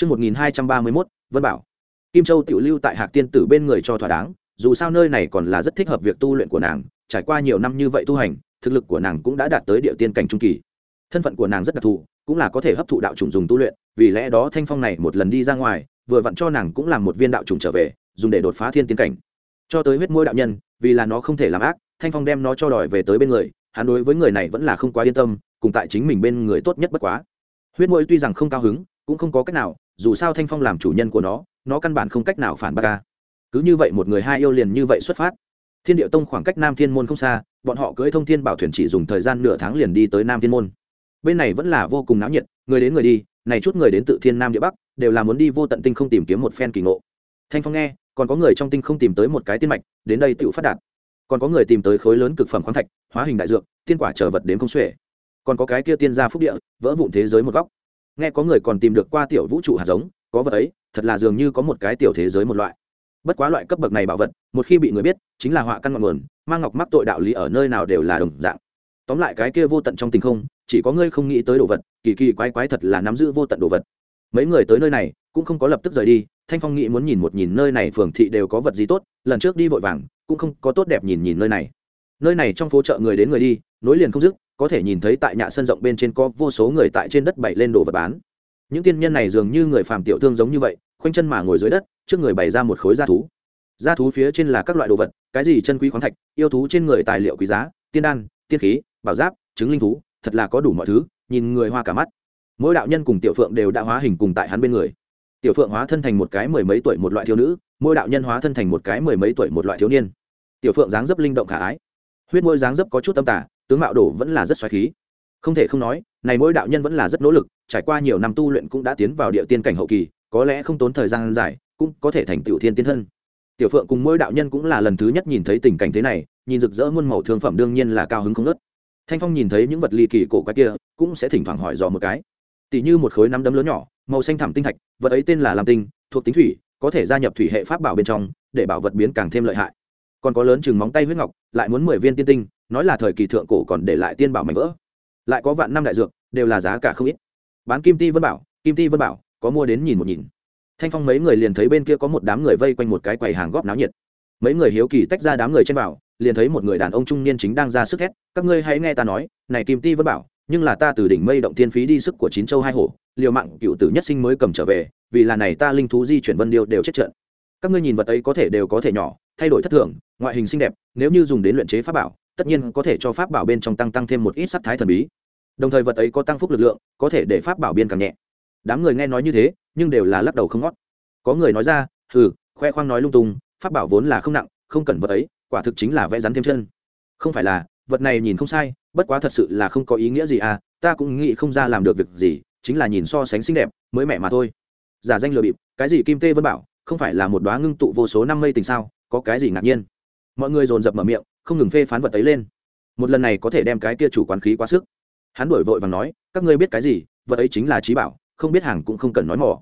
Trước 1231, Vân Bảo. Kim Châu tiểu lưu tại Hạc Tiên Tử bên người cho thỏa đáng, dù sao nơi này còn là rất thích hợp việc tu luyện của nàng, trải qua nhiều năm như vậy tu hành, thực lực của nàng cũng đã đạt tới địa tiên cảnh trung kỳ. Thân phận của nàng rất đặc thù, cũng là có thể hấp thụ đạo chủng dùng tu luyện, vì lẽ đó Thanh Phong này một lần đi ra ngoài, vừa vặn cho nàng cũng làm một viên đạo chủng trở về, dùng để đột phá thiên tiên cảnh. Cho tới huyết môi đạo nhân, vì là nó không thể làm ác, Thanh Phong đem nó cho đòi về tới bên người, hắn đối với người này vẫn là không quá yên tâm, cùng tại chính mình bên người tốt nhất bất quá. Huyết môi tuy rằng không cao hứng, cũng không có cách nào, dù sao Thanh Phong làm chủ nhân của nó, nó căn bản không cách nào phản bác ca. Cứ như vậy một người hai yêu liền như vậy xuất phát. Thiên Điệu Tông khoảng cách Nam Thiên môn không xa, bọn họ cưỡi thông thiên bảo thuyền chỉ dùng thời gian nửa tháng liền đi tới Nam Thiên môn. Bên này vẫn là vô cùng náo nhiệt, người đến người đi, này chút người đến tự Thiên Nam địa Bắc, đều là muốn đi vô tận tinh không tìm kiếm một phen kỳ ngộ. Thanh Phong nghe, còn có người trong tinh không tìm tới một cái tiên mạch, đến đây tự phát đạt. Còn có người tìm tới khối lớn cực phẩm khoáng thạch, hóa hình đại dược, tiên quả trở vật đến không xuể. Còn có cái kia tiên gia phúc địa, vỡ vụn thế giới một góc. Nghe có người còn tìm được qua tiểu vũ trụ hạt giống, có vật ấy, thật là dường như có một cái tiểu thế giới một loại. Bất quá loại cấp bậc này bảo vật một khi bị người biết chính là họa căn ngọn nguồn mang ngọc mắc tội đạo lý ở nơi nào đều là đồng dạng. Tóm lại cái kia vô tận trong tình không chỉ có ngươi không nghĩ tới đồ vật kỳ kỳ quái quái thật là nắm giữ vô tận đồ vật. Mấy người tới nơi này cũng không có lập tức rời đi thanh phong nghĩ muốn nhìn một nhìn nơi này phường thị đều có vật gì tốt lần trước đi vội vàng cũng không có tốt đẹp nhìn nhìn nơi này. Nơi này trong phố chợ người đến người đi nối liền không dứt có thể nhìn thấy tại nhạ sân rộng bên trên có vô số người tại trên đất bày lên đồ vật bán. Những tiên nhân này dường như người phàm tiểu thương giống như vậy, khoanh chân mà ngồi dưới đất, trước người bày ra một khối gia thú. Gia thú phía trên là các loại đồ vật, cái gì chân quý khoáng thạch, yêu thú trên người tài liệu quý giá, tiên đan, tiên khí, bảo giáp, chứng linh thú, thật là có đủ mọi thứ, nhìn người hoa cả mắt. Mỗi đạo nhân cùng tiểu phượng đều đã hóa hình cùng tại hắn bên người. Tiểu phượng hóa thân thành một cái mười mấy tuổi một loại thiếu nữ, mỗi đạo nhân hóa thân thành một cái mười mấy tuổi một loại thiếu niên. Tiểu phượng dáng dấp linh động khả ái. Huyết môi dáng dấp có chút tâm tả tướng mạo đổ vẫn là rất xoáy khí. Không thể không nói, này mỗi đạo nhân vẫn là rất nỗ lực, trải qua nhiều năm tu luyện cũng đã tiến vào địa tiên cảnh hậu kỳ, có lẽ không tốn thời gian dài, cũng có thể thành tiểu thiên tiên thân. Tiểu phượng cùng mỗi đạo nhân cũng là lần thứ nhất nhìn thấy tình cảnh thế này, nhìn rực rỡ muôn màu thương phẩm đương nhiên là cao hứng không nớt thanh phong nhìn thấy những vật ly kỳ cổ quái kia, cũng sẽ thỉnh thoảng hỏi dò một cái. Tỷ như một khối nắm đấm lớn nhỏ, màu xanh thẳm tinh thạch, vật ấy tên là lam tinh, thuộc tính thủy, có thể gia nhập thủy hệ pháp bảo bên trong, để bảo vật biến càng thêm lợi hại. Còn có lớn chừng móng tay huyết ngọc, lại muốn mười viên tiên tinh nói là thời kỳ thượng cổ còn để lại tiên bảo mảnh vỡ. Lại có vạn năm đại dược, đều là giá cả không ít. Bán kim ti vân bảo, kim ti vân bảo, có mua đến nhìn một nhìn. Thanh phong mấy người liền thấy bên kia có một đám người vây quanh một cái quầy hàng góp náo nhiệt. Mấy người hiếu kỳ tách ra đám người trên bảo, liền thấy một người đàn ông trung niên chính đang ra sức hét, các ngươi hãy nghe ta nói, này kim ti vân bảo, nhưng là ta từ đỉnh mây động thiên phí đi sức của chín châu hai hổ, liều mạng cựu tử nhất sinh mới cầm trở về, vì là này ta linh thú di chuyển vân điêu đều chết trận. Các ngươi nhìn vật ấy có thể đều có thể nhỏ, thay đổi thất thường, ngoại hình xinh đẹp, nếu như dùng đến luyện chế pháp bảo tất nhiên có thể cho pháp bảo bên trong tăng tăng thêm một ít sắc thái thần bí. Đồng thời vật ấy có tăng phúc lực lượng, có thể để pháp bảo biên càng nhẹ. Đám người nghe nói như thế, nhưng đều là lắc đầu không ngót. Có người nói ra ừ khoe khoang nói lung tung, pháp bảo vốn là không nặng, không cần vật ấy, quả thực chính là vẽ rắn thêm chân. Không phải là, vật này nhìn không sai, bất quá thật sự là không có ý nghĩa gì à ta cũng nghĩ không ra làm được việc gì, chính là nhìn so sánh xinh đẹp, mới mẹ mà thôi. Giả danh lừa bịp, cái gì kim tê vân bảo, không phải là một đoá ngưng tụ vô số năm mây tình sao, có cái gì ngạc nhiên? Mọi người dồn dập mở miệng, không ngừng phê phán vật ấy lên. Một lần này có thể đem cái kia chủ quán khí quá sức. Hắn đổi vội và nói, các ngươi biết cái gì, vật ấy chính là trí bảo, không biết hàng cũng không cần nói mỏ.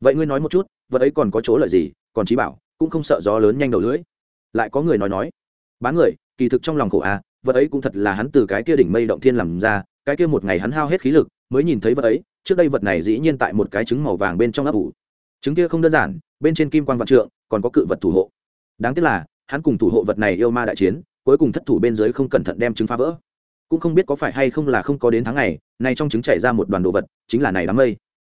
Vậy ngươi nói một chút, vật ấy còn có chỗ lợi gì, còn trí bảo, cũng không sợ gió lớn nhanh đầu lưỡi. Lại có người nói nói, bán người, kỳ thực trong lòng khổ à vật ấy cũng thật là hắn từ cái kia đỉnh mây động thiên làm ra, cái kia một ngày hắn hao hết khí lực, mới nhìn thấy vật ấy, trước đây vật này dĩ nhiên tại một cái trứng màu vàng bên trong ấp ủ. Trứng kia không đơn giản, bên trên kim quan vạn trượng, còn có cự vật thủ hộ. Đáng tiếc là hắn cùng thủ hộ vật này yêu ma đại chiến, cuối cùng thất thủ bên dưới không cẩn thận đem trứng phá vỡ. Cũng không biết có phải hay không là không có đến tháng này này trong trứng chảy ra một đoàn đồ vật, chính là này đám mây.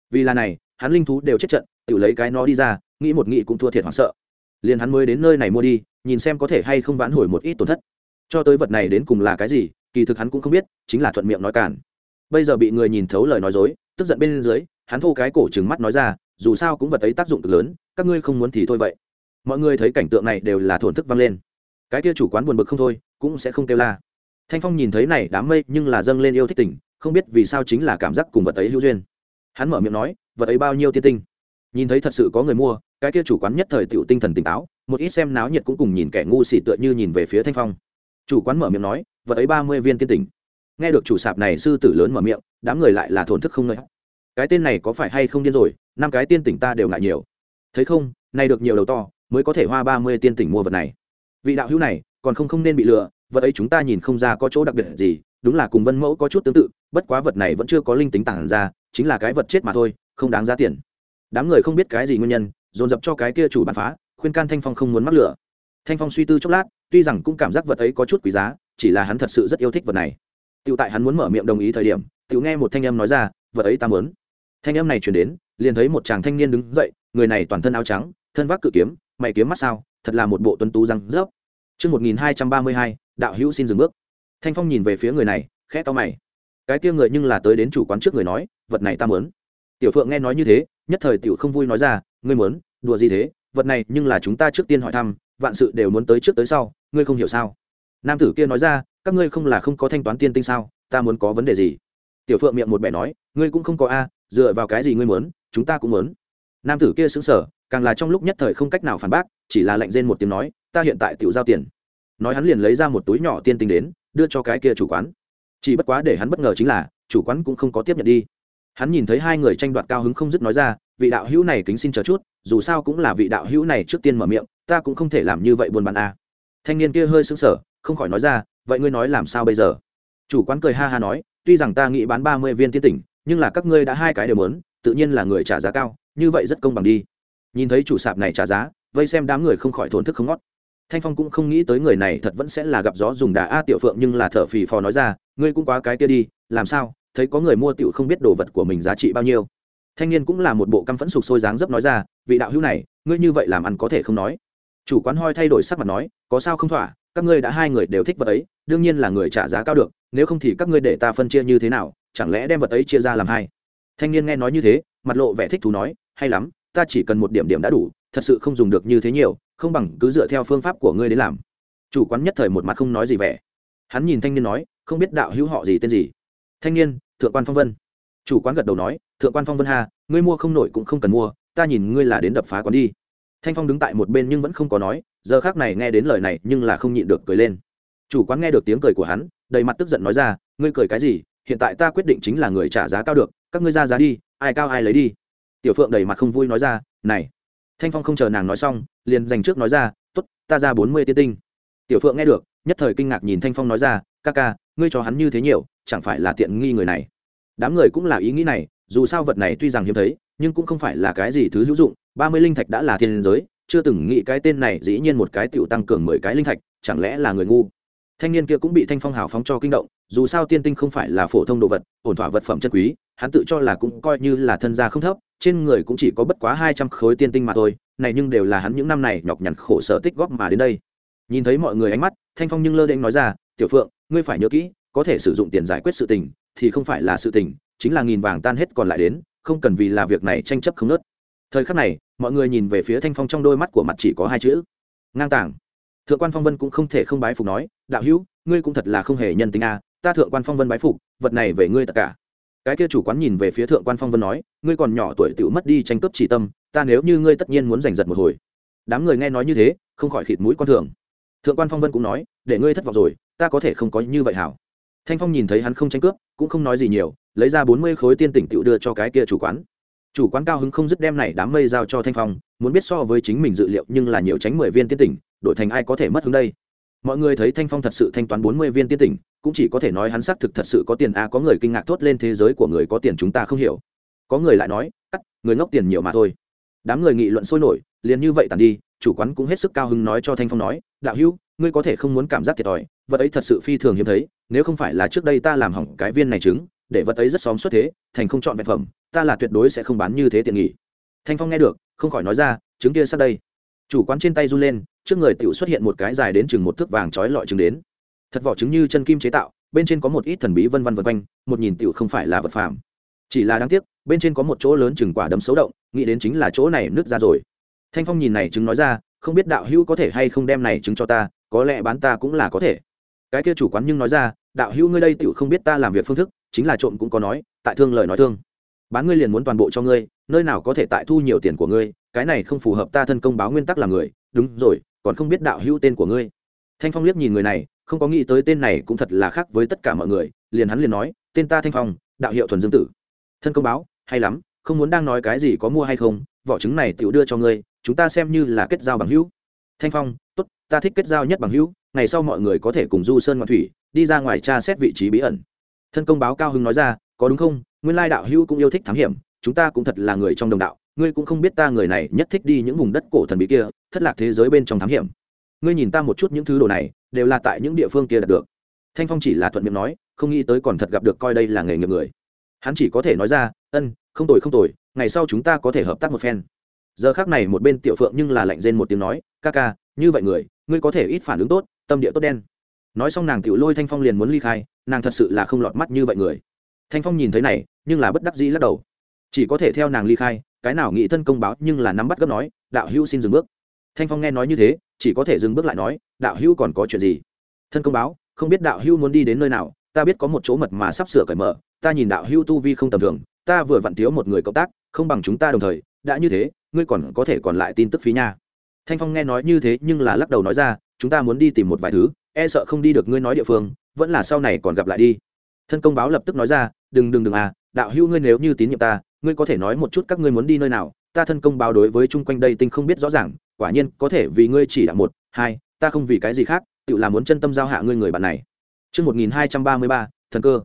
Vì là này, hắn linh thú đều chết trận, tự lấy cái nó đi ra, nghĩ một nghĩ cũng thua thiệt hoảng sợ. Liền hắn mới đến nơi này mua đi, nhìn xem có thể hay không vãn hồi một ít tổn thất. Cho tới vật này đến cùng là cái gì, kỳ thực hắn cũng không biết, chính là thuận miệng nói cản bây giờ bị người nhìn thấu lời nói dối, tức giận bên dưới, hắn thô cái cổ trừng mắt nói ra, dù sao cũng vật ấy tác dụng cực lớn, các ngươi không muốn thì thôi vậy mọi người thấy cảnh tượng này đều là thổn thức vang lên. Cái kia chủ quán buồn bực không thôi, cũng sẽ không kêu la. Thanh phong nhìn thấy này, đám mây nhưng là dâng lên yêu thích tình, không biết vì sao chính là cảm giác cùng vật ấy hữu duyên. Hắn mở miệng nói, vật ấy bao nhiêu tiên tinh? Nhìn thấy thật sự có người mua, cái kia chủ quán nhất thời tựu tinh thần tỉnh táo, một ít xem náo nhiệt cũng cùng nhìn kẻ ngu xỉ tựa như nhìn về phía thanh phong. Chủ quán mở miệng nói, vật ấy ba mươi viên tiên tỉnh nghe được chủ sạp này, sư tử lớn mở miệng, đám người lại là thổn thức không nơi cái tên này có phải hay không điên rồi, năm cái tiên tỉnh ta đều ngại nhiều. Thấy không nay được nhiều đầu to mới có thể hoa ba mươi tiên tỉnh mua vật này. Vị đạo hữu này, còn không không nên bị lừa, vật ấy chúng ta nhìn không ra có chỗ đặc biệt gì, đúng là cùng vân mẫu có chút tương tự, bất quá vật này vẫn chưa có linh tính tản ra, chính là cái vật chết mà thôi, không đáng giá tiền. Đám người không biết cái gì nguyên nhân, dồn dập cho cái kia chủ bàn phá, khuyên can thanh phong không muốn mắc lửa thanh phong suy tư chốc lát, tuy rằng cũng cảm giác vật ấy có chút quý giá, chỉ là hắn thật sự rất yêu thích vật này. Tựu tại hắn muốn mở miệng đồng ý thời điểm tựu nghe một thanh âm nói ra, vật ấy ta muốn. Thanh âm này chuyển đến, liền thấy một chàng thanh niên đứng dậy, người này toàn thân áo trắng, thân vác cự kiếm mày kiếm mắt sao thật là một bộ tuấn tú răng rớp Trước 1232, đạo hữu xin dừng bước. Thanh Phong nhìn về phía người này, khẽ to mày. Cái kia người nhưng là tới đến chủ quán trước người nói, vật này ta muốn. Tiểu Phượng nghe nói như thế, nhất thời tiểu không vui nói ra, ngươi muốn, đùa gì thế, vật này nhưng là chúng ta trước tiên hỏi thăm, vạn sự đều muốn tới trước tới sau, ngươi không hiểu sao? Nam tử kia nói ra, các ngươi không là không có thanh toán tiên tinh sao, ta muốn có vấn đề gì? Tiểu Phượng miệng một bẻ nói, ngươi cũng không có a, dựa vào cái gì ngươi muốn, chúng ta cũng muốn. Nam tử kia sững sờ, càng là trong lúc nhất thời không cách nào phản bác, chỉ là lạnh rên một tiếng nói, ta hiện tại tự giao tiền. Nói hắn liền lấy ra một túi nhỏ tiên tinh đến đưa cho cái kia chủ quán. Chỉ bất quá để hắn bất ngờ chính là chủ quán cũng không có tiếp nhận đi. Hắn nhìn thấy hai người tranh đoạt cao hứng không dứt nói ra vị đạo hữu này kính xin chờ chút dù sao cũng là vị đạo hữu này trước tiên mở miệng ta cũng không thể làm như vậy buôn bán a à. thanh niên kia hơi sững sờ không khỏi nói ra vậy ngươi nói làm sao bây giờ? Chủ quán cười ha ha nói tuy rằng ta nghĩ bán ba mươi viên tiên tỉnh nhưng là các ngươi đã hai cái đều muốn tự nhiên là người trả giá cao như vậy rất công bằng đi nhìn thấy chủ sạp này trả giá, vây xem đám người không khỏi thổn thức không ngót. Thanh phong cũng không nghĩ tới người này thật vẫn sẽ là gặp gió dùng đà a tiểu phượng nhưng là thở phì phò nói ra, ngươi cũng quá cái kia đi, làm sao? Thấy có người mua tiểu không biết đồ vật của mình giá trị bao nhiêu? Thanh niên cũng là một bộ căm phẫn sục sôi dáng dấp nói ra, vị đạo hữu này, ngươi như vậy làm ăn có thể không nói? Chủ quán hoi thay đổi sắc mặt nói, có sao không thỏa, các ngươi đã hai người đều thích vật ấy, đương nhiên là người trả giá cao được, nếu không thì các ngươi để ta phân chia như thế nào, chẳng lẽ đem vật ấy chia ra làm hai? Thanh niên nghe nói như thế, mặt lộ vẻ thích thú nói, hay lắm ta chỉ cần một điểm điểm đã đủ, thật sự không dùng được như thế nhiều, không bằng cứ dựa theo phương pháp của ngươi đến làm. Chủ quán nhất thời một mặt không nói gì vẻ. Hắn nhìn thanh niên nói, không biết đạo hữu họ gì tên gì? Thanh niên, thượng quan phong vân. Chủ quán gật đầu nói, thượng quan phong vân ha, ngươi mua không nổi cũng không cần mua, ta nhìn ngươi là đến đập phá quán đi. Thanh phong đứng tại một bên nhưng vẫn không có nói, giờ khác này nghe đến lời này nhưng là không nhịn được cười lên. Chủ quán nghe được tiếng cười của hắn, đầy mặt tức giận nói ra, ngươi cười cái gì? Hiện tại ta quyết định chính là người trả giá cao được, các ngươi ra giá đi, ai cao ai lấy đi tiểu phượng đầy mặt không vui nói ra, này, thanh phong không chờ nàng nói xong, liền dành trước nói ra t ố t ta ra bốn mươi tiên tinh. Tiểu phượng nghe được, nhất thời kinh ngạc nhìn thanh phong nói ra, ca ca, ngươi cho hắn như thế nhiều, chẳng phải là tiện nghi người này? Đám người cũng là ý nghĩ này, dù sao vật này tuy rằng hiếm thấy, nhưng cũng không phải là cái gì thứ hữu dụng, ba mươi linh thạch đã là thiên giới, chưa từng nghĩ cái tên này dĩ nhiên một cái tựu tăng cường mười cái linh thạch, chẳng lẽ là người ngu? Thanh niên kia cũng bị thanh phong hào phóng cho kinh động, dù sao tiên tinh không phải là phổ thông đồ vật, ổn thỏa vật phẩm chân quý, hắn tự cho là cũng coi như là thân gia không thấp, trên người cũng chỉ có bất quá hai trăm khối tiên tinh mà thôi, này nhưng đều là hắn những năm này nhọc nhằn khổ sở tích góp mà đến đây nhìn thấy mọi người ánh mắt, thanh phong nhưng lơ đễnh nói ra, tiểu phượng, ngươi phải nhớ kỹ, có thể sử dụng tiền giải quyết sự tình, thì không phải là sự tình, chính là nghìn vàng tan hết còn lại đến, không cần vì là việc này tranh chấp không nớt thời khắc này, mọi người nhìn về phía thanh phong trong đôi mắt của mặt chỉ có hai chữ, ngang tảng thượng quan phong vân cũng không thể không bái phục nói, đạo hữu, ngươi cũng thật là không hề nhân tính a, ta thượng quan phong vân bái phục, vật này về ngươi tất cả. Cái kia chủ quán nhìn về phía thượng quan phong vân nói, ngươi còn nhỏ tuổi tựu mất đi tranh cướp chỉ tâm, ta nếu như ngươi tất nhiên muốn giành giật một hồi. Đám người nghe nói như thế, không khỏi khịt mũi con thường. Thượng quan phong vân cũng nói, để ngươi thất vọng rồi, ta có thể không có như vậy hảo. Thanh phong nhìn thấy hắn không tranh cướp, cũng không nói gì nhiều, lấy ra bốn mươi khối tiên tỉnh tựu đưa cho cái kia chủ quán. Chủ quán cao hứng không dứt đem này đám mây giao cho thanh phong, muốn biết so với chính mình dự liệu nhưng là nhiều tránh mười viên tiên tỉnh đổi thành ai có thể mất hứng đây? Mọi người thấy thanh phong thật sự thanh toán bốn mươi viên tiên tỉnh, cũng chỉ có thể nói hắn xác thực thật sự có tiền a, có người kinh ngạc thốt lên thế giới của người có tiền chúng ta không hiểu. Có người lại nói, cắt, người ngốc tiền nhiều mà thôi. Đám người nghị luận sôi nổi, liền như vậy tàn đi, chủ quán cũng hết sức cao hứng nói cho thanh phong nói, đạo hữu, ngươi có thể không muốn cảm giác thiệt thòi, vật ấy thật sự phi thường hiếm thấy, nếu không phải là trước đây ta làm hỏng cái viên này trứng, để vật ấy rất xóm xuất thế, thành không chọn vật phẩm, ta là tuyệt đối sẽ không bán như thế tiện nghỉ thanh phong nghe được, không khỏi nói ra, trứng kia sắp đây. Chủ quán trên tay run lên trước người tiểu xuất hiện một cái dài đến chừng một thước vàng trói lọi trứng đến. Thật vỏ trứng như chân kim chế tạo, bên trên có một ít thần bí vân vân vân quanh, một nhìn tiểu không phải là vật phàm. Chỉ là đáng tiếc, bên trên có một chỗ lớn chừng quả đấm xấu động, nghĩ đến chính là chỗ này nứt ra rồi. Thanh phong nhìn này trứng nói ra, không biết đạo hữu có thể hay không đem này trứng cho ta, có lẽ bán ta cũng là có thể. Cái kia chủ quán nhưng nói ra, đạo hữu ngươi đây tiểu không biết ta làm việc phương thức, chính là trộm cũng có nói, tại thương lời nói thương. Bán ngươi liền muốn toàn bộ cho ngươi, nơi nào có thể tại thu nhiều tiền của ngươi, cái này không phù hợp ta thân công báo nguyên tắc là người, đúng rồi còn không biết đạo hữu tên của ngươi. Thanh phong liếc nhìn người này, không có nghĩ tới tên này cũng thật là khác với tất cả mọi người, liền hắn liền nói, tên ta thanh phong, đạo hiệu thuần dương tử. Thân công báo, hay lắm, không muốn đang nói cái gì có mua hay không, vỏ trứng này tự đưa cho ngươi, chúng ta xem như là kết giao bằng hữu. Thanh phong, tốt, ta thích kết giao nhất bằng hữu, ngày sau mọi người có thể cùng du sơn ngoại thủy, đi ra ngoài tra xét vị trí bí ẩn. Thân công báo cao hưng nói ra, có đúng không? Nguyên lai đạo hữu cũng yêu thích thám hiểm, chúng ta cũng thật là người trong đồng đạo ngươi cũng không biết ta người này nhất thích đi những vùng đất cổ thần bí kia, thất lạc thế giới bên trong thám hiểm. Ngươi nhìn ta một chút những thứ đồ này, đều là tại những địa phương kia đạt được. Thanh phong chỉ là thuận miệng nói, không nghĩ tới còn thật gặp được coi đây là nghề nghiệp người. Hắn chỉ có thể nói ra, ân, không tồi không tồi, ngày sau chúng ta có thể hợp tác một phen. Giờ khác này một bên tiểu phượng nhưng là lạnh rên một tiếng nói, ca ca, như vậy người, ngươi có thể ít phản ứng tốt, tâm địa tốt đen. Nói xong nàng tiểu lôi thanh phong liền muốn ly khai, nàng thật sự là không lọt mắt như vậy người. Thanh phong nhìn thấy này, nhưng là bất đắc dĩ lắc đầu. Chỉ có thể theo nàng ly khai cái nào nghĩ thân công báo nhưng là nắm bắt gấp nói, đạo hữu xin dừng bước. Thanh phong nghe nói như thế, chỉ có thể dừng bước lại nói, đạo hữu còn có chuyện gì? Thân công báo, không biết đạo hữu muốn đi đến nơi nào, ta biết có một chỗ mật mà sắp sửa cởi mở, ta nhìn đạo hữu tu vi không tầm thường, ta vừa vặn thiếu một người cộng tác, không bằng chúng ta đồng thời, đã như thế, ngươi còn có thể còn lại tin tức phí nha. Thanh phong nghe nói như thế nhưng là lắc đầu nói ra, chúng ta muốn đi tìm một vài thứ e sợ không đi được ngươi nói địa phương, vẫn là sau này còn gặp lại đi. Thân công báo lập tức nói ra, đừng đừng đừng à đạo hữu ngươi nếu như tín nhiệm ta ngươi có thể nói một chút các ngươi muốn đi nơi nào ta thân công báo đối với chung quanh đây tinh không biết rõ ràng quả nhiên có thể vì ngươi chỉ đạo một hai ta không vì cái gì khác tự là muốn chân tâm giao hạ ngươi người bạn này Trước 1233, thần cơ.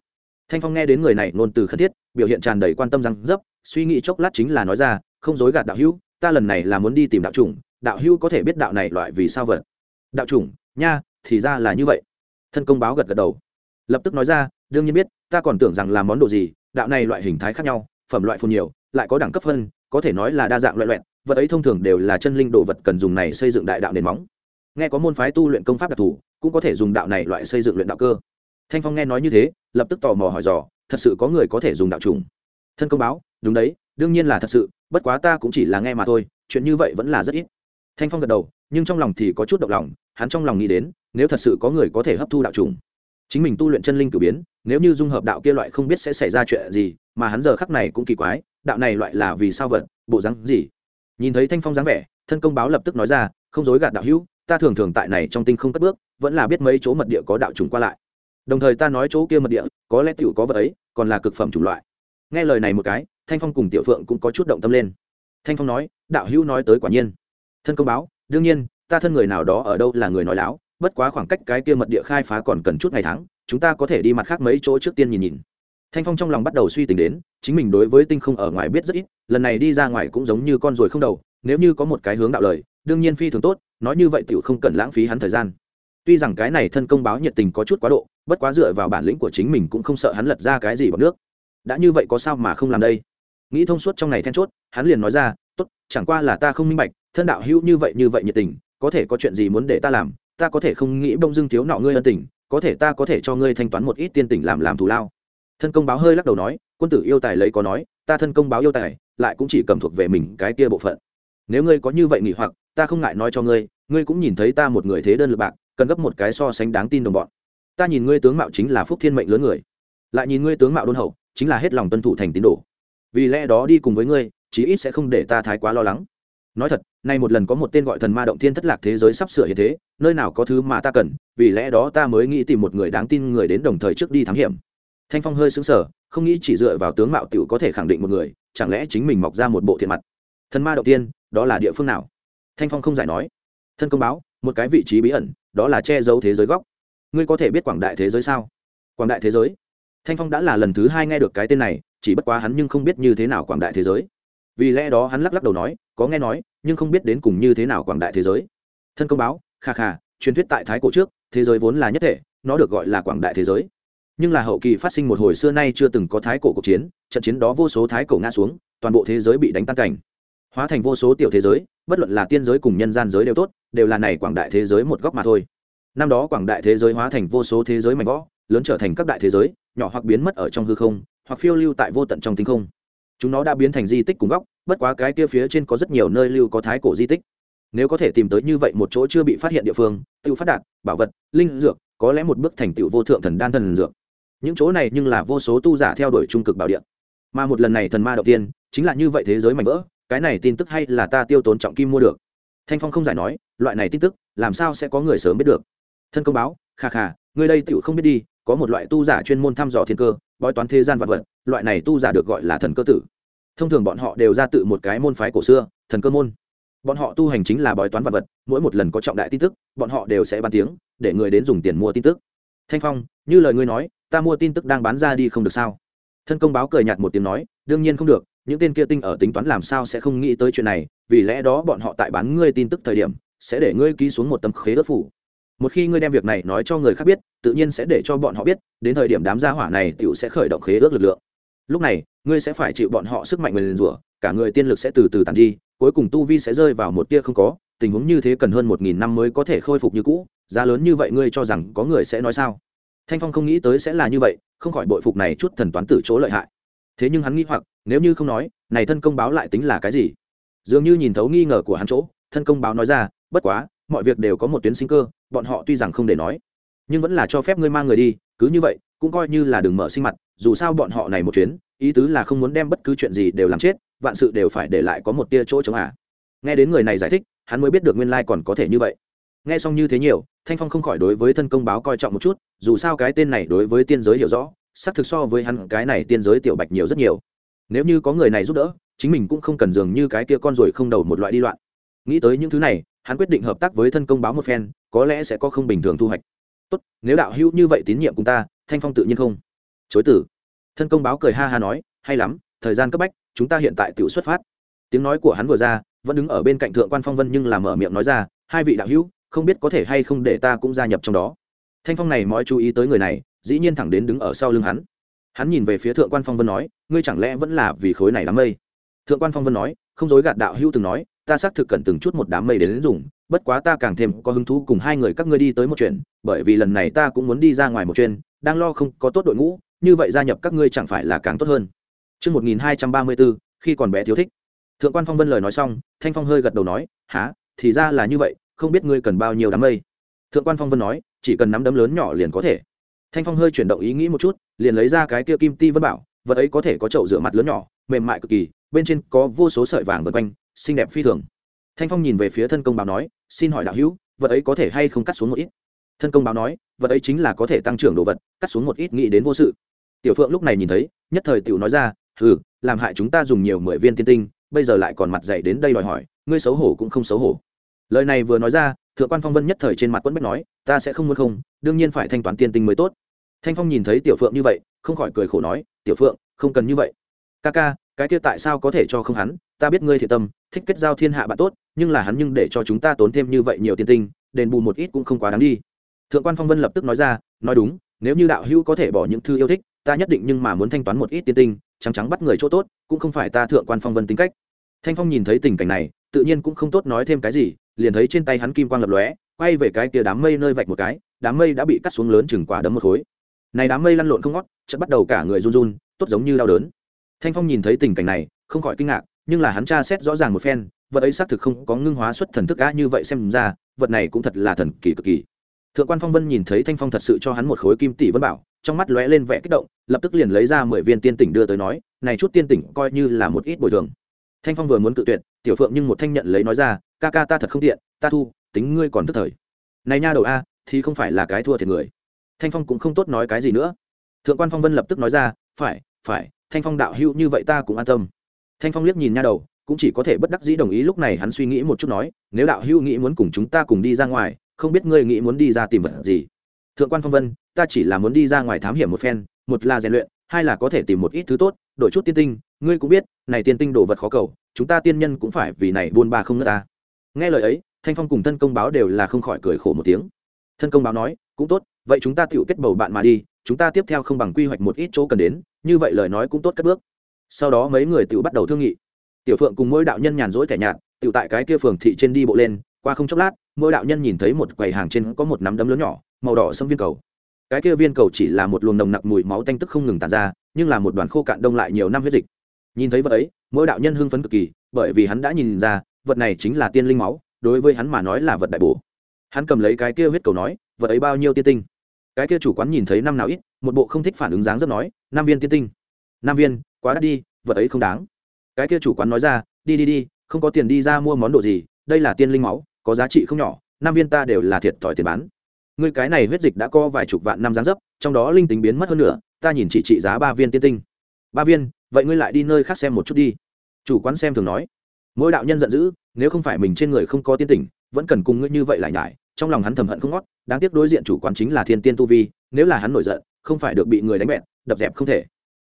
Thanh Phong nghe đến người này ngôn từ khẩn thiết, biểu hiện tràn đầy quan tâm rằng, dấp, suy nghĩ chốc lát chính là nói ra, không dối gạt đạo hữu, ta lần này là muốn đi tìm đạo chủng, đạo hữu có thể biết đạo này loại vì sao vật. Đạo chủng, nha, thì ra là như vậy. Thân công báo gật gật đầu, lập tức nói ra, đương nhiên biết, ta còn tưởng rằng là món đồ gì, đạo này loại hình thái khác nhau, phẩm loại phồn nhiều, lại có đẳng cấp phân, có thể nói là đa dạng loại loẹn, vật ấy thông thường đều là chân linh đồ vật cần dùng này xây dựng đại đạo nền móng. Nghe có môn phái tu luyện công pháp đặc thù cũng có thể dùng đạo này loại xây dựng luyện đạo cơ. Thanh phong nghe nói như thế lập tức tò mò hỏi dò thật sự có người có thể dùng đạo trùng? Thân công báo đúng đấy đương nhiên là thật sự bất quá ta cũng chỉ là nghe mà thôi chuyện như vậy vẫn là rất ít. Thanh phong gật đầu nhưng trong lòng thì có chút động lòng hắn trong lòng nghĩ đến nếu thật sự có người có thể hấp thu đạo trùng chính mình tu luyện chân linh cử biến nếu như dung hợp đạo kia loại không biết sẽ xảy ra chuyện gì mà hắn giờ khắc này cũng kỳ quái, đạo này loại là vì sao vật, bộ rắn gì? Nhìn thấy thanh phong dáng vẻ, thân công báo lập tức nói ra, không dối gạt đạo hữu, ta thường thường tại này trong tinh không cất bước, vẫn là biết mấy chỗ mật địa có đạo trùng qua lại. Đồng thời ta nói chỗ kia mật địa, có lẽ tiểu có vật ấy, còn là cực phẩm chủng loại. Nghe lời này một cái, thanh phong cùng tiểu phượng cũng có chút động tâm lên. Thanh phong nói, đạo hữu nói tới quả nhiên. Thân công báo, đương nhiên, ta thân người nào đó ở đâu là người nói láo, bất quá khoảng cách cái kia mật địa khai phá còn cần chút ngày tháng, chúng ta có thể đi mặt khác mấy chỗ trước tiên nhìn nhìn thanh phong trong lòng bắt đầu suy tính đến, chính mình đối với tinh không ở ngoài biết rất ít, lần này đi ra ngoài cũng giống như con ruồi không đầu, nếu như có một cái hướng đạo lời, đương nhiên phi thường tốt, nói như vậy t không cần lãng phí hắn thời gian. Tuy rằng cái này thân công báo nhiệt tình có chút quá độ, bất quá dựa vào bản lĩnh của chính mình cũng không sợ hắn lật ra cái gì bằng nước. Đã như vậy có sao mà không làm đây? Nghĩ thông suốt trong này then chốt, hắn liền nói ra, tốt, chẳng qua là ta không minh bạch, thân đạo hữu như vậy như vậy nhiệt tình, có thể có chuyện gì muốn để ta làm? Ta có thể không nghĩ bông dưng thiếu nọ ngươi ân tình, có thể ta có thể cho ngươi thanh toán một ít tiên tình làm làm thù lao thân công báo hơi lắc đầu nói, quân tử yêu tài lấy có nói, ta thân công báo yêu tài, lại cũng chỉ cầm thuộc về mình cái kia bộ phận. Nếu ngươi có như vậy nghỉ hoặc, ta không ngại nói cho ngươi ngươi cũng nhìn thấy ta một người thế đơn lực bạc, cần gấp một cái so sánh đáng tin đồng bọn. Ta nhìn ngươi tướng mạo chính là phúc thiên mệnh lớn người, lại nhìn ngươi tướng mạo đôn hậu, chính là hết lòng tuân thủ thành tín đồ. Vì lẽ đó đi cùng với ngươi, chí ít sẽ không để ta thái quá lo lắng. Nói thật, nay một lần có một tên gọi thần ma động thiên thất lạc thế giới sắp sửa hiện thế, nơi nào có thứ mà ta cần, vì lẽ đó ta mới nghĩ tìm một người đáng tin người đến đồng thời trước đi thám hiểm thanh phong hơi xứng sở không nghĩ chỉ dựa vào tướng mạo t i ể u có thể khẳng định một người, chẳng lẽ chính mình mọc ra một bộ thiện mặt? Thần ma đầu tiên, đó là địa phương nào? Thanh phong không giải nói. Thân công báo, một cái vị trí bí ẩn, đó là che giấu thế giới góc. Ngươi có thể biết quảng đại thế giới sao? Quảng đại thế giới? Thanh phong đã là lần thứ hai nghe được cái tên này, chỉ bất quá hắn nhưng không biết như thế nào quảng đại thế giới. Vì lẽ đó hắn lắc lắc đầu nói, có nghe nói, nhưng không biết đến cùng như thế nào quảng đại thế giới. Thân công báo, kha kha, truyền thuyết tại thái cổ trước, thế giới vốn là nhất thể, nó được gọi là quảng đại thế giới nhưng là hậu kỳ phát sinh một hồi xưa nay chưa từng có thái cổ cuộc chiến, trận chiến đó vô số thái cổ ngã xuống, toàn bộ thế giới bị đánh tan cảnh. Hóa thành vô số tiểu thế giới, bất luận là tiên giới cùng nhân gian giới đều tốt, đều là này quảng đại thế giới một góc mà thôi. Năm đó quảng đại thế giới hóa thành vô số thế giới mạnh võ lớn trở thành các đại thế giới, nhỏ hoặc biến mất ở trong hư không, hoặc phiêu lưu tại vô tận trong tinh không. Chúng nó đã biến thành di tích cùng góc, bất quá cái kia phía trên có rất nhiều nơi lưu có thái cổ di tích. Nếu có thể tìm tới như vậy một chỗ chưa bị phát hiện địa phương, tự phát đạt, bảo vật, linh dược, có lẽ một bước thành tựu vô thượng thần đan thần dược những chỗ này nhưng là vô số tu giả theo đuổi trung cực bảo địa. Mà một lần này thần ma đầu tiên, chính là như vậy thế giới mạnh vỡ, cái này tin tức hay là ta tiêu tốn trọng kim mua được? Thanh phong không giải nói, loại này tin tức, làm sao sẽ có người sớm biết được? Thân công báo, kha kha, người đây tựu không biết đi, có một loại tu giả chuyên môn thăm dò thiên cơ, bói toán thế gian vật vật, loại này tu giả được gọi là thần cơ tử. Thông thường bọn họ đều ra tự một cái môn phái cổ xưa, thần cơ môn. Bọn họ tu hành chính là bói toán vật vật, mỗi một lần có trọng đại tin tức, bọn họ đều sẽ bàn tiếng, để người đến dùng tiền mua tin tức. Thanh phong, như lời ngươi nói ta mua tin tức đang bán ra đi không được sao? Thân công báo cười nhạt một tiếng nói, đương nhiên không được, những tên kia tinh ở tính toán làm sao sẽ không nghĩ tới chuyện này, vì lẽ đó bọn họ tại bán ngươi tin tức thời điểm, sẽ để ngươi ký xuống một tấm khế ước phủ. Một khi ngươi đem việc này nói cho người khác biết, tự nhiên sẽ để cho bọn họ biết, đến thời điểm đám gia hỏa này t i ể u sẽ khởi động khế ước lực lượng. Lúc này, ngươi sẽ phải chịu bọn họ sức mạnh nguyền rủa, cả người tiên lực sẽ từ từ tàn đi, cuối cùng tu vi sẽ rơi vào một tia không có, tình huống như thế cần hơn một nghìn năm mới có thể khôi phục như cũ, giá lớn như vậy ngươi cho rằng có người sẽ nói sao? Thanh phong không nghĩ tới sẽ là như vậy, không khỏi bội phục này chút thần toán tử chỗ lợi hại. Thế nhưng hắn nghĩ hoặc, nếu như không nói, này thân công báo lại tính là cái gì? Dường như nhìn thấu nghi ngờ của hắn chỗ, thân công báo nói ra, bất quá, mọi việc đều có một tuyến sinh cơ, bọn họ tuy rằng không để nói, nhưng vẫn là cho phép ngươi mang người đi, cứ như vậy, cũng coi như là đừng mở sinh mặt, dù sao bọn họ này một chuyến, ý tứ là không muốn đem bất cứ chuyện gì đều làm chết, vạn sự đều phải để lại có một tia chỗ chống à. nghe đến người này giải thích, hắn mới biết được nguyên lai còn có thể như vậy. Nghe xong như thế nhiều thanh phong không khỏi đối với thân công báo coi trọng một chút, dù sao cái tên này đối với tiên giới hiểu rõ, xác thực so với hắn cái này tiên giới tiểu bạch nhiều rất nhiều. Nếu như có người này giúp đỡ, chính mình cũng không cần dường như cái kia con ruồi không đầu một loại đi loạn. Nghĩ tới những thứ này, hắn quyết định hợp tác với thân công báo một phen, có lẽ sẽ có không bình thường thu hoạch. Tốt, nếu đạo hữu như vậy tín nhiệm cùng ta, thanh phong tự nhiên không. Chối tử. Thân công báo cười ha ha nói, hay lắm, thời gian cấp bách, chúng ta hiện tại tự xuất phát. Tiếng nói của hắn vừa ra, vẫn đứng ở bên cạnh thượng quan phong vân nhưng làm mở miệng nói ra, hai vị đạo hữu không biết có thể hay không để ta cũng gia nhập trong đó. Thanh phong này mọi chú ý tới người này dĩ nhiên thẳng đến đứng ở sau lưng hắn. Hắn nhìn về phía thượng quan phong vân nói ngươi chẳng lẽ vẫn là vì khối này đám mây? Thượng quan phong vân nói không dối gạt đạo hữu từng nói ta xác thực cần từng chút một đám mây đến, đến dùng bất quá ta càng thêm có hứng thú cùng hai người các ngươi đi tới một chuyện bởi vì lần này ta cũng muốn đi ra ngoài một chuyện đang lo không có tốt đội ngũ như vậy gia nhập các ngươi chẳng phải là càng tốt hơn. Trước 1234, khi còn bé thiếu thích. Thượng quan Phong Vân lời nói xong, Thanh Phong hơi gật đầu nói, há, thì ra là như vậy, không biết ngươi cần bao nhiêu đám mây. Thượng quan Phong Vân nói, chỉ cần nắm đấm lớn nhỏ liền có thể. Thanh Phong hơi chuyển động ý nghĩ một chút, liền lấy ra cái kia kim ti vân bảo, vật ấy có thể có chậu rửa mặt lớn nhỏ, mềm mại cực kỳ, bên trên có vô số sợi vàng vân quanh, xinh đẹp phi thường thanh phong nhìn về phía thân công báo nói xin hỏi đạo hữu vật ấy có thể hay không cắt xuống một ít thân công báo nói vật ấy chính là có thể tăng trưởng đồ vật cắt xuống một ít nghĩ đến vô sự tiểu phượng lúc này nhìn thấy nhất thời tiểu nói ra ừ làm hại chúng ta dùng nhiều mười viên tiên tinh bây giờ lại còn mặt dạy đến đây đòi hỏi ngươi xấu hổ cũng không xấu hổ lời này vừa nói ra, thượng quan phong vân nhất thời trên mặt quẫn bách nói, ta sẽ không muốn không, đương nhiên phải thanh toán tiên tinh mới tốt. Thanh phong nhìn thấy tiểu phượng như vậy, không khỏi cười khổ nói, tiểu phượng, không cần như vậy. Ca ca, cái kia tại sao có thể cho không hắn? Ta biết ngươi thiệt tâm, thích kết giao thiên hạ bạn tốt, nhưng là hắn nhưng để cho chúng ta tốn thêm như vậy nhiều tiền tinh, đền bù một ít cũng không quá đáng đi. Thượng quan phong vân lập tức nói ra, nói đúng, nếu như đạo hữu có thể bỏ những thư yêu thích, ta nhất định nhưng mà muốn thanh toán một ít tiền tinh, trắng trắng bắt người chỗ tốt, cũng không phải ta thượng quan phong vân tính cách. Thanh phong nhìn thấy tình cảnh này, tự nhiên cũng không tốt nói thêm cái gì liền thấy trên tay hắn kim quang lập lóe, quay về cái kia đám mây nơi vạch một cái, đám mây đã bị cắt xuống lớn chừng quả đấm một khối. Này đám mây lăn lộn không ngót, chợt bắt đầu cả người run run, tốt giống như đau đớn. Thanh phong nhìn thấy tình cảnh này, không khỏi kinh ngạc, nhưng là hắn tra xét rõ ràng một phen, vật ấy xác thực không có ngưng hóa xuất thần thức á như vậy xem ra, vật này cũng thật là thần kỳ cực kỳ. Thượng quan phong vân nhìn thấy thanh phong thật sự cho hắn một khối kim tỷ vân bảo, trong mắt lóe lên vẻ kích động, lập tức liền lấy ra mười viên tiên tỉnh đưa tới nói, này chút tiên tỉnh coi như là một ít bồi thường. Thanh phong vừa muốn cự tuyệt, tiểu phượng nhưng một thanh nhận lấy nói ra ca ca ta thật không tiện, ta thu, tính ngươi còn tức thời. Này nha đầu a, thì không phải là cái thua thiệt người. Thanh phong cũng không tốt nói cái gì nữa. Thượng quan phong vân lập tức nói ra, phải phải, thanh phong đạo hữu như vậy ta cũng an tâm. Thanh phong liếc nhìn nha đầu, cũng chỉ có thể bất đắc dĩ đồng ý lúc này hắn suy nghĩ một chút nói, nếu đạo hữu nghĩ muốn cùng chúng ta cùng đi ra ngoài, không biết ngươi nghĩ muốn đi ra tìm vật gì? Thượng quan phong vân, ta chỉ là muốn đi ra ngoài thám hiểm một phen, một là rèn luyện, hai là có thể tìm một ít thứ tốt, đổi chút tiên tinh. Ngươi cũng biết, này tiên tinh đồ vật khó cầu, chúng ta tiên nhân cũng phải vì này buôn ba không nữa ta nghe lời ấy, thanh phong cùng thân công báo đều là không khỏi cười khổ một tiếng. Thân công báo nói, cũng tốt, vậy chúng ta tự kết bầu bạn mà đi, chúng ta tiếp theo không bằng quy hoạch một ít chỗ cần đến, như vậy lời nói cũng tốt cất bước. Sau đó mấy người tự bắt đầu thương nghị. Tiểu phượng cùng mỗi đạo nhân nhàn rỗi thẻ nhạt tự tại cái kia phường thị trên đi bộ lên, qua không chốc lát, mỗi đạo nhân nhìn thấy một quầy hàng trên có một nắm đấm lớn nhỏ, màu đỏ xâm viên cầu. Cái kia viên cầu chỉ là một luồng nồng nặc mùi máu tanh tức không ngừng tàn ra, nhưng là một đoàn khô cạn đông lại nhiều năm huyết dịch. Nhìn thấy vợ ấy, mỗi đạo nhân hưng phấn cực kỳ, bởi vì hắn đã nhìn ra vật này chính là tiên linh máu, đối với hắn mà nói là vật đại bổ. Hắn cầm lấy cái kia huyết cầu nói, vật ấy bao nhiêu tiên tinh? Cái kia chủ quán nhìn thấy năm nào ít, một bộ không thích phản ứng dáng rất nói, năm viên tiên tinh. Năm viên, quá đắt đi, vật ấy không đáng. Cái kia chủ quán nói ra, đi đi đi, không có tiền đi ra mua món đồ gì, đây là tiên linh máu, có giá trị không nhỏ, năm viên ta đều là thiệt thòi tiền bán. Người cái này huyết dịch đã có vài chục vạn năm dáng dấp, trong đó linh tính biến mất hơn nữa ta nhìn chỉ trị giá ba viên tiên tinh. Ba viên, vậy ngươi lại đi nơi khác xem một chút đi. Chủ quán xem thường nói mỗi đạo nhân giận dữ, nếu không phải mình trên người không có tiên tỉnh vẫn cần cùng ngươi như vậy lại nhải, trong lòng hắn thầm hận không ngót, đáng tiếc đối diện chủ quán chính là thiên tiên tu vi, nếu là hắn nổi giận, không phải được bị người đánh bẹn đập dẹp không thể.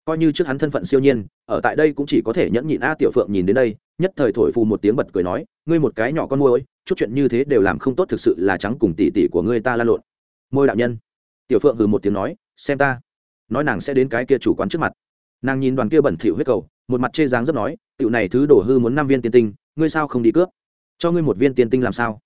Coi như trước hắn thân phận siêu nhiên, ở tại đây cũng chỉ có thể nhẫn nhịn a tiểu phượng nhìn đến đây, nhất thời thổi phù một tiếng bật cười nói, ngươi một cái nhỏ con môi chút chuyện như thế đều làm không tốt thực sự là trắng cùng tỷ tỷ của ngươi ta la lộn. Môi đạo nhân, tiểu phượng hừ một tiếng nói, xem ta. Nói nàng sẽ đến cái kia chủ quán trước mặt. Nàng nhìn đoàn kia bẩn thỉu huyết cầu một mặt chê dáng rất nói, tiểu này thứ đổ hư muốn năm viên tiên tinh, ngươi sao không đi cướp? Cho ngươi một viên tiên tinh làm sao?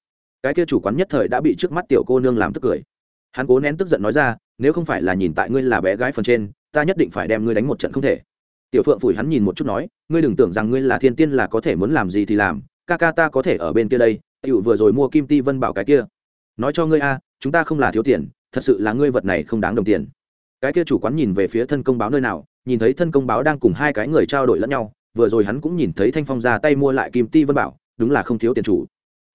Cái kia chủ quán nhất thời đã bị trước mắt tiểu cô nương làm tức cười. Hắn cố nén tức giận nói ra, nếu không phải là nhìn tại ngươi là bé gái phần trên, ta nhất định phải đem ngươi đánh một trận không thể. Tiểu phượng phủi hắn nhìn một chút nói, ngươi đừng tưởng rằng ngươi là thiên tiên là có thể muốn làm gì thì làm, ca ca ta có thể ở bên kia đây, tiểu vừa rồi mua kim ti vân bảo cái kia. Nói cho ngươi a, chúng ta không là thiếu tiền, thật sự là ngươi vật này không đáng đồng tiền. Cái kia chủ quán nhìn về phía thân công báo nơi nào nhìn thấy thân công báo đang cùng hai cái người trao đổi lẫn nhau, vừa rồi hắn cũng nhìn thấy thanh phong ra tay mua lại kim ti vân bảo, đúng là không thiếu tiền chủ.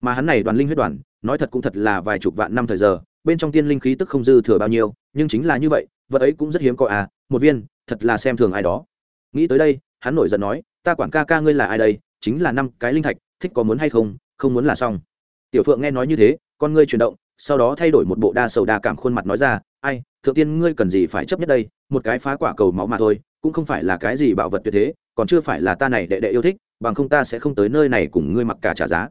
Mà hắn này đoàn linh huyết đoàn, nói thật cũng thật là vài chục vạn năm thời giờ, bên trong tiên linh khí tức không dư thừa bao nhiêu, nhưng chính là như vậy, vật ấy cũng rất hiếm có à một viên, thật là xem thường ai đó. Nghĩ tới đây, hắn nổi giận nói, ta quản ca ca ngươi là ai đây? Chính là năm cái linh thạch, thích có muốn hay không? Không muốn là xong. Tiểu phượng nghe nói như thế, con ngươi chuyển động, sau đó thay đổi một bộ đa sầu đa cảm khuôn mặt nói ra ai, thượng tiên ngươi cần gì phải chấp nhất đây, một cái phá quả cầu máu mà thôi, cũng không phải là cái gì bảo vật tuyệt thế, còn chưa phải là ta này đệ đệ yêu thích, bằng không ta sẽ không tới nơi này cùng ngươi mặc cả trả giá.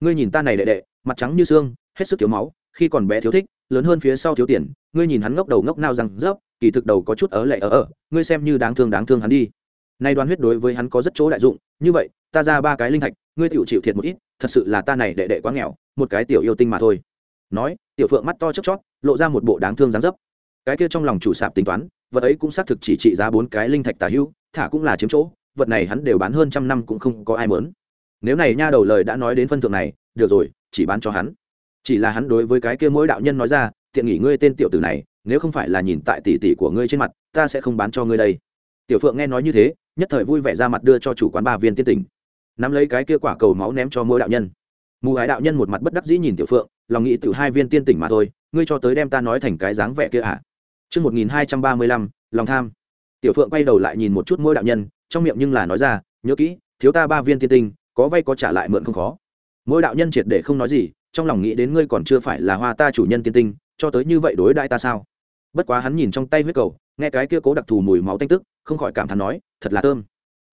Ngươi nhìn ta này đệ đệ, mặt trắng như xương, hết sức thiếu máu, khi còn bé thiếu thích, lớn hơn phía sau thiếu tiền, ngươi nhìn hắn ngốc đầu ngốc nao răng rớp, kỳ thực đầu có chút ở lệ ở ở ngươi xem như đáng thương đáng thương hắn đi. Nay đoán huyết đối với hắn có rất chỗ đại dụng, như vậy, ta ra ba cái linh thạch, ngươi tiểu chịu thiệt một ít, thật sự là ta này đệ đệ quá nghèo, một cái tiểu yêu tinh mà thôi. Nói tiểu phượng mắt to chớp chót, lộ ra một bộ đáng thương dáng dấp. Cái kia trong lòng chủ sạp tính toán, vật ấy cũng xác thực chỉ trị giá bốn cái linh thạch tả hữu, thả cũng là chiếm chỗ, vật này hắn đều bán hơn trăm năm cũng không có ai mớn. Nếu này nha đầu lời đã nói đến phân thượng này, được rồi, chỉ bán cho hắn. Chỉ là hắn đối với cái kia mỗi đạo nhân nói ra, tiện nghỉ ngươi tên tiểu tử này, nếu không phải là nhìn tại tỷ tỷ của ngươi trên mặt, ta sẽ không bán cho ngươi đây. Tiểu phượng nghe nói như thế, nhất thời vui vẻ ra mặt đưa cho chủ quán ba viên tiên tình nắm lấy cái kia quả cầu máu ném cho mỗi đạo nhân. Mù ái đạo nhân một mặt bất đắc dĩ nhìn tiểu phượng lòng nghĩ từ hai viên tiên tỉnh mà thôi ngươi cho tới đem ta nói thành cái dáng vẻ kia à mươi 1235, lòng tham. Tiểu Phượng quay đầu lại nhìn một chút mỗi đạo nhân, trong miệng nhưng là nói ra, nhớ kỹ, thiếu ta ba viên tiên tinh, có vay có trả lại mượn không khó. Mỗi đạo nhân triệt để không nói gì, trong lòng nghĩ đến ngươi còn chưa phải là hoa ta chủ nhân tiên tinh, cho tới như vậy đối đại ta sao? Bất quá hắn nhìn trong tay huyết cầu, nghe cái kia cố đặc thù mùi máu tanh tức, không khỏi cảm thán nói, thật là thơm.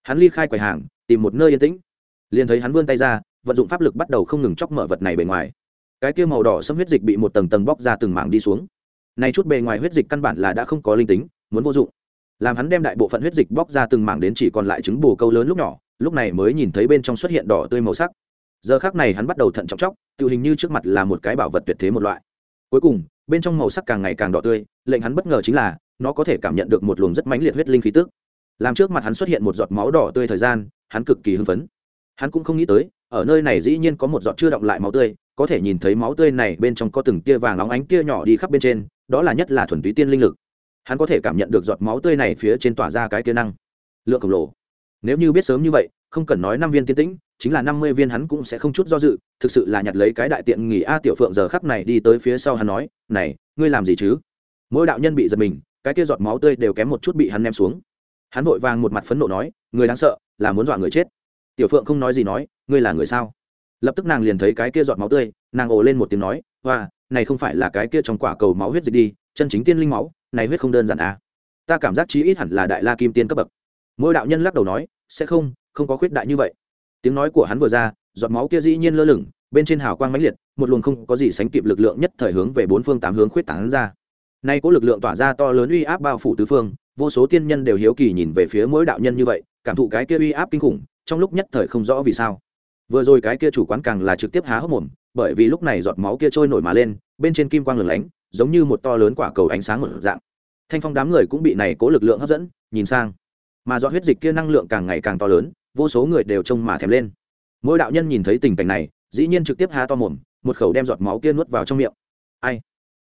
Hắn ly khai quầy hàng, tìm một nơi yên tĩnh. Liền thấy hắn vươn tay ra, vận dụng pháp lực bắt đầu không ngừng chọc mở vật này bề ngoài cái kia màu đỏ xâm huyết dịch bị một tầng tầng bóc ra từng mảng đi xuống. Này chút bề ngoài huyết dịch căn bản là đã không có linh tính, muốn vô dụng. Làm hắn đem đại bộ phận huyết dịch bóc ra từng mảng đến chỉ còn lại trứng bù câu lớn lúc nhỏ, lúc này mới nhìn thấy bên trong xuất hiện đỏ tươi màu sắc. Giờ khác này hắn bắt đầu thận trọng chóc, tự hình như trước mặt là một cái bảo vật tuyệt thế một loại. Cuối cùng, bên trong màu sắc càng ngày càng đỏ tươi, lệnh hắn bất ngờ chính là, nó có thể cảm nhận được một luồng rất mãnh liệt huyết linh khí tức. Làm trước mặt hắn xuất hiện một giọt máu đỏ tươi thời gian, hắn cực kỳ hưng phấn. Hắn cũng không nghĩ tới, ở nơi này dĩ nhiên có một giọt chưa động lại máu tươi có thể nhìn thấy máu tươi này bên trong có từng tia vàng óng ánh tia nhỏ đi khắp bên trên, đó là nhất là thuần túy tiên linh lực. Hắn có thể cảm nhận được giọt máu tươi này phía trên tỏa ra cái tia năng. Lượng khổng lồ. Nếu như biết sớm như vậy, không cần nói năm viên tiên tĩnh, chính là năm mươi viên hắn cũng sẽ không chút do dự, thực sự là nhặt lấy cái đại tiện nghỉ a tiểu phượng giờ khắc này đi tới phía sau hắn nói, này, ngươi làm gì chứ? Mỗi đạo nhân bị giật mình, cái kia giọt máu tươi đều kém một chút bị hắn ném xuống. Hắn vội vàng một mặt phẫn nộ nói, người đáng sợ, là muốn dọa người chết. Tiểu phượng không nói gì nói, ngươi là người sao? Lập tức nàng liền thấy cái kia giọt máu tươi, nàng ồ lên một tiếng nói hoa này không phải là cái kia trong quả cầu máu huyết dịch đi, chân chính tiên linh máu, này huyết không đơn giản à. Ta cảm giác chí ít hẳn là đại la kim tiên cấp bậc. Mỗi đạo nhân lắc đầu nói, sẽ không không có khuyết đại như vậy. Tiếng nói của hắn vừa ra, giọt máu kia dĩ nhiên lơ lửng, bên trên hào quang mãnh liệt, một luồng không có gì sánh kịp lực lượng nhất thời hướng về bốn phương tám hướng khuyết tán ra. Nay có lực lượng tỏa ra to lớn uy áp bao phủ tứ phương, vô số tiên nhân đều hiếu kỳ nhìn về phía mỗi đạo nhân như vậy, cảm thụ cái kia uy áp kinh khủng, trong lúc nhất thời không rõ vì sao vừa rồi cái kia chủ quán càng là trực tiếp há hốc mồm, bởi vì lúc này giọt máu kia trôi nổi mà lên, bên trên kim quang lửng lánh, giống như một to lớn quả cầu ánh sáng một dạng. Thanh phong đám người cũng bị này cố lực lượng hấp dẫn, nhìn sang. Mà giọt huyết dịch kia năng lượng càng ngày càng to lớn, vô số người đều trông mà thèm lên. Mỗi đạo nhân nhìn thấy tình cảnh này, dĩ nhiên trực tiếp há to mồm, một khẩu đem giọt máu kia nuốt vào trong miệng. Ai?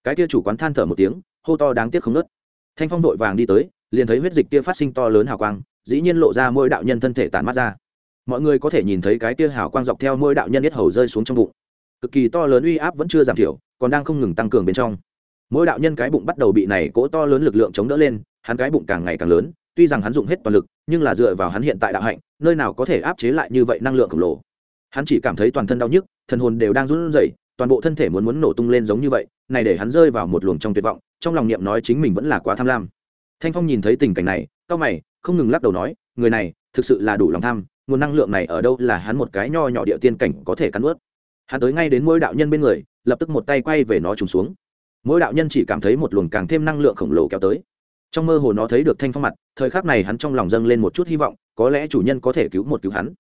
Cái kia chủ quán than thở một tiếng, hô to đáng tiếc không nứt thanh phong vội vàng đi tới, liền thấy huyết dịch kia phát sinh to lớn hào quang, dĩ nhiên lộ ra mỗi đạo nhân thân thể tản mắt ra mọi người có thể nhìn thấy cái tia hào quang dọc theo mỗi đạo nhân nhất hầu rơi xuống trong bụng. Cực kỳ to lớn uy áp vẫn chưa giảm thiểu, còn đang không ngừng tăng cường bên trong. Mỗi đạo nhân cái bụng bắt đầu bị này cỗ to lớn lực lượng chống đỡ lên, hắn cái bụng càng ngày càng lớn, tuy rằng hắn dùng hết toàn lực, nhưng là dựa vào hắn hiện tại đạo hạnh, nơi nào có thể áp chế lại như vậy năng lượng khổng lồ. Hắn chỉ cảm thấy toàn thân đau nhức, thần hồn đều đang run rẩy, toàn bộ thân thể muốn muốn nổ tung lên giống như vậy, này để hắn rơi vào một luồng trong tuyệt vọng, trong lòng niệm nói chính mình vẫn là quá tham lam. Thanh phong nhìn thấy tình cảnh này cao mày, không ngừng lắc đầu nói, người này thực sự là đủ lòng tham, nguồn năng lượng này ở đâu là hắn một cái nho nhỏ địa tiên cảnh có thể cắn ướt hắn tới ngay đến mỗi đạo nhân bên người, lập tức một tay quay về nó trùng xuống. Mỗi đạo nhân chỉ cảm thấy một luồng càng thêm năng lượng khổng lồ kéo tới. Trong mơ hồ nó thấy được thanh phong mặt, thời khắc này hắn trong lòng dâng lên một chút hy vọng, có lẽ chủ nhân có thể cứu một cứu hắn.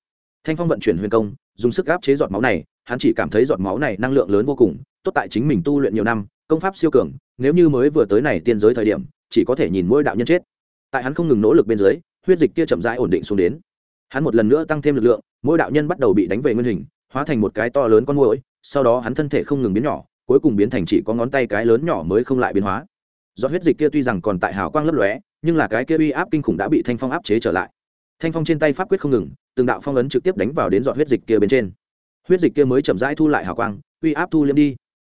Thanh phong vận chuyển huyền công, dùng sức gáp chế giọt máu này, hắn chỉ cảm thấy giọt máu này năng lượng lớn vô cùng, tốt tại chính mình tu luyện nhiều năm, công pháp siêu cường, nếu như mới vừa tới này tiên giới thời điểm, chỉ có thể nhìn mỗi đạo nhân chết. Tại hắn không ngừng nỗ lực bên dưới huyết dịch kia chậm rãi ổn định xuống đến. Hắn một lần nữa tăng thêm lực lượng, mỗi đạo nhân bắt đầu bị đánh về nguyên hình, hóa thành một cái to lớn con mũi sau đó hắn thân thể không ngừng biến nhỏ, cuối cùng biến thành chỉ có ngón tay cái lớn nhỏ mới không lại biến hóa. Do huyết dịch kia tuy rằng còn tại hào quang lấp lóe, nhưng là cái kia uy áp kinh khủng đã bị thanh phong áp chế trở lại. Thanh phong trên tay pháp quyết không ngừng, từng đạo phong ấn trực tiếp đánh vào đến giọt huyết dịch kia bên trên. Huyết dịch kia mới chậm rãi thu lại hào quang, uy áp thu liêm đi.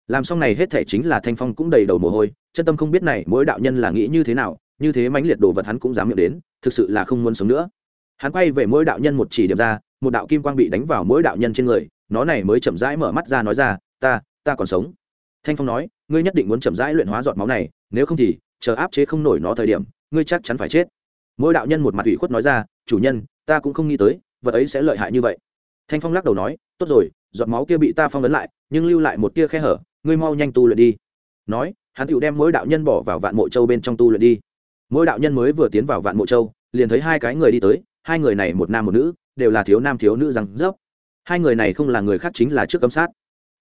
Làm xong này hết thể chính là thanh phong cũng đầy đầu mồ hôi, chân tâm không biết này mỗi đạo nhân là nghĩ như thế nào như thế mãnh liệt đồ vật hắn cũng dám miệng đến, thực sự là không muốn sống nữa. Hắn quay về mỗi đạo nhân một chỉ điểm ra, một đạo kim quang bị đánh vào mỗi đạo nhân trên người, nó này mới chậm rãi mở mắt ra nói ra, ta ta còn sống. Thanh phong nói, ngươi nhất định muốn chậm rãi luyện hóa giọt máu này, nếu không thì chờ áp chế không nổi nó thời điểm, ngươi chắc chắn phải chết. Mỗi đạo nhân một mặt ủy khuất nói ra, chủ nhân, ta cũng không nghĩ tới, vật ấy sẽ lợi hại như vậy. Thanh phong lắc đầu nói, tốt rồi, giọt máu kia bị ta phong ấn lại, nhưng lưu lại một tia khe hở, ngươi mau nhanh tu luyện đi. Nói, hắn tựu đem mỗi đạo nhân bỏ vào vạn mộ châu bên trong tu luyện đi mỗi đạo nhân mới vừa tiến vào vạn mộ châu, liền thấy hai cái người đi tới, hai người này một nam một nữ, đều là thiếu nam thiếu nữ rằng dốc hai người này không là người khác chính là trước cấm sát.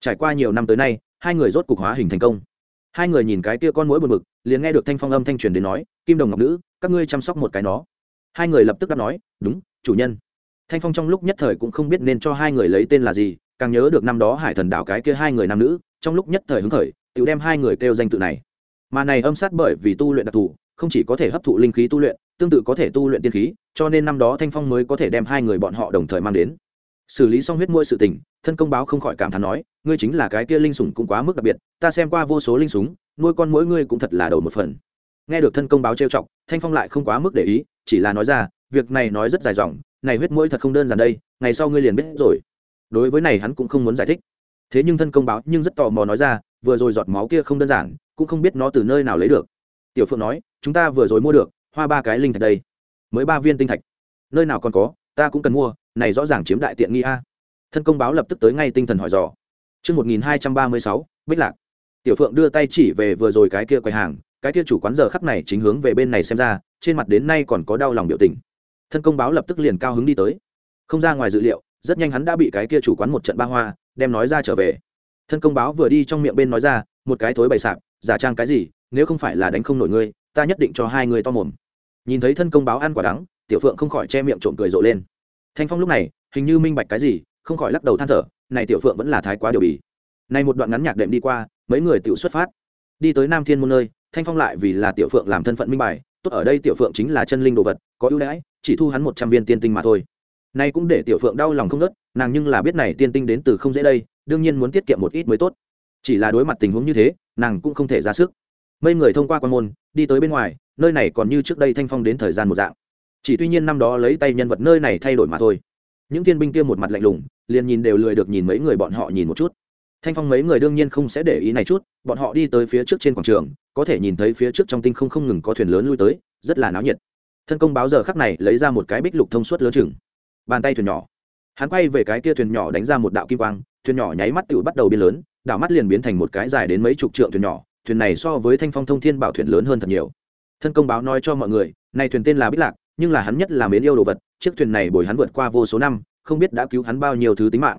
Trải qua nhiều năm tới nay, hai người rốt cục hóa hình thành công. Hai người nhìn cái kia con mũi buồn bực, liền nghe được thanh phong âm thanh truyền đến nói, kim đồng ngọc nữ, các ngươi chăm sóc một cái nó. Hai người lập tức đáp nói, đúng, chủ nhân. Thanh phong trong lúc nhất thời cũng không biết nên cho hai người lấy tên là gì, càng nhớ được năm đó hải thần đảo cái kia hai người nam nữ, trong lúc nhất thời hứng khởi tự đem hai người kêu danh tự này. Mà này âm sát bởi vì tu luyện đặc thù không chỉ có thể hấp thụ linh khí tu luyện, tương tự có thể tu luyện tiên khí, cho nên năm đó thanh phong mới có thể đem hai người bọn họ đồng thời mang đến. Xử lý xong huyết môi sự tình, thân công báo không khỏi cảm thán nói, ngươi chính là cái kia linh sủng cũng quá mức đặc biệt, ta xem qua vô số linh súng nuôi con mỗi ngươi cũng thật là đầu một phần. Nghe được thân công báo trêu chọc, thanh phong lại không quá mức để ý, chỉ là nói ra, việc này nói rất dài dòng, này huyết mũi thật không đơn giản đây, ngày sau ngươi liền biết rồi. Đối với này hắn cũng không muốn giải thích. Thế nhưng thân công báo nhưng rất tò mò nói ra, vừa rồi giọt máu kia không đơn giản, cũng không biết nó từ nơi nào lấy được tiểu phượng nói, chúng ta vừa rồi mua được, hoa ba cái linh thạch đây. Mới ba viên tinh thạch. Nơi nào còn có, ta cũng cần mua, này rõ ràng chiếm đại tiện nghi a. Thân công báo lập tức tới ngay tinh thần hỏi dò. Chương một nghìn hai trăm ba mươi sáu, bích lạc. Tiểu phượng đưa tay chỉ về vừa rồi cái kia quầy hàng, cái kia chủ quán giờ khắc này chính hướng về bên này xem ra, trên mặt đến nay còn có đau lòng biểu tình. Thân công báo lập tức liền cao hứng đi tới. Không ra ngoài dự liệu, rất nhanh hắn đã bị cái kia chủ quán một trận ba hoa, đem nói ra trở về. Thân công báo vừa đi trong miệng bên nói ra, một cái thối bày sạp, giả trang cái gì nếu không phải là đánh không nổi ngươi, ta nhất định cho hai người to mồm. Nhìn thấy thân công báo ăn quả đắng, tiểu phượng không khỏi che miệng trộm cười rộ lên. Thanh phong lúc này, hình như minh bạch cái gì, không khỏi lắc đầu than thở, này tiểu phượng vẫn là thái quá điều bì. Nay một đoạn ngắn nhạc đệm đi qua, mấy người tiểu xuất phát. Đi tới nam thiên môn nơi, thanh phong lại vì là tiểu phượng làm thân phận minh bài, tốt ở đây tiểu phượng chính là chân linh đồ vật, có ưu đãi, chỉ thu hắn một trăm viên tiên tinh mà thôi. Nay cũng để tiểu phượng đau lòng không nớt nàng nhưng là biết này tiên tinh đến từ không dễ đây, đương nhiên muốn tiết kiệm một ít mới tốt. Chỉ là đối mặt tình huống như thế, nàng cũng không thể ra sức mấy người thông qua quan môn, đi tới bên ngoài, nơi này còn như trước đây thanh phong đến thời gian một dạng. Chỉ tuy nhiên năm đó lấy tay nhân vật nơi này thay đổi mà thôi. Những thiên binh kia một mặt lạnh lùng, liền nhìn đều lười được nhìn mấy người bọn họ nhìn một chút. Thanh phong mấy người đương nhiên không sẽ để ý này chút, bọn họ đi tới phía trước trên quảng trường, có thể nhìn thấy phía trước trong tinh không không ngừng có thuyền lớn lui tới, rất là náo nhiệt. Thân công báo giờ khắc này lấy ra một cái bích lục thông suốt lớn chừng. Bàn tay thuyền nhỏ. Hắn quay về cái kia thuyền nhỏ đánh ra một đạo kim quang, thuyền nhỏ nháy mắt tự bắt đầu biến lớn đảo mắt liền biến thành một cái dài đến mấy chục trượng thuyền nhỏ thuyền này so với thanh phong thông thiên bảo thuyền lớn hơn thật nhiều. Thân công báo nói cho mọi người, này thuyền tên là bích lạc, nhưng là hắn nhất là mến yêu đồ vật, chiếc thuyền này bồi hắn vượt qua vô số năm, không biết đã cứu hắn bao nhiêu thứ tính mạng.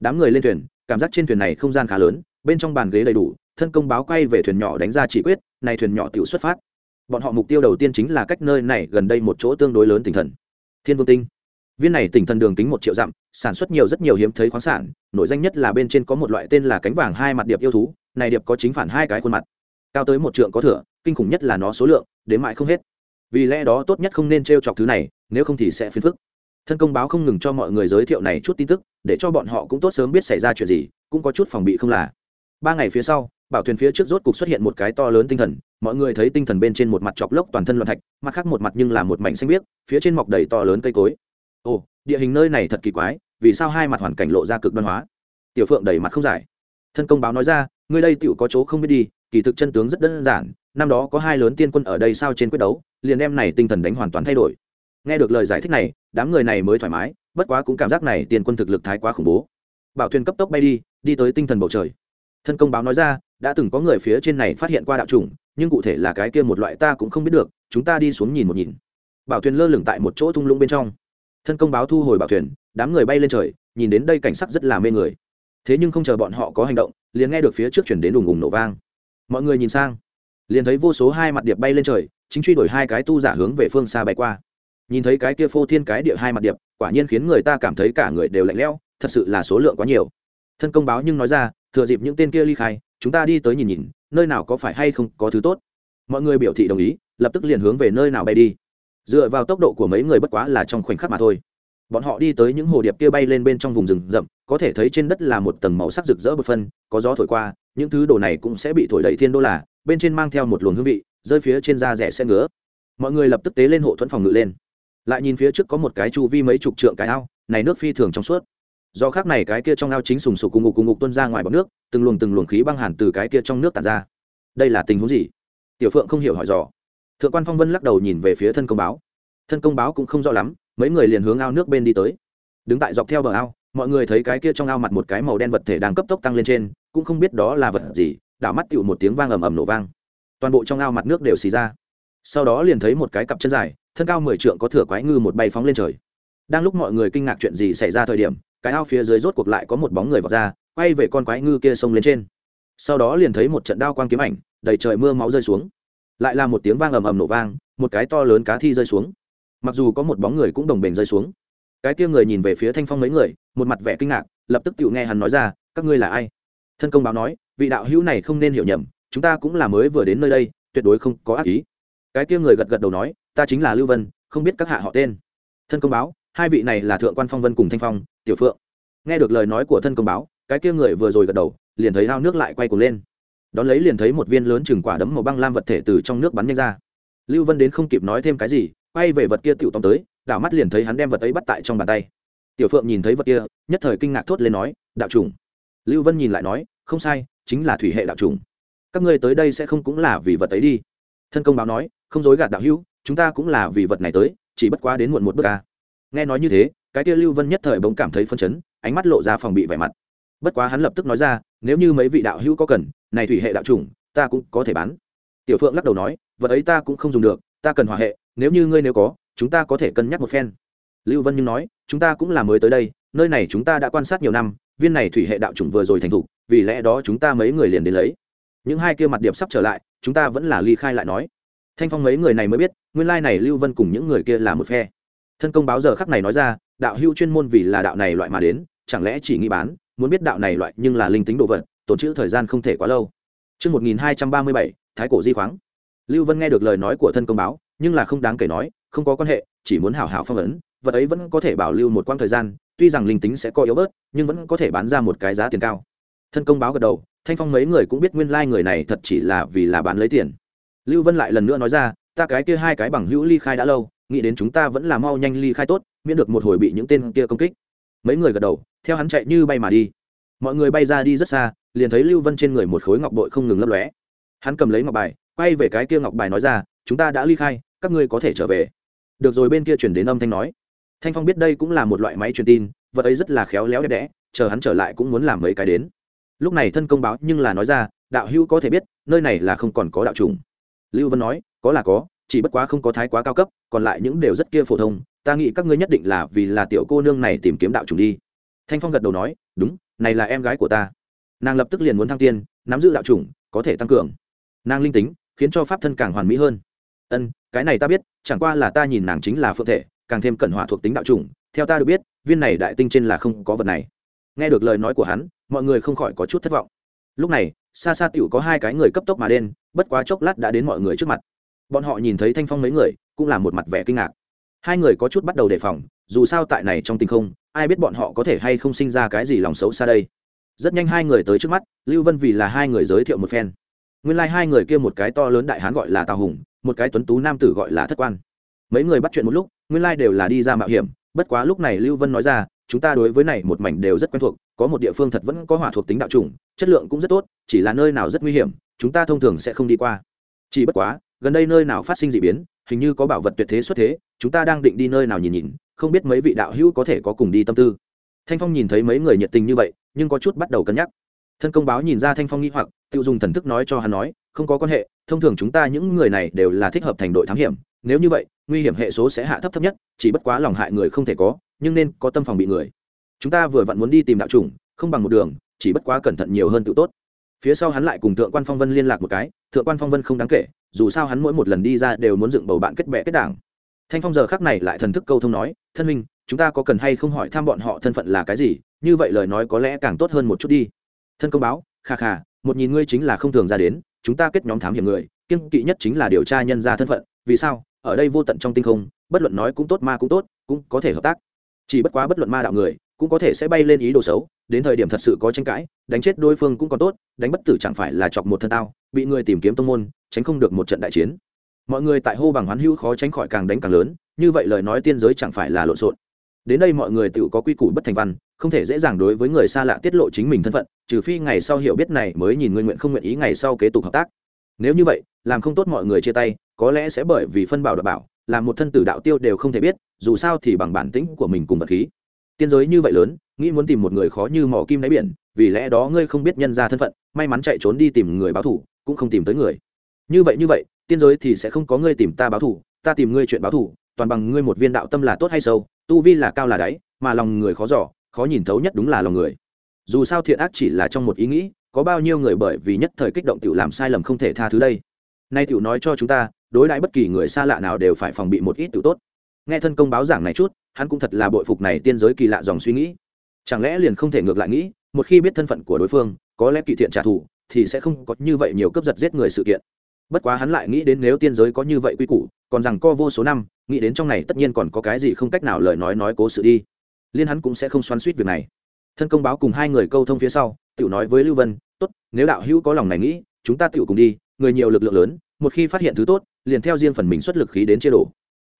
Đám người lên thuyền, cảm giác trên thuyền này không gian khá lớn, bên trong bàn ghế đầy đủ, thân công báo quay về thuyền nhỏ đánh ra chỉ quyết, này thuyền nhỏ tự xuất phát. Bọn họ mục tiêu đầu tiên chính là cách nơi này gần đây một chỗ tương đối lớn tinh thần. Thiên vương tinh. Viên này tỉnh thần đường tính một triệu dặm, sản xuất nhiều rất nhiều hiếm thấy khoáng sản nội danh nhất là bên trên có một loại tên là cánh vàng hai mặt điệp yêu thú này điệp có chính phản hai cái khuôn mặt. Cao tới một trượng có thửa kinh khủng nhất là nó số lượng, đến mãi không hết. Vì lẽ đó tốt nhất không nên t r e o chọc thứ này, nếu không thì sẽ phiền phức. Thân công báo không ngừng cho mọi người giới thiệu này chút tin tức, để cho bọn họ cũng tốt sớm biết xảy ra chuyện gì, cũng có chút phòng bị không là. Ba ngày phía sau, bảo thuyền phía trước rốt cục xuất hiện một cái to lớn tinh thần, mọi người thấy tinh thần bên trên một mặt chọc lốc toàn thân loạn thạch, mặt khác một mặt nhưng là một mảnh xanh biếc, phía trên mọc đầy to lớn cây cối. Ồ, địa hình nơi này thật kỳ quái, vì sao hai mặt hoàn cảnh lộ ra cực đoan hóa? Tiểu phượng đầy mặt không giải. Thân công báo nói ra ngươi đây tựu có chỗ không biết đi, kỳ thực chân tướng rất đơn giản, năm đó có hai lớn tiên quân ở đây sao trên quyết đấu, liền em này tinh thần đánh hoàn toàn thay đổi. Nghe được lời giải thích này, đám người này mới thoải mái, bất quá cũng cảm giác này tiên quân thực lực thái quá khủng bố. Bảo thuyền cấp tốc bay đi đi tới tinh thần bầu trời. Thân công báo nói ra, đã từng có người phía trên này phát hiện qua đạo chủng, nhưng cụ thể là cái kia một loại ta cũng không biết được, chúng ta đi xuống nhìn một nhìn. Bảo thuyền lơ lửng tại một chỗ thung lũng bên trong. Thân công báo thu hồi bảo thuyền, đám người bay lên trời, nhìn đến đây cảnh sắc rất là mê người thế nhưng không chờ bọn họ có hành động, liền nghe được phía trước chuyển đến đùng ùng nổ vang. Mọi người nhìn sang, liền thấy vô số hai mặt điệp bay lên trời, chính truy đuổi hai cái tu giả hướng về phương xa bay qua. Nhìn thấy cái kia phô thiên cái địa hai mặt điệp, quả nhiên khiến người ta cảm thấy cả người đều lạnh lẽo, thật sự là số lượng quá nhiều. Thân công báo nhưng nói ra, thừa dịp những tên kia ly khai, chúng ta đi tới nhìn nhìn, nơi nào có phải hay không có thứ tốt. Mọi người biểu thị đồng ý, lập tức liền hướng về nơi nào bay đi. Dựa vào tốc độ của mấy người bất quá là trong khoảnh khắc mà thôi bọn họ đi tới những hồ điệp kia bay lên bên trong vùng rừng rậm, có thể thấy trên đất là một tầng màu sắc rực rỡ bột phân, có gió thổi qua, những thứ đồ này cũng sẽ bị thổi đẩy thiên đô là, bên trên mang theo một luồng hương vị, rơi phía trên da rẻ xe ngứa. Mọi người lập tức tế lên hộ thuẫn phòng ngự lên. Lại nhìn phía trước có một cái chu vi mấy chục trượng cái ao, này nước phi thường trong suốt. Do khác này cái kia trong ao chính sùng sục cùng ngục cùng ngục tuân ra ngoài bọc nước, từng luồng từng luồng khí băng hàn từ cái kia trong nước tàn ra. Đây là tình huống gì? Tiểu phượng không hiểu hỏi dò. Thượng quan phong vân lắc đầu nhìn về phía thân công báo. Thân công báo cũng không rõ lắm mấy người liền hướng ao nước bên đi tới. Đứng tại dọc theo bờ ao, mọi người thấy cái kia trong ao mặt một cái màu đen vật thể đang cấp tốc tăng lên trên, cũng không biết đó là vật gì, đảo mắt tựu một tiếng vang ầm ầm nổ vang. Toàn bộ trong ao mặt nước đều xì ra. Sau đó liền thấy một cái cặp chân dài, thân cao mười trượng có thửa quái ngư một bay phóng lên trời. Đang lúc mọi người kinh ngạc chuyện gì xảy ra thời điểm, cái ao phía dưới rốt cuộc lại có một bóng người vọt ra, quay về con quái ngư kia xông lên trên. Sau đó liền thấy một trận đao quang kiếm ảnh, đầy trời mưa máu rơi xuống. Lại là một tiếng vang ầm ầm nổ vang, một cái to lớn cá thi rơi xuống mặc dù có một bóng người cũng đồng bền rơi xuống. Cái kia người nhìn về phía thanh phong mấy người, một mặt vẻ kinh ngạc, lập tức tự nghe hắn nói ra, các ngươi là ai? Thân công báo nói, vị đạo hữu này không nên hiểu nhầm, chúng ta cũng là mới vừa đến nơi đây, tuyệt đối không có ác ý. Cái kia người gật gật đầu nói, ta chính là lưu vân, không biết các hạ họ tên. Thân công báo, hai vị này là thượng quan phong vân cùng thanh phong, tiểu phượng. Nghe được lời nói của thân công báo, cái kia người vừa rồi gật đầu, liền thấy ao nước lại quay cuồng lên. Đón lấy liền thấy một viên lớn chừng quả đấm màu băng lam vật thể từ trong nước bắn nhanh ra. Lưu vân đến không kịp nói thêm cái gì quay về vật kia tiểu tông tới, đảo mắt liền thấy hắn đem vật ấy bắt tại trong bàn tay. Tiểu phượng nhìn thấy vật kia, nhất thời kinh ngạc thốt lên nói, đạo trùng. Lưu vân nhìn lại nói, không sai, chính là thủy hệ đạo trùng. Các ngươi tới đây sẽ không cũng là vì vật ấy đi. Thân công báo nói, không dối gạt đạo hữu, chúng ta cũng là vì vật này tới, chỉ bất quá đến muộn một bước ca nghe nói như thế, cái kia lưu vân nhất thời bỗng cảm thấy phân chấn, ánh mắt lộ ra phòng bị vẻ mặt. Bất quá hắn lập tức nói ra, nếu như mấy vị đạo hữu có cần, này thủy hệ đạo trùng, ta cũng có thể bán. Tiểu phượng lắc đầu nói, vật ấy ta cũng không dùng được, ta cần hòa hệ nếu như ngươi nếu có chúng ta có thể cân nhắc một phen. Lưu vân nhưng nói chúng ta cũng là mới tới đây nơi này chúng ta đã quan sát nhiều năm viên này thủy hệ đạo chủng vừa rồi thành thục vì lẽ đó chúng ta mấy người liền đến lấy. Những hai kia mặt điệp sắp trở lại chúng ta vẫn là ly khai lại nói. Thanh phong mấy người này mới biết nguyên lai này lưu vân cùng những người kia là một phe. Thân công báo giờ khắc này nói ra đạo hưu chuyên môn vì là đạo này loại mà đến chẳng lẽ chỉ nghĩ bán muốn biết đạo này loại nhưng là linh tính đồ vật tồn chữ thời gian không thể quá lâu. Trước 1237, Thái cổ di khoáng. Lưu Vân nghe được lời nói của thân công báo, nhưng là không đáng kể nói, không có quan hệ, chỉ muốn hảo hảo phong ấn, vật ấy vẫn có thể bảo lưu một quãng thời gian, tuy rằng linh tính sẽ có yếu bớt, nhưng vẫn có thể bán ra một cái giá tiền cao. Thân công báo gật đầu, Thanh Phong mấy người cũng biết nguyên lai người này thật chỉ là vì là bán lấy tiền. Lưu Vân lại lần nữa nói ra, ta cái kia hai cái bằng hữu ly khai đã lâu, nghĩ đến chúng ta vẫn là mau nhanh ly khai tốt, miễn được một hồi bị những tên kia công kích. Mấy người gật đầu, theo hắn chạy như bay mà đi mọi người bay ra đi rất xa liền thấy lưu vân trên người một khối ngọc bội không ngừng lấp lóe hắn cầm lấy ngọc bài quay về cái kia ngọc bài nói ra chúng ta đã ly khai các ngươi có thể trở về. Được rồi bên kia chuyển đến âm thanh nói. Thanh phong biết đây cũng là một loại máy truyền tin vật ấy rất là khéo léo đẹp đẽ chờ hắn trở lại cũng muốn làm mấy cái đến. Lúc này thân công báo nhưng là nói ra đạo hữu có thể biết nơi này là không còn có đạo trùng. Lưu vân nói có là có chỉ bất quá không có thái quá cao cấp còn lại những đều rất kia phổ thông ta nghĩ các ngươi nhất định là vì là tiểu cô nương này tìm kiếm đạo trùng đi. Thanh phong gật đầu nói đúng này là em gái của ta. Nàng lập tức liền muốn thăng tiên nắm giữ đạo trùng, có thể tăng cường. Nàng linh tính khiến cho pháp thân càng hoàn mỹ hơn. Ân cái này ta biết, chẳng qua là ta nhìn nàng chính là phượng thể, càng thêm cẩn hỏa thuộc tính đạo chủng theo ta được biết, viên này đại tinh trên là không có vật này. Nghe được lời nói của hắn, mọi người không khỏi có chút thất vọng. Lúc này, xa xa tiểu có hai cái người cấp tốc mà đen bất quá chốc lát đã đến mọi người trước mặt. Bọn họ nhìn thấy thanh phong mấy người, cũng là một mặt vẻ kinh ngạc. Hai người có chút bắt đầu đề phòng, dù sao tại này trong tình không, ai biết bọn họ có thể hay không sinh ra cái gì lòng xấu xa đây. Rất nhanh hai người tới trước mắt, lưu vân vì là hai người giới thiệu một phen. Nguyên lai、like、hai người kia một cái to lớn đại hán gọi là tào hùng một cái tuấn tú nam tử gọi là thất quan. Mấy người bắt chuyện một lúc, nguyên lai、like、đều là đi ra mạo hiểm, bất quá lúc này lưu vân nói ra, chúng ta đối với này một mảnh đều rất quen thuộc, có một địa phương thật vẫn có hỏa thuộc tính đạo trùng chất lượng cũng rất tốt, chỉ là nơi nào rất nguy hiểm, chúng ta thông thường sẽ không đi qua. Chỉ bất quá, gần đây nơi nào phát sinh d ị biến, hình như có bảo vật tuyệt thế xuất thế, chúng ta đang định đi nơi nào nhìn nhìn, không biết mấy vị đạo hữu có thể có cùng đi tâm tư. Thanh phong nhìn thấy mấy người nhiệt tình như vậy, nhưng có chút bắt đầu cân nhắc. Thân công báo nhìn ra thanh phong nghĩ hoặc tự dùng thần thức nói cho hắn nói không có quan hệ, thông thường chúng ta những người này đều là thích hợp thành đội thám hiểm. Nếu như vậy, nguy hiểm hệ số sẽ hạ thấp thấp nhất, chỉ bất quá lòng hại người không thể có, nhưng nên có tâm phòng bị người. Chúng ta vừa vặn muốn đi tìm đạo chủng, không bằng một đường, chỉ bất quá cẩn thận nhiều hơn tự tốt. Phía sau hắn lại cùng thượng quan phong vân liên lạc một cái, thượng quan phong vân không đáng kể, dù sao hắn mỗi một lần đi ra đều muốn dựng bầu bạn kết bệ kết đảng. Thanh phong giờ khác này lại thần thức câu thông nói, thân minh chúng ta có cần hay không hỏi thăm bọn họ thân phận là cái gì? Như vậy lời nói có lẽ càng tốt hơn một chút đi. Thân công báo, kha kha, một nhìn ngươi chính là không thường ra đến chúng ta kết nhóm thám hiểm người kiên kỵ nhất chính là điều tra nhân ra thân phận, vì sao? Ở đây vô tận trong tinh không, bất luận nói cũng tốt ma cũng tốt, cũng có thể hợp tác. Chỉ bất quá bất luận ma đạo người, cũng có thể sẽ bay lên ý đồ xấu, đến thời điểm thật sự có tranh cãi, đánh chết đối phương cũng còn tốt, đánh bất tử chẳng phải là chọc một thân tao, bị người tìm kiếm tông môn, tránh không được một trận đại chiến. Mọi người tại hô bằng hoán hữu khó tránh khỏi càng đánh càng lớn, như vậy lời nói tiên giới chẳng phải là lộn xộn. Đến đây mọi người tự có quy củ bất thành văn không thể dễ dàng đối với người xa lạ tiết lộ chính mình thân phận, trừ phi ngày sau hiểu biết này mới nhìn ngươi nguyện không nguyện ý ngày sau kế tục hợp tác. Nếu như vậy, làm không tốt mọi người chia tay, có lẽ sẽ bởi vì phân bảo đảm bảo, làm một thân tử đạo tiêu đều không thể biết, dù sao thì bằng bản tĩnh của mình cùng vật khí. Tiên giới như vậy lớn, nghĩ muốn tìm một người khó như mỏ kim đáy biển, vì lẽ đó ngươi không biết nhân ra thân phận, may mắn chạy trốn đi tìm người báo thủ cũng không tìm tới người. Như vậy như vậy, tiên giới thì sẽ không có ngươi tìm ta báo thủ ta tìm ngươi chuyện báo thủ toàn bằng ngươi một viên đạo tâm là tốt hay sâu, tu vi là cao là đáy, mà lòng người khó giỏ khó nhìn thấu nhất đúng là lòng người. Dù sao thiện ác chỉ là trong một ý nghĩ, có bao nhiêu người bởi vì nhất thời kích động tự làm sai lầm không thể tha thứ đây. Nay tiểu nói cho chúng ta, đối đãi bất kỳ người xa lạ nào đều phải phòng bị một ít tự tốt. Nghe thân công báo giảng này chút, hắn cũng thật là bội phục này tiên giới kỳ lạ dòng suy nghĩ. Chẳng lẽ liền không thể ngược lại nghĩ, một khi biết thân phận của đối phương, có lẽ kỵ thiện trả thù, thì sẽ không có như vậy nhiều cướp giật giết người sự kiện. Bất quá hắn lại nghĩ đến nếu tiên giới có như vậy quy củ, còn rằng co vô số năm, nghĩ đến trong này tất nhiên còn có cái gì không cách nào lời nói nói cố sự đi liên hắn cũng sẽ không xoắn suýt việc này. Thân công báo cùng hai người câu thông phía sau, tiểu nói với lưu vân, tốt, nếu đạo hữu có lòng này nghĩ, chúng ta tiểu cùng đi, người nhiều lực lượng lớn, một khi phát hiện thứ tốt, liền theo riêng phần mình xuất lực khí đến chia đổ.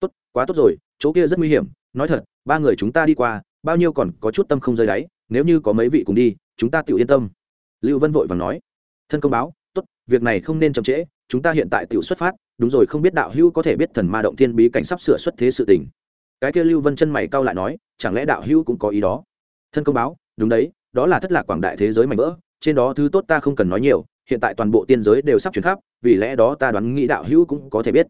Tốt, quá tốt rồi, chỗ kia rất nguy hiểm, nói thật, ba người chúng ta đi qua, bao nhiêu còn có chút tâm không rơi đáy, nếu như có mấy vị cùng đi, chúng ta tự yên tâm. Lưu vân vội vàng nói. Thân công báo, tốt, việc này không nên chậm trễ, chúng ta hiện tại tự xuất phát, đúng rồi, không biết đạo hữu có thể biết thần ma động thiên bí cảnh sắp sửa xuất thế sự tình cái kia lưu vân chân mày cau lại nói, chẳng lẽ đạo hữu cũng có ý đó? Thân công báo, đúng đấy, đó là thất lạc quảng đại thế giới mạnh vỡ, trên đó thứ tốt ta không cần nói nhiều, hiện tại toàn bộ tiên giới đều sắp chuyển khắp, vì lẽ đó ta đoán nghĩ đạo hữu cũng có thể biết.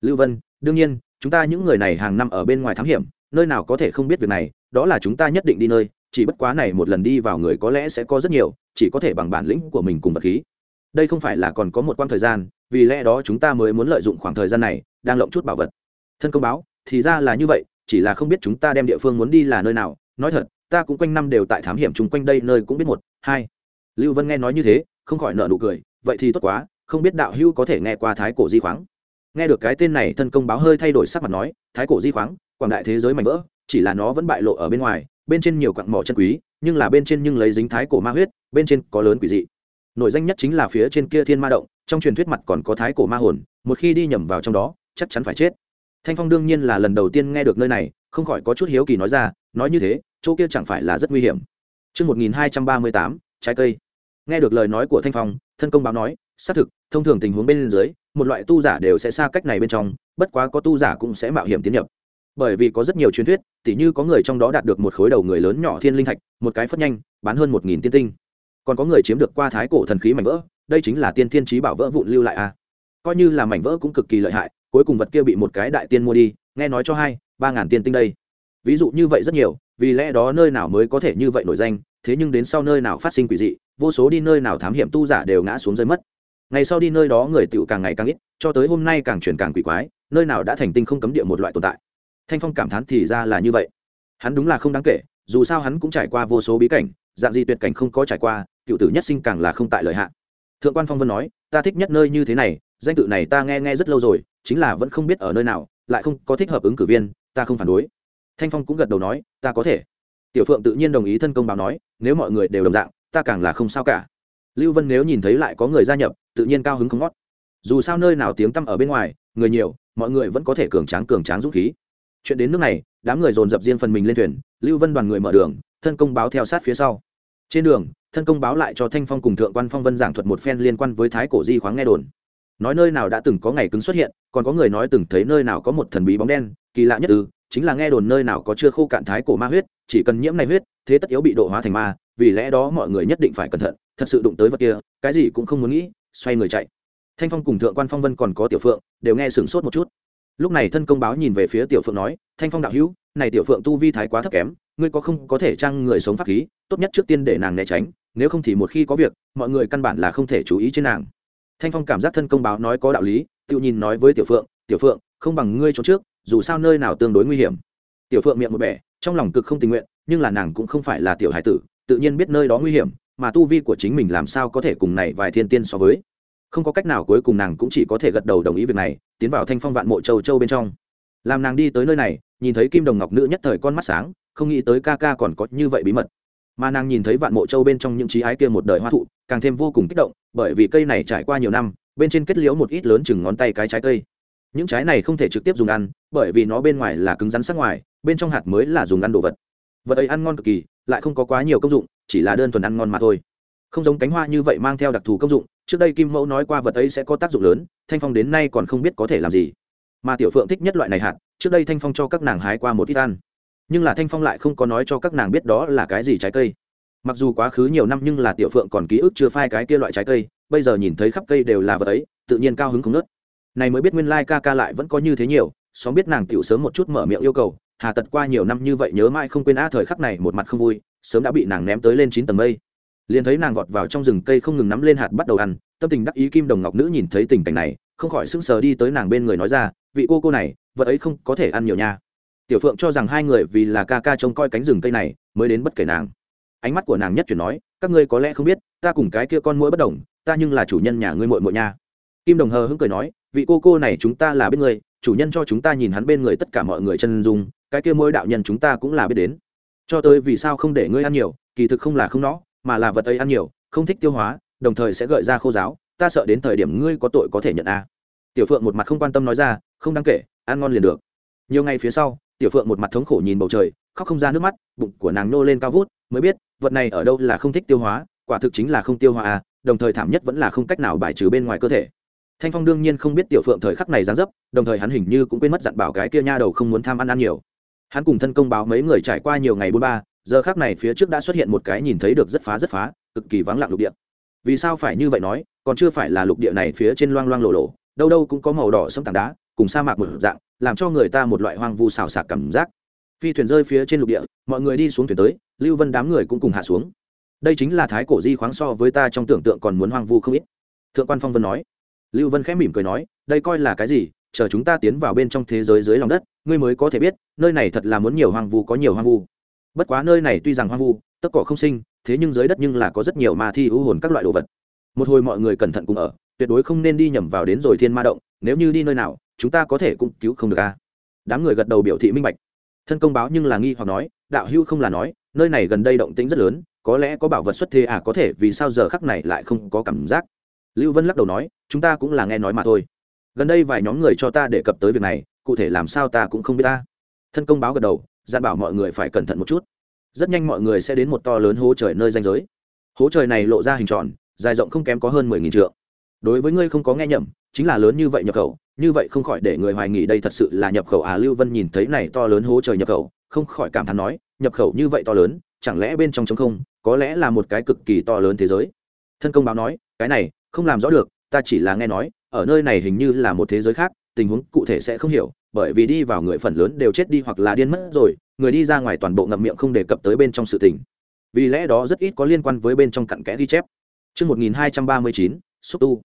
Lưu vân, đương nhiên, chúng ta những người này hàng năm ở bên ngoài thám hiểm, nơi nào có thể không biết việc này, đó là chúng ta nhất định đi nơi, chỉ bất quá này một lần đi vào người có lẽ sẽ có rất nhiều, chỉ có thể bằng bản lĩnh của mình cùng vật khí. Đây không phải là còn có một quãng thời gian, vì lẽ đó chúng ta mới muốn lợi dụng khoảng thời gian này, đang lộng chút bảo vật. Thân công báo, thì ra là như vậy chỉ là không biết chúng ta đem địa phương muốn đi là nơi nào. Nói thật, ta cũng quanh năm đều tại thám hiểm chung quanh đây, nơi cũng biết một, hai. Lưu vân nghe nói như thế, không khỏi nợ nụ cười. Vậy thì tốt quá, không biết đạo hữu có thể nghe qua thái cổ di khoáng. Nghe được cái tên này, thân công báo hơi thay đổi sắc mặt nói, thái cổ di khoáng, quảng đại thế giới mạnh vỡ, chỉ là nó vẫn bại lộ ở bên ngoài, bên trên nhiều quặng mỏ chân quý, nhưng là bên trên nhưng lấy dính thái cổ ma huyết, bên trên có lớn quỷ dị. Nổi danh nhất chính là phía trên kia thiên ma động, trong truyền thuyết mặt còn có thái cổ ma hồn, một khi đi nhầm vào trong đó, chắc chắn phải chết thanh phong đương nhiên là lần đầu tiên nghe được nơi này không khỏi có chút hiếu kỳ nói ra nói như thế chỗ kia chẳng phải là rất nguy hiểm Trước 1238, trái cây. Nghe được lời nói của Thanh Phong, thân công báo nói, xác thực, thông thường tình huống bên dưới, một loại tu giả đều sẽ xa cách này bên trong, bất quá có tu giả cũng sẽ mạo hiểm tiến nhập. Bởi vì có rất nhiều truyền thuyết, tỉ như có người trong đó đạt được một khối đầu người lớn nhỏ thiên linh thạch, một cái phất nhanh, bán hơn một nghìn tiên tinh. Còn có người chiếm được qua thái cổ thần khí mảnh vỡ, đây chính là tiên thiên chí bảo vỡ vụn lưu lại a. À. Coi như là mảnh vỡ cũng cực kỳ lợi hại, cuối cùng vật kia bị một cái đại tiên mua đi, nghe nói cho hai, ba ngàn tiên tinh đây. Ví dụ như vậy rất nhiều, vì lẽ đó nơi nào mới có thể như vậy nổi danh, thế nhưng đến sau nơi nào phát sinh quỷ dị, vô số đi nơi nào thám hiểm tu giả đều ngã xuống rơi mất. Ngày sau đi nơi đó người tựu càng ngày càng ít cho tới hôm nay càng chuyển càng quỷ quái nơi nào đã thành tinh không cấm địa một loại tồn tại. Thanh phong cảm thán thì ra là như vậy. Hắn đúng là không đáng kể dù sao hắn cũng trải qua vô số bí cảnh dạng gì tuyệt cảnh không có trải qua cựu tử nhất sinh càng là không tại lợi hạn thượng quan phong vân nói ta thích nhất nơi như thế này danh tự này ta nghe nghe rất lâu rồi, chính là vẫn không biết ở nơi nào, lại không có thích hợp ứng cử viên, ta không phản đối. Thanh phong cũng gật đầu nói, ta có thể. Tiểu phượng tự nhiên đồng ý thân công báo nói, nếu mọi người đều đồng dạng, ta càng là không sao cả. Lưu vân nếu nhìn thấy lại có người gia nhập, tự nhiên cao hứng không ngót. Dù sao nơi nào tiếng tăm ở bên ngoài, người nhiều, mọi người vẫn có thể cường tráng cường tráng dũng khí. Chuyện đến nước này, đám người dồn dập riêng phần mình lên thuyền, lưu vân đoàn người mở đường, thân công báo theo sát phía sau. Trên đường, thân công báo lại cho thanh phong cùng thượng quan phong vân giảng thuật một phen liên quan với thái cổ di khoáng nghe đồn nói nơi nào đã từng có ngày cứng xuất hiện, còn có người nói từng thấy nơi nào có một thần bí bóng đen, kỳ lạ nhất ư, chính là nghe đồn nơi nào có chưa khô cạn thái cổ ma huyết, chỉ cần nhiễm này huyết, thế tất yếu bị độ hóa thành ma, vì lẽ đó mọi người nhất định phải cẩn thận, thật sự đụng tới vật kia, cái gì cũng không muốn nghĩ, xoay người chạy. Thanh phong cùng thượng quan phong vân còn có tiểu phượng, đều nghe sửng sốt một chút. Lúc này thân công báo nhìn về phía tiểu phượng nói, thanh phong đạo hữu, này tiểu phượng tu vi thái quá thấp kém, ngươi có không có thể trang người sống pháp khí, tốt nhất trước tiên để nàng né tránh, nếu không thì một khi có việc, mọi người căn bản là không thể chú ý trên nàng thanh phong cảm giác thân công báo nói có đạo lý, tự nhìn nói với tiểu phượng tiểu phượng, không bằng ngươi trốn trước, dù sao nơi nào tương đối nguy hiểm. Tiểu phượng miệng một bẻ, trong lòng cực không tình nguyện, nhưng là nàng cũng không phải là tiểu hải tử, tự nhiên biết nơi đó nguy hiểm, mà tu vi của chính mình làm sao có thể cùng này vài thiên tiên so với. Không có cách nào cuối cùng nàng cũng chỉ có thể gật đầu đồng ý việc này, tiến vào thanh phong vạn mộ châu châu bên trong. Làm nàng đi tới nơi này, nhìn thấy kim đồng ngọc nữ nhất thời con mắt sáng, không nghĩ tới ca ca còn có như vậy bí mật mà nàng nhìn thấy vạn mộ châu bên trong những trí ái kia một đời hoa thụ, càng thêm vô cùng kích động, bởi vì cây này trải qua nhiều năm, bên trên kết liễu một ít lớn chừng ngón tay cái trái cây. Những trái này không thể trực tiếp dùng ăn, bởi vì nó bên ngoài là cứng rắn sắc ngoài, bên trong hạt mới là dùng ăn đồ vật. Vật ấy ăn ngon cực kỳ, lại không có quá nhiều công dụng, chỉ là đơn thuần ăn ngon mà thôi. Không giống cánh hoa như vậy mang theo đặc thù công dụng, trước đây kim mẫu nói qua vật ấy sẽ có tác dụng lớn, thanh phong đến nay còn không biết có thể làm gì. Mà tiểu phượng thích nhất loại này hạt, trước đây thanh phong cho các nàng hái qua một ít ăn nhưng là thanh phong lại không có nói cho các nàng biết đó là cái gì trái cây. Mặc dù quá khứ nhiều năm nhưng là tiểu phượng còn ký ức chưa phai cái kia loại trái cây, bây giờ nhìn thấy khắp cây đều là vật ấy, tự nhiên cao hứng không nớt này mới biết nguyên lai ca ca lại vẫn có như thế nhiều, xóm biết nàng tiểu sớm một chút mở miệng yêu cầu, hà tật qua nhiều năm như vậy nhớ mãi không quên a thời khắc này một mặt không vui, sớm đã bị nàng ném tới lên chín tầng mây. Liền thấy nàng vọt vào trong rừng cây không ngừng nắm lên hạt bắt đầu ăn, tâm tình đắc ý kim đồng ngọc nữ nhìn thấy tình cảnh này, không khỏi sững sờ đi tới nàng bên người nói ra, vị cô cô này, vật ấy không có thể ăn nhiều nha tiểu phượng cho rằng hai người vì là ca ca trông coi cánh rừng cây này mới đến bất kể nàng. Ánh mắt của nàng nhất chuyển nói, các ngươi có lẽ không biết, ta cùng cái kia con mũi bất đồng, ta nhưng là chủ nhân nhà ngươi muội muội nha. Kim đồng hờ hững cười nói, vị cô cô này chúng ta là biết người chủ nhân cho chúng ta nhìn hắn bên người tất cả mọi người chân dung, cái kia mỗi đạo nhân chúng ta cũng là biết đến. Cho tới vì sao không để ngươi ăn nhiều, kỳ thực không là không nó, mà là vật ấy ăn nhiều, không thích tiêu hóa, đồng thời sẽ gợi ra khô giáo, ta sợ đến thời điểm ngươi có tội có thể nhận a. Tiểu phượng một mặt không quan tâm nói ra, không đáng kể, ăn ngon liền được. Nhiều ngày phía sau tiểu phượng một mặt thống khổ nhìn bầu trời, khóc không ra nước mắt, bụng của nàng nô lên cao vút, mới biết, vật này ở đâu là không thích tiêu hóa, quả thực chính là không tiêu hóa à đồng thời thảm nhất vẫn là không cách nào bài trừ bên ngoài cơ thể. Thanh phong đương nhiên không biết tiểu phượng thời khắc này gián dấp, đồng thời hắn hình như cũng quên mất dặn bảo cái kia nha đầu không muốn tham ăn ăn nhiều. Hắn cùng thân công báo mấy người trải qua nhiều ngày bốn ba, giờ khác này phía trước đã xuất hiện một cái nhìn thấy được rất phá rất phá, cực kỳ vắng lặng lục địa. Vì sao phải như vậy nói, còn chưa phải là lục địa này phía trên loang loang lộ lộ đâu đâu cũng có màu đỏ sẫm tảng đá, cùng sa mạc một dạng làm cho người ta một loại hoang vu xào xạc cảm giác. Phi thuyền rơi phía trên lục địa, mọi người đi xuống thuyền tới, lưu vân đám người cũng cùng hạ xuống. Đây chính là thái cổ di khoáng so với ta trong tưởng tượng còn muốn hoang vu không ít. Thượng quan phong vân nói. Lưu vân khẽ mỉm cười nói, đây coi là cái gì? Chờ chúng ta tiến vào bên trong thế giới dưới lòng đất, ngươi mới có thể biết, nơi này thật là muốn nhiều hoang vu có nhiều hoang vu. Bất quá nơi này tuy rằng hoang vu tất cỏ không sinh, thế nhưng dưới đất nhưng là có rất nhiều ma thi ưu hồn các loại đồ vật. Một hồi mọi người cẩn thận cùng ở, tuyệt đối không nên đi nhầm vào đến rồi thiên ma động, nếu như đi nơi nào chúng ta có thể cũng cứu không được a đám người gật đầu biểu thị minh bạch. Thân công báo nhưng là nghi hoặc nói, đạo hưu không là nói, nơi này gần đây động tĩnh rất lớn, có lẽ có bảo vật xuất thế à có thể vì sao giờ khắc này lại không có cảm giác? Lưu vân lắc đầu nói, chúng ta cũng là nghe nói mà thôi. Gần đây vài nhóm người cho ta đề cập tới việc này, cụ thể làm sao ta cũng không biết ta. Thân công báo gật đầu, dặn bảo mọi người phải cẩn thận một chút. Rất nhanh mọi người sẽ đến một to lớn hố trời nơi danh giới. Hố trời này lộ ra hình tròn, dài rộng không kém có hơn mười nghìn trượng. Đối với ngươi không có nghe nhầm, chính là lớn như vậy nhập khẩu như vậy không khỏi để người hoài nghỉ đây thật sự là nhập khẩu. À lưu vân nhìn thấy này to lớn hố trời nhập khẩu không khỏi cảm thán nói nhập khẩu như vậy to lớn chẳng lẽ bên trong trống không có lẽ là một cái cực kỳ to lớn thế giới. Thân công báo nói cái này không làm rõ được ta chỉ là nghe nói ở nơi này hình như là một thế giới khác tình huống cụ thể sẽ không hiểu bởi vì đi vào người phần lớn đều chết đi hoặc là điên mất rồi người đi ra ngoài toàn bộ ngậm miệng không đề cập tới bên trong sự tình. Vì lẽ đó rất ít có liên quan với bên trong cặn kẽ ghi chép. Trước 1239, xúc tu.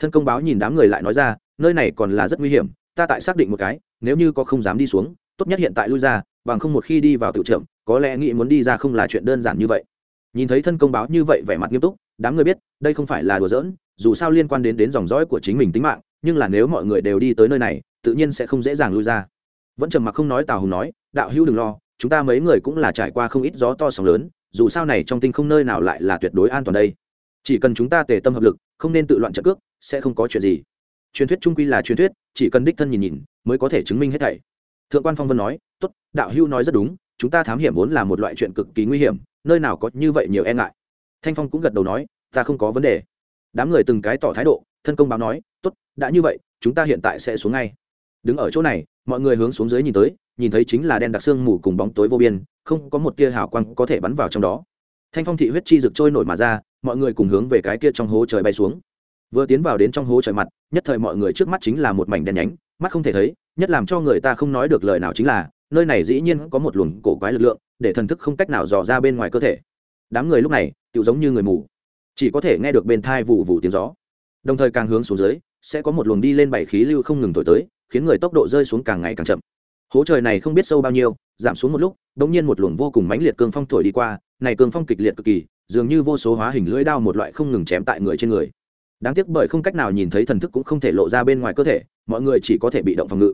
Thân công báo nhìn đám người lại nói ra, nơi này còn là rất nguy hiểm, ta tại xác định một cái, nếu như có không dám đi xuống, tốt nhất hiện tại lui ra, bằng không một khi đi vào tự trưởng, có lẽ nghĩ muốn đi ra không là chuyện đơn giản như vậy. Nhìn thấy thân công báo như vậy vẻ mặt nghiêm túc, đám người biết, đây không phải là đùa giỡn, dù sao liên quan đến đến dòng dõi của chính mình tính mạng, nhưng là nếu mọi người đều đi tới nơi này, tự nhiên sẽ không dễ dàng lui ra. Vẫn trầm mặc không nói Tào Hùng nói, đạo hữu đừng lo, chúng ta mấy người cũng là trải qua không ít gió to sóng lớn, dù sao này trong tinh không nơi nào lại là tuyệt đối an toàn đây chỉ cần chúng ta tề tâm hợp lực không nên tự loạn trận cước sẽ không có chuyện gì. Truyền thuyết trung quy là truyền thuyết, chỉ cần đích thân nhìn nhìn, mới có thể chứng minh hết thảy. Thượng quan phong vân nói, tốt, đạo hưu nói rất đúng, chúng ta thám hiểm vốn là một loại chuyện cực kỳ nguy hiểm, nơi nào có như vậy nhiều e ngại. Thanh phong cũng gật đầu nói, ta không có vấn đề. Đám người từng cái tỏ thái độ, thân công báo nói, tốt, đã như vậy, chúng ta hiện tại sẽ xuống ngay. Đứng ở chỗ này, mọi người hướng xuống dưới nhìn tới, nhìn thấy chính là đen đặc sương mù cùng bóng tối vô biên, không có một tia hào quang có thể bắn vào trong đó. Thanh phong thị huyết chi rực trôi nổi mà ra, mọi người cùng hướng về cái kia trong hố trời bay xuống vừa tiến vào đến trong hố trời mặt, nhất thời mọi người trước mắt chính là một mảnh đen nhánh, mắt không thể thấy, nhất làm cho người ta không nói được lời nào chính là, nơi này dĩ nhiên có một luồng cổ quái lực lượng, để thần thức không cách nào dò ra bên ngoài cơ thể. Đám người lúc này tự giống như người mù, chỉ có thể nghe được bên thai vụ vụ tiếng gió. Đồng thời càng hướng xuống dưới, sẽ có một luồng đi lên bảy khí lưu không ngừng thổi tới, khiến người tốc độ rơi xuống càng ngày càng chậm. Hố trời này không biết sâu bao nhiêu, giảm xuống một lúc đ ỗ n g nhiên một luồng vô cùng mãnh liệt cương phong thổi đi qua, này cương phong kịch liệt cực kỳ, dường như vô số hóa hình lưỡi đao một loại không ngừng chém tại người trên người đáng tiếc bởi không cách nào nhìn thấy thần thức cũng không thể lộ ra bên ngoài cơ thể, mọi người chỉ có thể bị động phòng ngự.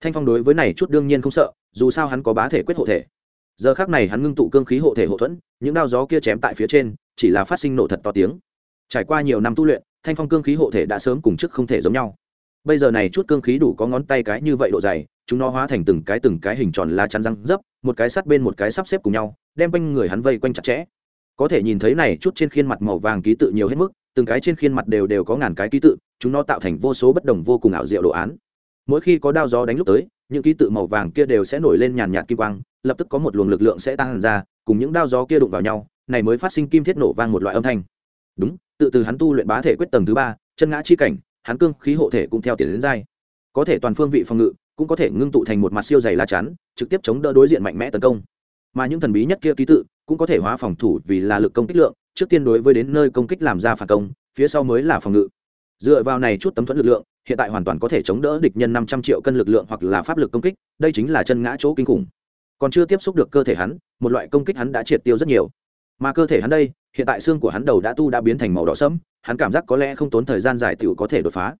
Thanh phong đối với này chút đương nhiên không sợ, dù sao hắn có bá thể quyết hộ thể. Giờ khác này hắn ngưng tụ cương khí hộ thể hộ thuẫn, những đao gió kia chém tại phía trên, chỉ là phát sinh nổ thật to tiếng. Trải qua nhiều năm tu luyện, thanh phong cương khí hộ thể đã sớm cùng trước không thể giống nhau. Bây giờ này chút cương khí đủ có ngón tay cái như vậy độ dày, chúng nó hóa thành từng cái từng cái hình tròn lá chắn răng dấp, một cái sắt bên một cái sắp xếp cùng nhau, đem quanh người hắn vây quanh chặt chẽ. Có thể nhìn thấy này chút trên khiên mặt màu vàng ký tự nhiều hết mức từng cái trên khiên mặt đều đều có ngàn cái ký tự, chúng nó tạo thành vô số bất đồng vô cùng ảo diệu đồ án. Mỗi khi có đao gió đánh lúc tới, những ký tự màu vàng kia đều sẽ nổi lên nhàn nhạt kim quang, lập tức có một luồng lực lượng sẽ tăng ra, cùng những đao gió kia đụng vào nhau, này mới phát sinh kim thiết nổ vang một loại âm thanh. Đúng, tự từ hắn tu luyện bá thể quyết tầng thứ ba, chân ngã chi cảnh, hắn cương khí hộ thể cũng theo tiền đến dai có thể toàn phương vị phòng ngự, cũng có thể ngưng tụ thành một mặt siêu dày lá chắn, trực tiếp chống đỡ đối diện mạnh mẽ tấn công. Mà những thần bí nhất kia ký tự cũng có thể hóa phòng thủ vì là lực công kích lượng trước tiên đối với đến nơi công kích làm ra phản công, phía sau mới là phòng ngự. Dựa vào này chút tấm thuẫn lực lượng, hiện tại hoàn toàn có thể chống đỡ địch nhân năm trăm triệu cân lực lượng hoặc là pháp lực công kích, đây chính là chân ngã chỗ kinh khủng. Còn chưa tiếp xúc được cơ thể hắn, một loại công kích hắn đã triệt tiêu rất nhiều. Mà cơ thể hắn đây, hiện tại xương của hắn đầu đã tu đã biến thành màu đỏ sẫm, hắn cảm giác có lẽ không tốn thời gian dài tiểu có thể đột phá.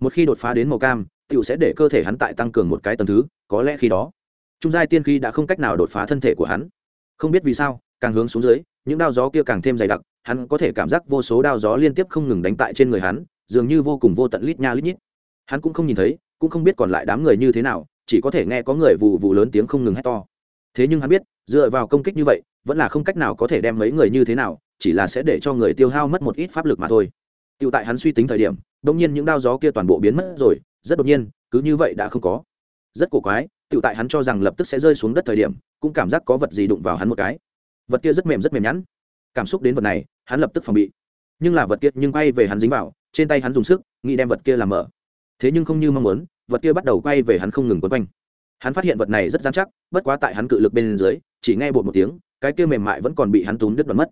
Một khi đột phá đến màu cam, tiểu sẽ để cơ thể hắn tại tăng cường một cái tầng thứ, có lẽ khi đó, trung giai tiên khí đã không cách nào đột phá thân thể của hắn. Không biết vì sao, càng hướng xuống dưới những đao gió kia càng thêm dày đặc hắn có thể cảm giác vô số đao gió liên tiếp không ngừng đánh tại trên người hắn dường như vô cùng vô tận lít nha lít nhít hắn cũng không nhìn thấy cũng không biết còn lại đám người như thế nào chỉ có thể nghe có người vụ vụ lớn tiếng không ngừng hét to thế nhưng hắn biết dựa vào công kích như vậy vẫn là không cách nào có thể đem mấy người như thế nào chỉ là sẽ để cho người tiêu hao mất một ít pháp lực mà thôi Tiêu tại hắn suy tính thời điểm, đột nhiên những đao gió kia toàn bộ biến mất rồi, rất đột nhiên, cứ như vậy đã không có. Rất cổ quái, Tiêu tại hắn cho rằng lập tức sẽ rơi xuống đất thời điểm, cũng cảm giác có vật gì đụng vào hắn một cái. Vật kia rất mềm rất mềm nhẵn. Cảm xúc đến vật này, hắn lập tức phòng bị. Nhưng là vật kia nhưng quay về hắn dính vào, trên tay hắn dùng sức, nghĩ đem vật kia làm mở. Thế nhưng không như mong muốn, vật kia bắt đầu quay về hắn không ngừng quấn quanh. Hắn phát hiện vật này rất dán chắc, bất quá tại hắn cự lực bên dưới, chỉ nghe bột một tiếng, cái kia mềm mại vẫn còn bị hắn túm đứt đoạn mất.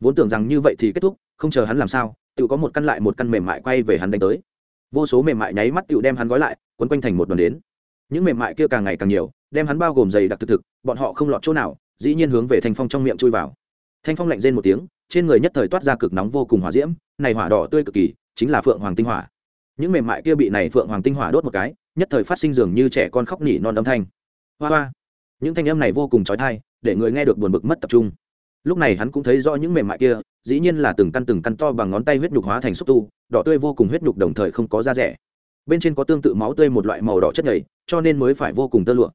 Vốn tưởng rằng như vậy thì kết thúc, không chờ hắn làm sao, tự có một căn lại một căn mềm mại quay về hắn đánh tới vô số mềm mại nháy mắt tự đem hắn gói lại quấn quanh thành một đoàn đến những mềm mại kia càng ngày càng nhiều đem hắn bao gồm dày đặc thực thực bọn họ không lọt chỗ nào dĩ nhiên hướng về thanh phong trong miệng chui vào. Thanh phong lạnh rên một tiếng, trên người nhất thời toát ra cực nóng vô cùng hỏa diễm, này hỏa đỏ tươi cực kỳ, chính là phượng hoàng tinh hỏa. Những mềm mại kia bị này phượng hoàng tinh hỏa đốt một cái, nhất thời phát sinh dường như trẻ con khóc nỉ non âm thanh. Hoa hoa. Những thanh âm này vô cùng trói thai để người nghe được buồn bực mất tập trung. Lúc này hắn cũng thấy rõ những mềm mại kia, dĩ nhiên là từng căn từng căn to bằng ngón tay huyết nhục hóa thành xúc tu, đỏ tươi vô cùng huyết nhục đồng thời không có da rẻ. Bên trên có tương tự máu tươi một loại màu đỏ chất nhầy, cho nên mới phải vô cùng tơ lụa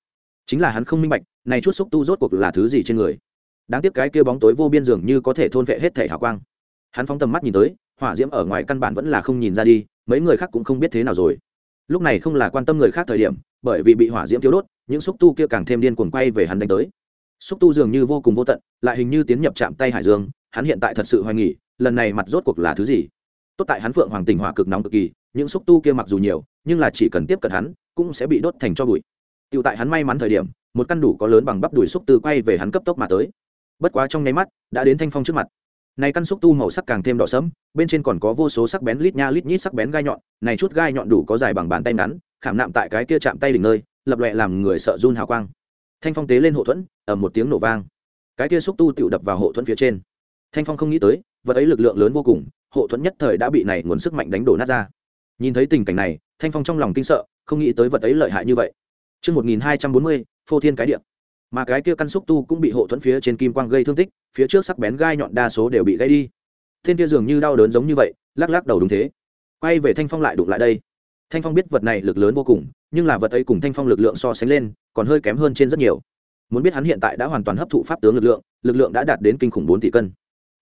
chính là hắn không minh bạch, này chút xúc tu rốt cuộc là thứ gì trên người. Đáng tiếc cái kia bóng tối vô biên dường như có thể thôn vệ hết thể hào quang. Hắn phóng tầm mắt nhìn tới, hỏa diễm ở ngoài căn bản vẫn là không nhìn ra đi, mấy người khác cũng không biết thế nào rồi. Lúc này không là quan tâm người khác thời điểm, bởi vì bị hỏa diễm thiếu đốt, những xúc tu kia càng thêm điên cuồng quay về hắn đánh tới. Xúc tu dường như vô cùng vô tận, lại hình như tiến nhập chạm tay hải dương, hắn hiện tại thật sự hoài nghỉ lần này mặt rốt cuộc là thứ gì. Tốt tại hắn phượng hoàng tình hỏa cực nóng cực kỳ, những xúc tu kia mặc dù nhiều, nhưng là chỉ cần tiếp cận hắn, cũng sẽ bị đốt thành cho bụi. Tiểu tại hắn may mắn thời điểm, một căn đủ có lớn bằng bắp đùi xúc tu quay về hắn cấp tốc mà tới. Bất quá trong nháy mắt, đã đến thanh phong trước mặt. Này căn xúc tu màu sắc càng thêm đỏ sẫm, bên trên còn có vô số sắc bén lít nha lít nhít sắc bén gai nhọn, này chút gai nhọn đủ có dài bằng bàn tay ngắn, khảm nạm tại cái kia chạm tay đỉnh nơi, lập lòe làm người sợ run hào quang. Thanh phong tế lên hộ thuẫn, ầm một tiếng nổ vang. Cái kia xúc tu tựu đập vào hộ thuẫn phía trên. Thanh phong không nghĩ tới, vật ấy lực lượng lớn vô cùng, hộ thuẫn nhất thời đã bị này nguồn sức mạnh đánh đổ nát ra. Nhìn thấy tình cảnh này, thanh phong trong lòng kinh sợ, không nghĩ tới vật ấy lợi hại như vậy. Chương 1240, phô thiên cái địa. Mà cái kia căn xúc tu cũng bị hộ thuẫn phía trên kim quang gây thương tích, phía trước sắc bén gai nhọn đa số đều bị gãy đi. Thiên kia dường như đau đớn giống như vậy, lắc lắc đầu đúng thế. Quay về Thanh Phong lại đụng lại đây. Thanh Phong biết vật này lực lớn vô cùng, nhưng là vật ấy cùng Thanh Phong lực lượng so sánh lên, còn hơi kém hơn trên rất nhiều. Muốn biết hắn hiện tại đã hoàn toàn hấp thụ pháp tướng lực lượng, lực lượng đã đạt đến kinh khủng bốn tỷ cân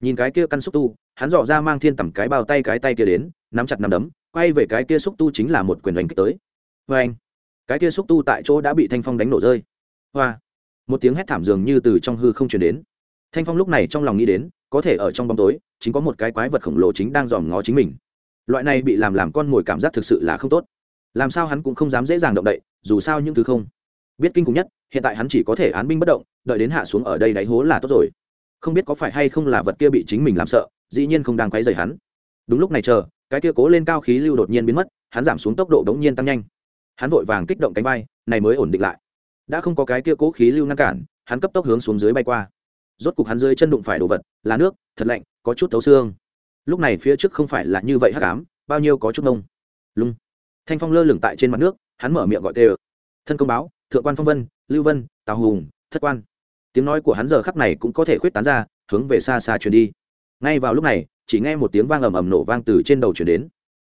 nhìn cái kia căn xúc tu hắn dò ra mang thiên tẩm cái bao tay cái tay kia đến nắm chặt nắm đấm quay về cái kia xúc tu chính là một quyền đánh kích tới vê anh cái kia xúc tu tại chỗ đã bị thanh phong đánh nổ rơi. Hoa. Một tiếng hét thảm dường như từ trong hư không chuyển đến. Thanh phong lúc này trong lòng nghĩ đến, có thể ở trong bóng tối, chính có một cái quái vật khổng lồ chính đang dòm ngó chính mình. Loại này bị làm làm con mồi cảm giác thực sự là không tốt. Làm sao hắn cũng không dám dễ dàng động đậy, dù sao những thứ không. Biết kinh khủng nhất, hiện tại hắn chỉ có thể án binh bất động, đợi đến hạ xuống ở đây đáy hố là tốt rồi. Không biết có phải hay không là vật kia bị chính mình làm sợ, dĩ nhiên không đang quấy rầy hắn. Đúng lúc này chờ, cái kia cố lên cao khí lưu đột nhiên biến mất, hắn giảm xuống tốc độ đống nhiên tăng nhanh hắn vội vàng kích động cánh bay này mới ổn định lại. Đã không có cái kia cố khí lưu ngăn cản, hắn cấp tốc hướng xuống dưới bay qua. Rốt cục hắn dưới chân đụng phải đồ vật, là nước, thật lạnh, có chút thấu xương. Lúc này phía trước không phải là như vậy hắc ám, bao nhiêu có chút nông lung. Thanh phong lơ lửng tại trên mặt nước, hắn mở miệng gọi tê thân công báo, thượng quan phong vân, lưu vân, tào hùng, thất quan. Tiếng nói của hắn giờ khắc này cũng có thể khuyết tán ra, hướng về xa xa chuyển đi. Ngay vào lúc này, chỉ nghe một tiếng vang ầm ầm nổ vang từ trên đầu chuyển đến.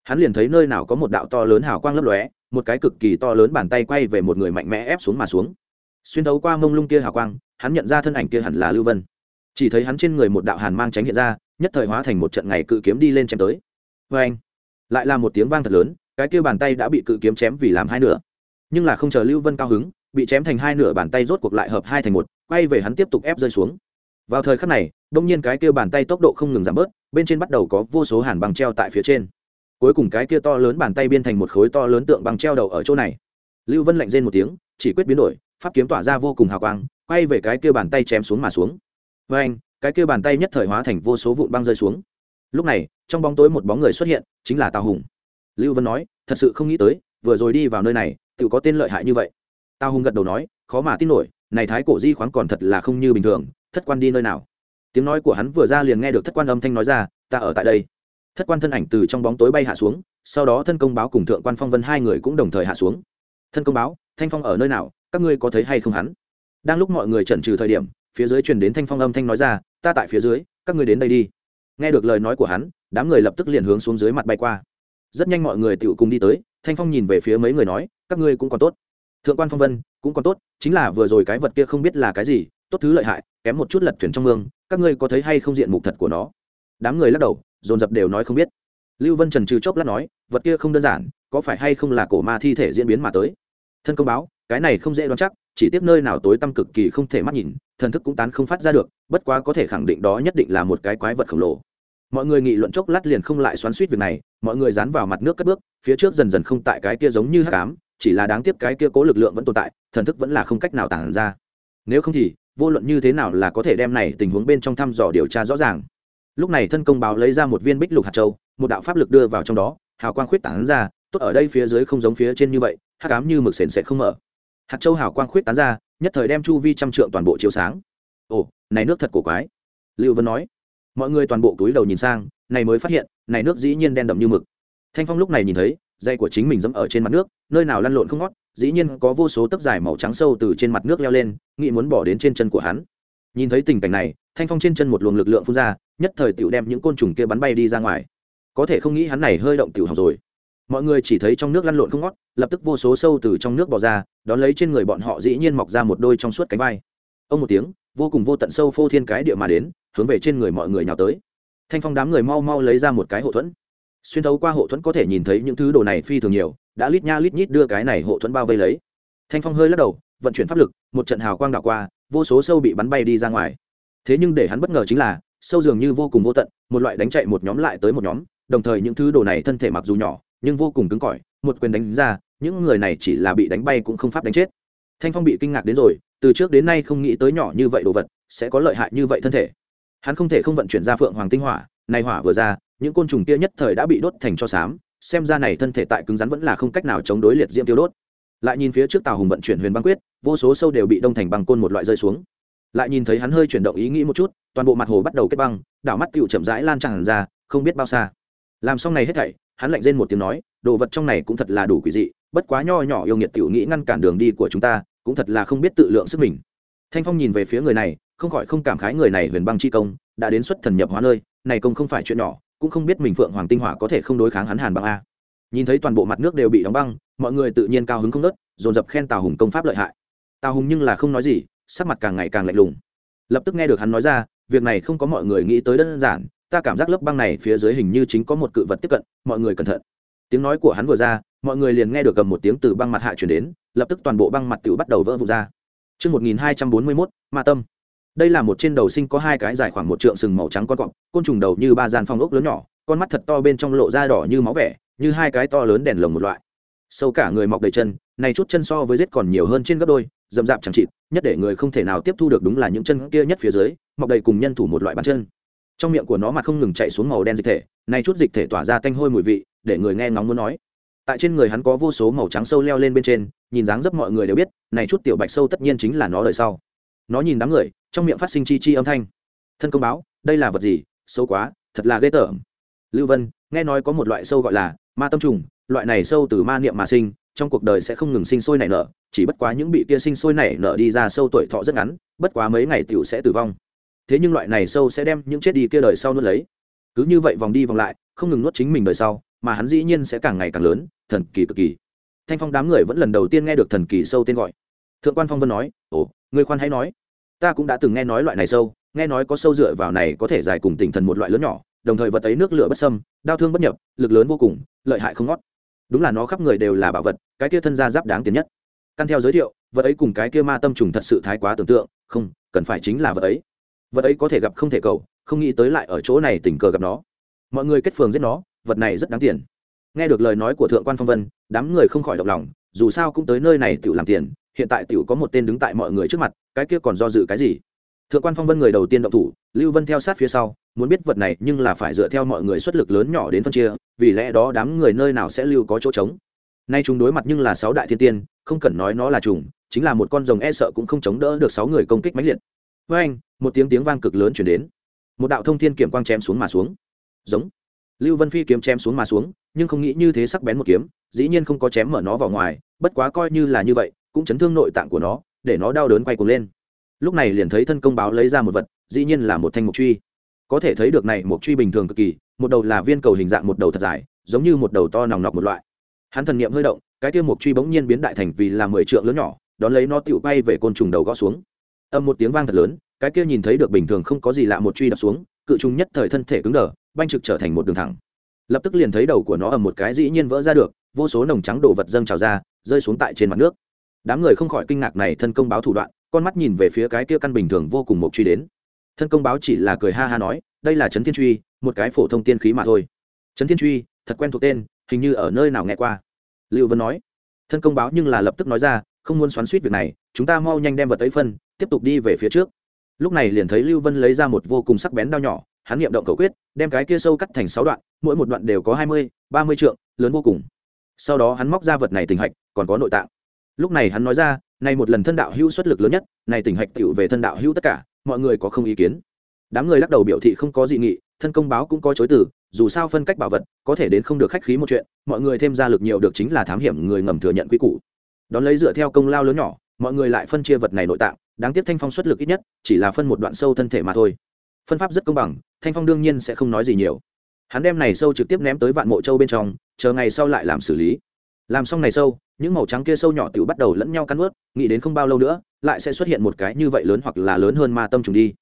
Hắn liền thấy nơi nào có một đạo to lớn hào quang lấp lóe một cái cực kỳ to lớn bàn tay quay về một người mạnh mẽ ép xuống mà xuống. Xuyên thấu qua mông lung kia hào quang, hắn nhận ra thân ảnh kia hẳn là lưu vân. Chỉ thấy hắn trên người một đạo hàn mang tránh hiện ra, nhất thời hóa thành một trận ngày cự kiếm đi lên chém tới. Vê anh, lại là một tiếng vang thật lớn, cái kia bàn tay đã bị cự kiếm chém vì làm hai nửa. Nhưng là không chờ lưu vân cao hứng, bị chém thành hai nửa bàn tay rốt cuộc lại hợp hai thành một, quay về hắn tiếp tục ép rơi xuống. Vào thời khắc này, đông nhiên cái kia bàn tay tốc độ không ngừng giảm bớt, bên trên bắt đầu có vô số hàn băng treo tại phía trên cuối cùng cái kia to lớn bàn tay biên thành một khối to lớn tượng băng treo đầu ở chỗ này. Lưu vân lạnh rên một tiếng, chỉ quyết biến đổi, pháp kiếm tỏa ra vô cùng hào quang, quay về cái kia bàn tay chém xuống mà xuống. Với anh cái kia bàn tay nhất thời hóa thành vô số vụn băng rơi xuống. Lúc này, trong bóng tối một bóng người xuất hiện, chính là tào hùng. Lưu vân nói, thật sự không nghĩ tới, vừa rồi đi vào nơi này tự có tên lợi hại như vậy. Tào hùng gật đầu nói, khó mà tin nổi, này thái cổ di khoáng còn thật là không như bình thường, thất quan đi nơi nào? Tiếng nói của hắn vừa ra liền nghe được thất quan âm thanh nói ra, ta ở tại đây thất quan thân ảnh từ trong bóng tối bay hạ xuống, sau đó thân công báo cùng thượng quan phong vân hai người cũng đồng thời hạ xuống. Thân công báo, thanh phong ở nơi nào, các ngươi có thấy hay không hắn? Đang lúc mọi người chần trừ thời điểm, phía dưới truyền đến thanh phong âm thanh nói ra, ta tại phía dưới, các ngươi đến đây đi. Nghe được lời nói của hắn, đám người lập tức liền hướng xuống dưới mặt bay qua. Rất nhanh mọi người tựu cùng đi tới, thanh phong nhìn về phía mấy người nói, các ngươi cũng còn tốt. Thượng quan phong vân, cũng còn tốt, chính là vừa rồi cái vật kia không biết là cái gì, tốt thứ lợi hại, kém một chút lật thuyền trong mương, các ngươi có thấy hay không diện mục thật của nó? Đám người lắc đầu dồn dập đều nói không biết. Lưu vân trần trừ chốc lát nói, vật kia không đơn giản, có phải hay không là cổ ma thi thể diễn biến mà tới? Thân công báo, cái này không dễ đoán chắc, chỉ tiếp nơi nào tối tăm cực kỳ không thể mắt nhìn, thần thức cũng tán không phát ra được, bất quá có thể khẳng định đó nhất định là một cái quái vật khổng lồ. Mọi người nghị luận chốc lát liền không lại xoắn suýt việc này, mọi người dán vào mặt nước cất bước, phía trước dần dần không tại cái kia giống như hát cám chỉ là đáng tiếc cái kia cố lực lượng vẫn tồn tại, thần thức vẫn là không cách nào tản ra. Nếu không thì, vô luận như thế nào là có thể đem này tình huống bên trong thăm dò điều tra rõ ràng lúc này thân công báo lấy ra một viên bích lục hạt châu, một đạo pháp lực đưa vào trong đó, hào quang khuyết tán ra, tốt ở đây phía dưới không giống phía trên như vậy, hắc ám như mực sền sệt không mở. Hạt châu hào quang khuyết tán ra, nhất thời đem chu vi trăm trượng toàn bộ chiếu sáng. Ồ, này nước thật cổ quái. Lưu vân nói. Mọi người toàn bộ túi đầu nhìn sang, này mới phát hiện, này nước dĩ nhiên đen đậm như mực. Thanh phong lúc này nhìn thấy, dây của chính mình dẫm ở trên mặt nước, nơi nào lăn lộn không ngót, dĩ nhiên có vô số tấc dài màu trắng sâu từ trên mặt nước leo lên, nghĩ muốn bỏ đến trên chân của hắn. Nhìn thấy tình cảnh này thanh phong trên chân một luồng lực lượng phun ra, nhất thời tiểu đem những côn trùng kia bắn bay đi ra ngoài. Có thể không nghĩ hắn này hơi động tiểu học rồi. Mọi người chỉ thấy trong nước lăn lộn không ngót, lập tức vô số sâu từ trong nước bò ra, đón lấy trên người bọn họ dĩ nhiên mọc ra một đôi trong suốt cánh vai. Ông một tiếng, vô cùng vô tận sâu phô thiên cái địa mà đến, hướng về trên người mọi người nhào tới. Thanh phong đám người mau mau lấy ra một cái hộ thuẫn. Xuyên thấu qua hộ thuẫn có thể nhìn thấy những thứ đồ này phi thường nhiều, đã lít nha lít nhít đưa cái này hộ thuẫn bao vây lấy. Thanh phong hơi lắc đầu, vận chuyển pháp lực, một trận hào quang đảo qua, vô số sâu bị bắn bay đi ra ngoài thế nhưng để hắn bất ngờ chính là, sâu dường như vô cùng vô tận, một loại đánh chạy một nhóm lại tới một nhóm, đồng thời những thứ đồ này thân thể mặc dù nhỏ, nhưng vô cùng cứng cỏi, một quyền đánh ra, những người này chỉ là bị đánh bay cũng không pháp đánh chết. Thanh phong bị kinh ngạc đến rồi, từ trước đến nay không nghĩ tới nhỏ như vậy đồ vật, sẽ có lợi hại như vậy thân thể. Hắn không thể không vận chuyển ra phượng hoàng tinh hỏa, này hỏa vừa ra, những côn trùng kia nhất thời đã bị đốt thành cho xám, xem ra này thân thể tại cứng rắn vẫn là không cách nào chống đối liệt diễm tiêu đốt. Lại nhìn phía trước tàu hùng vận chuyển huyền băng quyết, vô số sâu đều bị đông thành băng côn một loại rơi xuống lại nhìn thấy hắn hơi chuyển động ý nghĩ một chút, toàn bộ mặt hồ bắt đầu kết băng, đảo mắt tựu chậm rãi lan tràn ra, không biết bao xa. Làm xong này hết thảy, hắn lạnh rên một tiếng nói, đồ vật trong này cũng thật là đủ quỷ dị, bất quá nho nhỏ yêu nghiệt tiểu nghĩ ngăn cản đường đi của chúng ta, cũng thật là không biết tự lượng sức mình. Thanh phong nhìn về phía người này, không khỏi không cảm khái người này huyền băng chi công, đã đến xuất thần nhập hóa nơi, này công không phải chuyện nhỏ, cũng không biết mình phượng hoàng tinh hỏa có thể không đối kháng hắn hàn băng a. Nhìn thấy toàn bộ mặt nước đều bị đóng băng, mọi người tự nhiên cao hứng không nớt dồn dập khen tào hùng công pháp lợi hại. Tào hùng nhưng là không nói gì sắc mặt càng ngày càng lạnh lùng lập tức nghe được hắn nói ra việc này không có mọi người nghĩ tới đơn giản ta cảm giác lớp băng này phía dưới hình như chính có một cự vật tiếp cận mọi người cẩn thận tiếng nói của hắn vừa ra mọi người liền nghe được cầm một tiếng từ băng mặt hạ chuyển đến lập tức toàn bộ băng mặt tiểu bắt đầu vỡ vụt ra Trước 1241, ma tâm. Đây là một trên đầu sinh có hai cái dài khoảng một trượng sừng màu trắng con cọp, côn trùng đầu như ba gian phong ốc lớn nhỏ, con mắt thật to bên trong lộ ra đỏ như máu vẻ, như hai cái to lớn đèn lồng một loại. Sâu cả người mọc đầy chân, này chút chân so với giết còn nhiều hơn trên gấp đôi, rậm rạp chẳng chịt, nhất để người không thể nào tiếp thu được đúng là những chân kia nhất phía dưới, mọc đầy cùng nhân thủ một loại bàn chân. Trong miệng của nó mặt không ngừng chạy xuống màu đen dịch thể, này chút dịch thể tỏa ra tanh hôi mùi vị, để người nghe ngóng muốn nói. Tại trên người hắn có vô số màu trắng sâu leo lên bên trên nhìn dáng dấp mọi người đều biết này chút tiểu bạch sâu tất nhiên chính là nó đời sau. Nó nhìn đám người trong miệng phát sinh chi chi âm thanh. Thân công báo đây là vật gì? Sâu quá thật là ghê tởm. Lưu vân nghe nói có một loại sâu gọi là ma tâm trùng loại này sâu từ ma niệm mà sinh trong cuộc đời sẽ không ngừng sinh sôi nảy nở chỉ bất quá những bị kia sinh sôi nảy nở đi ra sâu tuổi thọ rất ngắn, bất quá mấy ngày tiểu sẽ tử vong. Thế nhưng loại này sâu sẽ đem những chết đi kia đời sau nuốt lấy. Cứ như vậy vòng đi vòng lại, không ngừng nuốt chính mình đời sau, mà hắn dĩ nhiên sẽ càng ngày càng lớn, thần kỳ cực kỳ. Thanh phong đám người vẫn lần đầu tiên nghe được thần kỳ sâu tên gọi. Thượng quan phong vân nói, ồ, người khoan hãy nói. Ta cũng đã từng nghe nói loại này sâu, nghe nói có sâu dựa vào này có thể giải cùng tinh thần một loại lớn nhỏ, đồng thời vật ấy nước lửa bất sâm đau thương bất nhập, lực lớn vô cùng, lợi hại không ngót. Đúng là nó khắp người đều là bảo vật, cái kia thân gia giáp đáng tiền nhất căn theo giới thiệu, vật ấy cùng cái kia ma tâm trùng thật sự thái quá tưởng tượng, không, cần phải chính là vật ấy. Vật ấy có thể gặp không thể cầu, không nghĩ tới lại ở chỗ này tình cờ gặp nó. Mọi người kết phường giết nó, vật này rất đáng tiền. Nghe được lời nói của thượng quan phong vân, đám người không khỏi động lòng, dù sao cũng tới nơi này tự làm tiền, hiện tại tiểu có một tên đứng tại mọi người trước mặt, cái kia còn do dự cái gì? Thượng quan phong vân người đầu tiên động thủ, lưu vân theo sát phía sau, muốn biết vật này nhưng là phải dựa theo mọi người xuất lực lớn nhỏ đến phân chia, vì lẽ đó đám người nơi nào sẽ lưu có chỗ trống nay chúng đối mặt nhưng là sáu đại thiên tiên, không cần nói nó là trùng, chính là một con rồng e sợ cũng không chống đỡ được sáu người công kích mãnh liệt. Với anh, một tiếng tiếng vang cực lớn chuyển đến. Một đạo thông thiên kiểm quang chém xuống mà xuống. Giống. Lưu vân phi kiếm chém xuống mà xuống, nhưng không nghĩ như thế sắc bén một kiếm, dĩ nhiên không có chém mở nó vào ngoài, bất quá coi như là như vậy, cũng chấn thương nội tạng của nó, để nó đau đớn quay cuồng lên. Lúc này liền thấy thân công báo lấy ra một vật, dĩ nhiên là một thanh mục truy. Có thể thấy được này mục truy bình thường cực kỳ, một đầu là viên cầu hình dạng một đầu thật dài, giống như một đầu to nòng nọc một loại hắn thần niệm hơi động, cái kia mục truy bỗng nhiên biến đại thành vì là mười trượng lớn nhỏ, đón lấy nó tựu bay về côn trùng đầu gõ xuống. Âm một tiếng vang thật lớn, cái kia nhìn thấy được bình thường không có gì lạ một truy đập xuống, cự trùng nhất thời thân thể cứng đờ, banh trực trở thành một đường thẳng. Lập tức liền thấy đầu của nó ầm một cái dĩ nhiên vỡ ra được, vô số nồng trắng đồ vật dâng trào ra, rơi xuống tại trên mặt nước. Đám người không khỏi kinh ngạc này thân công báo thủ đoạn, con mắt nhìn về phía cái kia căn bình thường vô cùng một truy đến. Thân công báo chỉ là cười ha ha nói, đây là trấn thiên truy, một cái phổ thông tiên khí mà thôi. Trấn thiên truy, thật quen thuộc tên hình như ở nơi nào nghe qua. Lưu vân nói, thân công báo nhưng là lập tức nói ra, không muốn xoắn suýt việc này, chúng ta mau nhanh đem vật ấy phân, tiếp tục đi về phía trước. Lúc này liền thấy lưu vân lấy ra một vô cùng sắc bén đao nhỏ, hắn nghiệm động cầu quyết, đem cái kia sâu cắt thành sáu đoạn, mỗi một đoạn đều có hai mươi, ba mươi trượng, lớn vô cùng. Sau đó hắn móc ra vật này tình hạch, còn có nội tạng. Lúc này hắn nói ra nay một lần thân đạo hữu xuất lực lớn nhất, này tình hạch tựu về thân đạo hữu tất cả, mọi người có không ý kiến? Đám người lắc đầu biểu thị không có dị nghị, thân công báo cũng có chối từ dù sao phân cách bảo vật, có thể đến không được khách khí một chuyện, mọi người thêm ra lực nhiều được chính là thám hiểm người ngầm thừa nhận quy củ. Đón lấy dựa theo công lao lớn nhỏ, mọi người lại phân chia vật này nội tạng, đáng tiếc thanh phong xuất lực ít nhất, chỉ là phân một đoạn sâu thân thể mà thôi. Phân pháp rất công bằng, thanh phong đương nhiên sẽ không nói gì nhiều. Hắn đem này sâu trực tiếp ném tới vạn mộ châu bên trong, chờ ngày sau lại làm xử lý. Làm xong này sâu, những màu trắng kia sâu nhỏ tự bắt đầu lẫn nhau cắn ướt nghĩ đến không bao lâu nữa, lại sẽ xuất hiện một cái như vậy lớn hoặc là lớn hơn ma tâm trùng đi.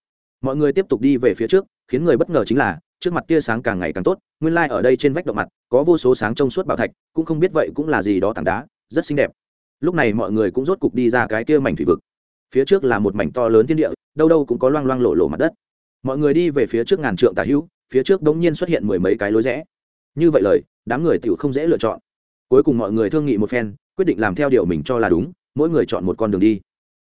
Mọi người tiếp tục đi về phía trước, khiến người bất ngờ chính là trước mặt tia sáng càng ngày càng tốt, nguyên lai、like、ở đây trên vách động mặt, có vô số sáng trong suốt bảo thạch, cũng không biết vậy cũng là gì đó tảng đá, rất xinh đẹp. Lúc này mọi người cũng rốt cục đi ra cái kia mảnh thủy vực. Phía trước là một mảnh to lớn thiên địa, đâu đâu cũng có loang loang lộ lộ mặt đất. Mọi người đi về phía trước ngàn trượng tả hữu, phía trước đống nhiên xuất hiện mười mấy cái lối rẽ. Như vậy lời, đám người tiểu không dễ lựa chọn. Cuối cùng mọi người thương nghị một phen, quyết định làm theo điều mình cho là đúng, mỗi người chọn một con đường đi.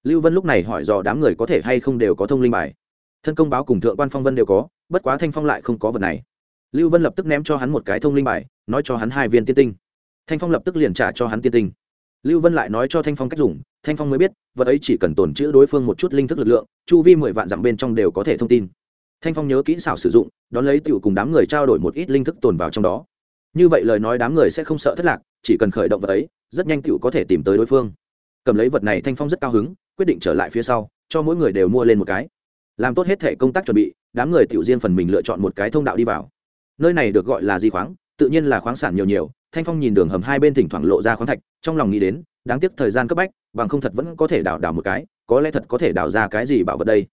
Lưu vân lúc này hỏi dò đám người có thể hay không đều có thông linh bài. Thân công báo cùng thượng quan phong vân đều có bất quá thanh phong lại không có vật này. Lưu vân lập tức ném cho hắn một cái thông linh bài, nói cho hắn hai viên tiên tinh. Thanh phong lập tức liền trả cho hắn tiên tinh. Lưu vân lại nói cho thanh phong cách dùng, thanh phong mới biết, vật ấy chỉ cần tồn chữ đối phương một chút linh thức lực lượng, chu vi mười vạn dặm bên trong đều có thể thông tin. Thanh phong nhớ kỹ xảo sử dụng, đón lấy tựu cùng đám người trao đổi một ít linh thức tồn vào trong đó. Như vậy lời nói đám người sẽ không sợ thất lạc, chỉ cần khởi động vật ấy, rất nhanh tựu có thể tìm tới đối phương. Cầm lấy vật này thanh phong rất cao hứng, quyết định trở lại phía sau, cho mỗi người đều mua lên một cái làm tốt hết thể công tác chuẩn bị, đám người Tiểu riêng phần mình lựa chọn một cái thông đạo đi vào. Nơi này được gọi là di khoáng, tự nhiên là khoáng sản nhiều nhiều, thanh phong nhìn đường hầm hai bên thỉnh thoảng lộ ra khoáng thạch, trong lòng nghĩ đến, đáng tiếc thời gian cấp bách, bằng không thật vẫn có thể đào đào một cái, có lẽ thật có thể đào ra cái gì bảo vật đây.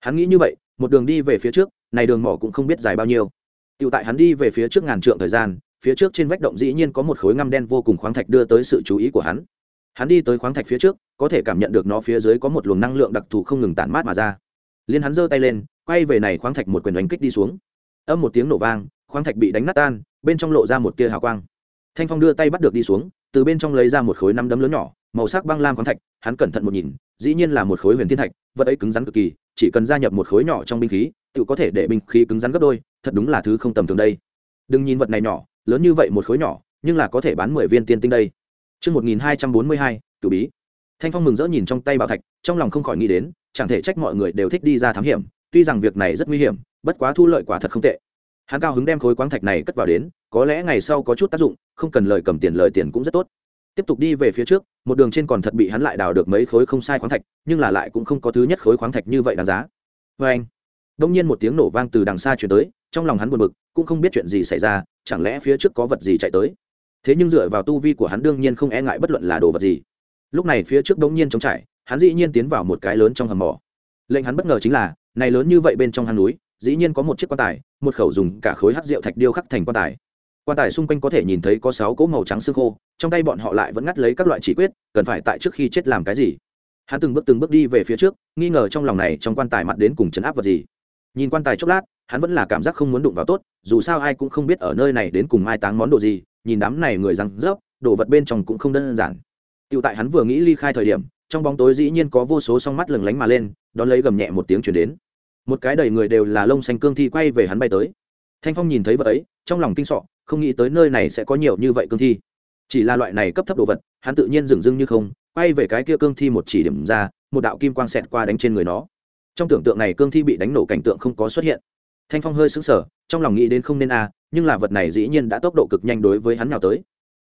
Hắn nghĩ như vậy, một đường đi về phía trước, này đường mỏ cũng không biết dài bao nhiêu. Tựu tại hắn đi về phía trước ngàn trượng thời gian, phía trước trên vách động dĩ nhiên có một khối ngăm đen vô cùng khoáng thạch đưa tới sự chú ý của hắn. Hắn đi tới khoáng thạch phía trước, có thể cảm nhận được nó phía dưới có một luồng năng lượng đặc thù không ngừng tản mát mà ra liên hắn giơ tay lên quay về này khoáng thạch một quyền đánh kích đi xuống. Âm một tiếng nổ vang khoáng thạch bị đánh nát tan bên trong lộ ra một tia hào quang. Thanh phong đưa tay bắt được đi xuống từ bên trong lấy ra một khối năm đấm lớn nhỏ màu sắc băng lam khoáng thạch hắn cẩn thận một nhìn dĩ nhiên là một khối huyền thiên thạch vật ấy cứng rắn cực kỳ chỉ cần gia nhập một khối nhỏ trong binh khí tự có thể để binh khí cứng rắn gấp đôi thật đúng là thứ không tầm thường đây. Đừng nhìn vật này nhỏ lớn như vậy một khối nhỏ nhưng là có thể bán mười viên tiên tinh đây. Trước 1242, cử bí. Thanh Phong mừng rỡ nhìn trong tay bảo thạch, trong lòng không khỏi nghĩ đến, chẳng thể trách mọi người đều thích đi ra thám hiểm, tuy rằng việc này rất nguy hiểm, bất quá thu lợi quả thật không tệ. Hắn cao hứng đem khối quáng thạch này cất vào đến, có lẽ ngày sau có chút tác dụng, không cần lời cầm tiền lời tiền cũng rất tốt. Tiếp tục đi về phía trước, một đường trên còn thật bị hắn lại đào được mấy khối không sai khoáng thạch, nhưng là lại cũng không có thứ nhất khối khoáng thạch như vậy đáng giá. Và anh, đông nhiên một tiếng nổ vang từ đằng xa truyền tới, trong lòng hắn buồn bực, cũng không biết chuyện gì xảy ra, chẳng lẽ phía trước có vật gì chạy tới thế nhưng dựa vào tu vi của hắn đương nhiên không e ngại bất luận là đồ vật gì lúc này phía trước bỗng nhiên trống trải hắn dĩ nhiên tiến vào một cái lớn trong hầm mỏ. Lệnh hắn bất ngờ chính là, này lớn như vậy bên trong hang núi, dĩ nhiên có một chiếc quan tài, một khẩu dùng cả khối hắc rượu thạch điêu khắc thành quan tài. Quan tài xung quanh có thể nhìn thấy có sáu cỗ màu trắng xương khô, trong tay bọn họ lại vẫn ngắt lấy các loại chỉ quyết, cần phải tại trước khi chết làm cái gì? Hắn từng bước từng bước đi về phía trước, nghi ngờ trong lòng này trong quan tài mặt đến cùng chấn áp vật gì. Nhìn quan tài chốc lát, hắn vẫn là cảm giác không muốn đụng vào tốt, dù sao ai cũng không biết ở nơi này đến cùng mai táng món đồ gì, nhìn đám này người răng rớp, đồ vật bên trong cũng không đơn giản. Tựu tại hắn vừa nghĩ ly khai thời điểm trong bóng tối dĩ nhiên có vô số song mắt lừng lánh mà lên, đón lấy gầm nhẹ một tiếng chuyển đến. Một cái đầy người đều là lông xanh cương thi quay về hắn bay tới. Thanh phong nhìn thấy vợ ấy, trong lòng kinh sọ, không nghĩ tới nơi này sẽ có nhiều như vậy cương thi. Chỉ là loại này cấp thấp đồ vật, hắn tự nhiên dừng dưng như không, quay về cái kia cương thi một chỉ điểm ra, một đạo kim quang xẹt qua đánh trên người nó. Trong tưởng tượng này cương thi bị đánh nổ cảnh tượng không có xuất hiện. Thanh phong hơi sững sờ, trong lòng nghĩ đến không nên a à, nhưng là vật này dĩ nhiên đã tốc độ cực nhanh đối với hắn nào tới.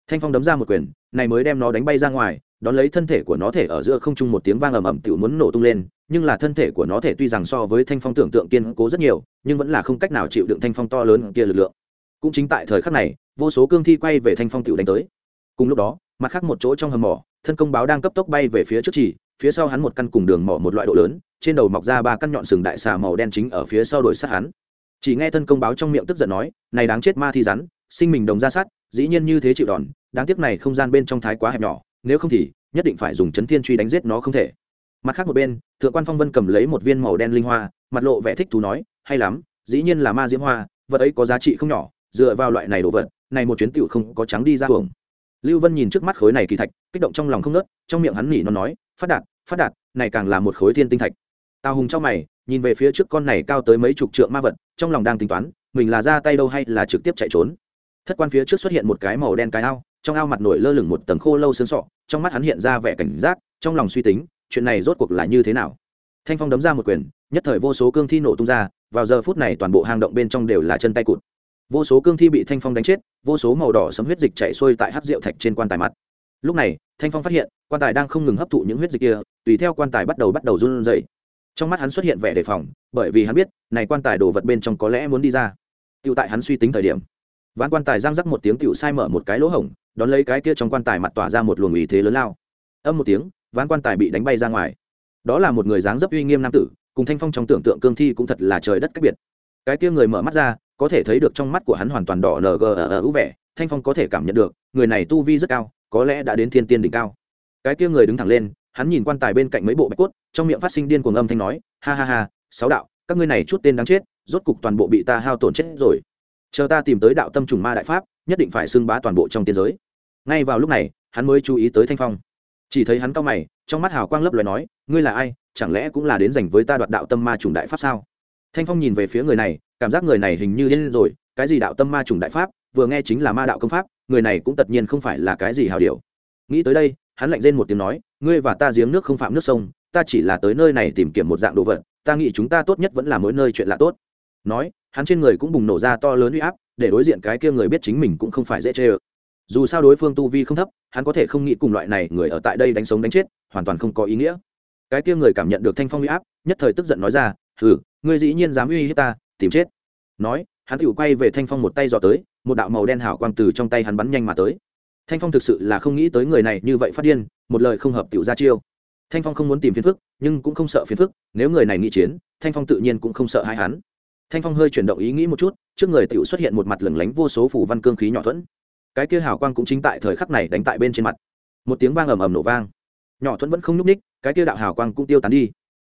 Thanh phong đấm ra một quyền, này mới đem nó đánh bay ra ngoài đón lấy thân thể của nó thể ở giữa không trung một tiếng vang ầm ầm tự muốn nổ tung lên, nhưng là thân thể của nó thể tuy rằng so với thanh phong tưởng tượng kiên cố rất nhiều, nhưng vẫn là không cách nào chịu đựng thanh phong to lớn kia lực lượng. Cũng chính tại thời khắc này, vô số cương thi quay về thanh phong tự đánh tới. Cùng lúc đó, mặt khác một chỗ trong hầm mỏ, thân công báo đang cấp tốc bay về phía trước chỉ, phía sau hắn một căn cùng đường mỏ một loại độ lớn, trên đầu mọc ra ba căn nhọn sừng đại xà màu đen chính ở phía sau đuổi sát hắn. Chỉ nghe thân công báo trong miệng tức giận nói, này đáng chết ma thi rắn, sinh mình đồng ra sát, dĩ nhiên như thế chịu đòn, đáng tiếc này không gian bên trong thái quá hẹp nhỏ nếu không thì nhất định phải dùng chấn thiên truy đánh giết nó không thể. Mặt khác một bên, thượng quan phong vân cầm lấy một viên màu đen linh hoa, mặt lộ vẻ thích thú nói, hay lắm, dĩ nhiên là ma diễm hoa, vật ấy có giá trị không nhỏ, dựa vào loại này đồ vật, này một chuyến tựu không có trắng đi ra hưởng lưu vân nhìn trước mắt khối này kỳ thạch, kích động trong lòng không nớt trong miệng hắn nỉ nó nói, phát đạt phát đạt, này càng là một khối thiên tinh thạch. Tào hùng trong mày, nhìn về phía trước con này cao tới mấy chục trượng ma vật, trong lòng đang tính toán, mình là ra tay đâu hay là trực tiếp chạy trốn. Thất quan phía trước xuất hiện một cái màu đen cái ao trong ao mặt nổi lơ lửng một tầng khô lâu xương sọ, trong mắt hắn hiện ra vẻ cảnh giác, trong lòng suy tính, chuyện này rốt cuộc là như thế nào? Thanh phong đấm ra một quyền, nhất thời vô số cương thi nổ tung ra, vào giờ phút này toàn bộ hang động bên trong đều là chân tay cụt. Vô số cương thi bị thanh phong đánh chết, vô số màu đỏ sấm huyết dịch chạy xuôi tại hát rượu thạch trên quan tài mặt. Lúc này, thanh phong phát hiện, quan tài đang không ngừng hấp thụ những huyết dịch kia, tùy theo quan tài bắt đầu bắt đầu run rẩy. Trong mắt hắn xuất hiện vẻ đề phòng, bởi vì hắn biết, này quan tài đồ vật bên trong có lẽ muốn đi ra. Tựu tại hắn suy tính thời điểm, ván quan tài giang rắc một tiếng tựu sai mở một cái lỗ hổng đón lấy cái kia trong quan tài mặt tỏa ra một luồng ý thế lớn lao. Âm một tiếng, ván quan tài bị đánh bay ra ngoài. Đó là một người dáng dấp uy nghiêm nam tử, cùng thanh phong trong tưởng tượng cương thi cũng thật là trời đất cách biệt. Cái kia người mở mắt ra, có thể thấy được trong mắt của hắn hoàn toàn đỏ ng ở ờ, ờ, ưu vẻ, thanh phong có thể cảm nhận được, người này tu vi rất cao, có lẽ đã đến thiên tiên đỉnh cao. Cái kia người đứng thẳng lên, hắn nhìn quan tài bên cạnh mấy bộ bạch cốt, trong miệng phát sinh điên cuồng âm thanh nói, ha ha ha, sáu đạo, các ngươi này chút tên đáng chết, rốt cục toàn bộ bị ta hao tổn chết rồi. Chờ ta tìm tới đạo tâm trùng ma đại pháp nhất định phải xưng bá toàn bộ trong tiên giới. Ngay vào lúc này, hắn mới chú ý tới thanh phong. Chỉ thấy hắn cao mày, trong mắt hào quang lấp loài nói, ngươi là ai? Chẳng lẽ cũng là đến dành với ta đoạt đạo tâm ma trùng đại pháp sao? Thanh phong nhìn về phía người này, cảm giác người này hình như điên rồi, cái gì đạo tâm ma trùng đại pháp? Vừa nghe chính là ma đạo công pháp, người này cũng tất nhiên không phải là cái gì hào điều nghĩ tới đây, hắn lạnh rên một tiếng nói, ngươi và ta giếng nước không phạm nước sông, ta chỉ là tới nơi này tìm kiếm một dạng đồ vật, ta nghĩ chúng ta tốt nhất vẫn là mỗi nơi chuyện lạ tốt. Nói, hắn trên người cũng bùng nổ ra to lớn uy áp để đối diện cái kia người biết chính mình cũng không phải dễ chê ơ. Dù sao đối phương tu vi không thấp, hắn có thể không nghĩ cùng loại này người ở tại đây đánh sống đánh chết, hoàn toàn không có ý nghĩa. Cái kia người cảm nhận được thanh phong uy áp, nhất thời tức giận nói ra, hừ, ngươi dĩ nhiên dám uy hiếp ta, tìm chết. Nói, hắn tự quay về thanh phong một tay dò tới, một đạo màu đen hảo quang từ trong tay hắn bắn nhanh mà tới. Thanh phong thực sự là không nghĩ tới người này như vậy phát điên, một lời không hợp tiểu ra chiêu. Thanh phong không muốn tìm phiền phức, nhưng cũng không sợ phiền phức, nếu người này nghĩ chiến, thanh phong tự nhiên cũng không sợ hai hắn. Thanh phong hơi chuyển động ý nghĩ một chút trước người tiểu xuất hiện một mặt lửng lánh vô số phủ văn cương khí nhỏ thuẫn. Cái kia hào quang cũng chính tại thời khắc này đánh tại bên trên mặt. Một tiếng vang ầm ầm nổ vang. Nhỏ thuẫn vẫn không nhúc ních cái kia đạo hào quang cũng tiêu tán đi.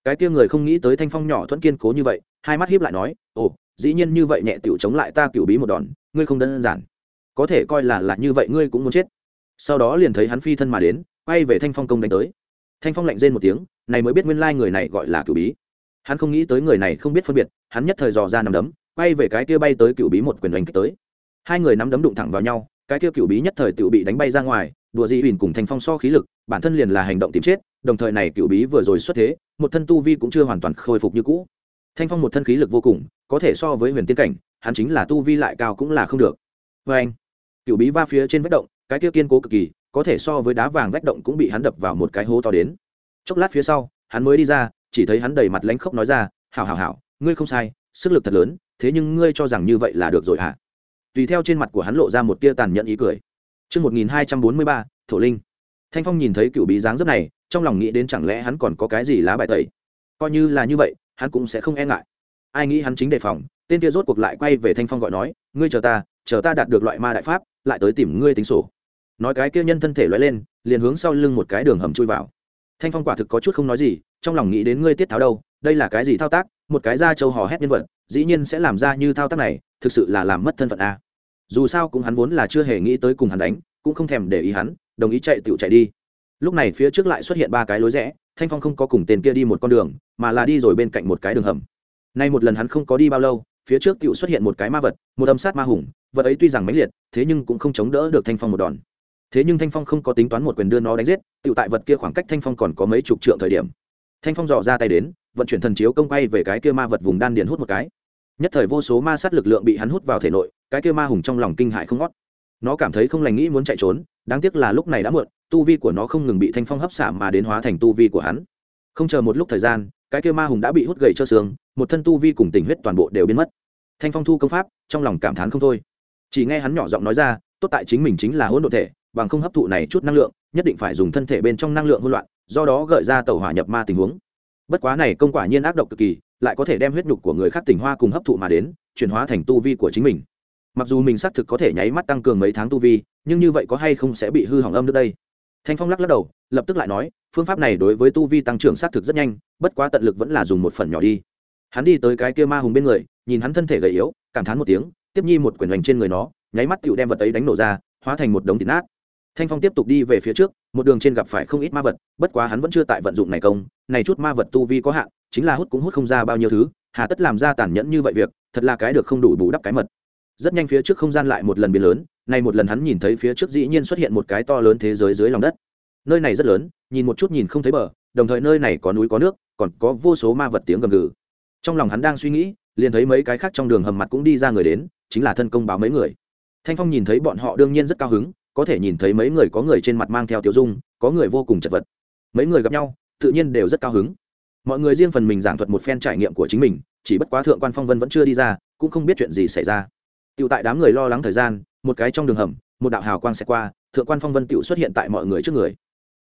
Cái kia người không nghĩ tới thanh phong nhỏ thuẫn kiên cố như vậy, hai mắt hiếp lại nói, ồ, dĩ nhiên như vậy nhẹ tiểu chống lại ta cựu bí một đòn, ngươi không đơn giản. Có thể coi là là như vậy ngươi cũng muốn chết. Sau đó liền thấy hắn phi thân mà đến, quay về thanh phong công đánh tới. Thanh phong lạnh rên một tiếng, này mới biết nguyên lai người này gọi là cựu bí. Hắn không nghĩ tới người này không biết phân biệt, hắn nhất thời dò ra nằm đấm quay về cái kia bay tới cựu bí một quyền đánh kích tới. Hai người nắm đấm đụng thẳng vào nhau, cái kia cựu bí nhất thời tự bị đánh bay ra ngoài, đùa di huỳnh cùng thanh phong so khí lực, bản thân liền là hành động tìm chết, đồng thời này cựu bí vừa rồi xuất thế, một thân tu vi cũng chưa hoàn toàn khôi phục như cũ. Thanh phong một thân khí lực vô cùng, có thể so với huyền tiên cảnh, hắn chính là tu vi lại cao cũng là không được. Vê anh, cựu bí va phía trên vách động, cái kia kiên cố cực kỳ, có thể so với đá vàng vách động cũng bị hắn đập vào một cái hố to đến. Chốc lát phía sau, hắn mới đi ra, chỉ thấy hắn đầy mặt lánh khóc nói ra, hảo hảo hảo, ngươi không sai, sức lực thật lớn thế nhưng ngươi cho rằng như vậy là được rồi hả tùy theo trên mặt của hắn lộ ra một tia tàn nhẫn ý cười Trước 1243, Thổ Linh. Thanh Phong nhìn thấy cựu bí dáng dấp này, trong lòng nghĩ đến chẳng lẽ hắn còn có cái gì lá bài tẩy. Coi như là như vậy, hắn cũng sẽ không e ngại. Ai nghĩ hắn chính đề phòng, tên kia rốt cuộc lại quay về Thanh Phong gọi nói, ngươi chờ ta, chờ ta đạt được loại ma đại pháp, lại tới tìm ngươi tính sổ. Nói cái kia nhân thân thể lóe lên, liền hướng sau lưng một cái đường hầm chui vào. Thanh Phong quả thực có chút không nói gì, trong lòng nghĩ đến ngươi tiết tháo đâu, đây là cái gì thao tác, một cái da châu hò hét nhân vật, dĩ nhiên sẽ làm ra như thao tác này, thực sự là làm mất thân phận a. Dù sao cũng hắn vốn là chưa hề nghĩ tới cùng hắn đánh cũng không thèm để ý hắn đồng ý chạy tựu chạy đi. Lúc này phía trước lại xuất hiện ba cái lối rẽ thanh phong không có cùng tên kia đi một con đường mà là đi rồi bên cạnh một cái đường hầm. Nay một lần hắn không có đi bao lâu phía trước tựu xuất hiện một cái ma vật một âm sát ma hùng vật ấy tuy rằng mãnh liệt thế nhưng cũng không chống đỡ được thanh phong một đòn. Thế nhưng thanh phong không có tính toán một quyền đưa nó đánh giết tựu tại vật kia khoảng cách thanh phong còn có mấy chục trượng thời điểm. Thanh phong dò ra tay đến vận chuyển thần chiếu công quay về cái kia ma vật vùng đan điền hút một cái nhất thời vô số ma sát lực lượng bị hắn hút vào thể nội, cái kia ma hùng trong lòng kinh hại không ngót. Nó cảm thấy không lành nghĩ muốn chạy trốn, đáng tiếc là lúc này đã muộn, tu vi của nó không ngừng bị thanh phong hấp xả mà đến hóa thành tu vi của hắn. Không chờ một lúc thời gian, cái kia ma hùng đã bị hút gầy cho xương, một thân tu vi cùng tình huyết toàn bộ đều biến mất. Thanh phong thu công pháp, trong lòng cảm thán không thôi. Chỉ nghe hắn nhỏ giọng nói ra, tốt tại chính mình chính là hỗn độ thể, bằng không hấp thụ này chút năng lượng, nhất định phải dùng thân thể bên trong năng lượng hỗn loạn, do đó gợi ra tàu hỏa nhập ma tình huống. Bất quá này công quả nhiên ác độc cực kỳ lại có thể đem huyết nhục của người khác tình hoa cùng hấp thụ mà đến, chuyển hóa thành tu vi của chính mình. Mặc dù mình xác thực có thể nháy mắt tăng cường mấy tháng tu vi, nhưng như vậy có hay không sẽ bị hư hỏng âm nước đây? Thanh phong lắc lắc đầu, lập tức lại nói, phương pháp này đối với tu vi tăng trưởng xác thực rất nhanh, bất quá tận lực vẫn là dùng một phần nhỏ đi. Hắn đi tới cái kia ma hùng bên người, nhìn hắn thân thể gầy yếu, cảm thán một tiếng, tiếp nhi một quyển hoành trên người nó, nháy mắt tựu đem vật ấy đánh nổ ra, hóa thành một đống thịt nát. Thanh phong tiếp tục đi về phía trước, một đường trên gặp phải không ít ma vật, bất quá hắn vẫn chưa tại vận dụng này công này chút ma vật tu vi có hạn, chính là hút cũng hút không ra bao nhiêu thứ, hà tất làm ra tàn nhẫn như vậy việc, thật là cái được không đủ bù đắp cái mật. Rất nhanh phía trước không gian lại một lần biến lớn, nay một lần hắn nhìn thấy phía trước dĩ nhiên xuất hiện một cái to lớn thế giới dưới lòng đất. Nơi này rất lớn, nhìn một chút nhìn không thấy bờ, đồng thời nơi này có núi có nước, còn có vô số ma vật tiếng gầm gừ. Trong lòng hắn đang suy nghĩ, liền thấy mấy cái khác trong đường hầm mặt cũng đi ra người đến, chính là thân công báo mấy người. Thanh phong nhìn thấy bọn họ đương nhiên rất cao hứng, có thể nhìn thấy mấy người có người trên mặt mang theo tiểu dung, có người vô cùng chật vật. Mấy người gặp nhau tự nhiên đều rất cao hứng. Mọi người riêng phần mình giảng thuật một phen trải nghiệm của chính mình, chỉ bất quá thượng quan phong vân vẫn chưa đi ra, cũng không biết chuyện gì xảy ra. Tựu tại đám người lo lắng thời gian, một cái trong đường hầm, một đạo hào quang sẽ qua, thượng quan phong vân tựu xuất hiện tại mọi người trước người.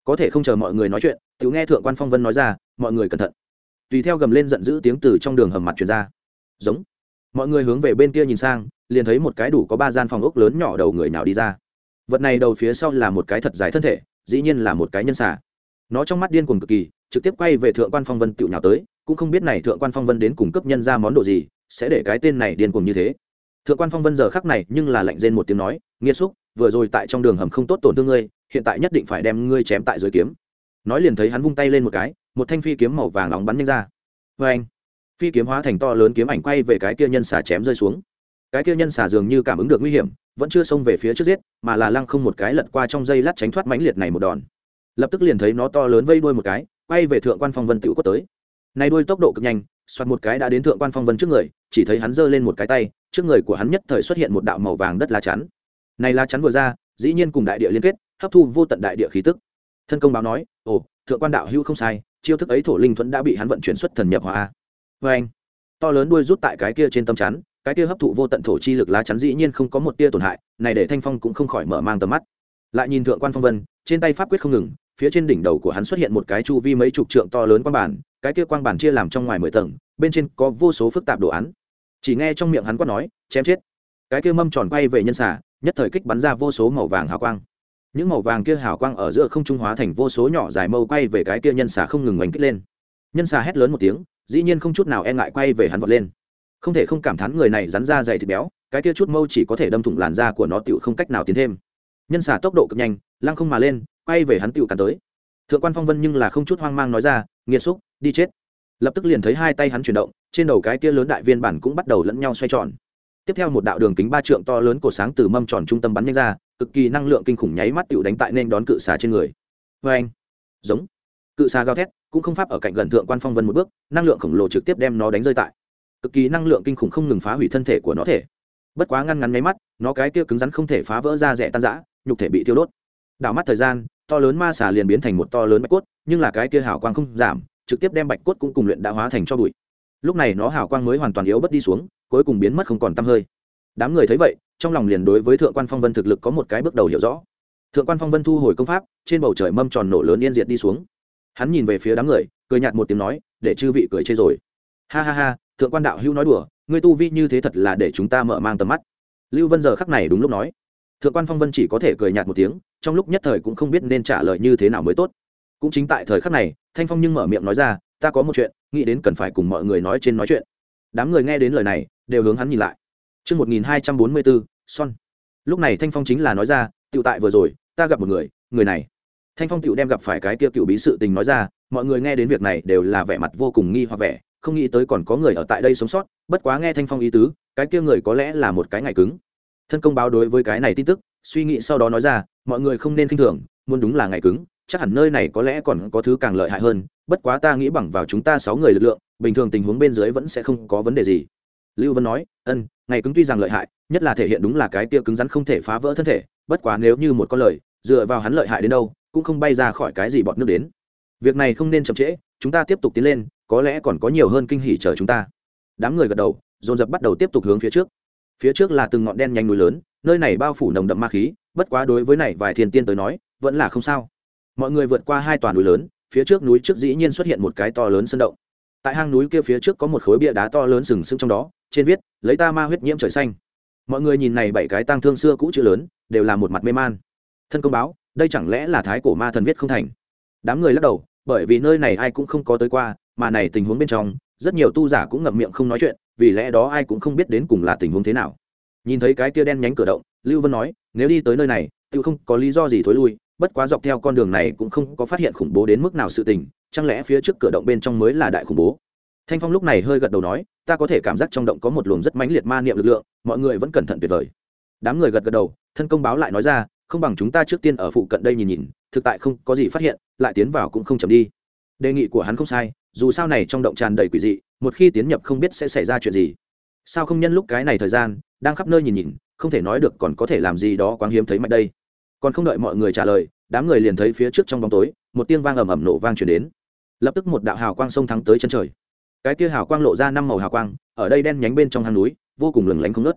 Có thể không chờ mọi người nói chuyện tựu nghe thượng quan phong vân nói ra, mọi người cẩn thận. Tùy theo gầm lên giận dữ tiếng từ trong đường hầm mặt truyền ra. Giống. Mọi người hướng về bên kia nhìn sang, liền thấy một cái đủ có ba gian phòng ốc lớn nhỏ đầu người nào đi ra. Vật này đầu phía sau là một cái thật dài thân thể, dĩ nhiên là một cái nhân xà. Nó trong mắt điên cuồng cực kỳ trực tiếp quay về thượng quan phong vân tựu nhào tới, cũng không biết này thượng quan phong vân đến cung cấp nhân ra món đồ gì, sẽ để cái tên này điên cuồng như thế. Thượng quan phong vân giờ khắc này nhưng là lạnh rên một tiếng nói nghiêm xúc, vừa rồi tại trong đường hầm không tốt tổn thương ngươi, hiện tại nhất định phải đem ngươi chém tại dưới kiếm. Nói liền thấy hắn vung tay lên một cái, một thanh phi kiếm màu vàng nóng bắn nhanh ra. Vê anh, phi kiếm hóa thành to lớn kiếm ảnh quay về cái kia nhân xà chém rơi xuống. Cái kia nhân xà dường như cảm ứng được nguy hiểm, vẫn chưa xông về phía trước giết, mà là lăng không một cái lật qua trong dây lát tránh thoát mãnh liệt này một đòn. Lập tức liền thấy nó to lớn vây đuôi một cái quay về thượng quan phong vân tựu quất tới. Nay đuôi tốc độ cực nhanh, xoạt một cái đã đến thượng quan phong vân trước người, chỉ thấy hắn giơ lên một cái tay, trước người của hắn nhất thời xuất hiện một đạo màu vàng đất lá chắn. Này lá chắn vừa ra, dĩ nhiên cùng đại địa liên kết, hấp thu vô tận đại địa khí tức. Thân công báo nói, ồ, thượng quan đạo hữu không sai, chiêu thức ấy thổ linh thuẫn đã bị hắn vận chuyển xuất thần nhập hòa vê vâng anh. To lớn đuôi rút tại cái kia trên tâm chắn, cái kia hấp thụ vô tận thổ chi lực lá chắn dĩ nhiên không có một tia tổn hại, này để thanh phong cũng không khỏi mở mang tầm mắt. Lại nhìn thượng quan phong vân, trên tay pháp quyết không ngừng phía trên đỉnh đầu của hắn xuất hiện một cái chu vi mấy chục trượng to lớn quang bản cái kia quang bản chia làm trong ngoài mười tầng, bên trên có vô số phức tạp đồ án. Chỉ nghe trong miệng hắn quát nói, chém chết. Cái kia mâm tròn quay về nhân xà, nhất thời kích bắn ra vô số màu vàng hào quang. Những màu vàng kia hào quang ở giữa không trung hóa thành vô số nhỏ dài mâu quay về cái kia nhân xà không ngừng oanh kích lên. Nhân xà hét lớn một tiếng, dĩ nhiên không chút nào e ngại quay về hắn vọt lên. Không thể không cảm thán người này rắn ra dày thịt béo, cái kia chút mâu chỉ có thể đâm thủng làn da của nó tựu không cách nào tiến thêm. Nhân xà tốc độ cực nhanh, lăng không mà lên quay về hắn tựu càn tới. Thượng quan phong vân nhưng là không chút hoang mang nói ra nghiệt xúc, đi chết. Lập tức liền thấy hai tay hắn chuyển động, trên đầu cái kia lớn đại viên bản cũng bắt đầu lẫn nhau xoay tròn. Tiếp theo một đạo đường kính ba trượng to lớn của sáng từ mâm tròn trung tâm bắn nhanh ra, cực kỳ năng lượng kinh khủng nháy mắt tựu đánh tại nên đón cự xà trên người. Vê anh, giống. Cự xà gào thét, cũng không pháp ở cạnh gần thượng quan phong vân một bước, năng lượng khổng lồ trực tiếp đem nó đánh rơi tại. Cực kỳ năng lượng kinh khủng không ngừng phá hủy thân thể của nó thể. Bất quá ngăn ngắn mấy mắt, nó cái kia cứng rắn không thể phá vỡ ra rẻ tan rã, nhục thể bị thiêu đốt. Đảo mắt thời gian to lớn ma xà liền biến thành một to lớn bạch cốt, nhưng là cái kia hào quang không giảm, trực tiếp đem bạch cốt cũng cùng luyện đã hóa thành cho bụi. Lúc này nó hào quang mới hoàn toàn yếu bất đi xuống, cuối cùng biến mất không còn t hơi. Đám người thấy vậy, trong lòng liền đối với thượng quan phong vân thực lực có một cái bước đầu hiểu rõ. Thượng quan phong vân thu hồi công pháp, trên bầu trời mâm tròn nổ lớn yên diệt đi xuống. Hắn nhìn về phía đám người, cười nhạt một tiếng nói, để chư vị cười chê rồi. Ha ha ha, thượng quan đạo hữu nói đùa, ngươi tu vi như thế thật là để chúng ta mở mang tầm mắt. Lưu vân giờ khắc này đúng lúc nói thượng quan phong vân chỉ có thể cười nhạt một tiếng trong lúc nhất thời cũng không biết nên trả lời như thế nào mới tốt cũng chính tại thời khắc này thanh phong nhưng mở miệng nói ra ta có một chuyện nghĩ đến cần phải cùng mọi người nói trên nói chuyện đám người nghe đến lời này đều hướng hắn nhìn lại Trước 1244, son. Lúc này Thanh Phong chính là nói ra, tiểu tại vừa rồi, ta gặp một người, người này. Thanh Phong tiểu đem gặp phải cái kia cựu bí sự tình nói ra, mọi người nghe đến việc này đều là vẻ mặt vô cùng nghi hoặc vẻ, không nghĩ tới còn có người ở tại đây sống sót, bất quá nghe Thanh Phong ý tứ, cái kia người có lẽ là một cái ngày cứng. Thân công báo đối với cái này tin tức, suy nghĩ sau đó nói ra, mọi người không nên khinh thường, muốn đúng là ngày cứng, chắc hẳn nơi này có lẽ còn có thứ càng lợi hại hơn, bất quá ta nghĩ bằng vào chúng ta sáu người lực lượng, bình thường tình huống bên dưới vẫn sẽ không có vấn đề gì. Lưu vân nói ân ngày cứng tuy rằng lợi hại nhất là thể hiện đúng là cái tia cứng rắn không thể phá vỡ thân thể bất quá nếu như một con lời dựa vào hắn lợi hại đến đâu cũng không bay ra khỏi cái gì bọn nước đến. Việc này không nên chậm trễ chúng ta tiếp tục tiến lên có lẽ còn có nhiều hơn kinh hỉ chờ chúng ta. Đám người gật đầu dồn dập bắt đầu tiếp tục hướng phía trước phía trước là từng ngọn đen nhanh núi lớn, nơi này bao phủ nồng đậm ma khí, bất quá đối với này vài thiên tiên tới nói, vẫn là không sao. Mọi người vượt qua hai toàn núi lớn, phía trước núi trước dĩ nhiên xuất hiện một cái to lớn sân động. Tại hang núi kia phía trước có một khối bia đá to lớn sừng sững trong đó, trên viết, lấy ta ma huyết nhiễm trời xanh. Mọi người nhìn này bảy cái tang thương xưa cũ chữ lớn, đều là một mặt mê man. Thân công báo, đây chẳng lẽ là thái cổ ma thần viết không thành? Đám người lắc đầu, bởi vì nơi này ai cũng không có tới qua, mà này tình huống bên trong, rất nhiều tu giả cũng ngậm miệng không nói chuyện vì lẽ đó ai cũng không biết đến cùng là tình huống thế nào. Nhìn thấy cái kia đen nhánh cửa động, lưu vân nói, nếu đi tới nơi này, tự không có lý do gì thối lui, bất quá dọc theo con đường này cũng không có phát hiện khủng bố đến mức nào sự tình, chẳng lẽ phía trước cửa động bên trong mới là đại khủng bố? Thanh phong lúc này hơi gật đầu nói, ta có thể cảm giác trong động có một luồng rất mãnh liệt ma niệm lực lượng, mọi người vẫn cẩn thận tuyệt vời. Đám người gật gật đầu, thân công báo lại nói ra, không bằng chúng ta trước tiên ở phụ cận đây nhìn nhìn, thực tại không có gì phát hiện, lại tiến vào cũng không chậm đi. Đề nghị của hắn không sai, dù sao này trong động tràn đầy quỷ dị một khi tiến nhập không biết sẽ xảy ra chuyện gì. Sao không nhân lúc cái này thời gian, đang khắp nơi nhìn nhìn, không thể nói được còn có thể làm gì đó quá hiếm thấy mạnh đây. Còn không đợi mọi người trả lời, đám người liền thấy phía trước trong bóng tối, một tiếng vang ầm ầm nổ vang chuyển đến. Lập tức một đạo hào quang sông thắng tới chân trời. Cái kia hào quang lộ ra năm màu hào quang, ở đây đen nhánh bên trong hang núi, vô cùng lừng lánh không nớt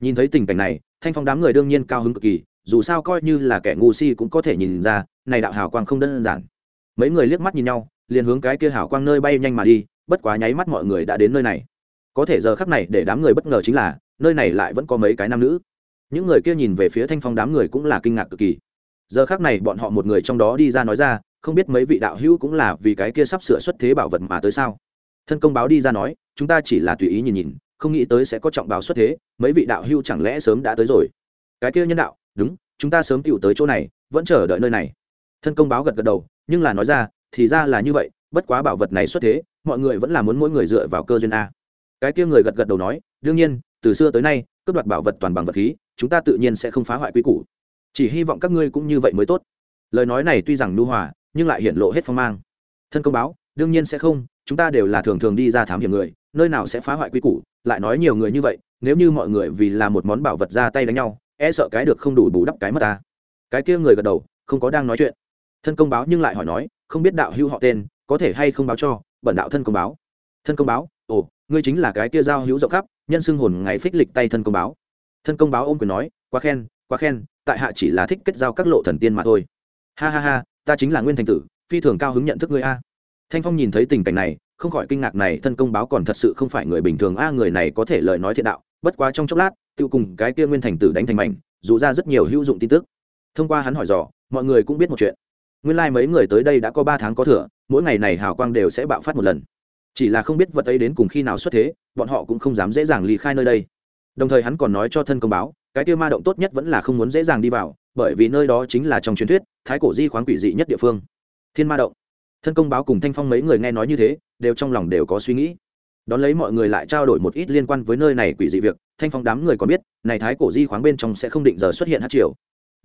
nhìn thấy tình cảnh này, thanh phong đám người đương nhiên cao hứng cực kỳ, dù sao coi như là kẻ ngu si cũng có thể nhìn ra, này đạo hào quang không đơn giản. Mấy người liếc mắt nhìn nhau, liền hướng cái kia hào quang nơi bay nhanh mà đi bất quá nháy mắt mọi người đã đến nơi này. Có thể giờ khắc này để đám người bất ngờ chính là, nơi này lại vẫn có mấy cái nam nữ. Những người kia nhìn về phía thanh phong đám người cũng là kinh ngạc cực kỳ. Giờ khắc này bọn họ một người trong đó đi ra nói ra, không biết mấy vị đạo hữu cũng là vì cái kia sắp sửa xuất thế bảo vật mà tới sao? Thân công báo đi ra nói, chúng ta chỉ là tùy ý nhìn nhìn, không nghĩ tới sẽ có trọng báo xuất thế, mấy vị đạo hữu chẳng lẽ sớm đã tới rồi? Cái kia nhân đạo, đúng, chúng ta sớm tựu tới chỗ này, vẫn chờ đợi nơi này. Thân công báo gật gật đầu, nhưng là nói ra, thì ra là như vậy, bất quá bảo vật này xuất thế mọi người vẫn là muốn mỗi người dựa vào cơ duyên a. Cái kia người gật gật đầu nói, đương nhiên, từ xưa tới nay, cướp đoạt bảo vật toàn bằng vật khí, chúng ta tự nhiên sẽ không phá hoại quy củ. Chỉ hy vọng các ngươi cũng như vậy mới tốt. Lời nói này tuy rằng nu hòa, nhưng lại hiện lộ hết phong mang. Thân công báo, đương nhiên sẽ không, chúng ta đều là thường thường đi ra thám hiểm người, nơi nào sẽ phá hoại quy củ? Lại nói nhiều người như vậy, nếu như mọi người vì là một món bảo vật ra tay đánh nhau e sợ cái được không đủ bù đắp cái mất ta. Cái kia người gật đầu, không có đang nói chuyện. Thân công báo nhưng lại hỏi nói, không biết đạo hữu họ tên, có thể hay không báo cho? Bẩn đạo thân công báo. Thân công báo? Ồ, ngươi chính là cái kia giao hữu rộng khắp, nhân xưng hồn ngày phích lịch tay thân công báo. Thân công báo ôm quyền nói, quá khen quá khen, tại hạ chỉ là thích kết giao các lộ thần tiên mà thôi. Ha ha ha, ta chính là nguyên thành tử, phi thường cao hứng nhận thức ngươi a. Thanh phong nhìn thấy tình cảnh này, không khỏi kinh ngạc này, thân công báo còn thật sự không phải người bình thường a, người này có thể lời nói thiện đạo, bất quá trong chốc lát tự cùng cái kia nguyên thành tử đánh thành mảnh, dù ra rất nhiều hữu dụng tin tức. Thông qua hắn hỏi dò, mọi người cũng biết một chuyện. Nguyên lai、like、mấy người tới đây đã có ba tháng có thừa mỗi ngày này hào quang đều sẽ bạo phát một lần. Chỉ là không biết vật ấy đến cùng khi nào xuất thế, bọn họ cũng không dám dễ dàng ly khai nơi đây. Đồng thời hắn còn nói cho thân công báo, cái tiêu ma động tốt nhất vẫn là không muốn dễ dàng đi vào, bởi vì nơi đó chính là trong truyền thuyết, thái cổ di khoáng quỷ dị nhất địa phương. Thiên ma động. Thân công báo cùng thanh phong mấy người nghe nói như thế, đều trong lòng đều có suy nghĩ. Đón lấy mọi người lại trao đổi một ít liên quan với nơi này quỷ dị việc, thanh phong đám người còn biết, này thái cổ di khoáng bên trong sẽ không định giờ xuất hiện hát triều.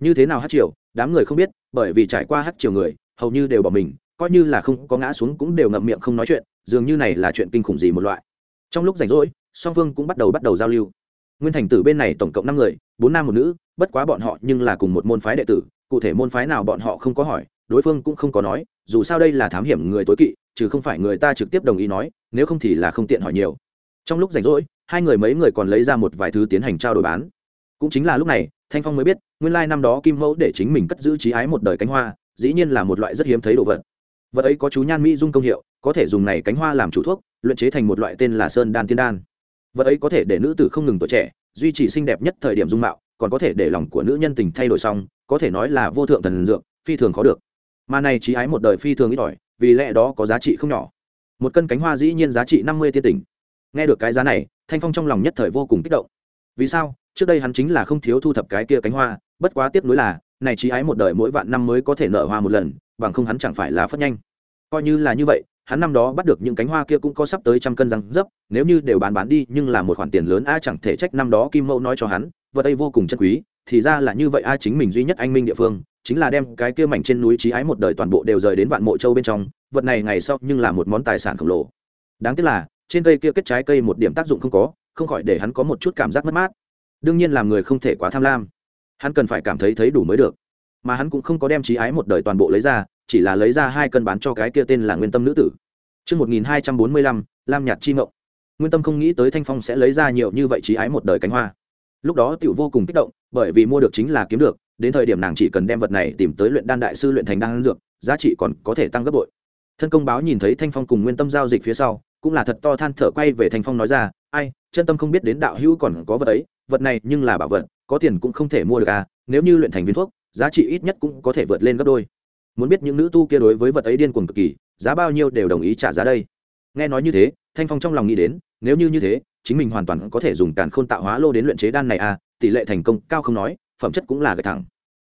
Như thế nào hát triều, đám người không biết, bởi vì trải qua hát triều người, hầu như đều bỏ mình coi như là không có ngã xuống cũng đều ngậm miệng không nói chuyện, dường như này là chuyện kinh khủng gì một loại. Trong lúc rảnh rỗi, song phương cũng bắt đầu bắt đầu giao lưu. Nguyên thành tử bên này tổng cộng năm người, bốn nam một nữ, bất quá bọn họ nhưng là cùng một môn phái đệ tử, cụ thể môn phái nào bọn họ không có hỏi, đối phương cũng không có nói, dù sao đây là thám hiểm người tối kỵ, chứ không phải người ta trực tiếp đồng ý nói, nếu không thì là không tiện hỏi nhiều. Trong lúc rảnh rỗi, hai người mấy người còn lấy ra một vài thứ tiến hành trao đổi bán. Cũng chính là lúc này, thanh phong mới biết, nguyên lai năm đó kim mẫu để chính mình cất giữ trí ái một đời cánh hoa, dĩ nhiên là một loại rất hiếm thấy đồ vật vật ấy có chú nhan mỹ dung công hiệu, có thể dùng này cánh hoa làm chủ thuốc, luyện chế thành một loại tên là sơn đan tiên đan. Vật ấy có thể để nữ tử không ngừng tuổi trẻ, duy trì xinh đẹp nhất thời điểm dung mạo, còn có thể để lòng của nữ nhân tình thay đổi xong, có thể nói là vô thượng thần dược, phi thường khó được. Mà này trí ái một đời phi thường ít ỏi, vì lẽ đó có giá trị không nhỏ. Một cân cánh hoa dĩ nhiên giá trị năm mươi tiên tỉnh. Nghe được cái giá này, thanh phong trong lòng nhất thời vô cùng kích động. Vì sao? Trước đây hắn chính là không thiếu thu thập cái kia cánh hoa, bất quá tiếp nối là, này trí ái một đời mỗi vạn năm mới có thể nở hoa một lần bằng không hắn chẳng phải là phất nhanh. Coi như là như vậy, hắn năm đó bắt được những cánh hoa kia cũng có sắp tới trăm cân răng dấp, nếu như đều bán bán đi, nhưng là một khoản tiền lớn a chẳng thể trách năm đó kim mẫu nói cho hắn, vật đây vô cùng chân quý, thì ra là như vậy a chính mình duy nhất anh minh địa phương, chính là đem cái kia mảnh trên núi trí ái một đời toàn bộ đều rời đến vạn mộ châu bên trong, vật này ngày sau nhưng là một món tài sản khổng lồ. Đáng tiếc là, trên cây kia kết trái cây một điểm tác dụng không có, không khỏi để hắn có một chút cảm giác mất mát. Đương nhiên làm người không thể quá tham lam. Hắn cần phải cảm thấy thấy đủ mới được mà hắn cũng không có đem trí ái một đời toàn bộ lấy ra chỉ là lấy ra hai cân bán cho cái kia tên là nguyên tâm nữ tử Trước 1245, Lam Nhạt Chi Mộng. Nguyên tâm không nghĩ tới Thanh Phong sẽ lấy ra nhiều như vậy trí ái một đời cánh hoa. Lúc đó tiểu vô cùng kích động, bởi vì mua được chính là kiếm được, đến thời điểm nàng chỉ cần đem vật này tìm tới luyện đan đại sư luyện thành đan dược, giá trị còn có thể tăng gấp bội. Thân công báo nhìn thấy Thanh Phong cùng Nguyên tâm giao dịch phía sau, cũng là thật to than thở quay về Thanh Phong nói ra, "Ai, chân tâm không biết đến đạo hữu còn có vật ấy, vật này nhưng là bảo vật, có tiền cũng không thể mua được à, nếu như luyện thành viên thuốc, giá trị ít nhất cũng có thể vượt lên gấp đôi." muốn biết những nữ tu kia đối với vật ấy điên cuồng cực kỳ, giá bao nhiêu đều đồng ý trả giá đây nghe nói như thế, thanh phong trong lòng nghĩ đến, nếu như như thế, chính mình hoàn toàn có thể dùng càn khôn tạo hóa lô đến luyện chế đan này à tỷ lệ thành công cao không nói, phẩm chất cũng là gạch thẳng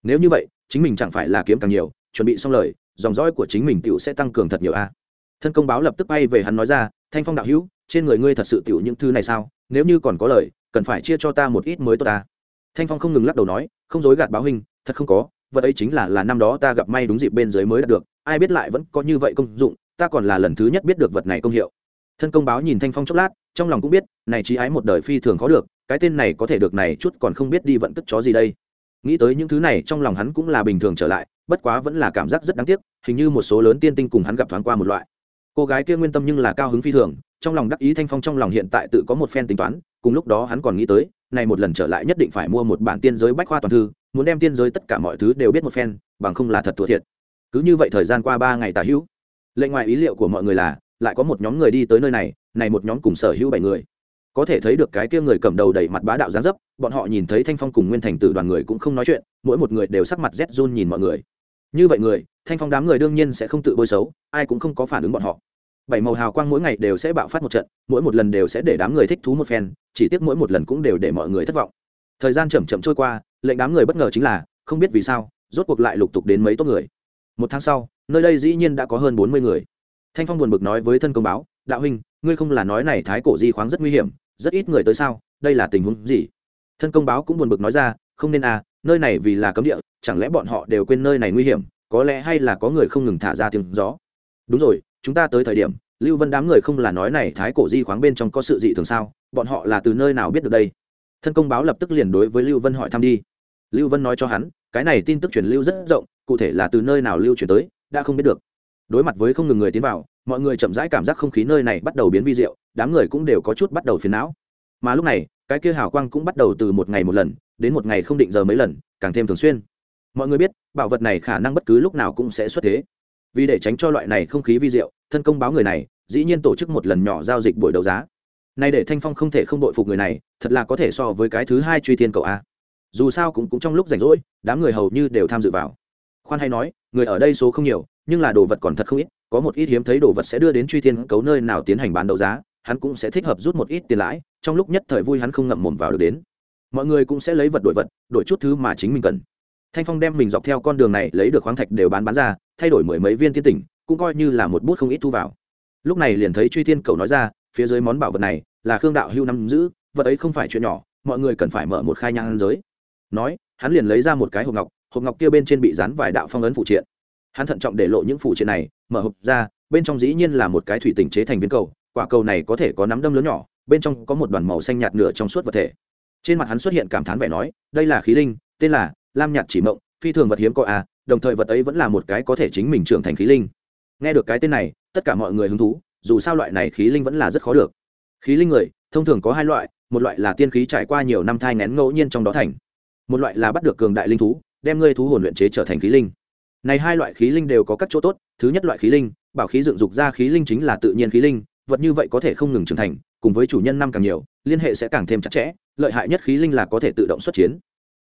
nếu như vậy, chính mình chẳng phải là kiếm càng nhiều, chuẩn bị xong lời, dòng dõi của chính mình tiểu sẽ tăng cường thật nhiều a à. thân công báo lập tức bay về hắn nói ra, thanh phong đạo hữu, trên người ngươi thật sự tiểu những thư này sao nếu như còn có lời, cần phải chia cho ta một ít mới tốt ta thanh phong không ngừng lắc đầu nói, không dối gạt báo hình thật không có, vật ấy chính là là năm đó ta gặp may đúng dịp bên dưới mới đạt được, ai biết lại vẫn có như vậy công dụng, ta còn là lần thứ nhất biết được vật này công hiệu. Thân công báo nhìn thanh phong chốc lát, trong lòng cũng biết, này trí ái một đời phi thường khó được, cái tên này có thể được này chút còn không biết đi vận cất chó gì đây. Nghĩ tới những thứ này, trong lòng hắn cũng là bình thường trở lại, bất quá vẫn là cảm giác rất đáng tiếc, hình như một số lớn tiên tinh cùng hắn gặp thoáng qua một loại. Cô gái kia nguyên tâm nhưng là cao hứng phi thường, trong lòng đắc ý thanh phong trong lòng hiện tại tự có một phen tính toán, cùng lúc đó hắn còn nghĩ tới, này một lần trở lại nhất định phải mua một bản tiên giới bách khoa toàn thư muốn đem tiên giới tất cả mọi thứ đều biết một phen, bằng không là thật thua thiệt. Cứ như vậy thời gian qua ba ngày tà hữu, lệnh ngoài ý liệu của mọi người là, lại có một nhóm người đi tới nơi này này một nhóm cùng sở hữu bảy người. Có thể thấy được cái kia người cầm đầu đầy mặt bá đạo giáng dấp, bọn họ nhìn thấy thanh phong cùng nguyên thành tử đoàn người cũng không nói chuyện, mỗi một người đều sắc mặt rét run nhìn mọi người. Như vậy người, thanh phong đám người đương nhiên sẽ không tự bôi xấu, ai cũng không có phản ứng bọn họ. Bảy màu hào quang mỗi ngày đều sẽ bạo phát một trận, mỗi một lần đều sẽ để đám người thích thú một phen, chỉ tiếc mỗi một lần cũng đều để mọi người thất vọng. Thời gian chậm chậm trôi qua lệnh đám người bất ngờ chính là, không biết vì sao, rốt cuộc lại lục tục đến mấy tốt người. Một tháng sau, nơi đây dĩ nhiên đã có hơn bốn mươi người. Thanh phong buồn bực nói với thân công báo, đạo huynh, ngươi không là nói này thái cổ di khoáng rất nguy hiểm, rất ít người tới sao? Đây là tình huống gì? Thân công báo cũng buồn bực nói ra, không nên à nơi này vì là cấm địa, chẳng lẽ bọn họ đều quên nơi này nguy hiểm, có lẽ hay là có người không ngừng thả ra tiếng gió? Đúng rồi, chúng ta tới thời điểm, lưu vân đám người không là nói này thái cổ di khoáng bên trong có sự dị thường sao? Bọn họ là từ nơi nào biết được đây? Thân công báo lập tức liền đối với lưu vân hỏi thăm đi. Lưu vân nói cho hắn, cái này tin tức truyền lưu rất rộng, cụ thể là từ nơi nào lưu truyền tới, đã không biết được. Đối mặt với không ngừng người tiến vào, mọi người chậm rãi cảm giác không khí nơi này bắt đầu biến vi diệu, đám người cũng đều có chút bắt đầu phiền não. Mà lúc này, cái kia hào quang cũng bắt đầu từ một ngày một lần, đến một ngày không định giờ mấy lần, càng thêm thường xuyên. Mọi người biết, bảo vật này khả năng bất cứ lúc nào cũng sẽ xuất thế. Vì để tránh cho loại này không khí vi diệu, thân công báo người này, dĩ nhiên tổ chức một lần nhỏ giao dịch buổi đấu giá nay để thanh phong không thể không đội phục người này thật là có thể so với cái thứ hai truy thiên cầu a. Dù sao cũng, cũng trong lúc rảnh rỗi đám người hầu như đều tham dự vào. Khoan hay nói người ở đây số không nhiều nhưng là đồ vật còn thật không ít có một ít hiếm thấy đồ vật sẽ đưa đến truy thiên cấu nơi nào tiến hành bán đấu giá hắn cũng sẽ thích hợp rút một ít tiền lãi trong lúc nhất thời vui hắn không ngậm mồm vào được đến. Mọi người cũng sẽ lấy vật đổi vật đổi chút thứ mà chính mình cần. Thanh phong đem mình dọc theo con đường này lấy được khoáng thạch đều bán bán ra thay đổi mười mấy viên tiên tỉnh cũng coi như là một bút không ít thu vào. Lúc này liền thấy truy thiên cầu nói ra phía dưới món bảo vật này là khương đạo hưu nắm giữ, vật ấy không phải chuyện nhỏ, mọi người cần phải mở một khai nhang giới. Nói, hắn liền lấy ra một cái hộp ngọc hộp ngọc kia bên trên bị dán vài đạo phong ấn phụ triện. Hắn thận trọng để lộ những phụ triện này, mở hộp ra, bên trong dĩ nhiên là một cái thủy tinh chế thành viên cầu, quả cầu này có thể có nắm đâm lớn nhỏ, bên trong có một đoàn màu xanh nhạt nửa trong suốt vật thể. Trên mặt hắn xuất hiện cảm thán vẻ nói, đây là khí linh, tên là lam nhạt chỉ mộng, phi thường vật hiếm có à đồng thời vật ấy vẫn là một cái có thể chính mình trưởng thành khí linh. Nghe được cái tên này, tất cả mọi người hứng thú dù sao loại này khí linh vẫn là rất khó được. Khí linh người, thông thường có hai loại, một loại là tiên khí trải qua nhiều năm thai ngén ngẫu nhiên trong đó thành, một loại là bắt được cường đại linh thú, đem ngươi thú hồn luyện chế trở thành khí linh. Này hai loại khí linh đều có các chỗ tốt, thứ nhất loại khí linh, bảo khí dựng dục ra khí linh chính là tự nhiên khí linh, vật như vậy có thể không ngừng trưởng thành, cùng với chủ nhân năm càng nhiều, liên hệ sẽ càng thêm chặt chẽ, lợi hại nhất khí linh là có thể tự động xuất chiến.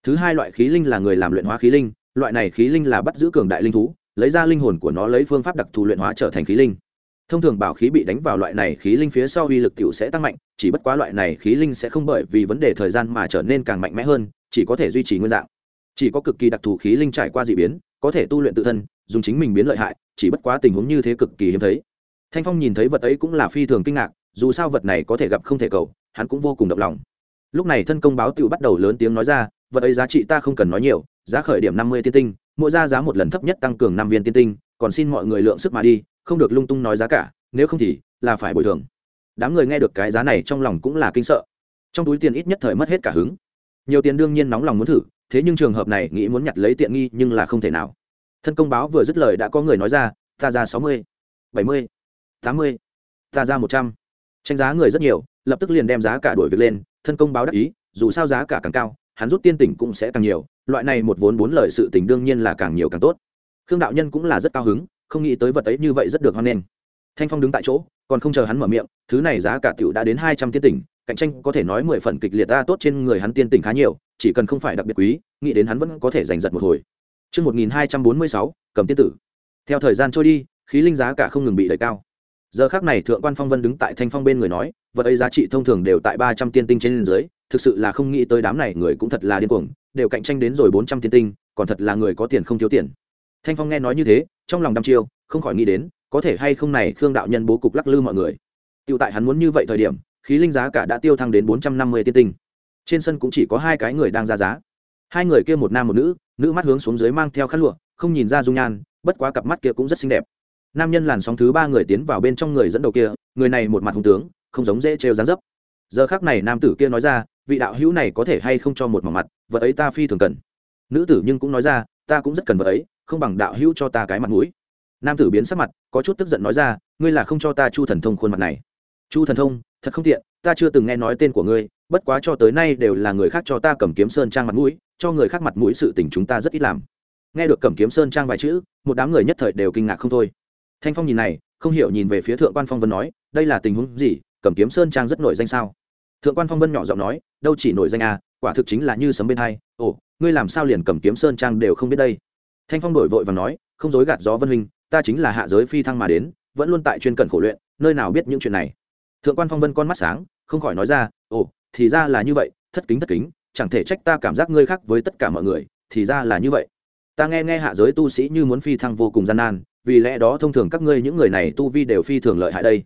Thứ hai loại khí linh là người làm luyện hóa khí linh, loại này khí linh là bắt giữ cường đại linh thú, lấy ra linh hồn của nó lấy phương pháp đặc thù luyện hóa trở thành khí linh thông thường bảo khí bị đánh vào loại này khí linh phía sau uy lực tiểu sẽ tăng mạnh, chỉ bất quá loại này khí linh sẽ không bởi vì vấn đề thời gian mà trở nên càng mạnh mẽ hơn, chỉ có thể duy trì nguyên dạng. Chỉ có cực kỳ đặc thù khí linh trải qua d ị biến, có thể tu luyện tự thân, dùng chính mình biến lợi hại, chỉ bất quá tình huống như thế cực kỳ hiếm thấy. Thanh phong nhìn thấy vật ấy cũng là phi thường kinh ngạc, dù sao vật này có thể gặp không thể cầu, hắn cũng vô cùng động lòng. Lúc này thân công báo tự bắt đầu lớn tiếng nói ra, vật ấy giá trị ta không cần nói nhiều, giá khởi điểm năm mươi tiên tinh, mỗi ra giá một lần thấp nhất tăng cường năm viên tiên tinh, còn xin mọi người lượng sức mà đi không được lung tung nói giá cả, nếu không thì là phải bồi thường. Đám người nghe được cái giá này trong lòng cũng là kinh sợ. Trong túi tiền ít nhất thời mất hết cả hứng. Nhiều tiền đương nhiên nóng lòng muốn thử, thế nhưng trường hợp này nghĩ muốn nhặt lấy tiện nghi nhưng là không thể nào. Thân công báo vừa dứt lời đã có người nói ra, ta ra sáu mươi, bảy mươi, tám mươi, ta ra một trăm. Tranh giá người rất nhiều, lập tức liền đem giá cả đổi việc lên, thân công báo đắc ý, dù sao giá cả càng cao, hắn rút tiên tỉnh cũng sẽ càng nhiều, loại này một vốn bốn lời sự tình đương nhiên là càng nhiều càng tốt. Khương đạo nhân cũng là rất cao hứng không nghĩ tới vật ấy như vậy rất được hoan nghênh thanh phong đứng tại chỗ còn không chờ hắn mở miệng thứ này giá cả tiểu đã đến hai trăm tiên tỉnh cạnh tranh có thể nói mười phần kịch liệt ta tốt trên người hắn tiên tỉnh khá nhiều chỉ cần không phải đặc biệt quý nghĩ đến hắn vẫn có thể giành giật một hồi Trước 1246, cầm tiên tử. Theo thời gian trôi đi, khí linh giá cả không ngừng bị đẩy cao. Giờ khắc này thượng quan phong vân đứng tại thanh phong bên người nói, vật ấy giá trị thông thường đều tại ba trăm tiên tinh trên dưới, thực sự là không nghĩ tới đám này người cũng thật là điên cuồng, đều cạnh tranh đến rồi bốn trăm tiên tinh, còn thật là người có tiền không thiếu tiền. Thanh phong nghe nói như thế, trong lòng đăm chiêu, không khỏi nghĩ đến, có thể hay không này Khương đạo nhân bố cục lắc lư mọi người. Tiêu tại hắn muốn như vậy thời điểm, khí linh giá cả đã tiêu thăng đến bốn trăm năm mươi tiên tinh. Trên sân cũng chỉ có hai cái người đang ra giá. Hai người kia một nam một nữ nữ mắt hướng xuống dưới mang theo khăn lụa không nhìn ra dung nhan bất quá cặp mắt kia cũng rất xinh đẹp. Nam nhân làn sóng thứ ba người tiến vào bên trong người dẫn đầu kia người này một mặt hùng tướng không giống dễ trêu dán dấp. Giờ khác này nam tử kia nói ra vị đạo hữu này có thể hay không cho một mỏng mặt vật ấy ta phi thường cần. Nữ tử nhưng cũng nói ra ta cũng rất cần vật ấy không bằng đạo hữu cho ta cái mặt mũi. Nam tử biến sắc mặt, có chút tức giận nói ra, ngươi là không cho ta chu thần thông khuôn mặt này. Chu thần thông, thật không tiện, ta chưa từng nghe nói tên của ngươi, bất quá cho tới nay đều là người khác cho ta cầm kiếm sơn trang mặt mũi, cho người khác mặt mũi sự tình chúng ta rất ít làm. Nghe được cầm kiếm sơn trang vài chữ, một đám người nhất thời đều kinh ngạc không thôi. Thanh phong nhìn này, không hiểu nhìn về phía thượng quan phong vân nói, đây là tình huống gì, cầm kiếm sơn trang rất nổi danh sao? Thượng quan phong vân nhỏ giọng nói, đâu chỉ nổi danh à quả thực chính là như sấm bên hai, ồ, ngươi làm sao liền cầm kiếm sơn trang đều không biết đây? Thanh phong đổi vội và nói, không dối gạt gió vân huynh, ta chính là hạ giới phi thăng mà đến, vẫn luôn tại chuyên cần khổ luyện, nơi nào biết những chuyện này. Thượng quan phong vân con mắt sáng, không khỏi nói ra, ồ, thì ra là như vậy, thất kính thất kính, chẳng thể trách ta cảm giác ngươi khác với tất cả mọi người, thì ra là như vậy. Ta nghe nghe hạ giới tu sĩ như muốn phi thăng vô cùng gian nan, vì lẽ đó thông thường các ngươi những người này tu vi đều phi thường lợi hại đây.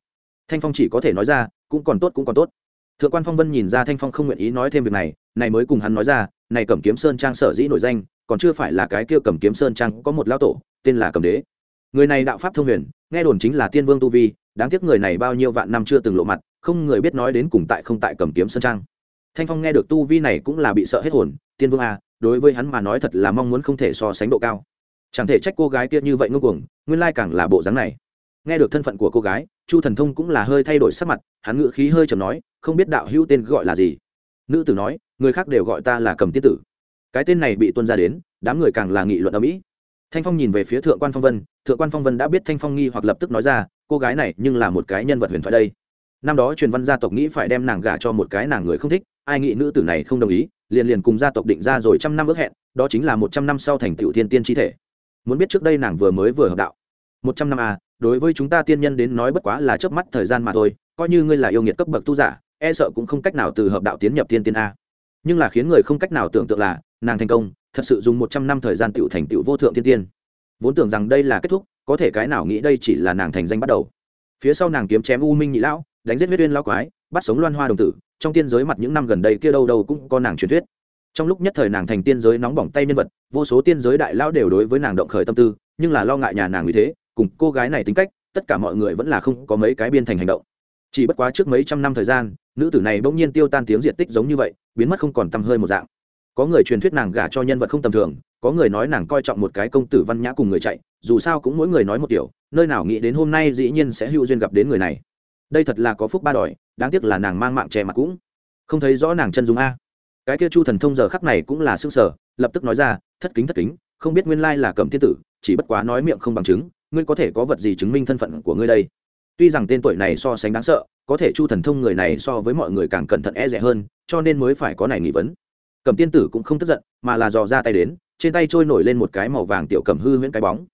Thanh phong chỉ có thể nói ra, cũng còn tốt, cũng còn tốt. Thượng quan phong vân nhìn ra thanh phong không nguyện ý nói thêm việc này này mới cùng hắn nói ra, này cẩm kiếm sơn trang sở dĩ nổi danh còn chưa phải là cái kia cầm kiếm sơn trang có một lao tổ tên là cầm đế. Người này đạo pháp thông huyền nghe đồn chính là tiên vương tu vi đáng tiếc người này bao nhiêu vạn năm chưa từng lộ mặt không người biết nói đến cùng tại không tại cầm kiếm sơn trang. Thanh phong nghe được tu vi này cũng là bị sợ hết hồn tiên vương a à, đối với hắn mà nói thật là mong muốn không thể so sánh độ cao. Chẳng thể trách cô gái kia như vậy ngưng cuồng nguyên lai càng là bộ dáng này. Nghe được thân phận của cô gái chu thần thông cũng là hơi thay đổi sắc mặt hắn ngự khí hơi chầm nói không biết đạo hữu tên gọi là gì. Nữ tử nói người khác đều gọi ta là cầm tiên tử cái tên này bị tuân ra đến, đám người càng là nghị luận ở mỹ thanh phong nhìn về phía thượng quan phong vân, thượng quan phong vân đã biết thanh phong nghi hoặc lập tức nói ra, cô gái này nhưng là một cái nhân vật huyền thoại đây. Năm đó truyền văn gia tộc nghĩ phải đem nàng gả cho một cái nàng người không thích, ai nghĩ nữ tử này không đồng ý, liền liền cùng gia tộc định ra rồi trăm năm ước hẹn, đó chính là một trăm năm sau thành tựu thiên tiên chi thể. Muốn biết trước đây nàng vừa mới vừa hợp đạo. Một trăm năm à đối với chúng ta tiên nhân đến nói bất quá là chớp mắt thời gian mà thôi, coi như ngươi là yêu nghiệt cấp bậc tu giả e sợ cũng không cách nào từ hợp đạo tiến nhập tiên tiên a. Nhưng là khiến người không cách nào tưởng tượng là nàng thành công, thật sự dùng một trăm năm thời gian tựu thành tựu vô thượng tiên tiên. Vốn tưởng rằng đây là kết thúc, có thể cái nào nghĩ đây chỉ là nàng thành danh bắt đầu. Phía sau nàng kiếm chém u minh nhị lão, đánh giết huyết uyên lao quái, bắt sống loan hoa đồng tử, trong tiên giới mặt những năm gần đây kia đâu đâu cũng có nàng truyền thuyết. Trong lúc nhất thời nàng thành tiên giới nóng bỏng tay nhân vật, vô số tiên giới đại lão đều đối với nàng động khởi tâm tư, nhưng là lo ngại nhà nàng như thế, cùng cô gái này tính cách, tất cả mọi người vẫn là không có mấy cái biên thành hành động. Chỉ bất quá trước mấy trăm năm thời gian, nữ tử này bỗng nhiên tiêu tan tiếng diện tích giống như vậy, biến mất không còn tăm hơi một dạng có người truyền thuyết nàng gả cho nhân vật không tầm thường, có người nói nàng coi trọng một cái công tử văn nhã cùng người chạy, dù sao cũng mỗi người nói một kiểu, nơi nào nghĩ đến hôm nay dĩ nhiên sẽ hữu duyên gặp đến người này. Đây thật là có phúc ba đòi, đáng tiếc là nàng mang mạng che mặt cũng không thấy rõ nàng chân dung a. Cái kia chu thần thông giờ khắc này cũng là xương sở lập tức nói ra, thất kính thất kính, không biết nguyên lai là cầm thiên tử, chỉ bất quá nói miệng không bằng chứng, ngươi có thể có vật gì chứng minh thân phận của ngươi đây? Tuy rằng tên tuổi này so sánh đáng sợ, có thể chu thần thông người này so với mọi người càng cẩn thận e rẻ hơn, cho nên mới phải có này nghi vấn cầm tiên tử cũng không tức giận, mà là dò ra tay đến, trên tay trôi nổi lên một cái màu vàng tiểu cầm hư huyễn cái bóng.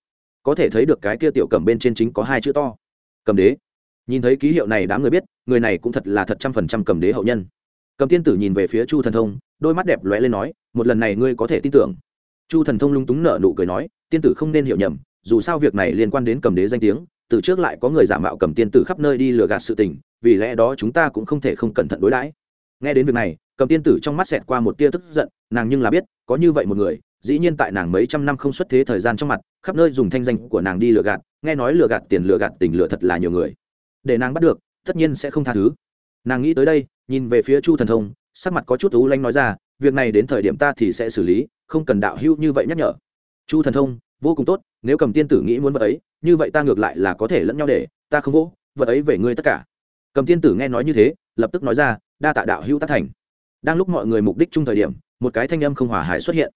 Có thể thấy được cái kia tiểu cầm bên trên chính có hai chữ to. Cầm đế. Nhìn thấy ký hiệu này đám người biết, người này cũng thật là thật trăm phần trăm cầm đế hậu nhân. Cầm tiên tử nhìn về phía chu thần thông, đôi mắt đẹp lóe lên nói, một lần này ngươi có thể tin tưởng. Chu thần thông lung túng nở nụ cười nói, tiên tử không nên hiểu nhầm, dù sao việc này liên quan đến cầm đế danh tiếng, từ trước lại có người giả mạo cầm tiên tử khắp nơi đi lừa gạt sự tình, vì lẽ đó chúng ta cũng không thể không cẩn thận đối đãi. Nghe đến việc này cầm tiên tử trong mắt xẹt qua một tia tức giận, nàng nhưng là biết, có như vậy một người, dĩ nhiên tại nàng mấy trăm năm không xuất thế thời gian trong mặt, khắp nơi dùng thanh danh của nàng đi lừa gạt, nghe nói lừa gạt tiền lừa gạt tình lừa thật là nhiều người. Để nàng bắt được, tất nhiên sẽ không tha thứ. Nàng nghĩ tới đây, nhìn về phía chu thần thông, sắc mặt có chút ú lanh nói ra, việc này đến thời điểm ta thì sẽ xử lý, không cần đạo hữu như vậy nhắc nhở. Chu thần thông, vô cùng tốt, nếu cầm tiên tử nghĩ muốn vật ấy, như vậy ta ngược lại là có thể lẫn nhau để, ta không vỗ, vật ấy về ngươi tất cả. Cầm tiên tử nghe nói như thế, lập tức nói ra, đa tạ đạo hữu tác thành đang lúc mọi người mục đích chung thời điểm, một cái thanh âm không hòa hải xuất hiện.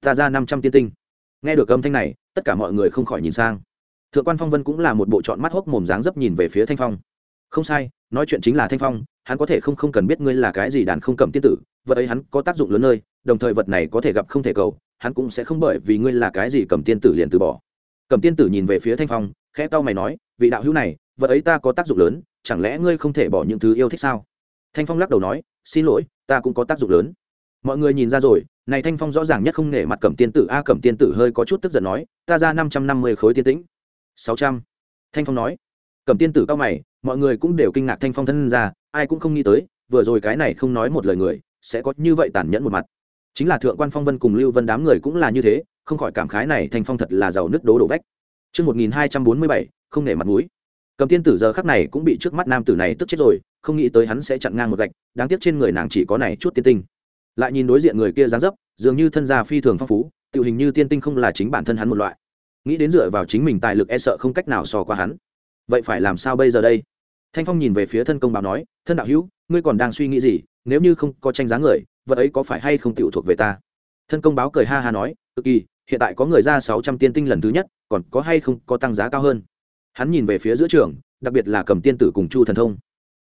Ta ra năm trăm tiên tinh. Nghe được âm thanh này, tất cả mọi người không khỏi nhìn sang. Thượng quan phong vân cũng là một bộ chọn mắt hốc mồm dáng dấp nhìn về phía thanh phong. Không sai, nói chuyện chính là thanh phong, hắn có thể không không cần biết ngươi là cái gì đàn không cầm tiên tử, vật ấy hắn có tác dụng lớn nơi, đồng thời vật này có thể gặp không thể cầu, hắn cũng sẽ không bởi vì ngươi là cái gì cầm tiên tử liền từ bỏ. Cầm tiên tử nhìn về phía thanh phong, khẽ cau mày nói, vị đạo hữu này, vật ấy ta có tác dụng lớn, chẳng lẽ ngươi không thể bỏ những thứ yêu thích sao? Thanh phong lắc đầu nói xin lỗi ta cũng có tác dụng lớn. Mọi người nhìn ra rồi này thanh phong rõ ràng nhất không nể mặt cẩm tiên tử. A cẩm tiên tử hơi có chút tức giận nói ta ra năm trăm năm mươi khối tiên tĩnh. sáu trăm. Thanh phong nói. Cẩm tiên tử cao mày mọi người cũng đều kinh ngạc thanh phong thân ra ai cũng không nghĩ tới vừa rồi cái này không nói một lời người sẽ có như vậy tàn nhẫn một mặt. Chính là thượng quan phong vân cùng lưu vân đám người cũng là như thế không khỏi cảm khái này thanh phong thật là giàu nứt đố đổ vách. Trước 1247, không nể mặt mũi. Cầm tiên tử giờ khắc này cũng bị trước mắt nam tử này tức chết rồi, không nghĩ tới hắn sẽ chặn ngang một gạch, đáng tiếc trên người nàng chỉ có này chút tiên tinh. Lại nhìn đối diện người kia dáng dấp, dường như thân gia phi thường phong phú, tự hình như tiên tinh không là chính bản thân hắn một loại. Nghĩ đến dựa vào chính mình tài lực e sợ không cách nào so qua hắn. Vậy phải làm sao bây giờ đây? Thanh Phong nhìn về phía thân công báo nói, thân đạo hữu, ngươi còn đang suy nghĩ gì? Nếu như không có tranh giá người, vật ấy có phải hay không tiểu thuộc về ta? Thân công báo cười ha ha nói, cực kỳ, hiện tại có người ra sáu trăm tiên tinh lần thứ nhất, còn có hay không có tăng giá cao hơn? Hắn nhìn về phía giữa trường, đặc biệt là cầm tiên tử cùng chu thần thông.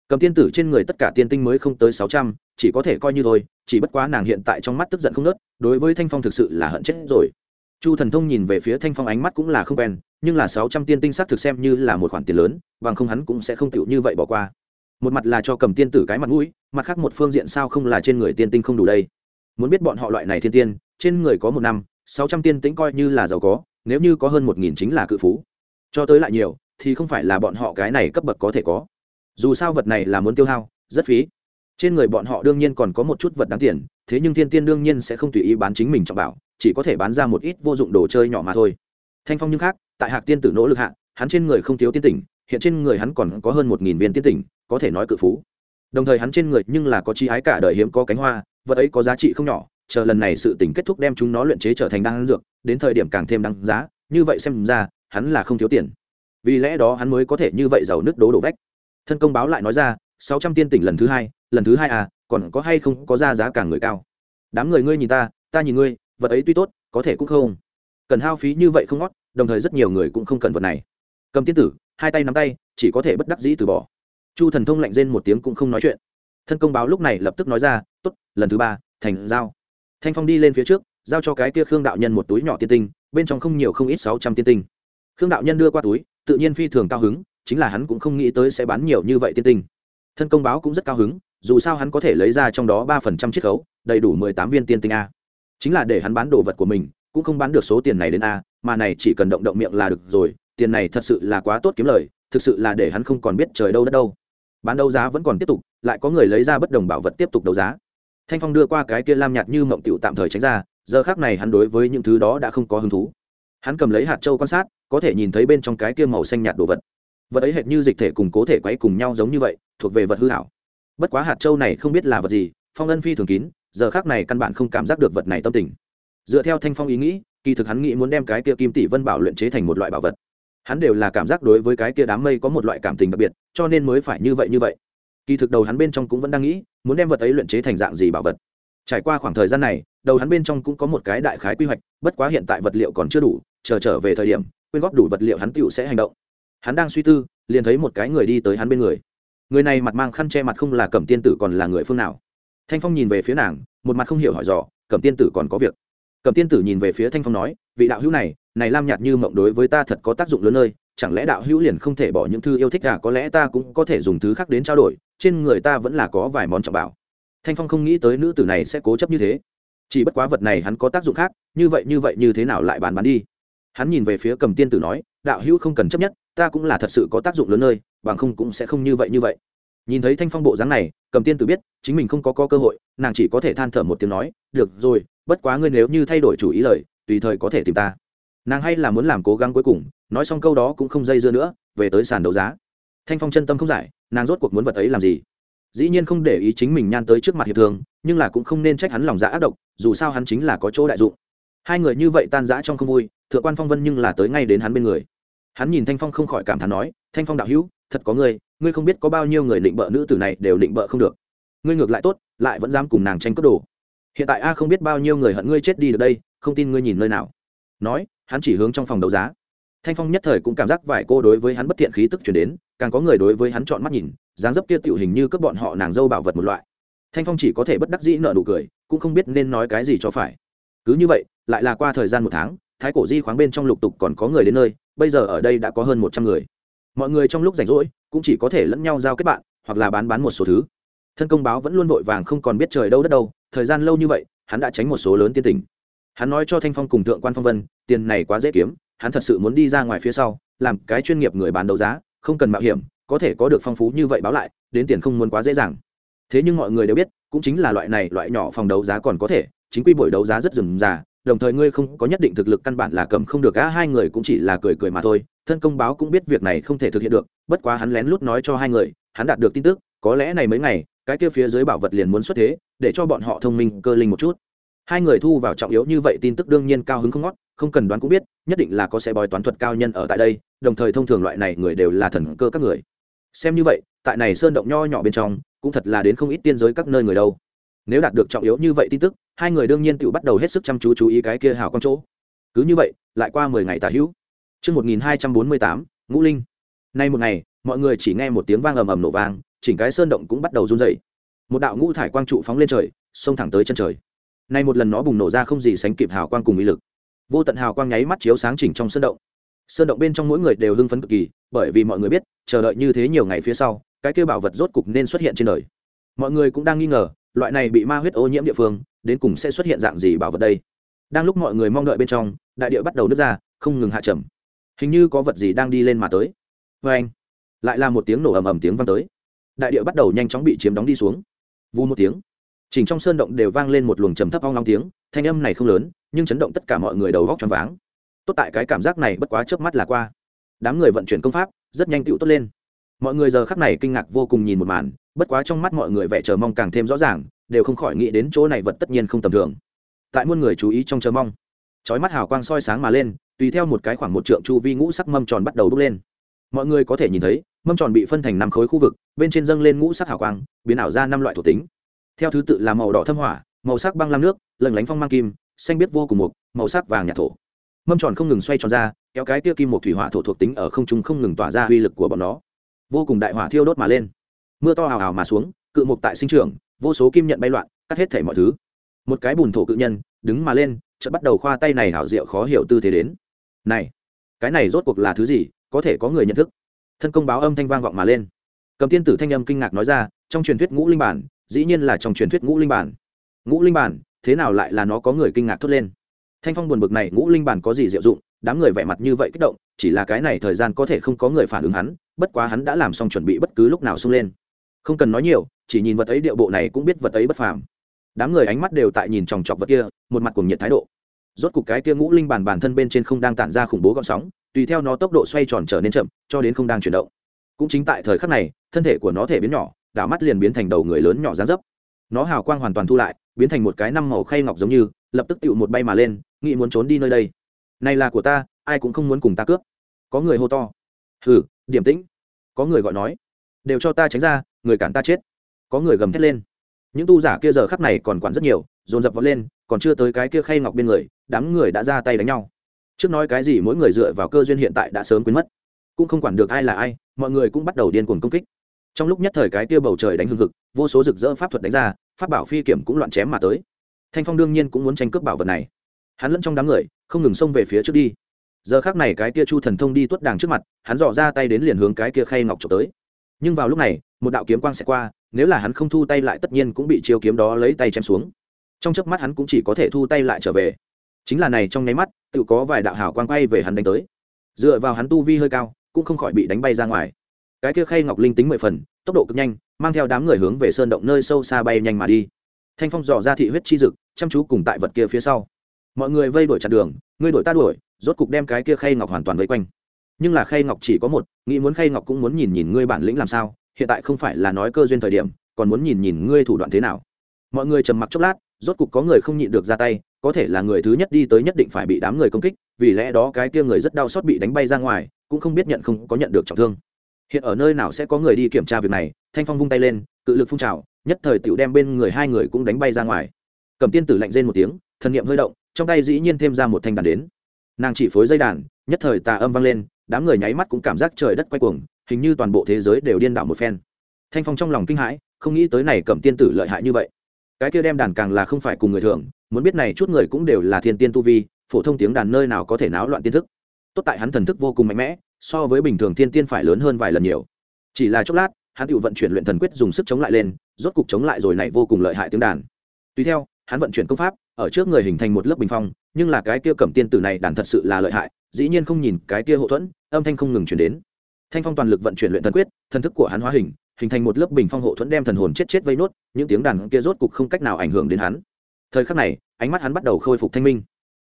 Cầm tiên tử trên người tất cả tiên tinh mới không tới sáu trăm, chỉ có thể coi như thôi, chỉ bất quá nàng hiện tại trong mắt tức giận không nớt đối với thanh phong thực sự là hận chết rồi. Chu thần thông nhìn về phía thanh phong ánh mắt cũng là không quen, nhưng là sáu trăm tiên tinh xác thực xem như là một khoản tiền lớn, bằng không hắn cũng sẽ không tựu như vậy bỏ qua. Một mặt là cho cầm tiên tử cái mặt mũi, mặt khác một phương diện sao không là trên người tiên tinh không đủ đây. Muốn biết bọn họ loại này thiên tiên, trên người có một năm, sáu trăm tiên tĩnh coi như là giàu có, nếu như có hơn một nghìn chính là cự phú cho tới lại nhiều, thì không phải là bọn họ cái này cấp bậc có thể có. Dù sao vật này là muốn tiêu hao, rất phí. Trên người bọn họ đương nhiên còn có một chút vật đáng tiền, thế nhưng thiên tiên đương nhiên sẽ không tùy ý bán chính mình trọng bảo, chỉ có thể bán ra một ít vô dụng đồ chơi nhỏ mà thôi. Thanh phong nhưng khác, tại hạc tiên tử nỗ lực hạ, hắn trên người không thiếu tiên tỉnh, hiện trên người hắn còn có hơn một nghìn viên tiên tỉnh, có thể nói cự phú. Đồng thời hắn trên người nhưng là có chi ái cả đời hiếm có cánh hoa, vật ấy có giá trị không nhỏ, chờ lần này sự tỉnh kết thúc đem chúng nó luyện chế trở thành đan dược, đến thời điểm càng thêm đăng giá, như vậy xem ra hắn là không thiếu tiền. Vì lẽ đó hắn mới có thể như vậy giàu nước đố đổ vách. Thân công báo lại nói ra, sáu trăm tiên tỉnh lần thứ hai, lần thứ hai à còn có hay không có ra giá càng người cao? Đám người ngươi nhìn ta ta nhìn ngươi, vật ấy tuy tốt, có thể cũng không. Cần hao phí như vậy không ngót, đồng thời rất nhiều người cũng không cần vật này. Cầm tiên tử, hai tay nắm tay, chỉ có thể bất đắc dĩ từ bỏ. Chu thần thông lạnh rên một tiếng cũng không nói chuyện. Thân công báo lúc này lập tức nói ra t ố t lần thứ ba, thành giao. Thanh phong đi lên phía trước, giao cho cái kia khương đạo nhân một túi nhỏ tiên tinh, bên trong không nhiều không ít sáu trăm tiên tinh khương đạo nhân đưa qua túi, tự nhiên phi thường cao hứng, chính là hắn cũng không nghĩ tới sẽ bán nhiều như vậy tiên tinh. Thân công báo cũng rất cao hứng, dù sao hắn có thể lấy ra trong đó ba phần trăm chiết khấu, đầy đủ mười tám viên tiên tinh a. Chính là để hắn bán đồ vật của mình, cũng không bán được số tiền này đến a, mà này chỉ cần động động miệng là được rồi, tiền này thật sự là quá tốt kiếm lời, thực sự là để hắn không còn biết trời đâu đất đâu. Bán đấu giá vẫn còn tiếp tục, lại có người lấy ra bất đồng bảo vật tiếp tục đấu giá. Thanh phong đưa qua cái kia lam nhạt như mộng tiểu tạm thời tránh ra, giờ khác này hắn đối với những thứ đó đã không có hứng thú. Hắn cầm lấy hạt châu quan sát có thể nhìn thấy bên trong cái kia màu xanh nhạt đồ vật. Vật ấy hệt như dịch thể cùng cố thể quấy cùng nhau giống như vậy, thuộc về vật hư hảo bất quá hạt châu này không biết là vật gì, phong ân phi thường kín, giờ khác này căn bản không cảm giác được vật này tâm tình. Dựa theo thanh phong ý nghĩ, kỳ thực hắn nghĩ muốn đem cái kia kim tỷ vân bảo luyện chế thành một loại bảo vật. Hắn đều là cảm giác đối với cái kia đám mây có một loại cảm tình đặc biệt, cho nên mới phải như vậy như vậy. Kỳ thực đầu hắn bên trong cũng vẫn đang nghĩ, muốn đem vật ấy luyện chế thành dạng gì bảo vật. Trải qua khoảng thời gian này, đầu hắn bên trong cũng có một cái đại khái quy hoạch, bất quá hiện tại vật liệu còn chưa đủ, chờ trở về thời điểm quyên góp đủ vật liệu hắn tựu sẽ hành động. Hắn đang suy tư, liền thấy một cái người đi tới hắn bên người. Người này mặt mang khăn che mặt không là cẩm tiên tử còn là người phương nào? Thanh phong nhìn về phía nàng, một mặt không hiểu hỏi dò, cẩm tiên tử còn có việc? Cẩm tiên tử nhìn về phía thanh phong nói, vị đạo hữu này này lam nhạt như mộng đối với ta thật có tác dụng lớn nơi chẳng lẽ đạo hữu liền không thể bỏ những thư yêu thích à có lẽ ta cũng có thể dùng thứ khác đến trao đổi, trên người ta vẫn là có vài món trọng bảo. Thanh phong không nghĩ tới nữ tử này sẽ cố chấp như thế. Chỉ bất quá vật này hắn có tác dụng khác, như vậy như vậy như thế nào lại bàn bán đi? Hắn nhìn về phía cầm tiên tử nói đạo hữu không cần chấp nhất ta cũng là thật sự có tác dụng lớn nơi bằng không cũng sẽ không như vậy như vậy. Nhìn thấy thanh phong bộ dáng này cầm tiên tử biết chính mình không có, có cơ hội nàng chỉ có thể than thở một tiếng nói được rồi bất quá ngươi nếu như thay đổi chủ ý lời tùy thời có thể tìm ta. Nàng hay là muốn làm cố gắng cuối cùng nói xong câu đó cũng không dây dưa nữa về tới sàn đấu giá. Thanh phong chân tâm không giải nàng rốt cuộc muốn vật ấy làm gì? Dĩ nhiên không để ý chính mình nhan tới trước mặt hiệp thường nhưng là cũng không nên trách hắn lòng dạ ác độc dù sao hắn chính là có chỗ đại dụng. Hai người như vậy tan rã trong không vui thượng quan phong vân nhưng là tới ngay đến hắn bên người. Hắn nhìn thanh phong không khỏi cảm thán nói, thanh phong đạo hữu, thật có ngươi ngươi không biết có bao nhiêu người định bợ nữ tử này đều định bợ không được. Ngươi ngược lại tốt, lại vẫn dám cùng nàng tranh cướp đồ. Hiện tại a không biết bao nhiêu người hận ngươi chết đi được đây, không tin ngươi nhìn nơi nào. Nói, hắn chỉ hướng trong phòng đấu giá. Thanh phong nhất thời cũng cảm giác vài cô đối với hắn bất thiện khí tức chuyển đến, càng có người đối với hắn chọn mắt nhìn, dáng dấp kia tiểu hình như cướp bọn họ nàng dâu bảo vật một loại. Thanh phong chỉ có thể bất đắc dĩ nợ nụ cười, cũng không biết nên nói cái gì cho phải. Cứ như vậy, lại là qua thời gian một tháng thái cổ di khoáng bên trong lục tục còn có người đến nơi, bây giờ ở đây đã có hơn một trăm người. Mọi người trong lúc rảnh rỗi cũng chỉ có thể lẫn nhau giao kết bạn, hoặc là bán bán một số thứ. Thân công báo vẫn luôn vội vàng không còn biết trời đâu đất đâu, thời gian lâu như vậy, hắn đã tránh một số lớn tiên tình. Hắn nói cho thanh phong cùng thượng quan phong vân, tiền này quá dễ kiếm, hắn thật sự muốn đi ra ngoài phía sau, làm cái chuyên nghiệp người bán đấu giá, không cần mạo hiểm, có thể có được phong phú như vậy báo lại, đến tiền không muốn quá dễ dàng. Thế nhưng mọi người đều biết, cũng chính là loại này, loại nhỏ phòng đấu giá còn có thể, chính quy buổi đấu giá rất rườm rà đồng thời ngươi không có nhất định thực lực căn bản là cầm không được, á, hai người cũng chỉ là cười cười mà thôi. Thân công báo cũng biết việc này không thể thực hiện được, bất quá hắn lén lút nói cho hai người, hắn đạt được tin tức, có lẽ này mấy ngày, cái kia phía dưới bảo vật liền muốn xuất thế, để cho bọn họ thông minh cơ linh một chút. Hai người thu vào trọng yếu như vậy tin tức đương nhiên cao hứng không ngót, không cần đoán cũng biết, nhất định là có sẽ bói toán thuật cao nhân ở tại đây, đồng thời thông thường loại này người đều là thần cơ các người. Xem như vậy, tại này sơn động nho nhỏ bên trong, cũng thật là đến không ít tiên giới các nơi người đâu nếu đạt được trọng yếu như vậy tin tức hai người đương nhiên tự bắt đầu hết sức chăm chú chú ý cái kia hào con chỗ cứ như vậy lại qua mười ngày tả hữu Trước 1248, ngũ linh. Nay một ngày, mọi người chỉ nghe một tiếng vang ầm ầm nổ vang, chỉnh cái sơn động cũng bắt đầu run rẩy. Một đạo ngũ thải quang trụ phóng lên trời, xông thẳng tới chân trời. Nay một lần nó bùng nổ ra không gì sánh kịp hào quang cùng uy lực. Vô tận hào quang nháy mắt chiếu sáng chỉnh trong sơn động. Sơn động bên trong mỗi người đều hưng phấn cực kỳ, bởi vì mọi người biết, chờ đợi như thế nhiều ngày phía sau, cái kia bảo vật rốt cục nên xuất hiện trên đời. Mọi người cũng đang nghi ngờ, loại này bị ma huyết ô nhiễm địa phương, đến cùng sẽ xuất hiện dạng gì bảo vật đây. Đang lúc mọi người mong đợi bên trong, đại địa bắt đầu nứt ra, không ngừng hạ trầm. Hình như có vật gì đang đi lên mà tới. vê anh, lại là một tiếng nổ ầm ầm tiếng vang tới. Đại địa bắt đầu nhanh chóng bị chiếm đóng đi xuống. vu một tiếng, chỉnh trong sơn động đều vang lên một luồng trầm thấp hoang long tiếng thanh âm này không lớn nhưng chấn động tất cả mọi người đầu góc choáng váng tốt tại cái cảm giác này bất quá trước mắt là qua đám người vận chuyển công pháp rất nhanh tựu tốt lên mọi người giờ khắc này kinh ngạc vô cùng nhìn một màn bất quá trong mắt mọi người vẻ chờ mong càng thêm rõ ràng, đều không khỏi nghĩ đến chỗ này vật tất nhiên không tầm thường. Tại muôn người chú ý trong chờ mong, chói mắt hào quang soi sáng mà lên, tùy theo một cái khoảng một trượng chu vi ngũ sắc mâm tròn bắt đầu bốc lên. Mọi người có thể nhìn thấy, mâm tròn bị phân thành năm khối khu vực, bên trên dâng lên ngũ sắc hào quang, biến ảo ra năm loại thuộc tính. Theo thứ tự là màu đỏ thâm hỏa, màu sắc băng lam nước lần lánh phong mang kim, xanh biết vô cùng mục, màu sắc vàng nhạt thổ. Mâm tròn không ngừng xoay tròn ra, kéo cái tia kim một thủy hỏa thổ thuộc tính ở không trung không ngừng tỏa ra uy lực của bọn nó. Vô cùng đại hỏa thiêu đốt mà lên mưa to hào hào mà xuống, cự mục tại sinh trường vô số kim nhận bay loạn, cắt hết thảy mọi thứ. Một cái bùn thổ cự nhân, đứng mà lên, chợt bắt đầu khoa tay này hảo diệu khó hiểu tư thế đến. Này, cái này rốt cuộc là thứ gì, có thể có người nhận thức? Thân công báo âm thanh vang vọng mà lên. Cầm tiên tử thanh âm kinh ngạc nói ra, trong truyền thuyết ngũ linh bản, dĩ nhiên là trong truyền thuyết ngũ linh bản. Ngũ linh bản, thế nào lại là nó có người kinh ngạc thốt lên? Thanh phong buồn bực này, ngũ linh bản có gì diệu dụng? Đám người vẻ mặt như vậy kích động, chỉ là cái này thời gian có thể không có người phản ứng hắn, bất quá hắn đã làm xong chuẩn bị bất cứ lúc nào xông lên không cần nói nhiều, chỉ nhìn vật ấy điệu bộ này cũng biết vật ấy bất phàm. Đám người ánh mắt đều tại nhìn chòng chọc vật kia, một mặt cùng nhiệt thái độ. Rốt cục cái kia ngũ linh bản bản thân bên trên không đang tản ra khủng bố gọn sóng, tùy theo nó tốc độ xoay tròn trở nên chậm, cho đến không đang chuyển động. Cũng chính tại thời khắc này, thân thể của nó thể biến nhỏ, đảo mắt liền biến thành đầu người lớn nhỏ dán dấp. Nó hào quang hoàn toàn thu lại, biến thành một cái năm màu khay ngọc giống như, lập tức tựu một bay mà lên, nghĩ muốn trốn đi nơi đây. Này là của ta, ai cũng không muốn cùng ta cướp. Có người hô to. Hừ, điểm tĩnh. Có người gọi nói. Đều cho ta tránh ra người cản ta chết. Có người gầm thét lên. Những tu giả kia giờ khắc này còn quản rất nhiều, dồn dập vọt lên, còn chưa tới cái kia khay ngọc bên người, đám người đã ra tay đánh nhau. Trước nói cái gì mỗi người dựa vào cơ duyên hiện tại đã sớm quên mất. Cũng không quản được ai là ai, mọi người cũng bắt đầu điên cuồng công kích. Trong lúc nhất thời cái kia bầu trời đánh hưng hực, vô số rực rỡ pháp thuật đánh ra, pháp bảo phi kiểm cũng loạn chém mà tới. Thanh phong đương nhiên cũng muốn tranh cướp bảo vật này. Hắn lẫn trong đám người, không ngừng xông về phía trước đi. Giờ khác này cái kia chu thần thông đi tuất đàng trước mặt, hắn dò ra tay đến liền hướng cái kia khay ngọc trộm tới nhưng vào lúc này, một đạo kiếm quang sẽ qua, nếu là hắn không thu tay lại tất nhiên cũng bị chiêu kiếm đó lấy tay chém xuống. Trong chớp mắt hắn cũng chỉ có thể thu tay lại trở về. Chính là này trong nháy mắt, tự có vài đạo hảo quang quay về hắn đánh tới. Dựa vào hắn tu vi hơi cao, cũng không khỏi bị đánh bay ra ngoài. Cái kia khay ngọc linh tính mười phần, tốc độ cực nhanh, mang theo đám người hướng về sơn động nơi sâu xa bay nhanh mà đi. Thanh phong dò ra thị huyết chi dực, chăm chú cùng tại vật kia phía sau. Mọi người vây đuổi chặn đường, ngươi đuổi ta đuổi, rốt cục đem cái kia khay ngọc hoàn toàn vây quanh nhưng là khay ngọc chỉ có một, nghĩ muốn khay ngọc cũng muốn nhìn nhìn ngươi bản lĩnh làm sao, hiện tại không phải là nói cơ duyên thời điểm, còn muốn nhìn nhìn ngươi thủ đoạn thế nào. Mọi người trầm mặc chốc lát, rốt cục có người không nhịn được ra tay, có thể là người thứ nhất đi tới nhất định phải bị đám người công kích, vì lẽ đó cái kia người rất đau xót bị đánh bay ra ngoài, cũng không biết nhận không có nhận được trọng thương. Hiện ở nơi nào sẽ có người đi kiểm tra việc này, thanh phong vung tay lên, cự lực phun trào, nhất thời tựu đem bên người hai người cũng đánh bay ra ngoài. Cầm tiên tử lạnh rên một tiếng thần niệm hơi động, trong tay dĩ nhiên thêm ra một thanh đàn đến. Nàng chỉ phối dây đàn, nhất thời tà âm vang lên đám người nháy mắt cũng cảm giác trời đất quay cuồng, hình như toàn bộ thế giới đều điên đảo một phen. Thanh phong trong lòng kinh hãi, không nghĩ tới này cầm tiên tử lợi hại như vậy. Cái kia đem đàn càng là không phải cùng người thường, muốn biết này chút người cũng đều là thiên tiên tu vi, phổ thông tiếng đàn nơi nào có thể náo loạn tiên thức. Tốt tại hắn thần thức vô cùng mạnh mẽ, so với bình thường thiên tiên phải lớn hơn vài lần nhiều. Chỉ là chốc lát, hắn tự vận chuyển luyện thần quyết dùng sức chống lại lên, rốt cục chống lại rồi này vô cùng lợi hại tiếng đàn. Tùy theo, hắn vận chuyển công pháp, ở trước người hình thành một lớp bình phong, nhưng là cái kia cẩm tiên tử này đàn thật sự là lợi hại, dĩ nhiên không nhìn cái kia hậu thuẫn âm thanh không ngừng chuyển đến. Thanh phong toàn lực vận chuyển luyện thần quyết, thần thức của hắn hóa hình hình thành một lớp bình phong hộ thuẫn đem thần hồn chết chết vây nốt, những tiếng đàn kia rốt cục không cách nào ảnh hưởng đến hắn. Thời khắc này, ánh mắt hắn bắt đầu khôi phục thanh minh.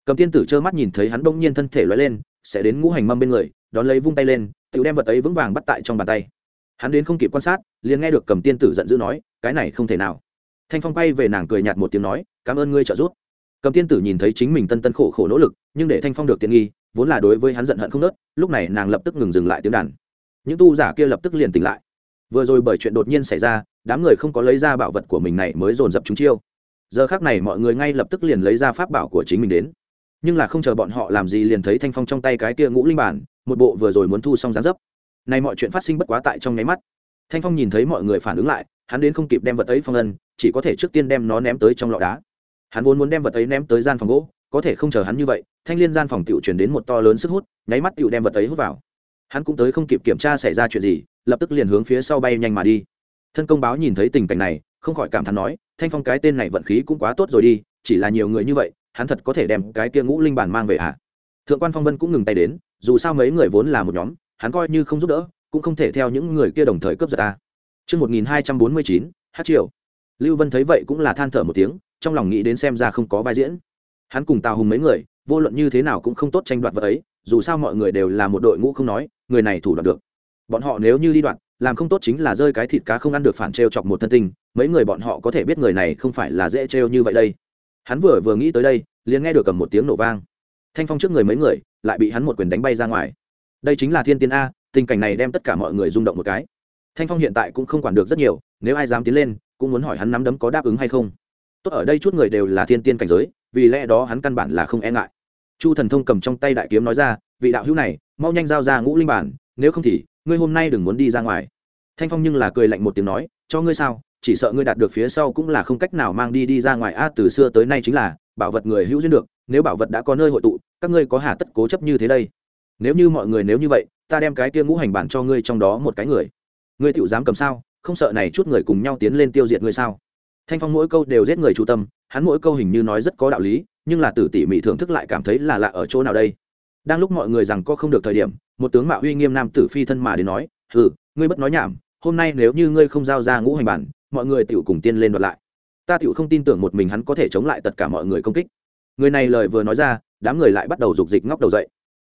Cầm tiên tử trơ mắt nhìn thấy hắn bỗng nhiên thân thể loay lên, sẽ đến ngũ hành mâm bên người, đón lấy vung tay lên tự đem vật ấy vững vàng bắt tại trong bàn tay. Hắn đến không kịp quan sát, liền nghe được cầm tiên tử giận dữ nói, cái này không thể nào. Thanh phong quay về nàng cười nhạt một tiếng nói, cảm ơn ngươi trợ giúp. Cầm tiên tử nhìn thấy chính mình tân tân khổ khổ nỗ lực, nhưng để thanh phong được tiện nghi vốn là đối với hắn giận hận không nớt, lúc này nàng lập tức ngừng dừng lại tiếng đàn. Những tu giả kia lập tức liền tỉnh lại. Vừa rồi bởi chuyện đột nhiên xảy ra, đám người không có lấy ra bảo vật của mình này mới dồn dập chúng chiêu. Giờ khác này mọi người ngay lập tức liền lấy ra pháp bảo của chính mình đến. Nhưng là không chờ bọn họ làm gì liền thấy thanh phong trong tay cái kia ngũ linh bản, một bộ vừa rồi muốn thu xong gián dấp. Nay mọi chuyện phát sinh bất quá tại trong nháy mắt. Thanh phong nhìn thấy mọi người phản ứng lại, hắn đến không kịp đem vật ấy phong ân chỉ có thể trước tiên đem nó ném tới trong lọ đá. Hắn vốn muốn đem vật ấy ném tới gian phòng gỗ có thể không chờ hắn như vậy thanh liên gian phòng tựu chuyển đến một to lớn sức hút nháy mắt tựu đem vật ấy hút vào hắn cũng tới không kịp kiểm tra xảy ra chuyện gì lập tức liền hướng phía sau bay nhanh mà đi thân công báo nhìn thấy tình cảnh này không khỏi cảm thán nói thanh phong cái tên này vận khí cũng quá tốt rồi đi chỉ là nhiều người như vậy hắn thật có thể đem cái kia ngũ linh bản mang về hả thượng quan phong vân cũng ngừng tay đến dù sao mấy người vốn là một nhóm hắn coi như không giúp đỡ cũng không thể theo những người kia đồng thời cướp giật ta Trước 1249, hát triệu. Lưu Vân thấy vậy cũng là than thở một tiếng, trong lòng nghĩ đến xem ra không có vai diễn. Hắn cùng Tào Hùng mấy người, vô luận như thế nào cũng không tốt tranh đoạt vật ấy, dù sao mọi người đều là một đội ngũ không nói, người này thủ đoạt được. Bọn họ nếu như đi đoạt, làm không tốt chính là rơi cái thịt cá không ăn được phản trêu chọc một thân tình, mấy người bọn họ có thể biết người này không phải là dễ trêu như vậy đây. Hắn vừa vừa nghĩ tới đây, liền nghe được cầm một tiếng nổ vang. Thanh phong trước người mấy người, lại bị hắn một quyền đánh bay ra ngoài. Đây chính là thiên tiên a, tình cảnh này đem tất cả mọi người rung động một cái thanh phong hiện tại cũng không quản được rất nhiều nếu ai dám tiến lên cũng muốn hỏi hắn nắm đấm có đáp ứng hay không tốt ở đây chút người đều là thiên tiên cảnh giới vì lẽ đó hắn căn bản là không e ngại. Chu thần thông cầm trong tay đại kiếm nói ra, vị đạo hữu này, mau nhanh giao ra ngũ linh bản, nếu không thì, ngươi hôm nay đừng muốn đi ra ngoài. Thanh phong nhưng là cười lạnh một tiếng nói, cho ngươi sao, chỉ sợ ngươi đạt được phía sau cũng là không cách nào mang đi đi ra ngoài. A, từ xưa tới nay chính là, bảo vật người hữu duyên được, nếu bảo vật đã có nơi hội tụ, các ngươi có hà tất cố chấp như thế đây? Nếu như mọi người, nếu như vậy, ta đem cái kia ngũ hành bản cho ngươi trong đó một cái người. Ngươi tựu dám cầm sao? Không sợ này chút người cùng nhau tiến lên tiêu diệt ngươi sao? Thanh phong mỗi câu đều giết người chủ tâm hắn mỗi câu hình như nói rất có đạo lý, nhưng là tử tỉ mỉ thưởng thức lại cảm thấy là lạ ở chỗ nào đây? Đang lúc mọi người rằng có không được thời điểm, một tướng mạo uy nghiêm nam tử phi thân mà đến nói, hừ, ngươi bất nói nhảm, hôm nay nếu như ngươi không giao ra ngũ hành bản, mọi người tựu cùng tiên lên đoạt lại. Ta tựu không tin tưởng một mình hắn có thể chống lại tất cả mọi người công kích. Người này lời vừa nói ra, đám người lại bắt đầu rục dịch ngóc đầu dậy.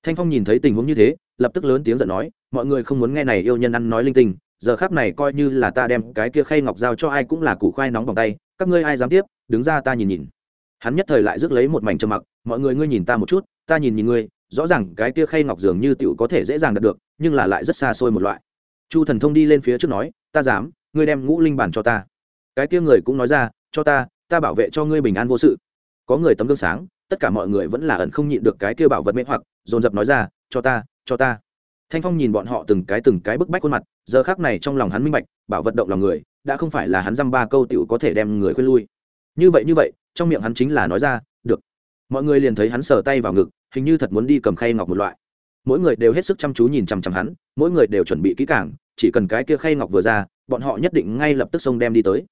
Thanh phong nhìn thấy tình huống như thế, lập tức lớn tiếng giận nói, mọi người không muốn nghe này yêu nhân ăn nói linh tinh, giờ khắp này coi như là ta đem cái kia khay ngọc giao cho ai cũng là củ khoai nóng bằng tay, các ngươi ai dám tiếp đứng ra ta nhìn nhìn. Hắn nhất thời lại rước lấy một mảnh trầm mặc, mọi người ngươi nhìn ta một chút, ta nhìn nhìn ngươi, rõ ràng cái kia khay ngọc dường như tựu có thể dễ dàng đạt được, nhưng là lại rất xa xôi một loại. Chu thần thông đi lên phía trước nói, ta dám, ngươi đem ngũ linh bản cho ta. Cái kia người cũng nói ra, cho ta ta bảo vệ cho ngươi bình an vô sự. Có người tấm gương sáng, tất cả mọi người vẫn là ẩn không nhịn được cái kia bảo vật mê hoặc, dồn dập nói ra, cho ta cho ta. Thanh phong nhìn bọn họ từng cái từng cái bức bách khuôn mặt, giờ khác này trong lòng hắn minh bạch, bảo vật động lòng người, đã không phải là hắn dăm ba câu t i ể u có thể đem người khuyên lui như vậy như vậy, trong miệng hắn chính là nói ra, được. Mọi người liền thấy hắn sờ tay vào ngực, hình như thật muốn đi cầm khay ngọc một loại. Mỗi người đều hết sức chăm chú nhìn chằm chằm hắn, mỗi người đều chuẩn bị kỹ cảng chỉ cần cái kia khay ngọc vừa ra, bọn họ nhất định ngay lập tức xông đem đi tới.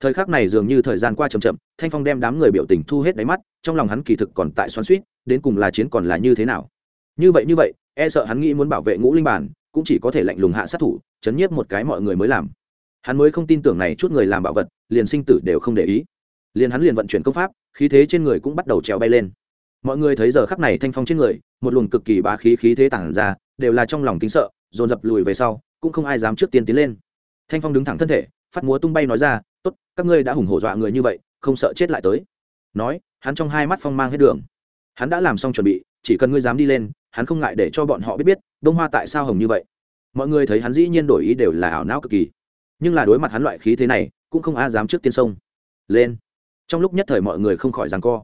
Thời khắc này dường như thời gian qua chậm chậm, thanh phong đem đám người biểu tình thu hết đáy mắt, trong lòng hắn kỳ thực còn tại xoắn suýt đến cùng là chiến còn là như thế nào. Như vậy như vậy e sợ hắn nghĩ muốn bảo vệ ngũ linh bản, cũng chỉ có thể lạnh lùng hạ sát thủ, chấn nhiếp một cái mọi người mới làm. Hắn mới không tin tưởng này chút người làm bảo vật, liền sinh tử đều không để ý liền hắn liền vận chuyển công pháp, khí thế trên người cũng bắt đầu trèo bay lên. Mọi người thấy giờ khắc này thanh phong trên người, một luồng cực kỳ bá khí khí thế tản ra, đều là trong lòng kính sợ, dồn dập lùi về sau, cũng không ai dám trước tiên tiến lên. Thanh phong đứng thẳng thân thể, phát múa tung bay nói ra, tốt, các ngươi đã hùng hổ dọa người như vậy, không sợ chết lại tới. Nói, hắn trong hai mắt phong mang hết đường. Hắn đã làm xong chuẩn bị, chỉ cần ngươi dám đi lên, hắn không ngại để cho bọn họ biết biết, đông hoa tại sao hồng như vậy. Mọi người thấy hắn dĩ nhiên đổi ý đều là ảo não cực kỳ. Nhưng là đối mặt hắn loại khí thế này, cũng không a dám trước tiên sông lên trong lúc nhất thời mọi người không khỏi rằng co.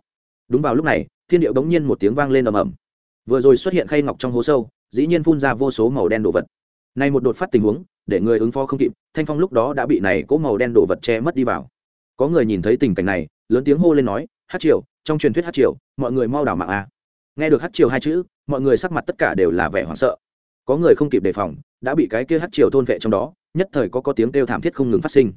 Đúng vào lúc này, thiên điệu bỗng nhiên một tiếng vang lên ầm ầm. Vừa rồi xuất hiện khay ngọc trong hố sâu, dĩ nhiên phun ra vô số màu đen đồ vật. Này một đột phát tình huống, để người ứng phó không kịp, thanh phong lúc đó đã bị này cỗ màu đen đồ vật che mất đi vào. Có người nhìn thấy tình cảnh này, lớn tiếng hô lên nói, hát triều, trong truyền thuyết hát triều, mọi người mau đảo mạng a. Nghe được hát triều hai chữ, mọi người sắc mặt tất cả đều là vẻ hoảng sợ. Có người không kịp đề phòng, đã bị cái kia hát triều thôn vệ trong đó, nhất thời có có tiếng kêu thảm thiết không ngừng phát sinh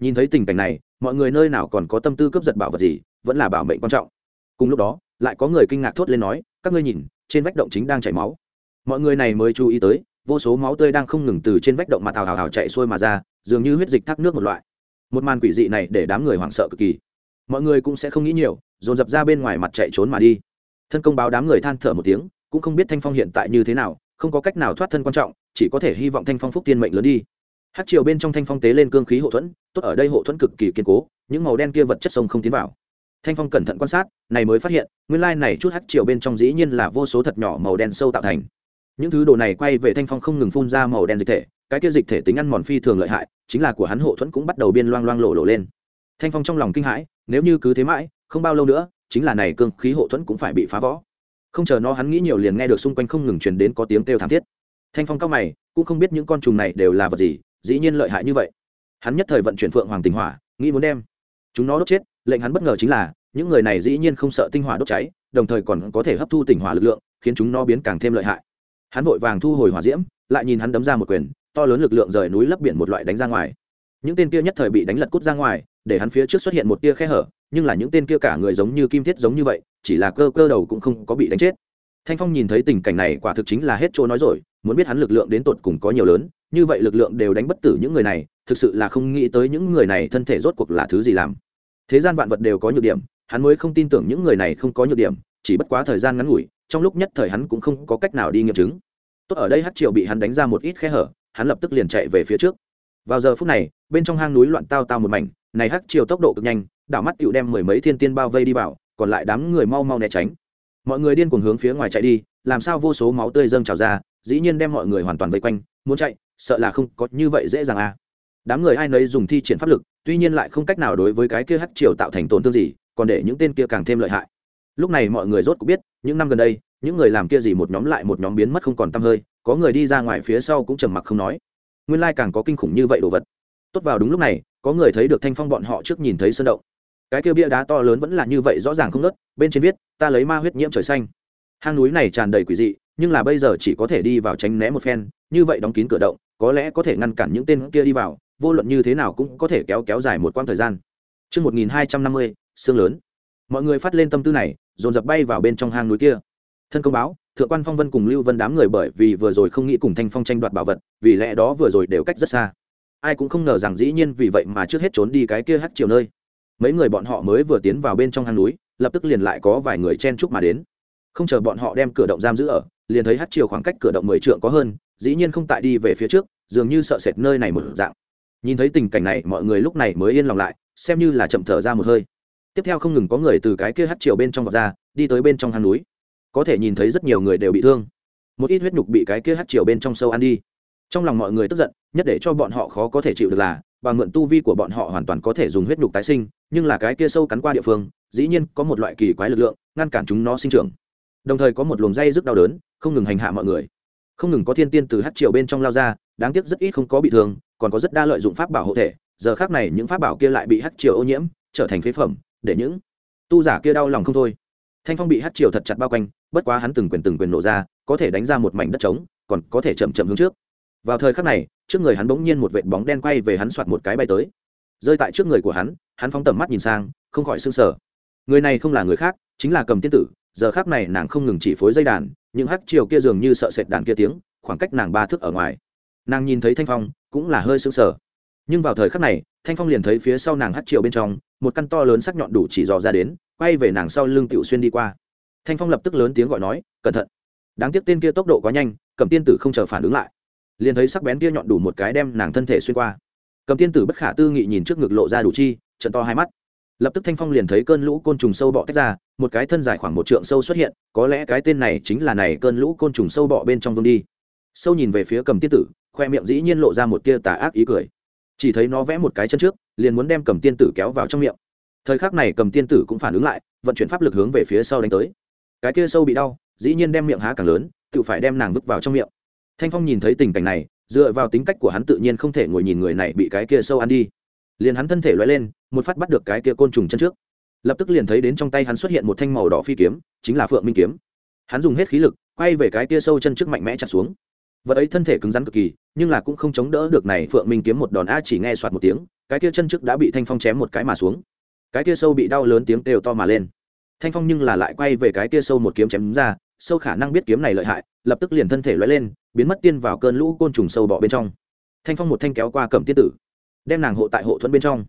nhìn thấy tình cảnh này, mọi người nơi nào còn có tâm tư cướp giật bảo vật gì, vẫn là bảo mệnh quan trọng. Cùng lúc đó, lại có người kinh ngạc thốt lên nói, các ngươi nhìn, trên vách động chính đang chảy máu. Mọi người này mới chú ý tới, vô số máu tươi đang không ngừng từ trên vách động mà thào hào hào chạy xuôi mà ra, dường như huyết dịch thác nước một loại. Một màn quỷ dị này để đám người hoảng sợ cực kỳ. Mọi người cũng sẽ không nghĩ nhiều, dồn dập ra bên ngoài mặt chạy trốn mà đi. Thân công báo đám người than thở một tiếng, cũng không biết thanh phong hiện tại như thế nào, không có cách nào thoát thân quan trọng, chỉ có thể hy vọng thanh phong phúc tiên mệnh lớn đi hát chiều bên trong thanh phong tế lên cương khí hộ thuẫn, tốt ở đây hộ thuẫn cực kỳ kiên cố, những màu đen kia vật chất sông không tiến vào. Thanh phong cẩn thận quan sát, này mới phát hiện, nguyên lai này chút hát chiều bên trong dĩ nhiên là vô số thật nhỏ màu đen sâu tạo thành. Những thứ đồ này quay về thanh phong không ngừng phun ra màu đen dịch thể, cái kia dịch thể tính ăn mòn phi thường lợi hại, chính là của hắn hộ thuẫn cũng bắt đầu biên loang loang lộ lộ lên. Thanh phong trong lòng kinh hãi, nếu như cứ thế mãi, không bao lâu nữa, chính là này cương khí hộ thuẫn cũng phải bị phá vỡ. Không chờ nó hắn nghĩ nhiều liền nghe được xung quanh không ngừng truyền đến có tiếng kêu thảm thiết. Thanh phong cao mày, cũng không biết những con trùng này đều là vật gì dĩ nhiên lợi hại như vậy. Hắn nhất thời vận chuyển phượng hoàng tinh hỏa, nghĩ muốn đem chúng nó đốt chết, lệnh hắn bất ngờ chính là, những người này dĩ nhiên không sợ tinh hỏa đốt cháy, đồng thời còn có thể hấp thu tinh hỏa lực lượng, khiến chúng nó biến càng thêm lợi hại. Hắn vội vàng thu hồi hỏa diễm, lại nhìn hắn đấm ra một quyền, to lớn lực lượng rời núi lấp biển một loại đánh ra ngoài. Những tên kia nhất thời bị đánh lật cút ra ngoài, để hắn phía trước xuất hiện một tia khe hở, nhưng là những tên kia cả người giống như kim thiết giống như vậy, chỉ là cơ cơ đầu cũng không có bị đánh chết. Thanh phong nhìn thấy tình cảnh này quả thực chính là hết chỗ nói rồi, muốn biết hắn lực lượng đến tột cùng có nhiều lớn như vậy lực lượng đều đánh bất tử những người này, thực sự là không nghĩ tới những người này thân thể rốt cuộc là thứ gì làm. Thế gian vạn vật đều có nhược điểm, hắn mới không tin tưởng những người này không có nhược điểm, chỉ bất quá thời gian ngắn ngủi, trong lúc nhất thời hắn cũng không có cách nào đi nghiệm chứng. Tốt ở đây hát triệu bị hắn đánh ra một ít khe hở, hắn lập tức liền chạy về phía trước. Vào giờ phút này, bên trong hang núi loạn tao tao một mảnh, này hát triệu tốc độ cực nhanh, đảo mắt tựu đem mười mấy thiên tiên bao vây đi vào, còn lại đám người mau mau né tránh. Mọi người điên cuồng hướng phía ngoài chạy đi, làm sao vô số máu tươi dâng trào ra, dĩ nhiên đem mọi người hoàn toàn vây quanh, muốn chạy sợ là không có như vậy dễ dàng à. Đám người ai nấy dùng thi triển pháp lực, tuy nhiên lại không cách nào đối với cái kia hắc triều tạo thành tổn thương gì, còn để những tên kia càng thêm lợi hại. Lúc này mọi người rốt cũng biết, những năm gần đây, những người làm kia gì một nhóm lại một nhóm biến mất không còn tăm hơi, có người đi ra ngoài phía sau cũng trầm mặc không nói. Nguyên lai càng có kinh khủng như vậy đồ vật. Tốt vào đúng lúc này, có người thấy được thanh phong bọn họ trước nhìn thấy sơn động. Cái kia bia đá to lớn vẫn là như vậy rõ ràng không nớt bên trên viết, ta lấy ma huyết nhiễm trời xanh. Hang núi này tràn đầy quỷ dị, nhưng là bây giờ chỉ có thể đi vào tránh né một phen, như vậy đóng kín cửa động có lẽ có thể ngăn cản những tên kia đi vào vô luận như thế nào cũng có thể kéo kéo dài một quãng thời gian Trước 1250, xương lớn. Mọi người phát lên tâm tư này, dồn dập bay vào bên trong hang núi kia. Thân công báo, thượng quan phong vân cùng lưu vân đám người bởi vì vừa rồi không nghĩ cùng thanh phong tranh đoạt bảo vật vì lẽ đó vừa rồi đều cách rất xa ai cũng không ngờ rằng dĩ nhiên vì vậy mà trước hết trốn đi cái kia hắt chiều nơi mấy người bọn họ mới vừa tiến vào bên trong hang núi lập tức liền lại có vài người chen chúc mà đến không chờ bọn họ đem cửa động giam giữ ở liền thấy hát chiều khoảng cách cửa động mười trượng có hơn dĩ nhiên không tại đi về phía trước, dường như sợ sệt nơi này một dạng. Nhìn thấy tình cảnh này, mọi người lúc này mới yên lòng lại, xem như là chậm thở ra một hơi. Tiếp theo không ngừng có người từ cái kia hát chiều bên trong vọt ra, đi tới bên trong hang núi. Có thể nhìn thấy rất nhiều người đều bị thương. Một ít huyết nhục bị cái kia hát chiều bên trong sâu ăn đi. Trong lòng mọi người tức giận, nhất để cho bọn họ khó có thể chịu được là, bằng mượn tu vi của bọn họ hoàn toàn có thể dùng huyết nhục tái sinh, nhưng là cái kia sâu cắn qua địa phương, dĩ nhiên có một loại kỳ quái lực lượng, ngăn cản chúng nó sinh trưởng. Đồng thời có một luồng dây rất đau đớn, không ngừng hành hạ mọi người không ngừng có thiên tiên từ hát triều bên trong lao ra, đáng tiếc rất ít không có bị thương, còn có rất đa lợi dụng pháp bảo hộ thể, giờ khác này những pháp bảo kia lại bị hát triều ô nhiễm, trở thành phế phẩm, để những tu giả kia đau lòng không thôi. Thanh phong bị hát triều thật chặt bao quanh, bất quá hắn từng quyền từng quyền nổ ra, có thể đánh ra một mảnh đất trống, còn có thể chậm chậm hướng trước. Vào thời khắc này, trước người hắn bỗng nhiên một vệt bóng đen quay về hắn soạt một cái bay tới. Rơi tại trước người của hắn hắn phóng tầm mắt nhìn sang, không khỏi s ư n g sở người này không là người khác, chính là cầm tiên tử giờ khác này nàng không ngừng chỉ phối dây đàn những hát chiều kia dường như sợ sệt đàn kia tiếng khoảng cách nàng ba thước ở ngoài. Nàng nhìn thấy thanh phong cũng là hơi sững sờ, nhưng vào thời khắc này thanh phong liền thấy phía sau nàng hát chiều bên trong một căn to lớn sắc nhọn đủ chỉ dò ra đến quay về nàng sau lưng tiểu xuyên đi qua. Thanh phong lập tức lớn tiếng gọi nói cẩn thận! Đáng tiếc tên kia tốc độ quá nhanh cầm tiên tử không chờ phản ứng lại. Liền thấy sắc bén kia nhọn đủ một cái đem nàng thân thể xuyên qua. Cầm tiên tử bất khả tư nghị nhìn trước ngực lộ ra đủ chi trận to hai mắt lập tức thanh phong liền thấy cơn lũ côn trùng sâu bọ tách ra, một cái thân dài khoảng một trượng sâu xuất hiện, có lẽ cái tên này chính là này cơn lũ côn trùng sâu bọ bên trong vương đi. Sâu nhìn về phía cầm tiên tử, khoe miệng dĩ nhiên lộ ra một tia tà ác ý cười. Chỉ thấy nó vẽ một cái chân trước, liền muốn đem cầm tiên tử kéo vào trong miệng. Thời khắc này cầm tiên tử cũng phản ứng lại, vận chuyển pháp lực hướng về phía sau đánh tới. Cái kia sâu bị đau, dĩ nhiên đem miệng há càng lớn, tự phải đem nàng vứt vào trong miệng. Thanh phong nhìn thấy tình cảnh này, dựa vào tính cách của hắn tự nhiên không thể ngồi nhìn người này bị cái kia sâu ăn đi liền hắn thân thể loại lên, một phát bắt được cái kia côn trùng chân trước. Lập tức liền thấy đến trong tay hắn xuất hiện một thanh màu đỏ phi kiếm, chính là phượng minh kiếm. Hắn dùng hết khí lực, quay về cái kia sâu chân trước mạnh mẽ chặt xuống. Vật ấy thân thể cứng rắn cực kỳ, nhưng là cũng không chống đỡ được này phượng minh kiếm một đòn a chỉ nghe soạt một tiếng, cái kia chân trước đã bị thanh phong chém một cái mà xuống. Cái kia sâu bị đau lớn tiếng kêu to mà lên. Thanh phong nhưng là lại quay về cái kia sâu một kiếm chém ra, sâu khả năng biết kiếm này lợi hại, lập tức liền thân thể loay lên, biến mất tiên vào cơn lũ côn trùng sâu bọ bên trong. Thanh phong một thanh kéo qua cầm tiên tử đem nàng hộ tại hộ thuẫn bên trong.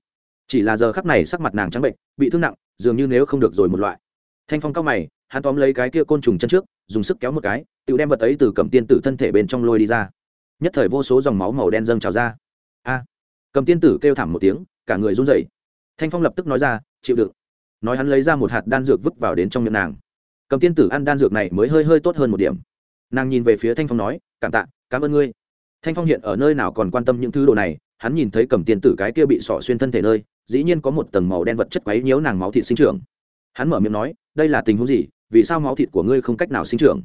Chỉ là giờ khắc này sắc mặt nàng trắng bệnh, bị thương nặng, dường như nếu không được rồi một loại. Thanh phong cao mày, hắn tóm lấy cái kia côn trùng chân trước, dùng sức kéo một cái, tự đem vật ấy từ cầm tiên tử thân thể bên trong lôi đi ra. Nhất thời vô số dòng máu màu đen dâng trào ra. A! Cầm tiên tử kêu thảm một tiếng, cả người run rẩy. Thanh phong lập tức nói ra, chịu đựng. Nói hắn lấy ra một hạt đan dược vứt vào đến trong miệng nàng. Cầm tiên tử ăn đan dược này mới hơi hơi tốt hơn một điểm. Nàng nhìn về phía thanh phong nói, cảm tạ, cảm ơn ngươi. Thanh phong hiện ở nơi nào còn quan tâm những thứ đồ này hắn nhìn thấy cầm tiên tử cái kia bị sỏ xuyên thân thể nơi, dĩ nhiên có một tầng màu đen vật chất quấy nhiễu nàng máu thịt sinh trưởng. Hắn mở miệng nói, đây là tình huống gì? Vì sao máu thịt của ngươi không cách nào sinh trưởng?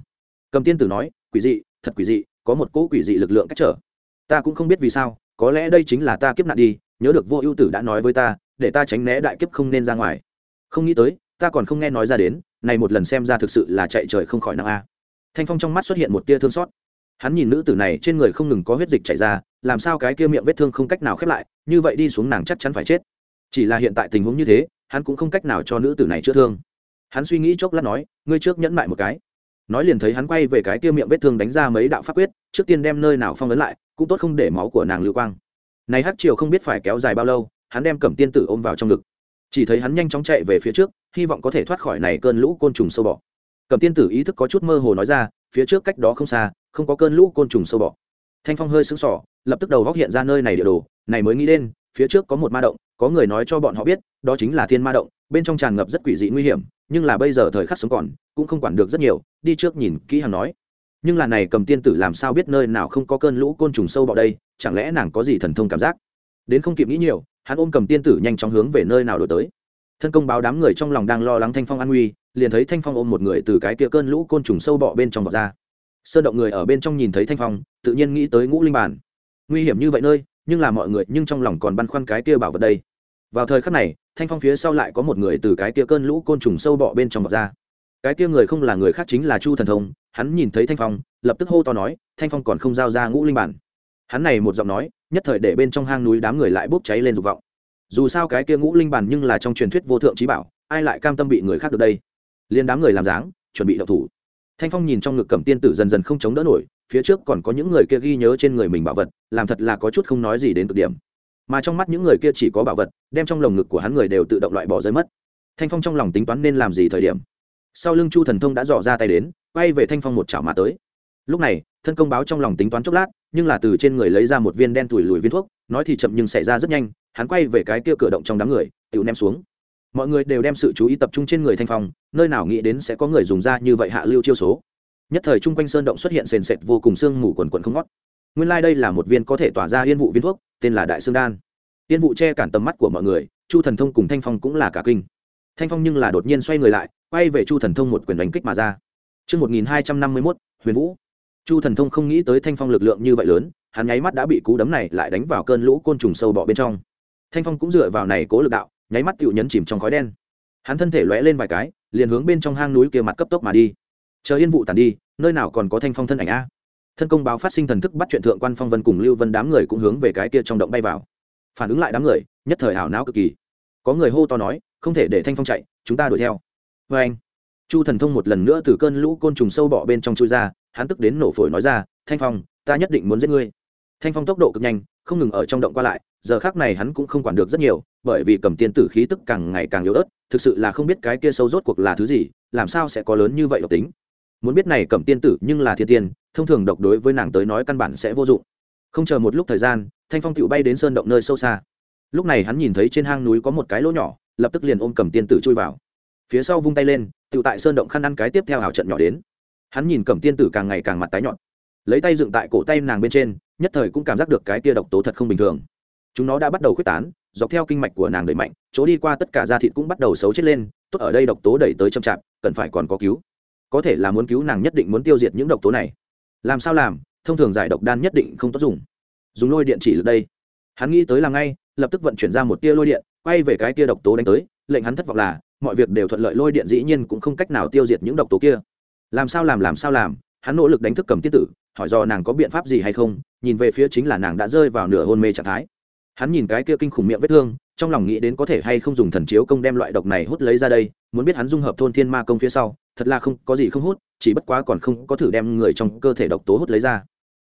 Cầm tiên tử nói, quỷ dị, thật quỷ dị, có một cỗ quỷ dị lực lượng cách trở. Ta cũng không biết vì sao, có lẽ đây chính là ta kiếp nạn đi, nhớ được vô ưu tử đã nói với ta, để ta tránh né đại kiếp không nên ra ngoài. Không nghĩ tới, ta còn không nghe nói ra đến, này một lần xem ra thực sự là chạy trời không khỏi nặng a. Thanh phong trong mắt xuất hiện một tia thương xót hắn nhìn nữ tử này trên người không ngừng có huyết dịch chảy ra, làm sao cái kia miệng vết thương không cách nào khép lại, như vậy đi xuống nàng chắc chắn phải chết. Chỉ là hiện tại tình huống như thế, hắn cũng không cách nào cho nữ tử này chữa thương. Hắn suy nghĩ chốc lát nói, ngươi trước nhẫn lại một cái. Nói liền thấy hắn quay về cái kia miệng vết thương đánh ra mấy đạo pháp quyết, trước tiên đem nơi nào phong ấn lại, cũng tốt không để máu của nàng lưu quang. Này hát triều không biết phải kéo dài bao lâu, hắn đem cẩm tiên tử ôm vào trong ngực. Chỉ thấy hắn nhanh chóng chạy về phía trước, hy vọng có thể thoát khỏi này cơn lũ côn trùng sâu bọ. Cẩm tiên tử ý thức có chút mơ hồ nói ra phía trước cách đó không xa, không có cơn lũ côn trùng sâu bọ. Thanh phong hơi sững sỏ lập tức đầu góc hiện ra nơi này địa đồ, này mới nghĩ đến, phía trước có một ma động, có người nói cho bọn họ biết, đó chính là thiên ma động, bên trong tràn ngập rất quỷ dị nguy hiểm, nhưng là bây giờ thời khắc sống còn, cũng không quản được rất nhiều, đi trước nhìn kỹ hàng nói. Nhưng là này cầm tiên tử làm sao biết nơi nào không có cơn lũ côn trùng sâu bọ đây, chẳng lẽ nàng có gì thần thông cảm giác? Đến không kịp nghĩ nhiều, hắn ôm cầm tiên tử nhanh chóng hướng về nơi nào đổi tới. Thân công báo đám người trong lòng đang lo lắng thanh phong an nguy liền thấy thanh phong ôm một người từ cái kia cơn lũ côn trùng sâu bọ bên trong vọt ra. Sơn động người ở bên trong nhìn thấy thanh phong, tự nhiên nghĩ tới ngũ linh bản. Nguy hiểm như vậy nơi, nhưng là mọi người nhưng trong lòng còn băn khoăn cái kia bảo vật đây. Vào thời khắc này, thanh phong phía sau lại có một người từ cái kia cơn lũ côn trùng sâu bọ bên trong vọt ra. Cái kia người không là người khác chính là chu thần thông, hắn nhìn thấy thanh phong, lập tức hô to nói, thanh phong còn không giao ra ngũ linh bản. Hắn này một giọng nói, nhất thời để bên trong hang núi đám người lại bốc cháy lên dục vọng. Dù sao cái kia ngũ linh bản nhưng là trong truyền thuyết vô thượng trí bảo, ai lại cam tâm bị người khác được đây? Liên đám người làm dáng, chuẩn bị đậu thủ. Thanh phong nhìn trong ngực cầm tiên tử dần dần không chống đỡ nổi, phía trước còn có những người kia ghi nhớ trên người mình bảo vật, làm thật là có chút không nói gì đến cực điểm. Mà trong mắt những người kia chỉ có bảo vật, đem trong lồng ngực của hắn người đều tự động loại bỏ rơi mất. Thanh phong trong lòng tính toán nên làm gì thời điểm. Sau lưng chu thần thông đã dò ra tay đến, quay về thanh phong một chảo mà tới. Lúc này, thân công báo trong lòng tính toán chốc lát, nhưng là từ trên người lấy ra một viên đen tủi lùi viên thuốc, nói thì chậm nhưng xảy ra rất nhanh, hắn quay về cái kia cửa động trong đám người tự ném xuống mọi người đều đem sự chú ý tập trung trên người thanh phong nơi nào nghĩ đến sẽ có người dùng ra như vậy hạ lưu chiêu số. Nhất thời chung quanh sơn động xuất hiện sền sệt vô cùng sương mù quần quần không ngót. Nguyên lai、like、đây là một viên có thể tỏa ra yên vụ viên thuốc tên là đại sương đan. Yên vụ che cản tầm mắt của mọi người chu thần thông cùng thanh phong cũng là cả kinh. Thanh phong nhưng là đột nhiên xoay người lại quay về chu thần thông một quyền đánh kích mà ra. Trước 1251, huyền vũ. Chu thần thông không nghĩ tới thanh phong lực lượng như vậy lớn, hắn nháy mắt đã bị cú đấm này lại đánh vào cơn lũ côn trùng sâu bọ bên trong. Thanh phong cũng dựa vào này cố lực đạo, nháy mắt tựu nhấn chìm trong khói đen. Hắn thân thể lóe lên vài cái, liền hướng bên trong hang núi kia mặt cấp tốc mà đi. Chờ yên vụ tàn đi, nơi nào còn có thanh phong thân ảnh a? Thân công báo phát sinh thần thức bắt chuyện thượng quan phong vân cùng Lưu Vân đám người cũng hướng về cái kia trong động bay vào. Phản ứng lại đám người, nhất thời hảo não cực kỳ. Có người hô to nói, không thể để thanh phong chạy, chúng ta đuổi theo. vê anh, chu thần thông một lần nữa từ cơn lũ côn trùng sâu bọ bên trong chui ra hắn tức đến nổ phổi nói ra thanh phong ta nhất định muốn giết ngươi thanh phong tốc độ cực nhanh không ngừng ở trong động qua lại, giờ khác này hắn cũng không quản được rất nhiều, bởi vì cầm tiên tử khí tức càng ngày càng yếu ớt, thực sự là không biết cái kia sâu rốt cuộc là thứ gì, làm sao sẽ có lớn như vậy độc tính. Muốn biết này cầm tiên tử nhưng là thiên tiên, thông thường độc đối với nàng tới nói căn bản sẽ vô dụng. Không chờ một lúc thời gian, thanh phong tựu bay đến sơn động nơi sâu xa. Lúc này hắn nhìn thấy trên hang núi có một cái lỗ nhỏ, lập tức liền ôm cầm tiên tử chui vào. Phía sau vung tay lên tựu tại sơn động khăn ăn cái tiếp theo hào trận nhỏ đến. Hắn nhìn cẩm tiên tử càng ngày càng mặt tái nhọn lấy tay dựng tại cổ tay nàng bên trên, nhất thời cũng cảm giác được cái tia độc tố thật không bình thường. Chúng nó đã bắt đầu k h u ế tán, dọc theo kinh mạch của nàng đẩy mạnh, chỗ đi qua tất cả da thịt cũng bắt đầu xấu chết lên, tốt ở đây độc tố đẩy tới chậm chạp, cần phải còn có cứu. Có thể là muốn cứu nàng nhất định muốn tiêu diệt những độc tố này. Làm sao làm, thông thường giải độc đan nhất định không tốt dùng. Dùng lôi điện chỉ được đây. Hắn nghĩ tới là ngay, lập tức vận chuyển ra một tia lôi điện, quay về cái tia độc tố đánh tới, lệnh hắn thất vọng là, mọi việc đều thuận lợi lôi điện dĩ nhiên cũng không cách nào tiêu diệt những độc tố kia. Làm sao làm làm sao làm? Hắn nỗ lực đánh thức cầm tiết tử, hỏi do nàng có biện pháp gì hay không, nhìn về phía chính là nàng đã rơi vào nửa hôn mê trạng thái. Hắn nhìn cái kia kinh khủng miệng vết thương, trong lòng nghĩ đến có thể hay không dùng thần chiếu công đem loại độc này hút lấy ra đây, muốn biết hắn dung hợp thôn thiên ma công phía sau, thật là không, có gì không hút, chỉ bất quá còn không có thử đem người trong cơ thể độc tố hút lấy ra.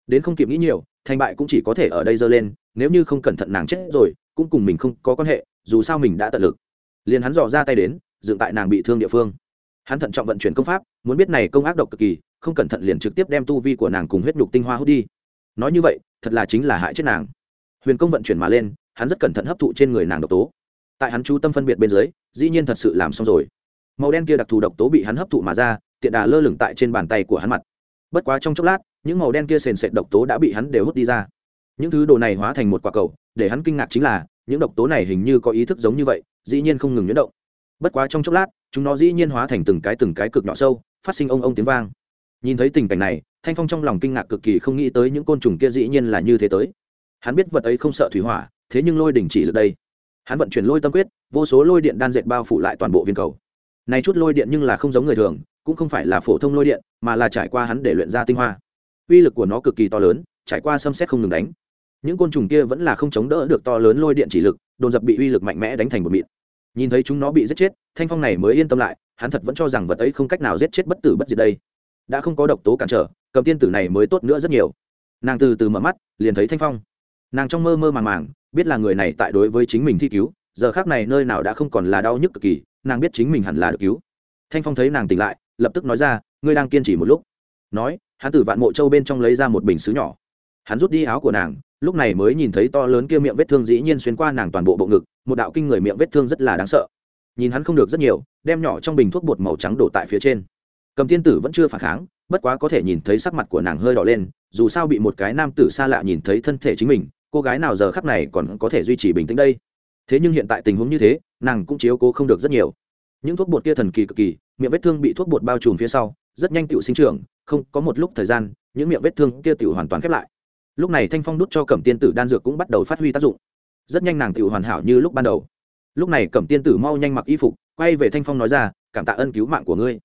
Đến không kịp nghĩ nhiều, thành bại cũng chỉ có thể ở đây dơ lên, nếu như không cẩn thận nàng chết rồi, cũng cùng mình không có quan hệ, dù sao mình đã tận lực. Liền hắn dò ra tay đến, dựng tại nàng bị thương địa phương. Hắn thận trọng vận chuyển công pháp, muốn biết này công ác độc cực kỳ không cẩn thận liền trực tiếp đem tu vi của nàng cùng huyết nhục tinh hoa hút đi. Nói như vậy, thật là chính là hại chết nàng. Huyền công vận chuyển mà lên, hắn rất cẩn thận hấp thụ trên người nàng độc tố. Tại hắn chú tâm phân biệt bên dưới, dĩ nhiên thật sự làm xong rồi. Màu đen kia đặc thù độc tố bị hắn hấp thụ mà ra, tiện đà lơ lửng tại trên bàn tay của hắn mặt. Bất quá trong chốc lát, những màu đen kia sền sệt độc tố đã bị hắn đều hút đi ra. Những thứ đồ này hóa thành một quả cầu, để hắn kinh ngạc chính là, những độc tố này hình như có ý thức giống như vậy, dĩ nhiên không ngừng nhuyễn động. Bất quá trong chốc lát, chúng nó dĩ nhiên hóa thành từng cái từng cái cực nhỏ sâu, phát sinh ông ông tiếng vang nhìn thấy tình cảnh này, thanh phong trong lòng kinh ngạc cực kỳ, không nghĩ tới những côn trùng kia dĩ nhiên là như thế tới. Hắn biết vật ấy không sợ thủy hỏa, thế nhưng lôi đình chỉ lực đây. Hắn vận chuyển lôi tâm quyết, vô số lôi điện đan dệt bao phủ lại toàn bộ viên cầu. Này chút lôi điện nhưng là không giống người thường, cũng không phải là phổ thông lôi điện, mà là trải qua hắn để luyện ra tinh hoa. Uy lực của nó cực kỳ to lớn, trải qua xâm xét không ngừng đánh. Những côn trùng kia vẫn là không chống đỡ được to lớn lôi điện chỉ lực, đồn dập bị uy lực mạnh mẽ đánh thành một mịn. Nhìn thấy chúng nó bị giết chết, thanh phong này mới yên tâm lại, hắn thật vẫn cho rằng vật ấy không cách nào giết chết bất tử bất diệt đây đã không có độc tố cản trở, cầm tiên tử này mới tốt nữa rất nhiều. Nàng từ từ mở mắt, liền thấy thanh phong. Nàng trong mơ mơ màng màng, biết là người này tại đối với chính mình thi cứu, giờ khác này nơi nào đã không còn là đau nhức cực kỳ, nàng biết chính mình hẳn là được cứu. Thanh phong thấy nàng tỉnh lại, lập tức nói ra, ngươi đang kiên trì một lúc. Nói, hắn từ vạn mộ châu bên trong lấy ra một bình xứ nhỏ. Hắn rút đi áo của nàng, lúc này mới nhìn thấy to lớn kia miệng vết thương dĩ nhiên xuyên qua nàng toàn bộ bộ ngực, một đạo kinh người miệng vết thương rất là đáng sợ. Nhìn hắn không được rất nhiều, đem nhỏ trong bình thuốc bột màu trắng đổ tại phía trên cầm tiên tử vẫn chưa phản kháng, bất quá có thể nhìn thấy sắc mặt của nàng hơi đỏ lên, dù sao bị một cái nam tử xa lạ nhìn thấy thân thể chính mình, cô gái nào giờ khắc này còn có thể duy trì bình tĩnh đây? Thế nhưng hiện tại tình huống như thế, nàng cũng chiếu cố không được rất nhiều. Những thuốc bột kia thần kỳ cực kỳ, miệng vết thương bị thuốc bột bao trùm phía sau, rất nhanh tựu sinh trưởng, không, có một lúc thời gian, những miệng vết thương kia tựu hoàn toàn khép lại. Lúc này thanh phong đút cho cẩm tiên tử đan dược cũng bắt đầu phát huy tác dụng. Rất nhanh nàng tựu hoàn hảo như lúc ban đầu. Lúc này cẩm tiên tử mau nhanh mặc y phục, quay về thanh phong nói ra, cảm tạ ân cứu mạng của ngươi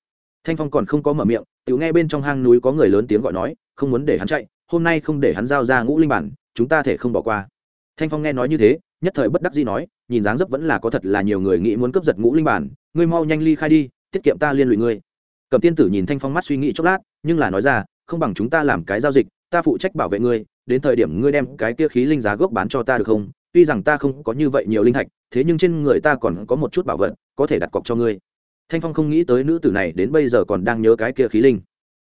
thanh phong còn không có mở miệng tựu nghe bên trong hang núi có người lớn tiếng gọi nói, không muốn để hắn chạy, hôm nay không để hắn giao ra ngũ linh bản, chúng ta thể không bỏ qua. Thanh phong nghe nói như thế, nhất thời bất đắc dĩ nói, nhìn dáng dấp vẫn là có thật là nhiều người nghĩ muốn cướp giật ngũ linh bản, ngươi mau nhanh ly khai đi, tiết kiệm ta liên lụy ngươi. Cầm tiên tử nhìn thanh phong mắt suy nghĩ chốc lát, nhưng là nói ra, không bằng chúng ta làm cái giao dịch, ta phụ trách bảo vệ ngươi, đến thời điểm ngươi đem cái kia khí linh giá gốc bán cho ta được không? Tuy rằng ta không có như vậy nhiều linh hạch, thế nhưng trên người ta còn có một chút bảo vật, có thể đặt cọc cho ngươi thanh phong không nghĩ tới nữ tử này đến bây giờ còn đang nhớ cái kia khí linh.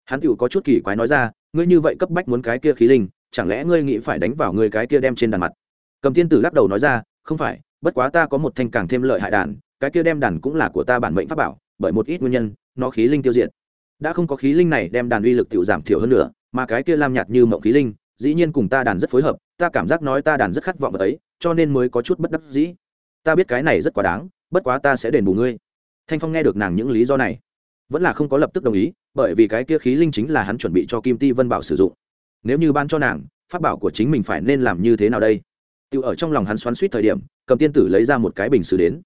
Hắn tựu có chút kỳ quái nói ra, ngươi như vậy cấp bách muốn cái kia khí linh, chẳng lẽ ngươi nghĩ phải đánh vào ngươi cái kia đem trên đàn mặt? Cầm tiên tử lắc đầu nói ra, không phải, bất quá ta có một thanh càng thêm lợi hại đàn, cái kia đem đàn cũng là của ta bản mệnh pháp bảo, bởi một ít nguyên nhân, nó khí linh tiêu diệt. Đã không có khí linh này đem đàn uy lực tiểu giảm thiểu hơn nữa, mà cái kia lam nhạt như mộng khí linh, dĩ nhiên cùng ta đàn rất phối hợp, ta cảm giác nói ta đàn rất khát vọng vật ấy cho nên mới có chút bất đắc dĩ. Ta biết cái này rất quá đáng, bất quá ta sẽ đền bù ngươi thanh phong nghe được nàng những lý do này vẫn là không có lập tức đồng ý bởi vì cái kia khí linh chính là hắn chuẩn bị cho kim ti vân bảo sử dụng. Nếu như ban cho nàng pháp bảo của chính mình phải nên làm như thế nào đây? Tự ở trong lòng hắn xoắn suýt thời điểm cầm tiên tử lấy ra một cái bình xứ đến.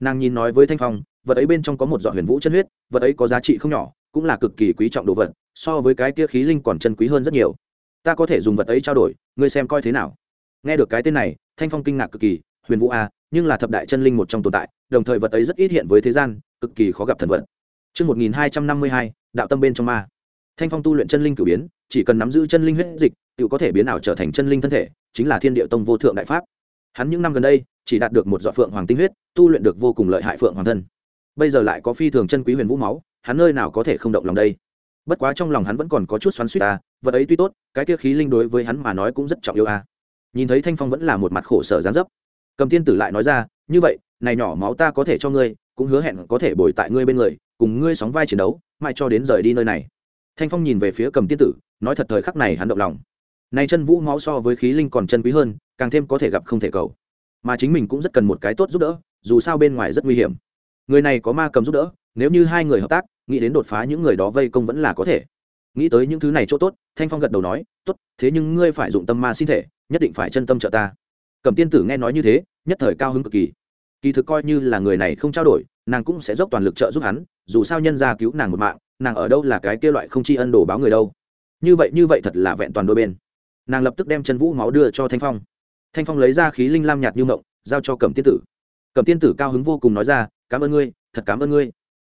Nàng nhìn nói với thanh phong vật ấy bên trong có một giọt huyền vũ chân huyết vật ấy có giá trị không nhỏ cũng là cực kỳ quý trọng đồ vật so với cái kia khí linh còn chân quý hơn rất nhiều. Ta có thể dùng vật ấy trao đổi ngươi xem coi thế nào. Nghe được cái tên này thanh phong kinh ngạc cực kỳ huyền vũ a à, nhưng là thập đại chân linh một trong tồn tại đồng thời vật ấy rất ít hiện với thế gian cực kỳ khó gặp thần vật Chương 1252, đạo tâm bên trong ma. Thanh phong tu luyện chân linh cửu biến, chỉ cần nắm giữ chân linh huyết dịch, tự có thể biến ảo trở thành chân linh thân thể, chính là thiên địa tông vô thượng đại pháp. Hắn những năm gần đây, chỉ đạt được một giọt phượng hoàng tinh huyết, tu luyện được vô cùng lợi hại phượng hoàng thân. Bây giờ lại có phi thường chân quý huyền vũ máu, hắn nơi nào có thể không động lòng đây? Bất quá trong lòng hắn vẫn còn có chút xoắn xuýt ta, vật ấy tuy tốt, cái kia khí linh đối với hắn mà nói cũng rất trọng yếu a. Nhìn thấy Thanh Phong vẫn là một mặt khổ sở dáng dấp, Cầm Tiên tử lại nói ra, như vậy, này nhỏ máu ta có thể cho ngươi, cũng hứa hẹn có thể bồi tại ngươi bên người, cùng ngươi sóng vai chiến đấu, mãi cho đến rời đi nơi này. Thanh Phong nhìn về phía Cầm Tiên tử, nói thật thời khắc này hắn động lòng. Nay chân vũ máu so với khí linh còn chân quý hơn, càng thêm có thể gặp không thể cầu. Mà chính mình cũng rất cần một cái tốt giúp đỡ dù sao bên ngoài rất nguy hiểm. Người này có ma cầm giúp đỡ nếu như hai người hợp tác nghĩ đến đột phá những người đó vây công vẫn là có thể. Nghĩ tới những thứ này chỗ tốt thanh phong gật đầu nói tốt thế nhưng ngươi phải dụng tâm ma sinh thể nhất định phải chân tâm trợ ta. Cầm tiên tử nghe nói như thế nhất thời cao hứng cực kỳ kỳ thực coi như là người này không trao đổi, nàng cũng sẽ dốc toàn lực trợ giúp hắn, dù sao nhân ra cứu nàng một mạng, nàng ở đâu là cái kia loại không tri ân đồ báo người đâu. Như vậy như vậy thật là vẹn toàn đôi bên. Nàng lập tức đem chân vũ máu đưa cho thanh phong. Thanh phong lấy ra khí linh lam nhạt như mộng, giao cho cẩm tiên tử. Cẩm tiên tử cao hứng vô cùng nói ra, cảm ơn ngươi, thật cảm ơn ngươi.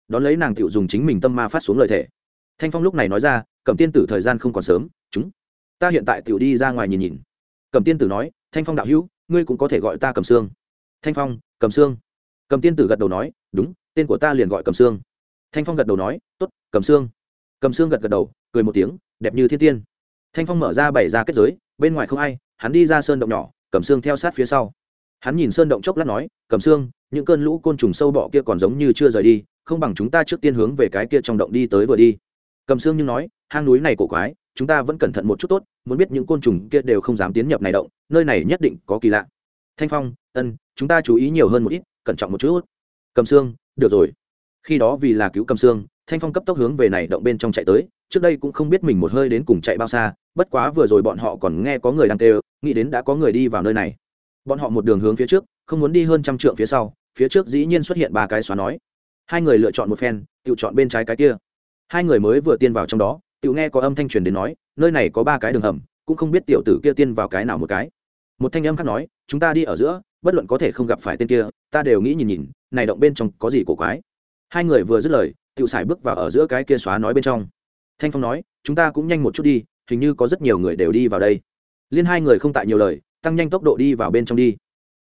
Đón lấy nàng tự dùng chính mình tâm ma phát xuống lời thể thanh phong lúc này nói ra, cẩm tiên tử thời gian không còn sớm, chúng ta hiện tại tự đi ra ngoài nhìn nhìn. Cẩm tiên tử nói, thanh phong đạo hữu, ngươi cũng có thể gọi ta cầm xương thanh phong cầm xương. Cầm tiên tử gật đầu nói, đúng, tên của ta liền gọi cầm xương. Thanh phong gật đầu nói t ố t cầm xương. Cầm xương gật gật đầu, cười một tiếng, đẹp như thiên tiên. Thanh phong mở ra bảy ra kết giới, bên ngoài không ai, hắn đi ra sơn động nhỏ, cầm xương theo sát phía sau. Hắn nhìn sơn động chốc lát nói, cầm xương, những cơn lũ côn trùng sâu bọ kia còn giống như chưa rời đi, không bằng chúng ta trước tiên hướng về cái kia trong động đi tới vừa đi. Cầm xương nhưng nói, hang núi này cổ quái, chúng ta vẫn cẩn thận một chút tốt, muốn biết những côn trùng kia đều không dám tiến nhập này động, nơi này nhất định có kỳ lạ thanh phong, ân, chúng ta chú ý nhiều hơn một ít, cẩn trọng một chút. Cầm xương, được rồi. Khi đó vì là cứu cầm xương, thanh phong cấp tốc hướng về này động bên trong chạy tới, trước đây cũng không biết mình một hơi đến cùng chạy bao xa, bất quá vừa rồi bọn họ còn nghe có người đang kêu, nghĩ đến đã có người đi vào nơi này. Bọn họ một đường hướng phía trước, không muốn đi hơn trăm trượng phía sau, phía trước dĩ nhiên xuất hiện ba cái xóa nói. Hai người lựa chọn một phen, tự chọn bên trái cái kia. Hai người mới vừa tiên vào trong đó, tự nghe có âm thanh truyền đến nói, nơi này có ba cái đường hầm, cũng không biết tiểu tử kia tiên vào cái nào một cái một thanh âm khác nói, chúng ta đi ở giữa, bất luận có thể không gặp phải tên kia, ta đều nghĩ nhìn nhìn, này động bên trong có gì cổ quái. Hai người vừa dứt lời tự xài bước vào ở giữa cái kia xóa nói bên trong. Thanh phong nói, chúng ta cũng nhanh một chút đi, hình như có rất nhiều người đều đi vào đây. Liên hai người không tại nhiều lời, tăng nhanh tốc độ đi vào bên trong đi.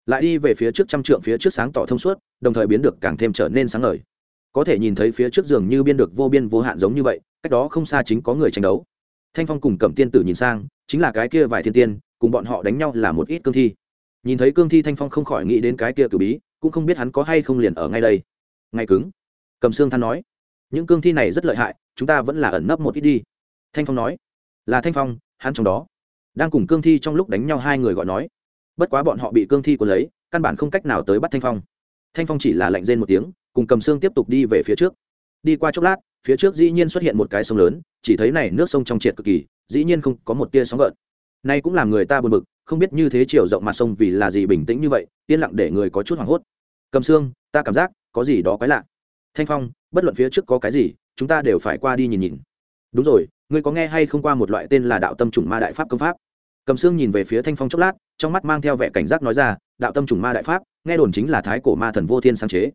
Lại đi về phía trước trăm trượng phía trước sáng tỏ thông suốt, đồng thời biến được càng thêm trở nên sáng ngời. Có thể nhìn thấy phía trước giường như biên được vô biên vô hạn giống như vậy, cách đó không xa chính có người tranh đấu. Thanh phong cùng cẩm tiên tử nhìn sang, chính là cái kia vài thiên tiên cùng bọn họ đánh nhau là một ít cương thi. Nhìn thấy cương thi thanh phong không khỏi nghĩ đến cái kia cử bí, cũng không biết hắn có hay không liền ở ngay đây. Ngay cứng. Cầm xương than nói, những cương thi này rất lợi hại, chúng ta vẫn là ẩn nấp một ít đi. Thanh phong nói, là thanh phong, hắn trong đó. Đang cùng cương thi trong lúc đánh nhau hai người gọi nói, bất quá bọn họ bị cương thi của lấy, căn bản không cách nào tới bắt thanh phong. Thanh phong chỉ là lạnh rên một tiếng, cùng cầm xương tiếp tục đi về phía trước. Đi qua chốc lát, phía trước dĩ nhiên xuất hiện một cái sông lớn, chỉ thấy này nước sông trong triệt cực kỳ, dĩ nhiên không có một tia sóng gợn nay cũng làm người ta buồn bực, không biết như thế chiều rộng mặt sông vì là gì bình tĩnh như vậy, yên lặng để người có chút hoảng hốt. Cầm xương, ta cảm giác, có gì đó quái lạ. Thanh phong, bất luận phía trước có cái gì, chúng ta đều phải qua đi nhìn nhìn. Đúng rồi, ngươi có nghe hay không qua một loại tên là đạo tâm chủng ma đại pháp công pháp? Cầm xương nhìn về phía thanh phong chốc lát, trong mắt mang theo vẻ cảnh giác nói ra, đạo tâm chủng ma đại pháp, nghe đồn chính là thái cổ ma thần vô thiên sáng chế.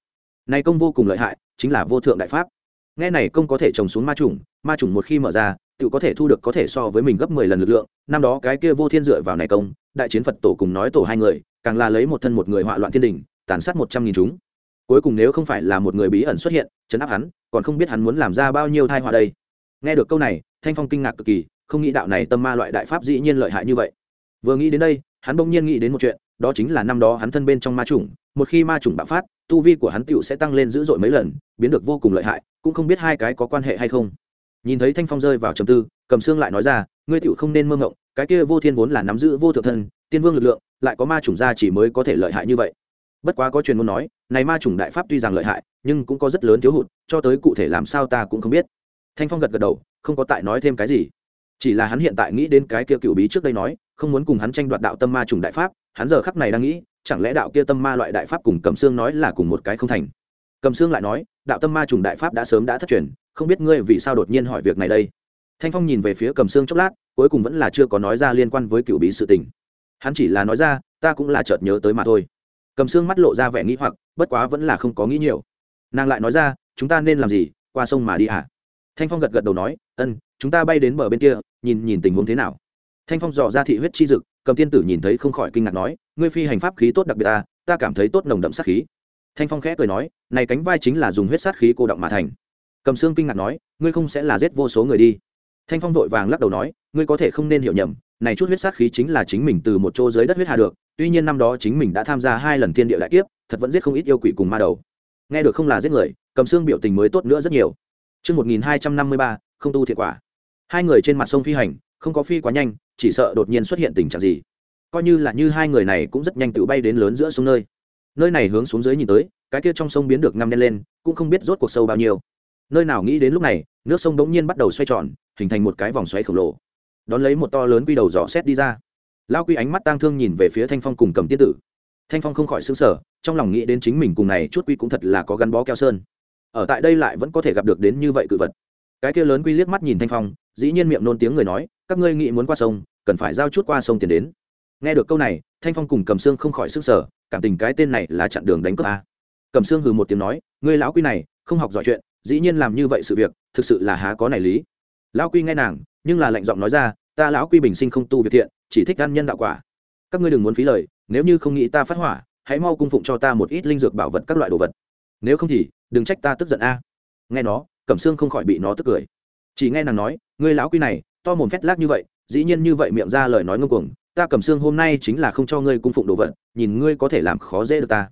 Này công vô cùng lợi hại, chính là vô thượng đại pháp. Nghe này công có thể trồng xuống ma chủng ma chủng một khi mở ra tự có thể thu được có thể so với mình gấp mười lần lực lượng, năm đó cái kia vô thiên dựa vào này công, đại chiến phật tổ cùng nói tổ hai người, càng là lấy một thân một người họa loạn thiên đình, tàn sát một trăm nghìn chúng. Cuối cùng nếu không phải là một người bí ẩn xuất hiện, chấn áp hắn, còn không biết hắn muốn làm ra bao nhiêu thai họa đây. Nghe được câu này, thanh phong kinh ngạc cực kỳ, không nghĩ đạo này tâm ma loại đại pháp dĩ nhiên lợi hại như vậy. Vừa nghĩ đến đây, hắn bỗng nhiên nghĩ đến một chuyện, đó chính là năm đó hắn thân bên trong ma chủng, một khi ma chủng bạo phát, tu vi của hắn tựu sẽ tăng lên dữ dội mấy lần, biến được vô cùng lợi hại, cũng không biết hai cái có quan hệ hay không nhìn thấy thanh phong rơi vào trầm tư, cầm xương lại nói ra, ngươi tựu không nên mơ ngộng, cái kia vô thiên vốn là nắm giữ vô thượng thân, tiên vương lực lượng, lại có ma chủng gia chỉ mới có thể lợi hại như vậy. Bất quá có truyền muốn nói, này ma chủng đại pháp tuy rằng lợi hại, nhưng cũng có rất lớn thiếu hụt, cho tới cụ thể làm sao ta cũng không biết. Thanh phong gật gật đầu, không có tại nói thêm cái gì. Chỉ là hắn hiện tại nghĩ đến cái kia cựu bí trước đây nói, không muốn cùng hắn tranh đoạt đạo tâm ma chủng đại pháp, hắn giờ khắc này đang nghĩ, chẳng lẽ đạo kia tâm ma loại đại pháp cùng cầm xương nói là cùng một cái không thành? Cầm xương lại nói, đạo tâm ma trùng đại pháp đã sớm đã thất truyền không biết ngươi vì sao đột nhiên hỏi việc này đây. Thanh phong nhìn về phía cầm xương chốc lát, cuối cùng vẫn là chưa có nói ra liên quan với cựu bí sự tình. Hắn chỉ là nói ra, ta cũng là chợt nhớ tới mà thôi. Cầm xương mắt lộ ra vẻ nghĩ hoặc, bất quá vẫn là không có nghĩ nhiều. Nàng lại nói ra, chúng ta nên làm gì? Qua sông mà đi hả? Thanh phong gật gật đầu nói, ân, chúng ta bay đến bờ bên kia, nhìn nhìn tình huống thế nào? Thanh phong dò ra thị huyết chi dực, cầm tiên tử nhìn thấy không khỏi kinh ngạc nói, ngươi phi hành pháp khí tốt đặc biệt ta ta cảm thấy tốt nồng đậm sát khí. Thanh phong khẽ cười nói, này cánh vai chính là dùng huyết sát khí cô động mà thành cầm xương kinh ngạc nói ngươi không sẽ là giết vô số người đi. Thanh phong vội vàng lắc đầu nói ngươi có thể không nên hiểu nhầm này chút huyết sát khí chính là chính mình từ một chỗ dưới đất huyết hà được tuy nhiên năm đó chính mình đã tham gia hai lần thiên địa đại kiếp thật vẫn giết không ít yêu quỷ cùng ma đầu. Nghe được không là giết người cầm xương biểu tình mới tốt nữa rất nhiều. Trước 1253, không tu thiệt quả. Hai người trên mặt sông phi hành, không có phi quá nhanh, chỉ sợ đột nhiên xuất hiện tình trạng gì. Coi như là như hai người này cũng rất nhanh tự bay đến lớn giữa sông nơi. Nơi này hướng xuống dưới nhìn tới cái kia trong sông biến được ngăm đen lên cũng không biết rốt cuộc sâu bao nhiêu nơi nào nghĩ đến lúc này, nước sông bỗng nhiên bắt đầu xoay tròn, hình thành một cái vòng xoáy khổng lồ. Đón lấy một to lớn quy đầu dò xét đi ra. Lao quy ánh mắt tang thương nhìn về phía thanh phong cùng cầm tiết tử. Thanh phong không khỏi xứng sở trong lòng nghĩ đến chính mình cùng này chút quy cũng thật là có gắn bó keo sơn. Ở tại đây lại vẫn có thể gặp được đến như vậy cự vật. Cái kia lớn quy liếc mắt nhìn thanh phong, dĩ nhiên miệng nôn tiếng người nói, các ngươi nghĩ muốn qua sông, cần phải giao chút qua sông tiền đến. Nghe được câu này, thanh phong cùng cầm xương không khỏi sức sở cảm tình cái tên này là chặn đường đánh cướp a. Cầm xương hừ một tiếng nói, ngươi lão quy này, không học giỏi chuyện dĩ nhiên làm như vậy sự việc, thực sự là há có này lý. Lão quy nghe nàng, nhưng là lạnh giọng nói ra, ta lão quy bình sinh không tu việc thiện, chỉ thích ăn nhân đạo quả. Các ngươi đừng muốn phí lời, nếu như không nghĩ ta phát hỏa, hãy mau cung phụng cho ta một ít linh dược bảo vật các loại đồ vật. Nếu không thì, đừng trách ta tức giận a. Nghe nó, cẩm sương không khỏi bị nó tức cười. Chỉ nghe nàng nói, ngươi lão quy này, to mồm phét lác như vậy, dĩ nhiên như vậy miệng ra lời nói ngông cuồng, ta cẩm xương hôm nay chính là không cho ngươi cung phụng đồ vật, nhìn ngươi có thể làm khó dễ được ta.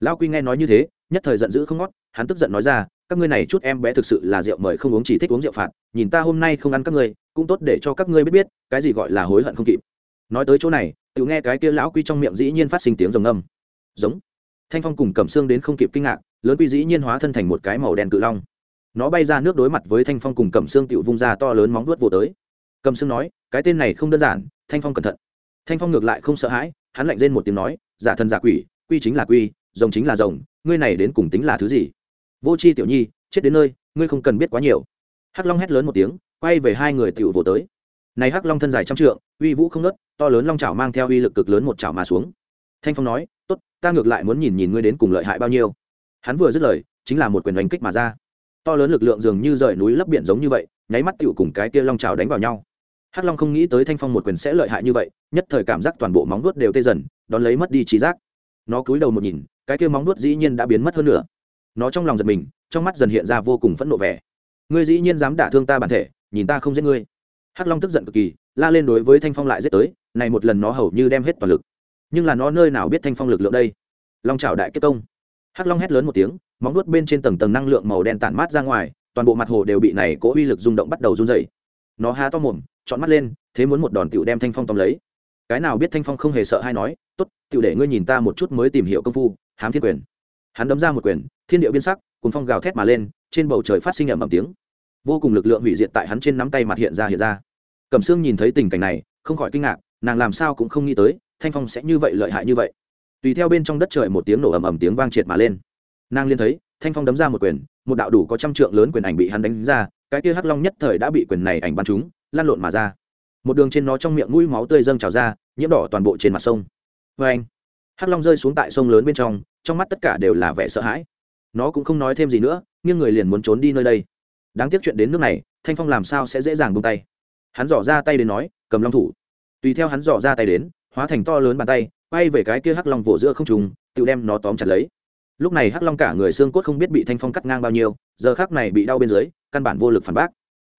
Lão quy nghe nói như thế, nhất thời giận dữ không ngót, hắn tức giận nói ra các ngươi này chút em bé thực sự là rượu mời không uống chỉ thích uống rượu phạt, nhìn ta hôm nay không ăn các ngươi, cũng tốt để cho các ngươi biết biết, cái gì gọi là hối hận không kịp. Nói tới chỗ này, tự nghe cái kia lão quy trong miệng dĩ nhiên phát sinh tiếng rồng âm giống. Thanh phong cùng cầm xương đến không kịp kinh ngạc, lớn quy dĩ nhiên hóa thân thành một cái màu đen cự long. Nó bay ra nước đối mặt với thanh phong cùng cầm xương tiểu vung ra to lớn móng vuốt vô tới. Cầm xương nói, cái tên này không đơn giản, thanh phong cẩn thận. Thanh phong ngược lại không sợ hãi, hắn lạnh rên một tiếng nói, giả thần giả quỷ, quy chính là quy, rồng chính là rồng, ngươi này đến cùng tính là thứ gì? Vô c h i tiểu nhi, chết đến nơi, ngươi không cần biết quá nhiều. Hắc long hét lớn một tiếng, quay về hai người tựu vỗ tới. Này hắc long thân dài trăm trượng, uy vũ không nớt to lớn long chảo mang theo uy lực cực lớn một chảo mà xuống. Thanh phong nói, tốt, ta ngược lại muốn nhìn nhìn ngươi đến cùng lợi hại bao nhiêu. Hắn vừa dứt lời, chính là một quyền đánh kích mà ra. To lớn lực lượng dường như rời núi lấp biển giống như vậy, nháy mắt tựu cùng cái kia long trào đánh vào nhau. Hắc long không nghĩ tới thanh phong một quyền sẽ lợi hại như vậy, nhất thời cảm giác toàn bộ móng vuốt đều tê dần, đón lấy mất đi trí giác. Nó cúi đầu một nhìn, cái kia móng vuốt dĩ nhiên đã biến mất hơn nữa nó trong lòng giật mình, trong mắt dần hiện ra vô cùng phẫn nộ vẻ. Ngươi dĩ nhiên dám đả thương ta bản thể, nhìn ta không giết ngươi. Hắc long tức giận cực kỳ, la lên đối với thanh phong lại giết tới, này một lần nó hầu như đem hết toàn lực. Nhưng là nó nơi nào biết thanh phong lực lượng đây? Long chảo đại kết công hắc long hét lớn một tiếng, móng vuốt bên trên tầng tầng năng lượng màu đen tản mát ra ngoài, toàn bộ mặt hồ đều bị này cố uy lực rung động bắt đầu run dày nó há to mồm chọn mắt lên, thế muốn một đòn tựu đem thanh phong tóm lấy. Cái nào biết thanh phong không hề sợ hay nói, tốt tựu để ngươi nhìn ta một chút mới tìm hiểu công phu, hám thiên quyền hắn đấm ra một quyền, thiên địa biên sắc cùng phong gào thét mà lên, trên bầu trời phát sinh ẩm ẩm tiếng. Vô cùng lực lượng hủy diệt tại hắn trên nắm tay mặt hiện ra hiện ra. Cẩm sương nhìn thấy tình cảnh này, không khỏi kinh ngạc, nàng làm sao cũng không nghĩ tới, thanh phong sẽ như vậy lợi hại như vậy. Tùy theo bên trong đất trời một tiếng nổ ầm ầm tiếng vang triệt mà lên. Nàng liên thấy, thanh phong đấm ra một quyền, một đạo đủ có trăm trượng lớn quyền ảnh bị hắn đánh ra, cái kia hắc long nhất thời đã bị quyền này ảnh bắn trúng, lan lộn mà ra. Một đường trên nó trong miệng mũi máu tươi dâng trào ra, nhiễm đỏ toàn bộ trên mặt sông. Vê anh hắc long rơi xuống tại sông lớn bên trong trong mắt tất cả đều là vẻ sợ hãi. Nó cũng không nói thêm gì nữa nhưng người liền muốn trốn đi nơi đây. Đáng tiếc chuyện đến nước này, thanh phong làm sao sẽ dễ dàng buông tay? Hắn dò ra tay đến nói, cầm long thủ. Tùy theo hắn dò ra tay đến, hóa thành to lớn bàn tay, quay về cái kia hắc long vỗ giữa không trùng tự đem nó tóm chặt lấy. Lúc này hắc long cả người xương cốt không biết bị thanh phong cắt ngang bao nhiêu, giờ khác này bị đau bên dưới, căn bản vô lực phản bác.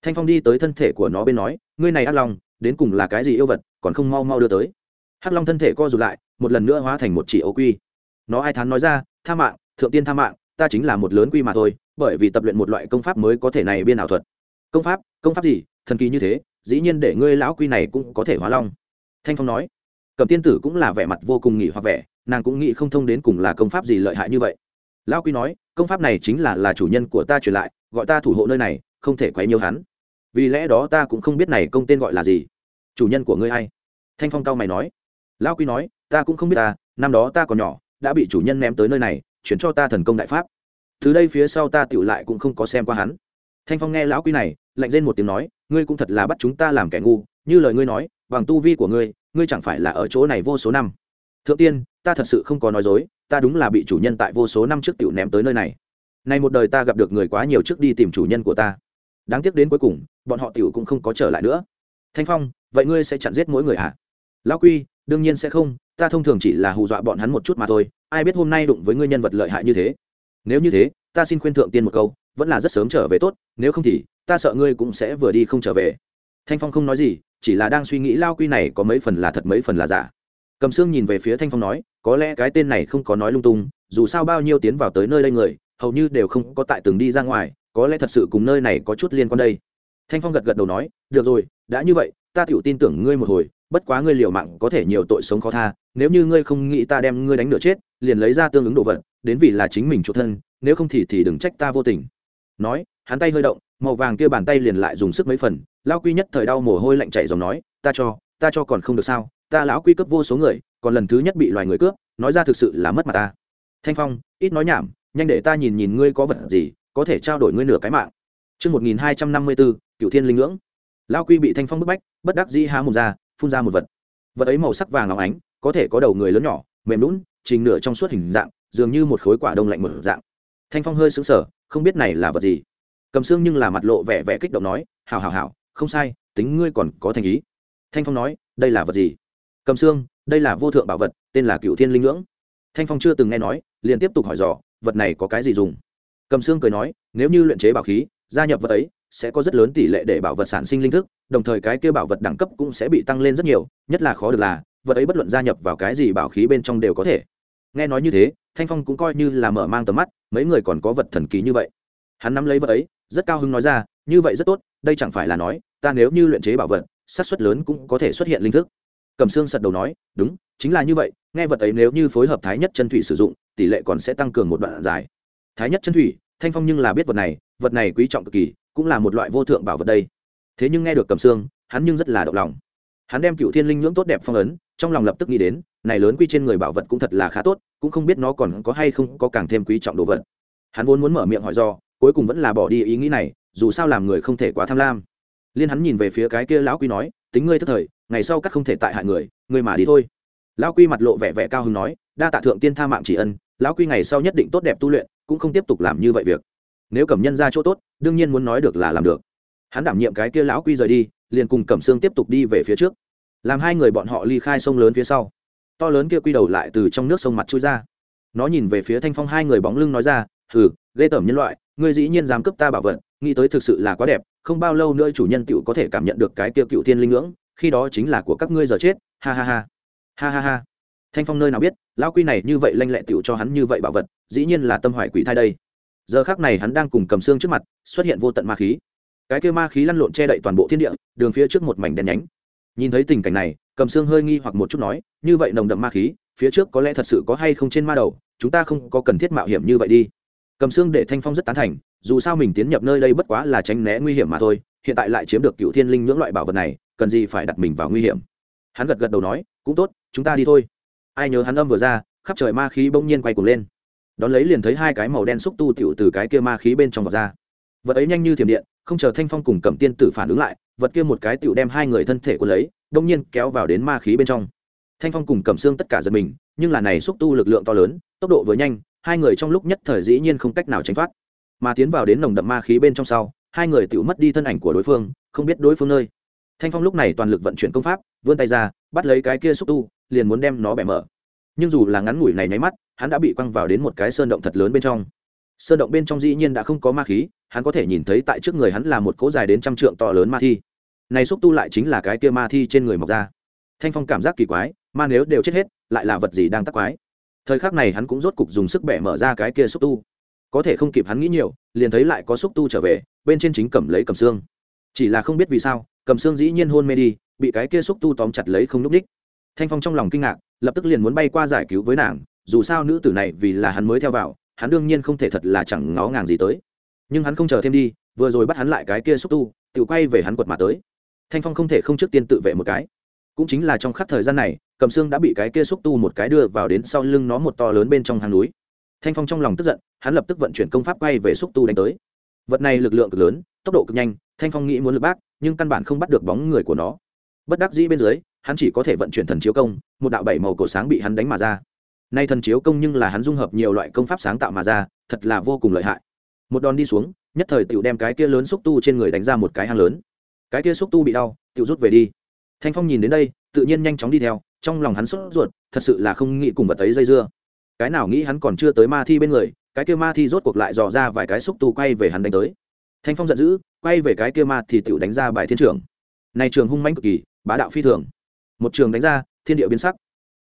Thanh phong đi tới thân thể của nó bên nói, ngươi này hắc long, đến cùng là cái gì yêu vật, còn không mau mau đưa tới. Hắc long thân thể co rụt lại một lần nữa hóa thành một chỉ ô quy. Nó ai thán nói ra, tha mạng, thượng tiên tha mạng, ta chính là một lớn quy mà thôi, bởi vì tập luyện một loại công pháp mới có thể này biên ảo thuật. Công pháp? Công pháp gì? Thần kỳ như thế, dĩ nhiên để ngươi lão quy này cũng có thể hóa long. Thanh phong nói. Cầm tiên tử cũng là vẻ mặt vô cùng nghỉ hoặc vẻ, nàng cũng nghĩ không thông đến cùng là công pháp gì lợi hại như vậy. Lão quy nói, công pháp này chính là là chủ nhân của ta truyền lại, gọi ta thủ hộ nơi này, không thể quấy nhiều hắn. Vì lẽ đó ta cũng không biết này công tên gọi là gì. Chủ nhân của ngươi hay thanh phong cao mày nói lão quy nói, ta cũng không biết ta, năm đó ta còn nhỏ, đã bị chủ nhân ném tới nơi này, chuyển cho ta thần công đại pháp. Từ đây phía sau ta tựu lại cũng không có xem qua hắn. Thanh phong nghe lão quy này, lạnh lên một tiếng nói, ngươi cũng thật là bắt chúng ta làm kẻ ngu, như lời ngươi nói, bằng tu vi của ngươi ngươi chẳng phải là ở chỗ này vô số năm. Thượng tiên, ta thật sự không có nói dối, ta đúng là bị chủ nhân tại vô số năm trước tựu ném tới nơi này. Nay một đời ta gặp được người quá nhiều trước đi tìm chủ nhân của ta. Đáng tiếc đến cuối cùng, bọn họ tiểu cũng không có trở lại nữa. Thanh phong, vậy ngươi sẽ chặn giết mỗi người à lão quy đương nhiên sẽ không, ta thông thường chỉ là hù dọa bọn hắn một chút mà thôi, ai biết hôm nay đụng với ngươi nhân vật lợi hại như thế. Nếu như thế, ta xin khuyên thượng tiên một câu, vẫn là rất sớm trở về tốt, nếu không thì, ta sợ ngươi cũng sẽ vừa đi không trở về. Thanh phong không nói gì, chỉ là đang suy nghĩ lao quy này có mấy phần là thật mấy phần là giả. Cầm sương nhìn về phía thanh phong nói, có lẽ cái tên này không có nói lung tung, dù sao bao nhiêu tiến vào tới nơi đây người, hầu như đều không có tại từng đi ra ngoài, có lẽ thật sự cùng nơi này có chút liên quan đây. Thanh phong gật gật đầu nói, được rồi, đã như vậy, ta tự tin tưởng ngươi một hồi bất quá ngươi liều mạng có thể nhiều tội sống khó tha nếu như ngươi không nghĩ ta đem ngươi đánh nửa chết liền lấy ra tương ứng đồ vật đến vì là chính mình chủ thân nếu không thì thì đừng trách ta vô tình. Nói hắn tay hơi động màu vàng kia bàn tay liền lại dùng sức mấy phần lao quy nhất thời đau mồ hôi lạnh chảy dòng nói ta cho ta cho còn không được sao ta lão quy cướp vô số người còn lần thứ nhất bị loài người cướp nói ra thực sự là mất mặt ta. Thanh phong ít nói nhảm nhanh để ta nhìn nhìn ngươi có vật gì có thể trao đổi ngươi nửa cái mạng. Trước 1254, cựu thiên linh ngưỡng. Lao quy bị thanh phong bức bách, bất đắc dĩ há mồm ra, phun ra một vật. Vật ấy màu sắc vàng óng ánh, có thể có đầu người lớn nhỏ, mềm lún trình nửa trong suốt hình dạng, dường như một khối quả đông lạnh mở dạng. Thanh phong hơi sững sờ, không biết này là vật gì. Cầm xương nhưng là mặt lộ vẻ vẻ kích động nói, hảo hảo hảo, không sai, tính ngươi còn có thành ý. Thanh phong nói, đây là vật gì? Cầm xương, đây là vô thượng bảo vật, tên là cựu thiên linh ngưỡng. Thanh phong chưa từng nghe nói, liền tiếp tục hỏi dò, vật này có cái gì dùng? cầm xương cười nói nếu như luyện chế bảo khí gia nhập vật ấy sẽ có rất lớn tỷ lệ để bảo vật sản sinh linh thức, đồng thời cái kia bảo vật đẳng cấp cũng sẽ bị tăng lên rất nhiều, nhất là khó được là, vật ấy bất luận gia nhập vào cái gì bảo khí bên trong đều có thể. Nghe nói như thế, thanh phong cũng coi như là mở mang tầm mắt, mấy người còn có vật thần kỳ như vậy. Hắn nắm lấy vật ấy, rất cao hứng nói ra, như vậy rất tốt, đây chẳng phải là nói, ta nếu như luyện chế bảo vật, xác suất lớn cũng có thể xuất hiện linh thức. Cầm xương sật đầu nói, đúng, chính là như vậy, nghe vật ấy nếu như phối hợp thái nhất chân thủy sử dụng, tỷ lệ còn sẽ tăng cường một đoạn dài. Thái nhất chân thủy, thanh phong nhưng là biết vật này vật này quý trọng cực kỳ, cũng là một loại vô thượng bảo vật đây. Thế nhưng nghe được cầm xương, hắn nhưng rất là động lòng. Hắn đem cựu thiên linh nhưỡng tốt đẹp phong ấn, trong lòng lập tức nghĩ đến, này lớn quy trên người bảo vật cũng thật là khá tốt, cũng không biết nó còn có hay không có càng thêm quý trọng đồ vật. Hắn vốn muốn mở miệng hỏi do, cuối cùng vẫn là bỏ đi ý nghĩ này, dù sao làm người không thể quá tham lam. Liên hắn nhìn về phía cái kia lão quy nói, tính ngươi thất thời, ngày sau các không thể tại hại người, ngươi mà đi thôi. Lão quy mặt lộ vẻ vẻ cao hứng nói, đa tạ thượng tiên tha mạng chỉ ân, lão quy ngày sau nhất định tốt đẹp tu luyện, cũng không tiếp tục làm như vậy việc nếu cẩm nhân ra chỗ tốt, đương nhiên muốn nói được là làm được. Hắn đảm nhiệm cái kia lão quy rời đi, liền cùng cẩm sương tiếp tục đi về phía trước. Làm hai người bọn họ ly khai sông lớn phía sau. To lớn kia quy đầu lại từ trong nước sông mặt trôi ra. Nó nhìn về phía thanh phong hai người bóng lưng nói ra, hừ, ghê tởm nhân loại, ngươi dĩ nhiên dám cướp ta bảo vật, nghĩ tới thực sự là quá đẹp, không bao lâu nữa chủ nhân tựu có thể cảm nhận được cái tiêu cựu thiên linh ngưỡng, khi đó chính là của các ngươi giờ chết, ha ha ha. Ha ha ha. Thanh phong nơi nào biết, lão quy này như vậy lanh lẹ tựu cho hắn như vậy bảo vật, dĩ nhiên là tâm hoài quỷ thai đây giờ khác này hắn đang cùng cầm xương trước mặt, xuất hiện vô tận ma khí. Cái kêu ma khí lăn lộn che đậy toàn bộ thiên địa, đường phía trước một mảnh đen nhánh. Nhìn thấy tình cảnh này, cầm xương hơi nghi hoặc một chút nói, như vậy nồng đậm ma khí, phía trước có lẽ thật sự có hay không trên ma đầu, chúng ta không có cần thiết mạo hiểm như vậy đi. Cầm xương để thanh phong rất tán thành, dù sao mình tiến nhập nơi đây bất quá là tránh né nguy hiểm mà thôi, hiện tại lại chiếm được cựu thiên linh những loại bảo vật này, cần gì phải đặt mình vào nguy hiểm. Hắn gật gật đầu nói, cũng tốt, chúng ta đi thôi. Ai nhớ hắn âm vừa ra, khắp trời ma khí bỗng nhiên quay cuồng lên đón lấy liền thấy hai cái màu đen xúc tu tiểu từ cái kia ma khí bên trong vọt ra. Vật ấy nhanh như thiểm điện, không chờ thanh phong cùng cẩm tiên tử phản ứng lại, vật kia một cái tiểu đem hai người thân thể của lấy đông nhiên kéo vào đến ma khí bên trong. Thanh phong cùng cẩm xương tất cả giật mình, nhưng là này xúc tu lực lượng to lớn, tốc độ vừa nhanh, hai người trong lúc nhất thời dĩ nhiên không cách nào tránh thoát. Mà tiến vào đến nồng đậm ma khí bên trong sau, hai người tiểu mất đi thân ảnh của đối phương, không biết đối phương nơi. Thanh phong lúc này toàn lực vận chuyển công pháp, vươn tay ra, bắt lấy cái kia xúc tu, liền muốn đem nó bẻ mở nhưng dù là ngắn ngủi này nháy mắt, hắn đã bị quăng vào đến một cái sơn động thật lớn bên trong. Sơn động bên trong dĩ nhiên đã không có ma khí, hắn có thể nhìn thấy tại trước người hắn là một cỗ dài đến trăm trượng to lớn ma thi. Này xúc tu lại chính là cái kia ma thi trên người mọc ra. Thanh phong cảm giác kỳ quái, ma nếu đều chết hết, lại là vật gì đang tắc quái? Thời khắc này hắn cũng rốt cục dùng sức bẻ mở ra cái kia xúc tu. Có thể không kịp hắn nghĩ nhiều, liền thấy lại có xúc tu trở về, bên trên chính cầm lấy cầm xương. Chỉ là không biết vì sao, cầm xương dĩ nhiên hôn mê đi, bị cái kia xúc tu tóm chặt lấy không núp ních thanh phong trong lòng kinh ngạc, lập tức liền muốn bay qua giải cứu với nàng, dù sao nữ tử này vì là hắn mới theo vào, hắn đương nhiên không thể thật là chẳng ngó ngàng gì tới. Nhưng hắn không chờ thêm đi, vừa rồi bắt hắn lại cái kia xúc tu, tự quay về hắn quật mà tới. Thanh phong không thể không trước tiên tự vệ một cái. Cũng chính là trong khắc thời gian này, cầm xương đã bị cái kia xúc tu một cái đưa vào đến sau lưng nó một to lớn bên trong hang núi. Thanh phong trong lòng tức giận, hắn lập tức vận chuyển công pháp quay về xúc tu đánh tới. Vật này lực lượng cực lớn, tốc độ cực nhanh, thanh phong nghĩ muốn lực bác, nhưng căn bản không bắt được bóng người của nó. Bất đắc dĩ bên dưới hắn chỉ có thể vận chuyển thần chiếu công, một đạo bảy màu cổ sáng bị hắn đánh mà ra. Nay thần chiếu công nhưng là hắn dung hợp nhiều loại công pháp sáng tạo mà ra, thật là vô cùng lợi hại. Một đòn đi xuống, nhất thời tựu đem cái kia lớn xúc tu trên người đánh ra một cái hang lớn. Cái kia xúc tu bị đau tựu rút về đi. Thanh phong nhìn đến đây, tự nhiên nhanh chóng đi theo, trong lòng hắn sốt ruột, thật sự là không nghĩ cùng vật ấy dây dưa. Cái nào nghĩ hắn còn chưa tới ma thi bên người, cái kia ma thi rốt cuộc lại dò ra vài cái xúc tu quay về hắn đánh tới. Thanh phong giận dữ, quay về cái kia ma thì tựu đánh ra bài thiên trưởng. Này trường hung mãnh cực kỳ, bá đạo phi thường một trường đánh ra, thiên địa biến sắc.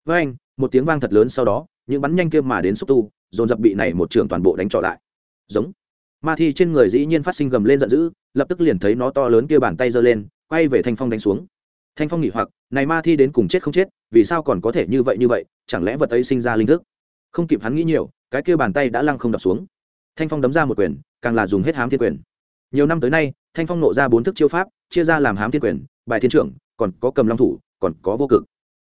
Với anh, một tiếng vang thật lớn sau đó, những bắn nhanh kia mà đến xúc tu, dồn dập bị này một trường toàn bộ đánh trọ lại. Giống. Ma thi trên người dĩ nhiên phát sinh gầm lên giận dữ, lập tức liền thấy nó to lớn kia bàn tay giơ lên, quay về thanh phong đánh xuống. Thanh phong nghỉ hoặc, này ma thi đến cùng chết không chết, vì sao còn có thể như vậy như vậy, chẳng lẽ vật ấy sinh ra linh thức? Không kịp hắn nghĩ nhiều, cái kia bàn tay đã lăng không đập xuống. Thanh phong đấm ra một quyền, càng là dùng hết hám thiên quyền. Nhiều năm tới nay, thanh phong nộ ra bốn thức chiêu pháp, chia ra làm hám thiên quyền, bài thiên trưởng, còn có cầm long thủ còn có vô cực.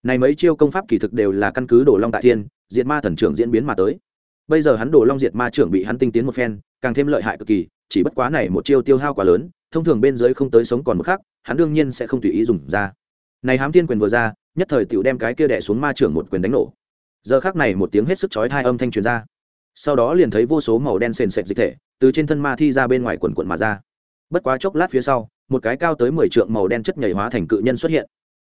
Này mấy chiêu công pháp kỳ thực đều là căn cứ đổ long tại thiên, diệt ma thần trưởng diễn biến mà tới. Bây giờ hắn đổ long diệt ma trưởng bị hắn tinh tiến một phen, càng thêm lợi hại cực kỳ, chỉ bất quá này một chiêu tiêu hao quá lớn, thông thường bên dưới không tới sống còn một khắc, hắn đương nhiên sẽ không tùy ý dùng ra. Này hám thiên quyền vừa ra, nhất thời tiểu đem cái kia đẻ xuống ma trưởng một quyền đánh nổ. Giờ khác này một tiếng hết sức chói thai âm thanh truyền ra. Sau đó liền thấy vô số màu đen sền sệt dịch thể từ trên thân ma thi ra bên ngoài quần quận mà ra. Bất quá chốc lát phía sau, một cái cao tới mười trượng màu đen chất nhảy hóa thành cự nhân xuất hiện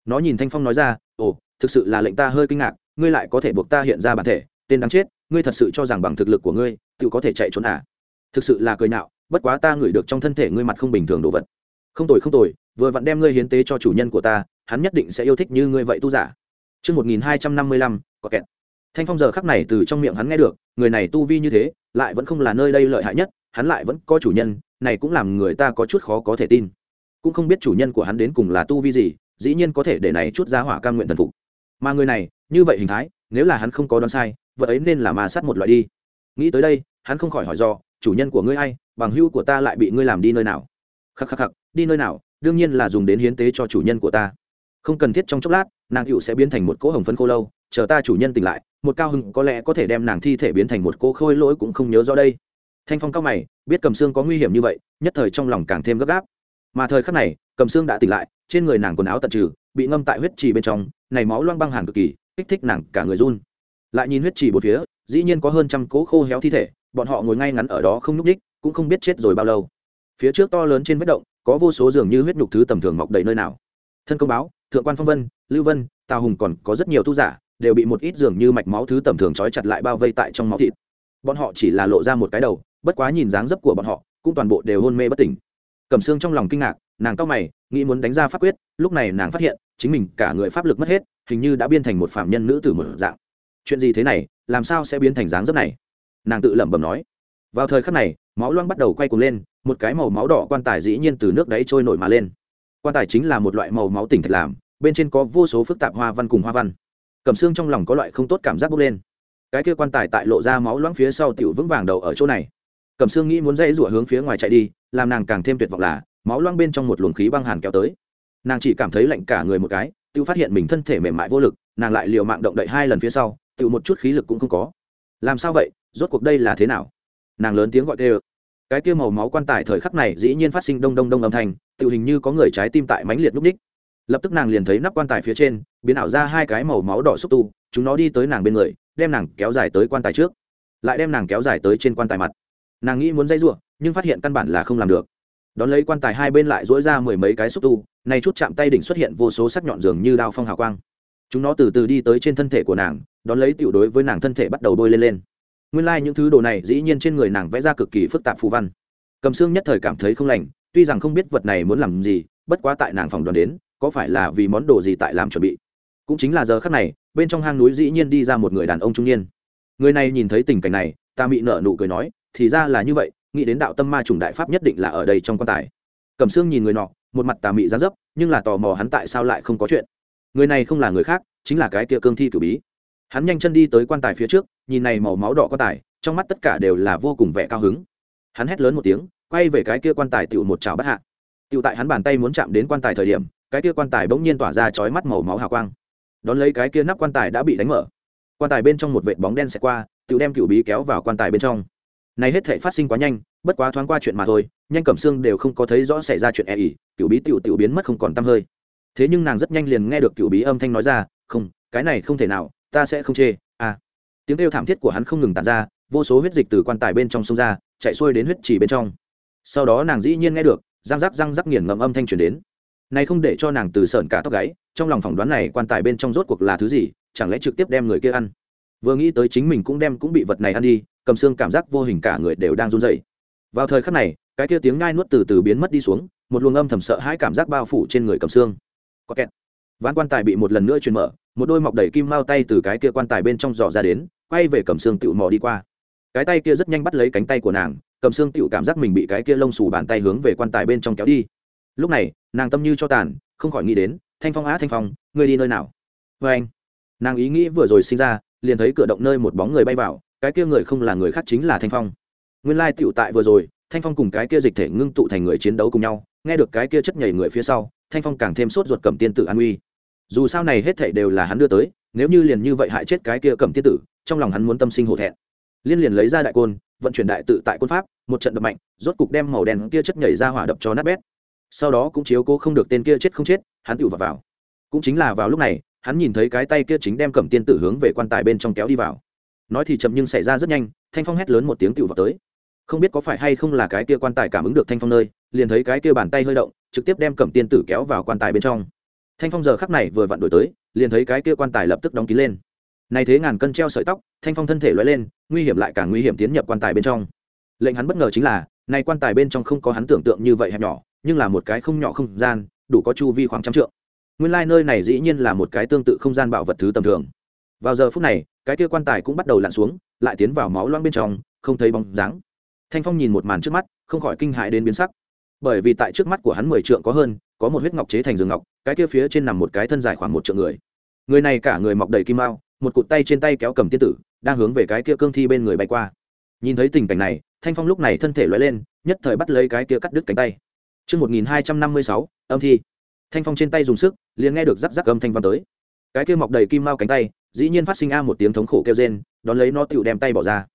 nó nhìn thanh phong nói ra ồ thực sự là lệnh ta hơi kinh ngạc ngươi lại có thể buộc ta hiện ra bản thể tên đáng chết ngươi thật sự cho rằng bằng thực lực của ngươi tự có thể chạy trốn à thực sự là cười nạo bất quá ta ngửi được trong thân thể ngươi mặt không bình thường đồ vật không tồi không tồi vừa vặn đem ngươi hiến tế cho chủ nhân của ta hắn nhất định sẽ yêu thích như ngươi vậy tu giả Trước 1255, có kẹt. Thanh phong giờ khắc này từ trong miệng hắn nghe được, người này tu vi như thế, lại vẫn không là nơi đây lợi hại nhất, hắn lại vẫn có chủ nhân, này cũng làm người ta có chút khó có thể tin. Cũng không biết chủ nhân của hắn đến cùng là tu vi gì, dĩ nhiên có thể để này chút ra hỏa cam nguyện thần phục. Mà người này, như vậy hình thái, nếu là hắn không có đoán sai, vật ấy nên là ma sát một loại đi. Nghĩ tới đây, hắn không khỏi hỏi do, chủ nhân của ngươi ai, bằng hữu của ta lại bị ngươi làm đi nơi nào? Khắc khắc khắc, đi nơi nào? Đương nhiên là dùng đến hiến tế cho chủ nhân của ta không cần thiết trong chốc lát nàng hữu sẽ biến thành một cỗ hồng phấn khô lâu chờ ta chủ nhân tỉnh lại một cao hưng có lẽ có thể đem nàng thi thể biến thành một cỗ khôi lỗi cũng không nhớ rõ đây thanh phong cao mày biết cầm xương có nguy hiểm như vậy nhất thời trong lòng càng thêm gấp gáp mà thời khắc này, cầm xương đã tỉnh lại, trên người nàng quần áo tận trừ, bị ngâm tại huyết trì bên trong, này máu loang băng hàn cực kỳ, kích thích nàng cả người run. Lại nhìn huyết trì bốn phía, dĩ nhiên có hơn trăm cỗ khô héo thi thể, bọn họ ngồi ngay ngắn ở đó không nhúc ních cũng không biết chết rồi bao lâu. Phía trước to lớn trên vết động, có vô số dường như huyết nhục thứ tầm thường mọc đầy nơi nào. Thân công báo, thượng quan phong vân, lưu vân, tào hùng còn có rất nhiều tu giả, đều bị một ít dường như mạch máu thứ tầm thường trói chặt lại bao vây tại trong máu thịt. Bọn họ chỉ là lộ ra một cái đầu, bất quá nhìn dáng dấp của bọn họ, cũng toàn bộ đều hôn mê bất tỉnh cầm xương trong lòng kinh ngạc, nàng cao mày, nghĩ muốn đánh ra pháp quyết, lúc này nàng phát hiện, chính mình cả người pháp lực mất hết, hình như đã biến thành một phạm nhân nữ tử một dạng. Chuyện gì thế này, làm sao sẽ biến thành dáng dấp này? Nàng tự lẩm bẩm nói. Vào thời khắc này, máu loang bắt đầu quay cuồng lên, một cái màu máu đỏ quan tài dĩ nhiên từ nước đáy trôi nổi mà lên. Quan tài chính là một loại màu máu tỉnh thạch làm, bên trên có vô số phức tạp hoa văn cùng hoa văn. Cầm xương trong lòng có loại không tốt cảm giác bốc lên. Cái kia quan tài tại lộ ra máu loãng phía sau tiểu vững vàng đầu ở chỗ này. Cẩm xương nghĩ muốn dãy rủa hướng phía ngoài chạy đi, làm nàng càng thêm tuyệt vọng là, máu loang bên trong một luồng khí băng hàn kéo tới. Nàng chỉ cảm thấy lạnh cả người một cái, tự phát hiện mình thân thể mềm mại vô lực, nàng lại liều mạng động đậy hai lần phía sau, tự một chút khí lực cũng không có. Làm sao vậy? Rốt cuộc đây là thế nào? Nàng lớn tiếng gọi tê ơ cái kia màu máu quan tài thời khắc này dĩ nhiên phát sinh đông đông đông âm thanh, tự hình như có người trái tim tại mãnh liệt núp ních. Lập tức nàng liền thấy nắp quan tài phía trên, biến ảo ra hai cái màu máu đỏ xúc tu, chúng nó đi tới nàng bên người, đem nàng kéo dài tới quan tài trước. Lại đem nàng kéo dài tới trên quan tài mặt nàng nghĩ muốn dây r nhưng phát hiện căn bản là không làm được. Đón lấy quan tài hai bên lại dỗi ra mười mấy cái xúc tu, nay chút chạm tay đỉnh xuất hiện vô số sắc nhọn dường như đao phong hào quang. Chúng nó từ từ đi tới trên thân thể của nàng, đón lấy tiểu đối với nàng thân thể bắt đầu đôi lên lên. Nguyên lai、like、những thứ đồ này dĩ nhiên trên người nàng vẽ ra cực kỳ phức tạp phù văn. Cầm xương nhất thời cảm thấy không lành, tuy rằng không biết vật này muốn làm gì, bất quá tại nàng phòng đoàn đến, có phải là vì món đồ gì tại làm chuẩn bị. Cũng chính là giờ khắc này, bên trong hang núi dĩ nhiên đi ra một người đàn ông trung niên. Người này nhìn thấy tình cảnh này, ta bị nợ nụ cười nói thì ra là như vậy, nghĩ đến đạo tâm ma trùng đại pháp nhất định là ở đây trong quan tài. Cẩm sương nhìn người nọ, một mặt tà mị ra dấp, nhưng là tò mò hắn tại sao lại không có chuyện. Người này không là người khác, chính là cái kia cương thi cử bí. Hắn nhanh chân đi tới quan tài phía trước, nhìn này màu máu đỏ quan tài, trong mắt tất cả đều là vô cùng vẻ cao hứng. Hắn hét lớn một tiếng, quay về cái kia quan tài tựu một chảo bắt hạ. Tựu tại hắn bàn tay muốn chạm đến quan tài thời điểm, cái kia quan tài bỗng nhiên tỏa ra chói mắt màu máu hào quang. Đón lấy cái kia nắp quan tài đã bị đánh mở. Quan tài bên trong một vệt bóng đen xẹt qua tựu đem cựu bí kéo vào quan tài bên trong này hết thảy phát sinh quá nhanh, bất quá thoáng qua chuyện mà thôi, nhanh cẩm xương đều không có thấy rõ xảy ra chuyện e ỉ cựu bí tiểu tiểu biến mất không còn t hơi. Thế nhưng nàng rất nhanh liền nghe được cựu bí âm thanh nói ra, không, cái này không thể nào, ta sẽ không chê à. Tiếng kêu thảm thiết của hắn không ngừng tàn ra, vô số huyết dịch từ quan tài bên trong sông ra, chạy xuôi đến huyết chỉ bên trong. Sau đó nàng dĩ nhiên nghe được, răng rắc răng rắc nghiền ngậm âm thanh truyền đến. Này không để cho nàng từ sợn cả tóc gáy, trong lòng phỏng đoán này quan tài bên trong rốt cuộc là thứ gì, chẳng lẽ trực tiếp đem người kia ăn? Vừa nghĩ tới chính mình cũng đem cũng bị vật này ăn đi cầm xương cảm giác vô hình cả người đều đang run rẩy. Vào thời khắc này, cái kia tiếng ngai nuốt từ từ biến mất đi xuống, một luồng âm thầm sợ hãi cảm giác bao phủ trên người cầm xương. Có kẹt. Ván quan tài bị một lần nữa truyền mở, một đôi mọc đầy kim mao tay từ cái kia quan tài bên trong dò ra đến, quay về cầm xương tựu mò đi qua. Cái tay kia rất nhanh bắt lấy cánh tay của nàng, cầm xương tựu cảm giác mình bị cái kia lông xù bàn tay hướng về quan tài bên trong kéo đi. Lúc này, nàng tâm như cho tàn, không khỏi nghĩ đến, thanh phong á, thanh phong, ngươi đi nơi nào? Vê anh nàng ý nghĩ vừa rồi sinh ra, liền thấy cửa động nơi một bóng người bay vào cái kia người không là người khác chính là thanh phong. Nguyên lai tựu tại vừa rồi thanh phong cùng cái kia dịch thể ngưng tụ thành người chiến đấu cùng nhau nghe được cái kia chất nhảy người phía sau thanh phong càng thêm sốt ruột cầm tiên tử an uy. Dù sao này hết thảy đều là hắn đưa tới nếu như liền như vậy hại chết cái kia cầm tiên tử trong lòng hắn muốn tâm sinh hổ thẹn. Liên liền lấy ra đại côn vận chuyển đại tự tại côn pháp một trận đập mạnh rốt cục đem màu đen kia chất nhảy ra hỏa đập cho nát bét. Sau đó cũng chiếu cố không được tên kia chết không chết hắn tựu vào, vào. Cũng chính là vào lúc này hắn nhìn thấy cái tay kia chính đem cầm tiên tử hướng về quan tài bên trong kéo đi vào nói thì chậm nhưng xảy ra rất nhanh, thanh phong hét lớn một tiếng tựu vào tới. Không biết có phải hay không là cái kia quan tài cảm ứng được thanh phong nơi, liền thấy cái kia bàn tay hơi động, trực tiếp đem cẩm tiên tử kéo vào quan tài bên trong. Thanh phong giờ khắc này vừa vặn đổi tới, liền thấy cái kia quan tài lập tức đóng kín lên. Này thế ngàn cân treo sợi tóc, thanh phong thân thể loay lên, nguy hiểm lại càng nguy hiểm tiến nhập quan tài bên trong. Lệnh hắn bất ngờ chính là, này quan tài bên trong không có hắn tưởng tượng như vậy hẹp nhỏ, nhưng là một cái không nhỏ không gian, đủ có chu vi khoảng trăm trượng. Nguyên lai nơi này dĩ nhiên là một cái tương tự không gian bảo vật thứ tầm thường. Vào giờ phút này cái kia quan tài cũng bắt đầu lặn xuống lại tiến vào máu loang bên trong không thấy bóng dáng. Thanh phong nhìn một màn trước mắt không khỏi kinh hãi đến biến sắc. Bởi vì tại trước mắt của hắn mười trượng có hơn có một huyết ngọc chế thành giường ngọc cái kia phía trên nằm một cái thân dài khoảng một trượng người. Người này cả người mọc đầy kim mao một cụt tay trên tay kéo cầm tiên tử đang hướng về cái kia cương thi bên người bay qua. Nhìn thấy tình cảnh này thanh phong lúc này thân thể loay lên nhất thời bắt lấy cái kia cắt đứt cánh tay. Trước 1256, âm thi. Thanh phong trên tay dùng sức, liền nghe được rắc rắc âm thanh vang tới. Cái kia mọc đầy kim mao cánh tay, dĩ nhiên phát sinh a một tiếng thống khổ kêu rên, đón lấy nó tiểu đem tay bỏ ra.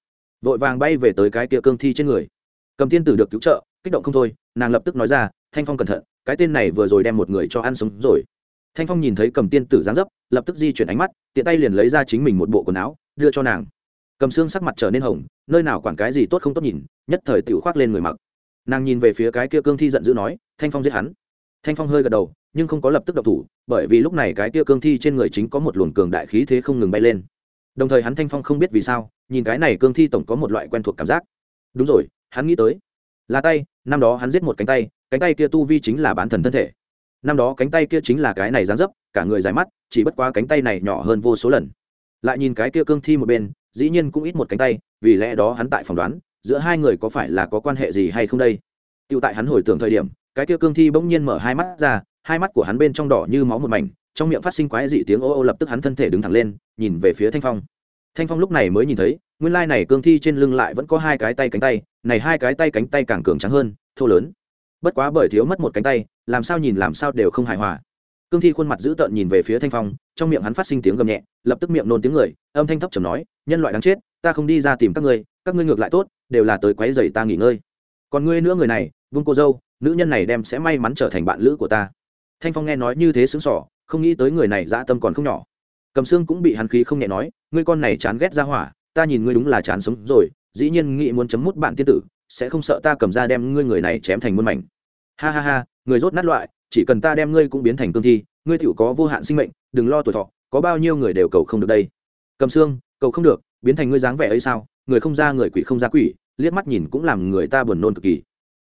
Vội vàng bay về tới cái kia cương thi trên người. Cầm tiên tử được cứu trợ kích động không thôi nàng lập tức nói ra thanh phong cẩn thận cái tên này vừa rồi đem một người cho ăn sống rồi. Thanh phong nhìn thấy cầm tiên tử dáng dấp lập tức di chuyển ánh mắt tiện tay liền lấy ra chính mình một bộ quần áo đưa cho nàng. Cầm xương sắc mặt trở nên hồng nơi nào quản cái gì tốt không tốt nhìn nhất thời tiểu khoác lên người mặc. Nàng nhìn về phía cái kia cương thi giận dữ nói thanh phong giết hắn. Thanh phong hơi gật đầu nhưng không có lập tức độc thủ, bởi vì lúc này cái kia cương thi trên người chính có một luồng cường đại khí thế không ngừng bay lên. Đồng thời hắn thanh phong không biết vì sao, nhìn cái này cương thi tổng có một loại quen thuộc cảm giác. Đúng rồi, hắn nghĩ tới. Là tay, năm đó hắn giết một cánh tay cánh tay kia tu vi chính là bán thần thân thể. Năm đó cánh tay kia chính là cái này dán dấp, cả người dài mắt, chỉ bất quá cánh tay này nhỏ hơn vô số lần. Lại nhìn cái kia cương thi một bên, dĩ nhiên cũng ít một cánh tay, vì lẽ đó hắn tại phỏng đoán, giữa hai người có phải là có quan hệ gì hay không đây? Tựu tại hắn hồi tưởng thời điểm, cái kia cương thi bỗng nhiên mở hai mắt ra hai mắt của hắn bên trong đỏ như máu một mảnh, trong miệng phát sinh quái dị tiếng ô ô lập tức hắn thân thể đứng thẳng lên, nhìn về phía thanh phong. Thanh phong lúc này mới nhìn thấy, nguyên lai này cương thi trên lưng lại vẫn có hai cái tay cánh tay, này hai cái tay cánh tay càng cường trắng hơn, thô lớn. Bất quá bởi thiếu mất một cánh tay, làm sao nhìn làm sao đều không hài hòa. Cương thi khuôn mặt dữ tợn nhìn về phía thanh phong, trong miệng hắn phát sinh tiếng gầm nhẹ, lập tức miệng nôn tiếng người, âm thanh thấp trầm nói, nhân loại đáng chết, ta không đi ra tìm các ngươi các ngươi ngược lại tốt, đều là tới quấy rầy ta nghỉ ngơi. Còn ngươi nữa người này, vương cô dâu, nữ nhân này đem sẽ may mắn trở thành bạn lữ của ta thanh phong nghe nói như thế sững sỏ không nghĩ tới người này dã tâm còn không nhỏ. Cầm xương cũng bị hắn khí không nhẹ nói, ngươi con này chán ghét ra hỏa, ta nhìn ngươi đúng là chán sống rồi, dĩ nhiên nghĩ muốn chấm mút bạn tiên tử, sẽ không sợ ta cầm ra đem ngươi người này chém thành muôn mảnh. Ha ha ha, người rốt nát loại, chỉ cần ta đem ngươi cũng biến thành cương thi, ngươi tựu có vô hạn sinh mệnh, đừng lo tuổi thọ, có bao nhiêu người đều cầu không được đây. Cầm xương, cầu không được, biến thành ngươi dáng vẻ ấy sao? Người không ra người quỷ không ra quỷ, liếc mắt nhìn cũng làm người ta buồn nôn cực kỳ.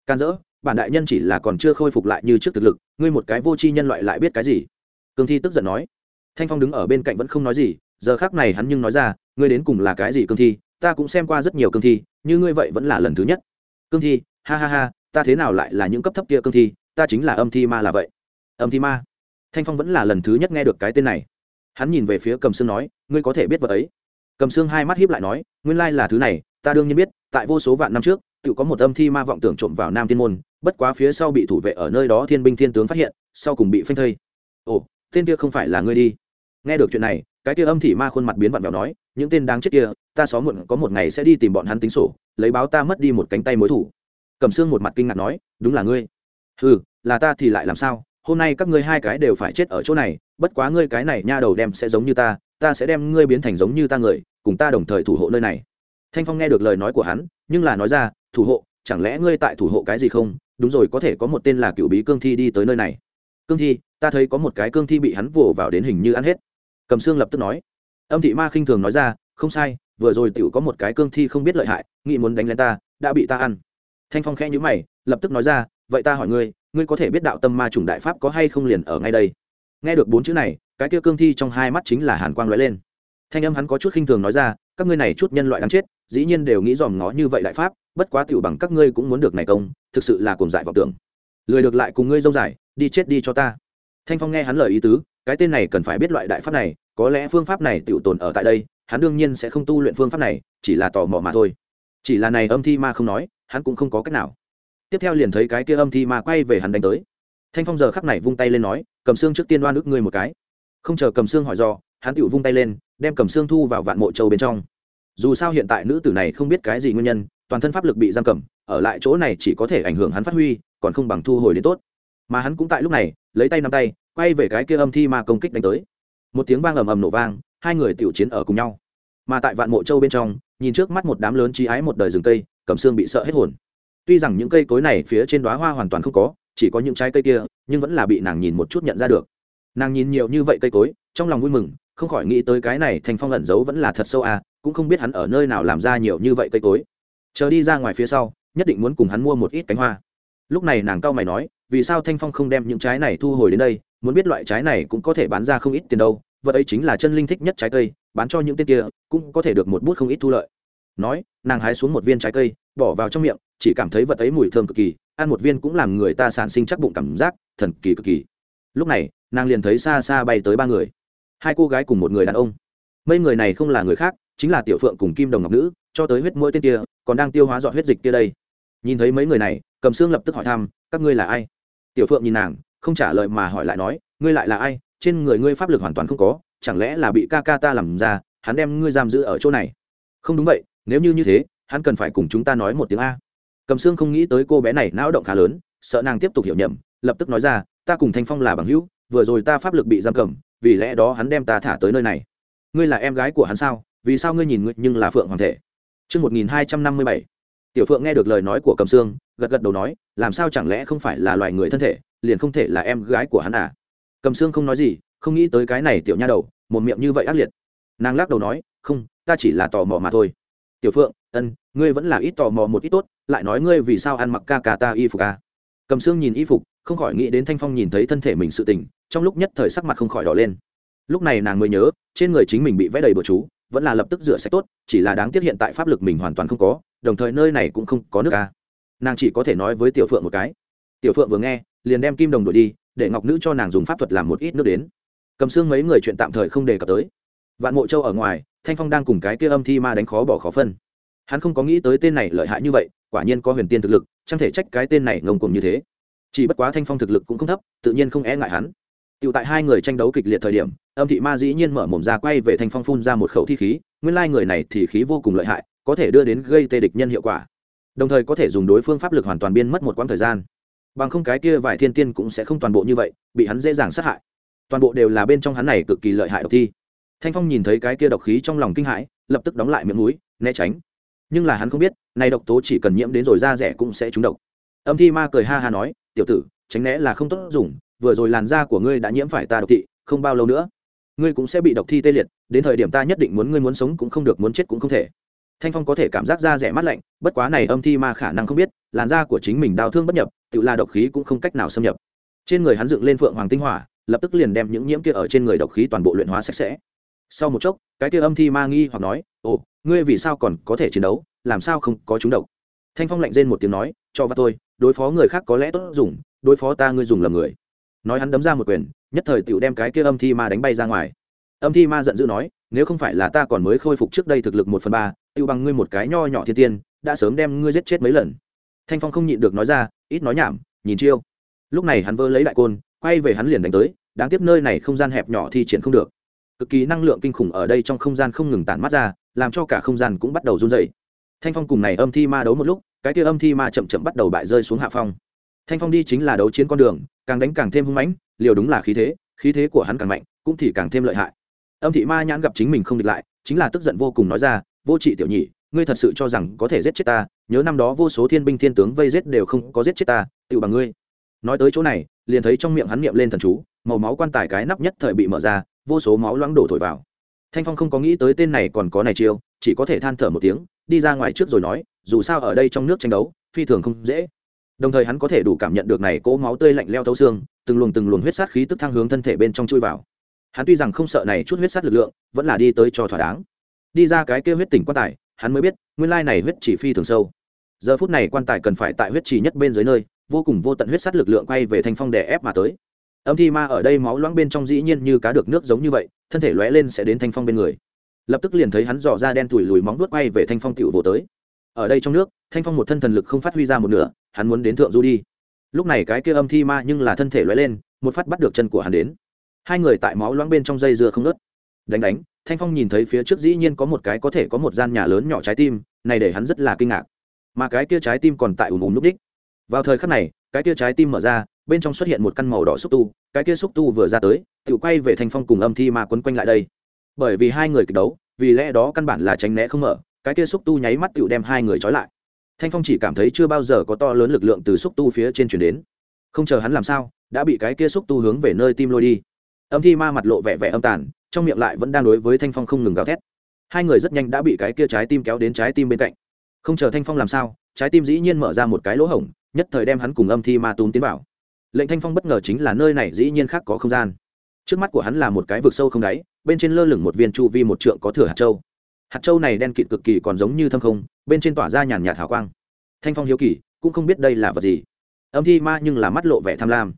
Can dỡ bản đại nhân chỉ là còn chưa khôi phục lại như trước thực lực, ngươi một cái vô tri nhân loại lại biết cái gì? Cương thi tức giận nói. Thanh phong đứng ở bên cạnh vẫn không nói gì, giờ khác này hắn nhưng nói ra, ngươi đến cùng là cái gì cương thi? Ta cũng xem qua rất nhiều cương thi, như ngươi vậy vẫn là lần thứ nhất. Cương thi, ha ha ha, ta thế nào lại là những cấp thấp kia cương thi? Ta chính là âm thi ma là vậy. Âm thi ma. Thanh phong vẫn là lần thứ nhất nghe được cái tên này. Hắn nhìn về phía cầm sương nói, ngươi có thể biết vật ấy. Cầm sương hai mắt hiếp lại nói, nguyên lai là thứ này, ta đương nhiên biết, tại vô số vạn năm trước tự có một âm thi ma vọng tưởng trộm vào nam thiên môn, bất quá phía sau bị thủ vệ ở nơi đó thiên binh thiên tướng phát hiện, sau cùng bị phanh thây. Ồ, tên kia không phải là ngươi đi. Nghe được chuyện này, cái kia âm thị ma khuôn mặt biến vặn vẹo nói, những tên đáng chết kia, ta xó muộn có một ngày sẽ đi tìm bọn hắn tính sổ, lấy báo ta mất đi một cánh tay mối thủ. Cầm xương một mặt kinh ngạc nói, đúng là ngươi. Ừ là ta thì lại làm sao? Hôm nay các ngươi hai cái đều phải chết ở chỗ này, bất quá ngươi cái này nha đầu đem sẽ giống như ta ta sẽ đem ngươi biến thành giống như ta người, cùng ta đồng thời thủ hộ nơi này. Thanh phong nghe được lời nói của hắn, nhưng là nói ra thủ hộ, chẳng lẽ ngươi tại thủ hộ cái gì không? Đúng rồi, có thể có một tên là cựu bí cương thi đi tới nơi này. Cương thi, ta thấy có một cái cương thi bị hắn vồ vào đến hình như ăn hết. Cầm xương lập tức nói. Âm thị ma khinh thường nói ra, không sai, vừa rồi tiểu có một cái cương thi không biết lợi hại, nghĩ muốn đánh lên ta, đã bị ta ăn. Thanh phong khẽ nhữ mày, lập tức nói ra, vậy ta hỏi ngươi ngươi có thể biết đạo tâm ma chủng đại pháp có hay không liền ở ngay đây? Nghe được bốn chữ này, cái kia cương thi trong hai mắt chính là hàn quang lóe lên. Thanh âm hắn có chút khinh thường nói ra, các ngươi này chút nhân loại đáng chết dĩ nhiên đều nghĩ dòm ngó như vậy đại pháp, bất quá tiểu bằng các ngươi cũng muốn được này công, thực sự là cùng dại vọng tưởng. Lười được lại cùng ngươi dông dài, đi chết đi cho ta. Thanh phong nghe hắn lời ý tứ, cái tên này cần phải biết loại đại pháp này, có lẽ phương pháp này tiểu tồn ở tại đây, hắn đương nhiên sẽ không tu luyện phương pháp này, chỉ là tò mò mà thôi. Chỉ là này âm thi ma không nói, hắn cũng không có cách nào. Tiếp theo liền thấy cái kia âm thi ma quay về hắn đánh tới. Thanh phong giờ khắc này vung tay lên nói, cầm xương trước tiên đoan ức ngươi một cái. Không chờ cầm xương hỏi do, hắn tự vung tay lên, đem cầm xương thu vào vạn mộ châu bên trong dù sao hiện tại nữ tử này không biết cái gì nguyên nhân, toàn thân pháp lực bị giam cầm, ở lại chỗ này chỉ có thể ảnh hưởng hắn phát huy, còn không bằng thu hồi đến tốt. Mà hắn cũng tại lúc này, lấy tay nắm tay, quay về cái kia âm thi ma công kích đánh tới. Một tiếng vang ầm ầm nổ vang, hai người tiểu chiến ở cùng nhau. Mà tại vạn mộ châu bên trong, nhìn trước mắt một đám lớn trí ái một đời rừng cây, cầm xương bị sợ hết hồn. Tuy rằng những cây cối này phía trên đoá hoa hoàn toàn không có, chỉ có những trái cây kia, nhưng vẫn là bị nàng nhìn một chút nhận ra được. Nàng nhìn nhiều như vậy cây cối, trong lòng vui mừng, không khỏi nghĩ tới cái này thành phong ẩn giấu vẫn là thật sâu à cũng không biết hắn ở nơi nào làm ra nhiều như vậy cây cối. Chờ đi ra ngoài phía sau, nhất định muốn cùng hắn mua một ít cánh hoa. Lúc này nàng cau mày nói, vì sao thanh phong không đem những trái này thu hồi đến đây, muốn biết loại trái này cũng có thể bán ra không ít tiền đâu, vật ấy chính là chân linh thích nhất trái cây, bán cho những tên kia, cũng có thể được một bút không ít thu lợi. Nói, nàng hái xuống một viên trái cây, bỏ vào trong miệng, chỉ cảm thấy vật ấy mùi thơm cực kỳ, ăn một viên cũng làm người ta sản sinh chắc bụng cảm giác, thần kỳ cực kỳ. Lúc này, nàng liền thấy xa xa bay tới ba người. Hai cô gái cùng một người đàn ông. Mấy người này không là người khác chính là tiểu phượng cùng kim đồng ngọc nữ, cho tới huyết mũi tên kia, còn đang tiêu hóa dọn huyết dịch kia đây. Nhìn thấy mấy người này, cầm xương lập tức hỏi thăm, các ngươi là ai? Tiểu phượng nhìn nàng, không trả lời mà hỏi lại nói, ngươi lại là ai? Trên người ngươi pháp lực hoàn toàn không có, chẳng lẽ là bị ca ca ta làm ra, hắn đem ngươi giam giữ ở chỗ này? Không đúng vậy, nếu như như thế, hắn cần phải cùng chúng ta nói một tiếng a. Cầm xương không nghĩ tới cô bé này não động khá lớn, sợ nàng tiếp tục hiểu nhầm, lập tức nói ra, ta cùng thanh phong là bằng hữu, vừa rồi ta pháp lực bị giam cầm, vì lẽ đó hắn đem ta thả tới nơi này. Ngươi là em gái của hắn sao? Vì sao ngươi nhìn ngươi nhưng là phượng hoàng thể? Trước 1257, tiểu phượng nghe được lời nói của cầm sương gật gật đầu nói làm sao chẳng lẽ không phải là loài người thân thể liền không thể là em gái của hắn à? Cầm sương không nói gì không nghĩ tới cái này tiểu nha đầu một miệng như vậy ác liệt. Nàng lắc đầu nói không ta chỉ là tò mò mà thôi. Tiểu phượng ân ngươi vẫn là ít tò mò một ít tốt lại nói ngươi vì sao ăn mặc ca ca ta y phục à? Cầm sương nhìn y phục không khỏi nghĩ đến thanh phong nhìn thấy thân thể mình sự tình trong lúc nhất thời sắc mặt không khỏi đỏ lên. Lúc này nàng mới nhớ trên người chính mình bị vẽ đầy bừa chú vẫn là lập tức rửa sạch tốt, chỉ là đáng tiếc hiện tại pháp lực mình hoàn toàn không có, đồng thời nơi này cũng không có nước ca nàng chỉ có thể nói với tiểu phượng một cái. Tiểu phượng vừa nghe, liền đem kim đồng đổi đi, để ngọc nữ cho nàng dùng pháp thuật làm một ít nước đến. Cầm xương mấy người chuyện tạm thời không đề cập tới. Vạn mộ châu ở ngoài, thanh phong đang cùng cái kia âm thi ma đánh khó bỏ khó phân. Hắn không có nghĩ tới tên này lợi hại như vậy, quả nhiên có huyền tiên thực lực, chẳng thể trách cái tên này ngông cuồng như thế. Chỉ bất quá thanh phong thực lực cũng không thấp, tự nhiên không e ngại hắn. Tiểu tại hai người tranh đấu kịch liệt thời điểm, Âm thị ma dĩ nhiên mở mồm ra quay về Thanh Phong phun ra một khẩu thi khí, nguyên lai người này thì khí vô cùng lợi hại, có thể đưa đến gây tê địch nhân hiệu quả. Đồng thời có thể dùng đối phương pháp lực hoàn toàn biên mất một quãng thời gian. Bằng không cái kia vài thiên tiên cũng sẽ không toàn bộ như vậy, bị hắn dễ dàng sát hại. Toàn bộ đều là bên trong hắn này cực kỳ lợi hại độc thi. Thanh Phong nhìn thấy cái kia độc khí trong lòng kinh hãi, lập tức đóng lại miệng mũi, né tránh. Nhưng là hắn không biết, này độc tố chỉ cần nhiễm đến rồi da rẻ cũng sẽ trúng độc. Âm thi ma cười ha ha nói, "Tiểu tử, tránh né là không tốt dùng, vừa rồi làn da của ngươi đã nhiễm phải ta độc thị, không bao lâu nữa, ngươi cũng sẽ bị độc thi tê liệt, đến thời điểm ta nhất định muốn ngươi muốn sống cũng không được, muốn chết cũng không thể. Thanh phong có thể cảm giác da rẻ mắt lạnh, bất quá này âm thi ma khả năng không biết, làn da của chính mình đau thương bất nhập, tự là độc khí cũng không cách nào xâm nhập. Trên người hắn dựng lên phượng hoàng tinh hỏa, lập tức liền đem những nhiễm kia ở trên người độc khí toàn bộ luyện hóa sạch sẽ. Sau một chốc, cái kia âm thi ma nghi hoặc nói, ồ, ngươi vì sao còn có thể chiến đấu, làm sao không có chúng độc? Thanh phong lạnh rên một tiếng nói, cho vào tôi, đối phó người khác có lẽ tốt dùng, đối phó ta ngươi dùng lầm người nói hắn đấm ra một quyền, nhất thời tựu đem cái kia âm thi ma đánh bay ra ngoài. Âm thi ma giận dữ nói, nếu không phải là ta còn mới khôi phục trước đây thực lực một phần ba tựu bằng ngươi một cái nho nhỏ thiên tiên, đã sớm đem ngươi giết chết mấy lần. Thanh phong không nhịn được nói ra, ít nói nhảm, nhìn chiêu. Lúc này hắn vơ lấy đại côn, quay về hắn liền đánh tới, đáng tiếc nơi này không gian hẹp nhỏ thi triển không được. Cực kỳ năng lượng kinh khủng ở đây trong không gian không ngừng tản mắt ra, làm cho cả không gian cũng bắt đầu run dày thanh phong cùng này âm thi ma đấu một lúc, cái kia âm thi ma chậm chậm bắt đầu bại rơi xuống hạ phong thanh phong đi chính là đấu chiến con đường, càng đánh càng thêm hung mãnh, liều đúng là khí thế khí thế của hắn càng mạnh, cũng thì càng thêm lợi hại. Âm thị ma nhãn gặp chính mình không địch lại, chính là tức giận vô cùng nói ra, vô trị tiểu nhị, ngươi thật sự cho rằng có thể giết chết ta, nhớ năm đó vô số thiên binh thiên tướng vây giết đều không có giết chết ta tự bằng ngươi. Nói tới chỗ này, liền thấy trong miệng hắn niệm lên thần chú, màu máu quan tài cái nắp nhất thời bị mở ra, vô số máu loãng đổ thổi vào. Thanh phong không có nghĩ tới tên này còn có này chiêu, chỉ có thể than thở một tiếng, đi ra ngoài trước rồi nói, dù sao ở đây trong nước tranh đấu, phi thường không dễ đồng thời hắn có thể đủ cảm nhận được này cỗ máu tươi lạnh leo thấu xương, từng luồng từng luồng huyết sát khí tức thăng hướng thân thể bên trong chui vào. Hắn tuy rằng không sợ này chút huyết sát lực lượng, vẫn là đi tới cho thỏa đáng. Đi ra cái kêu huyết tỉnh quan tài, hắn mới biết, nguyên lai này huyết chỉ phi thường sâu. Giờ phút này quan tài cần phải tại huyết chỉ nhất bên dưới nơi, vô cùng vô tận huyết sát lực lượng quay về thanh phong đè ép mà tới. Âm thi ma ở đây máu loãng bên trong dĩ nhiên như cá được nước giống như vậy, thân thể lóe lên sẽ đến thanh phong bên người. Lập tức liền thấy hắn dò ra đen thủi lùi móng vuốt quay về thanh phong tiểu vô tới ở đây trong nước, thanh phong một thân thần lực không phát huy ra một nửa, hắn muốn đến thượng du đi. Lúc này cái kia âm thi ma nhưng là thân thể lóe lên, một phát bắt được chân của hắn đến. Hai người tại máu loãng bên trong dây dưa không nớt đánh đánh, thanh phong nhìn thấy phía trước dĩ nhiên có một cái có thể có một gian nhà lớn nhỏ trái tim, này để hắn rất là kinh ngạc. Mà cái kia trái tim còn tại ùm ùm núp đích. Vào thời khắc này, cái kia trái tim mở ra, bên trong xuất hiện một căn màu đỏ xúc tu, cái kia xúc tu vừa ra tới, tự quay về thanh phong cùng âm thi ma quấn quanh lại đây. Bởi vì hai người kịch đấu, vì lẽ đó căn bản là tránh né không mở cái kia xúc tu nháy mắt tựu đem hai người trói lại. Thanh phong chỉ cảm thấy chưa bao giờ có to lớn lực lượng từ xúc tu phía trên chuyển đến. Không chờ hắn làm sao, đã bị cái kia xúc tu hướng về nơi tim lôi đi. Âm thi ma mặt lộ vẻ vẻ âm tàn, trong miệng lại vẫn đang đối với thanh phong không ngừng gào thét. Hai người rất nhanh đã bị cái kia trái tim kéo đến trái tim bên cạnh. Không chờ thanh phong làm sao, trái tim dĩ nhiên mở ra một cái lỗ hổng, nhất thời đem hắn cùng âm thi ma túm tiến vào. Lệnh thanh phong bất ngờ chính là nơi này dĩ nhiên khác có không gian. Trước mắt của hắn là một cái vực sâu không đáy, bên trên lơ lửng một viên chu vi một trượng có thửa hạt châu hạt châu này đen kịt cực kỳ còn giống như thâm không, bên trên tỏa ra nhàn nhạt hào quang. Thanh phong hiếu kỳ, cũng không biết đây là vật gì. Âm thi ma nhưng là mắt lộ vẻ tham lam.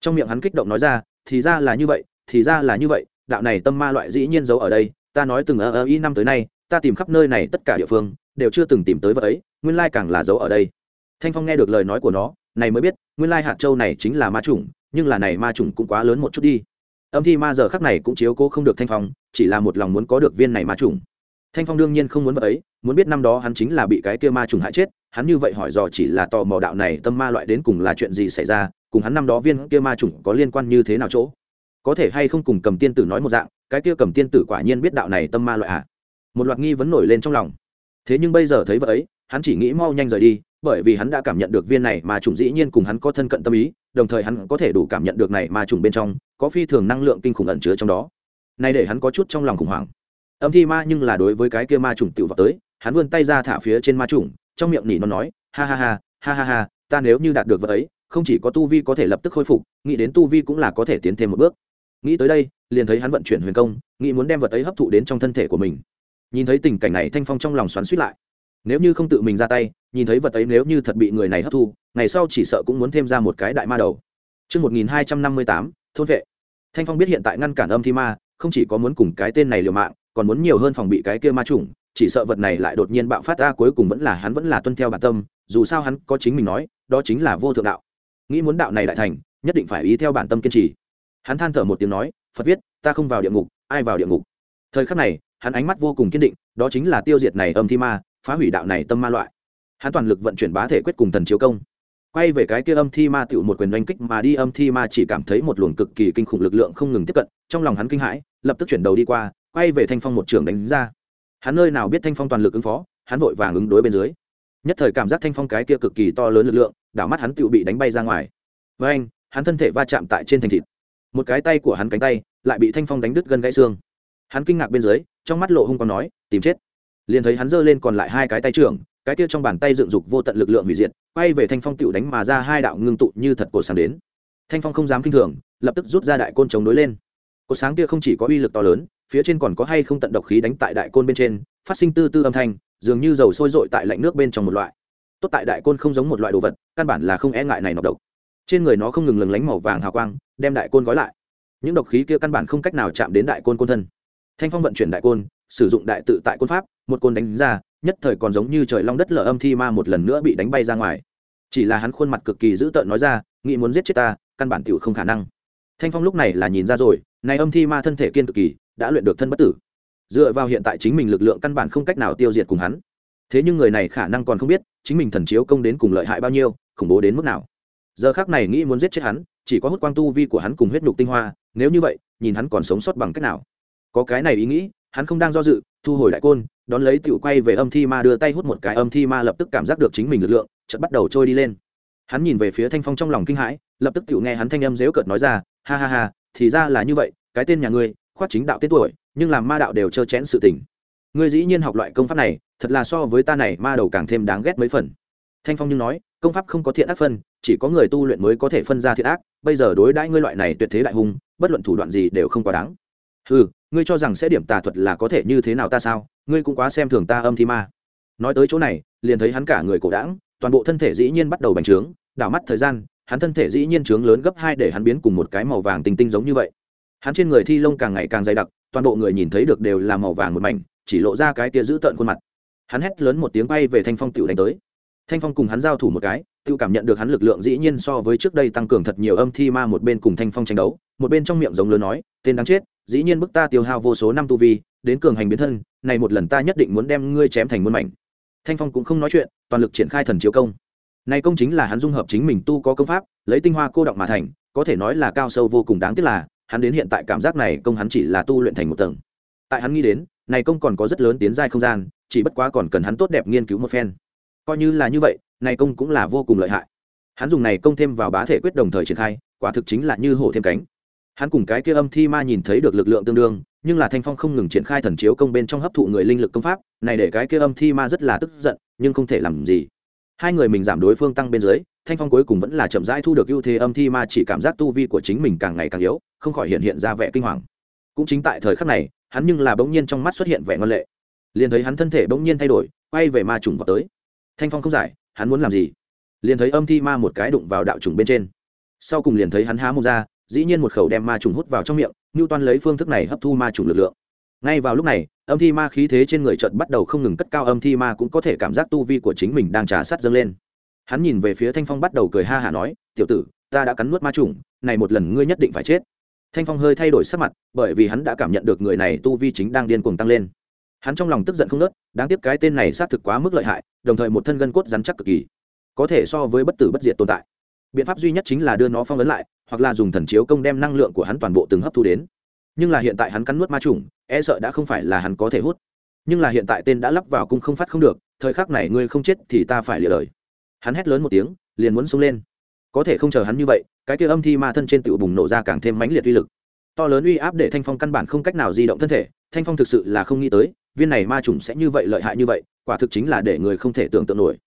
Trong miệng hắn kích động nói ra, thì ra là như vậy, thì ra là như vậy, đạo này tâm ma loại dĩ nhiên giấu ở đây, ta nói từng ở ơ y năm tới nay, ta tìm khắp nơi này tất cả địa phương, đều chưa từng tìm tới vật ấy, nguyên lai càng là giấu ở đây. Thanh phong nghe được lời nói của nó, này mới biết, nguyên lai hạt châu này chính là ma chủng, nhưng là này ma chủng cũng quá lớn một chút đi. Âm thi ma giờ khắc này cũng chiếu cố không được thanh phong, chỉ là một lòng muốn có được viên này ma chủng thanh phong đương nhiên không muốn vật ấy, muốn biết năm đó hắn chính là bị cái kia ma trùng hại chết, hắn như vậy hỏi dò chỉ là tò mò đạo này tâm ma loại đến cùng là chuyện gì xảy ra, cùng hắn năm đó viên kia ma trùng có liên quan như thế nào chỗ. Có thể hay không cùng cầm tiên tử nói một dạng, cái kia cầm tiên tử quả nhiên biết đạo này tâm ma loại à? Một loạt nghi vấn nổi lên trong lòng. Thế nhưng bây giờ thấy vợ ấy, hắn chỉ nghĩ mau nhanh rời đi, bởi vì hắn đã cảm nhận được viên này mà trùng dĩ nhiên cùng hắn có thân cận tâm ý, đồng thời hắn có thể đủ cảm nhận được này mà trùng bên trong, có phi thường năng lượng kinh khủng ẩn chứa trong đó. Này để hắn có chút trong lòng khủng hoảng âm thi ma nhưng là đối với cái kia ma trùng tiểu vào tới hắn vươn tay ra thả phía trên ma trùng trong miệng nỉ nó nói ha ha ha ha ha ha ta nếu như đạt được vật ấy không chỉ có tu vi có thể lập tức khôi phục nghĩ đến tu vi cũng là có thể tiến thêm một bước. Nghĩ tới đây liền thấy hắn vận chuyển huyền công nghĩ muốn đem vật ấy hấp thụ đến trong thân thể của mình. Nhìn thấy tình cảnh này thanh phong trong lòng xoắn suýt lại. Nếu như không tự mình ra tay nhìn thấy vật ấy nếu như thật bị người này hấp thu ngày sau chỉ sợ cũng muốn thêm ra một cái đại ma đầu. Trước 1258, thôn vệ. Thanh Phong biết hiện tại ngăn cản âm thi ma, không chỉ có muốn cùng cái tên này liều mạng còn muốn nhiều hơn phòng bị cái kia ma trùng chỉ sợ vật này lại đột nhiên bạo phát ra cuối cùng vẫn là hắn vẫn là tuân theo bản tâm, dù sao hắn có chính mình nói, đó chính là vô thượng đạo. Nghĩ muốn đạo này đại thành, nhất định phải ý theo bản tâm kiên trì. Hắn than thở một tiếng nói, phật viết, ta không vào địa ngục, ai vào địa ngục? Thời khắc này, hắn ánh mắt vô cùng kiên định, đó chính là tiêu diệt này âm thi ma, phá hủy đạo này tâm ma loại. Hắn toàn lực vận chuyển bá thể quyết cùng thần chiếu công. Quay về cái kia âm thi ma tựu một quyền oanh kích mà đi, âm thi ma chỉ cảm thấy một luồng cực kỳ kinh khủng lực lượng không ngừng tiếp cận, trong lòng hắn kinh hãi, lập tức chuyển đầu đi qua quay về thanh phong một trường đánh ra. Hắn nơi nào biết thanh phong toàn lực ứng phó, hắn vội vàng ứng đối bên dưới. Nhất thời cảm giác thanh phong cái kia cực kỳ to lớn lực lượng, đảo mắt hắn tựu bị đánh bay ra ngoài. Với anh, hắn thân thể va chạm tại trên thành thịt. Một cái tay của hắn cánh tay lại bị thanh phong đánh đứt gân gãy xương. Hắn kinh ngạc bên dưới, trong mắt lộ hung còn nói, tìm chết. Liền thấy hắn giơ lên còn lại hai cái tay trưởng, cái kia trong bàn tay dựng dục vô tận lực lượng hủy diệt, quay về thanh phong tựu đánh mà ra hai đạo ngưng tụ như thật cổ sáng đến. Thanh phong không dám kinh thường, lập tức rút ra đại côn chống đối lên. Cổ sáng kia không chỉ có uy lực to lớn phía trên còn có hay không tận độc khí đánh tại đại côn bên trên, phát sinh tư tư âm thanh, dường như dầu sôi dội tại lạnh nước bên trong một loại. Tốt tại đại côn không giống một loại đồ vật, căn bản là không e ngại này nọc độc. Trên người nó không ngừng lừng lánh màu vàng hào quang, đem đại côn gói lại. Những độc khí kia căn bản không cách nào chạm đến đại côn côn thân. Thanh phong vận chuyển đại côn, sử dụng đại tự tại côn pháp, một côn đánh ra, nhất thời còn giống như trời long đất lở âm thi ma một lần nữa bị đánh bay ra ngoài. Chỉ là hắn khuôn mặt cực kỳ dữ tợn nói ra, nghĩ muốn giết chết ta, căn bản tiểu không khả năng. Thanh phong lúc này là nhìn ra rồi, này âm thi ma thân thể kiên cực kỳ đã luyện được thân bất tử. Dựa vào hiện tại chính mình lực lượng căn bản không cách nào tiêu diệt cùng hắn. Thế nhưng người này khả năng còn không biết, chính mình thần chiếu công đến cùng lợi hại bao nhiêu, khủng bố đến mức nào. Giờ khác này nghĩ muốn giết chết hắn, chỉ có hút quang tu vi của hắn cùng huyết nhục tinh hoa, nếu như vậy, nhìn hắn còn sống sót bằng cách nào. Có cái này ý nghĩ, hắn không đang do dự, thu hồi đại côn, đón lấy tiểu quay về âm thi ma đưa tay hút một cái âm thi ma lập tức cảm giác được chính mình lực lượng, chợt bắt đầu trôi đi lên. Hắn nhìn về phía thanh phong trong lòng kinh hãi, lập tức tiểu nghe hắn thanh âm dếu cợt nói ra, ha ha ha, thì ra là như vậy, cái tên nhà ngươi khoát chính đạo tên tuổi, nhưng làm ma đạo đều trơ chẽn sự tình. Ngươi dĩ nhiên học loại công pháp này, thật là so với ta này ma đầu càng thêm đáng ghét mấy phần. Thanh phong nhưng nói, công pháp không có thiện ác phân, chỉ có người tu luyện mới có thể phân ra thiện ác, bây giờ đối đãi ngươi loại này tuyệt thế đại hùng bất luận thủ đoạn gì đều không quá đáng. Ừ ngươi cho rằng sẽ điểm tà thuật là có thể như thế nào ta sao? Ngươi cũng quá xem thường ta âm thi ma. Nói tới chỗ này, liền thấy hắn cả người cổ đảng toàn bộ thân thể dĩ nhiên bắt đầu bành trướng, đảo mắt thời gian, hắn thân thể dĩ nhiên trướng lớn gấp hai để hắn biến cùng một cái màu vàng tinh tinh giống như vậy hắn trên người thi lông càng ngày càng dày đặc, toàn bộ người nhìn thấy được đều là màu vàng một mảnh, chỉ lộ ra cái tia giữ tợn khuôn mặt. Hắn hét lớn một tiếng bay về thanh phong tựu đánh tới. Thanh phong cùng hắn giao thủ một cái tự cảm nhận được hắn lực lượng dĩ nhiên so với trước đây tăng cường thật nhiều âm thi ma một bên cùng thanh phong tranh đấu, một bên trong miệng giống lớn nói, tên đáng chết, dĩ nhiên bức ta tiêu hao vô số năm tu vi, đến cường hành biến thân, này một lần ta nhất định muốn đem ngươi chém thành muôn mảnh. Thanh phong cũng không nói chuyện, toàn lực triển khai thần chiếu công. Này công chính là hắn dung hợp chính mình tu có công pháp, lấy tinh hoa cô động mà thành, có thể nói là cao sâu vô cùng đáng tiếc là hắn đến hiện tại cảm giác này công hắn chỉ là tu luyện thành một tầng. Tại hắn nghĩ đến, này công còn có rất lớn tiến giai không gian, chỉ bất quá còn cần hắn tốt đẹp nghiên cứu một phen. Coi như là như vậy, này công cũng là vô cùng lợi hại. Hắn dùng này công thêm vào bá thể quyết đồng thời triển khai, quả thực chính là như hổ thêm cánh. Hắn cùng cái kia âm thi ma nhìn thấy được lực lượng tương đương, nhưng là thanh phong không ngừng triển khai thần chiếu công bên trong hấp thụ người linh lực công pháp, này để cái kia âm thi ma rất là tức giận, nhưng không thể làm gì. Hai người mình giảm đối phương tăng bên dưới thanh phong cuối cùng vẫn là chậm rãi thu được ưu thế âm thi ma chỉ cảm giác tu vi của chính mình càng ngày càng yếu, không khỏi hiện hiện ra vẻ kinh hoàng. Cũng chính tại thời khắc này, hắn nhưng là bỗng nhiên trong mắt xuất hiện vẻ ngân lệ. Liền thấy hắn thân thể bỗng nhiên thay đổi, quay về ma trùng vào tới. Thanh phong không giải, hắn muốn làm gì? Liền thấy âm thi ma một cái đụng vào đạo trùng bên trên. Sau cùng liền thấy hắn há mông ra, dĩ nhiên một khẩu đem ma trùng hút vào trong miệng ngưu toan lấy phương thức này hấp thu ma trùng lực lượng. Ngay vào lúc này, âm thi ma khí thế trên người trợt bắt đầu không ngừng cất cao, âm thi ma cũng có thể cảm giác tu vi của chính mình đang trà sát dâng lên hắn nhìn về phía thanh phong bắt đầu cười ha hả nói, tiểu tử, ta đã cắn nuốt ma trùng, này một lần ngươi nhất định phải chết. Thanh phong hơi thay đổi sắc mặt, bởi vì hắn đã cảm nhận được người này tu vi chính đang điên cuồng tăng lên. Hắn trong lòng tức giận không nớt đáng tiếc cái tên này xác thực quá mức lợi hại, đồng thời một thân gân cốt rắn chắc cực kỳ, có thể so với bất tử bất diệt tồn tại. Biện pháp duy nhất chính là đưa nó phong ấn lại, hoặc là dùng thần chiếu công đem năng lượng của hắn toàn bộ từng hấp thu đến. Nhưng là hiện tại hắn cắn nuốt ma trùng e sợ đã không phải là hắn có thể hút. Nhưng là hiện tại tên đã lắp vào cung không phát không được, thời khắc này ngươi không chết thì ta phải lìa đời hắn hét lớn một tiếng, liền muốn xông lên. Có thể không chờ hắn như vậy, cái kia âm thi ma thân trên tựu bùng nổ ra càng thêm mãnh liệt uy lực. To lớn uy áp để thanh phong căn bản không cách nào di động thân thể, thanh phong thực sự là không nghĩ tới, viên này ma trùng sẽ như vậy lợi hại như vậy, quả thực chính là để người không thể tưởng tượng nổi.